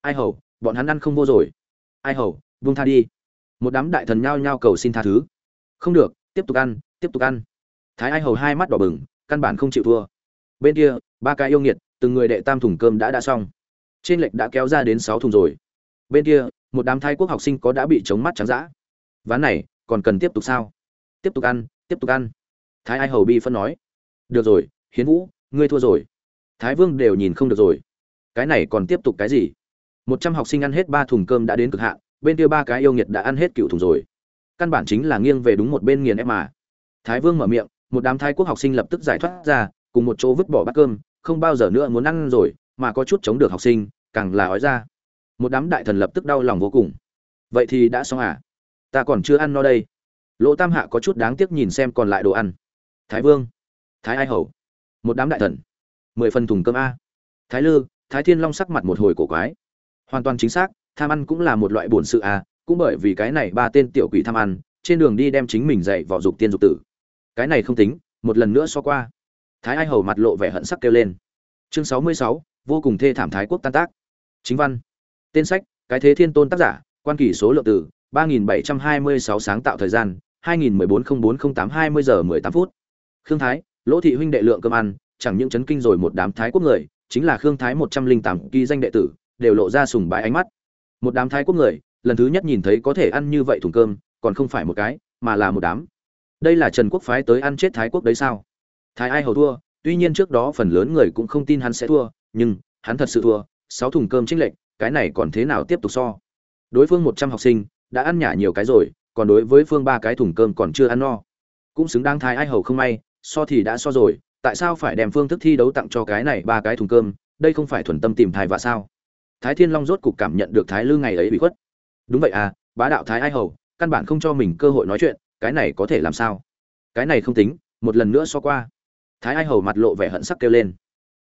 ai hầu, bọn hắn ăn không vô rồi. Ai hầu vung tha đi. Một đám đại thần nhao nhao cầu xin tha thứ. Không được, tiếp tục ăn, tiếp tục ăn. Thái ai hầu hai mắt đỏ bừng, căn bản không chịu thua. Bên kia, ba cái yêu nghiệt, từng người đệ tam thùng cơm đã đã xong. Trên lệch đã kéo ra đến sáu thùng rồi. Bên kia, một đám thái quốc học sinh có đã bị chống mắt trắng dã. Ván này, còn cần tiếp tục sao? Tiếp tục ăn, tiếp tục ăn. Thái ai hầu bi phân nói. Được rồi, hiến vũ, ngươi thua rồi. Thái vương đều nhìn không được rồi. Cái này còn tiếp tục cái gì? Một trăm học sinh ăn hết ba thùng cơm đã đến cực hạn, bên kia ba cái yêu nghiệt đã ăn hết cựu thùng rồi. Căn bản chính là nghiêng về đúng một bên nghiền ép mà. Thái vương mở miệng, một đám thái quốc học sinh lập tức giải thoát ra, cùng một chỗ vứt bỏ bát cơm, không bao giờ nữa muốn ăn rồi, mà có chút chống được học sinh, càng là ói ra. Một đám đại thần lập tức đau lòng vô cùng. Vậy thì đã xong à? Ta còn chưa ăn no đây. Lỗ tam hạ có chút đáng tiếc nhìn xem còn lại đồ ăn. Thái vương, thái ai hầu. Một đám đại thần. Mười phần thùng cơm a. Thái lư, thái thiên long sắc mặt một hồi cổ quái hoàn toàn chính xác, tham ăn cũng là một loại bổn sự à? cũng bởi vì cái này ba tên tiểu quỷ tham ăn, trên đường đi đem chính mình dạy vào dục tiên dục tử. Cái này không tính, một lần nữa so qua. Thái ai hầu mặt lộ vẻ hận sắc kêu lên. Chương sáu mươi sáu, vô cùng thê thảm thái quốc tan tác. Chính văn. Tên sách, cái thế thiên tôn tác giả, quan kỷ số lượng từ ba nghìn bảy trăm hai mươi sáu sáng tạo thời gian, hai nghìn mười bốn không bốn không tám hai mươi giờ mười tám phút. Khương thái, lỗ thị huynh đệ lượng cơm ăn, chẳng những chấn kinh rồi một đám thái quốc người, chính là khương thái một trăm linh tám ký danh đệ tử đều lộ ra sùng bái ánh mắt. Một đám thái quốc người, lần thứ nhất nhìn thấy có thể ăn như vậy thùng cơm, còn không phải một cái, mà là một đám. Đây là trần quốc phái tới ăn chết thái quốc đấy sao? Thái ai hầu thua, tuy nhiên trước đó phần lớn người cũng không tin hắn sẽ thua, nhưng hắn thật sự thua, sáu thùng cơm chính lệnh cái này còn thế nào tiếp tục so? Đối phương một trăm học sinh, đã ăn nhả nhiều cái rồi, còn đối với phương ba cái thùng cơm còn chưa ăn no. Cũng xứng đáng thái ai hầu không may, so thì đã so rồi, tại sao phải đem phương thức thi đấu tặng cho cái này ba cái thùng cơm? Đây không phải thuần tâm tìm thai và sao? Thái thiên long rốt cục cảm nhận được thái lư ngày ấy bị khuất. Đúng vậy à bá đạo thái ai hầu, căn bản không cho mình cơ hội nói chuyện, cái này có thể làm sao? Cái này không tính, một lần nữa so qua. Thái ai hầu mặt lộ vẻ hận sắc kêu lên.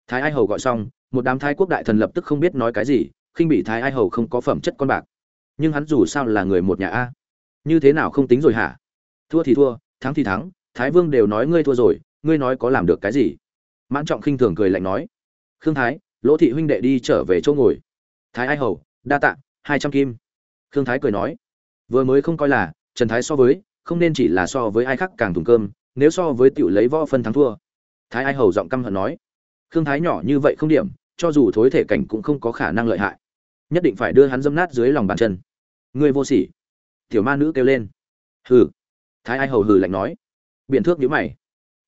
Thái ai hầu gọi xong, một đám thái quốc đại thần lập tức không biết nói cái gì, khinh bị thái ai hầu không có phẩm chất con bạc. Nhưng hắn dù sao là người một nhà a. Như thế nào không tính rồi hả? Thua thì thua, thắng thì thắng, thái vương đều nói ngươi thua rồi, ngươi nói có làm được cái gì? Mãn trọng khinh thường cười lạnh nói. Khương thái, lỗ thị huynh đệ đi trở về chỗ ngồi thái ai hầu, đa tạ, hai trăm kim. Khương thái cười nói, vừa mới không coi là, trần thái so với, không nên chỉ là so với ai khác càng thùng cơm, nếu so với tiểu lấy võ phân thắng thua. Thái ai hầu giọng căm hận nói, khương thái nhỏ như vậy không điểm, cho dù thối thể cảnh cũng không có khả năng lợi hại. Nhất định phải đưa hắn dâm nát dưới lòng bàn chân. Người vô sỉ. Tiểu ma nữ kêu lên. Hừ. Thái ai hầu hừ lạnh nói. Biện thước nhữ mày.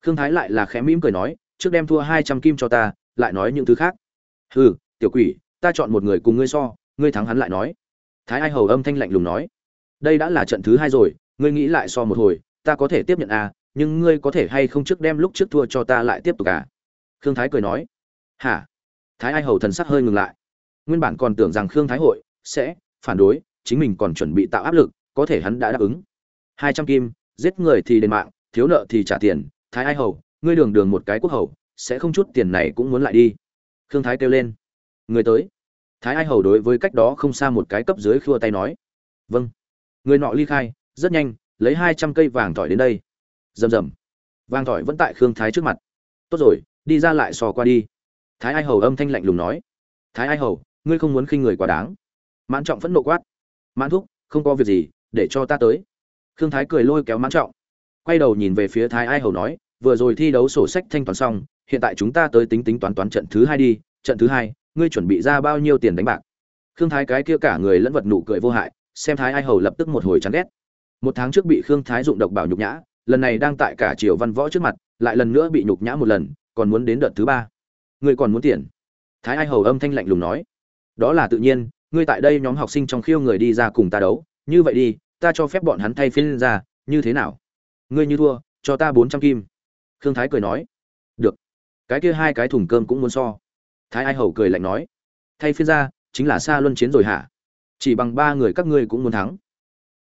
Khương thái lại là khẽ mỉm cười nói, trước đem thua hai trăm kim cho ta, lại nói những thứ khác. Hừ, tiểu quỷ ta chọn một người cùng ngươi so, ngươi thắng hắn lại nói. Thái ai hầu âm thanh lạnh lùng nói. Đây đã là trận thứ hai rồi, ngươi nghĩ lại so một hồi, ta có thể tiếp nhận à nhưng ngươi có thể hay không trước đem lúc trước thua cho ta lại tiếp tục à? Khương thái cười nói. Hả? Thái ai hầu thần sắc hơi ngừng lại. Nguyên bản còn tưởng rằng khương thái hội sẽ phản đối, chính mình còn chuẩn bị tạo áp lực, có thể hắn đã đáp ứng. Hai trăm kim, giết người thì đền mạng, thiếu nợ thì trả tiền. Thái ai hầu, ngươi đường đường một cái quốc hầu, sẽ không chút tiền này cũng muốn lại đi. Khương thái kêu lên người tới. Thái ai hầu đối với cách đó không xa một cái cấp dưới khua tay nói. Vâng. Người nọ ly khai, rất nhanh, lấy hai trăm cây vàng tỏi đến đây. Rầm rầm. Vàng tỏi vẫn tại khương thái trước mặt. Tốt rồi, đi ra lại sò qua đi. Thái ai hầu âm thanh lạnh lùng nói. Thái ai hầu, ngươi không muốn khinh người quá đáng. Mãn trọng phẫn nộ quát. Mãn thúc, không có việc gì, để cho ta tới. Khương thái cười lôi kéo mãn trọng. Quay đầu nhìn về phía thái ai hầu nói, vừa rồi thi đấu sổ sách thanh toán xong, hiện tại chúng ta tới tính tính toán toán trận thứ hai đi, trận thứ hai ngươi chuẩn bị ra bao nhiêu tiền đánh bạc? Khương thái cái kia cả người lẫn vật nụ cười vô hại, xem thái ai hầu lập tức một hồi chán ghét. Một tháng trước bị khương thái dụng độc bảo nhục nhã, lần này đang tại cả triều văn võ trước mặt, lại lần nữa bị nhục nhã một lần, còn muốn đến đợt thứ ba. Ngươi còn muốn tiền? Thái ai hầu âm thanh lạnh lùng nói. Đó là tự nhiên, ngươi tại đây nhóm học sinh trong khiêu người đi ra cùng ta đấu. Như vậy đi, ta cho phép bọn hắn thay phiên ra, như thế nào? Ngươi như thua, cho ta bốn trăm kim. Khương thái cười nói. Được. Cái kia hai cái thùng cơm cũng muốn so thái ai hầu cười lạnh nói, thay phiên ra, chính là xa luân chiến rồi hả? Chỉ bằng ba người các ngươi cũng muốn thắng.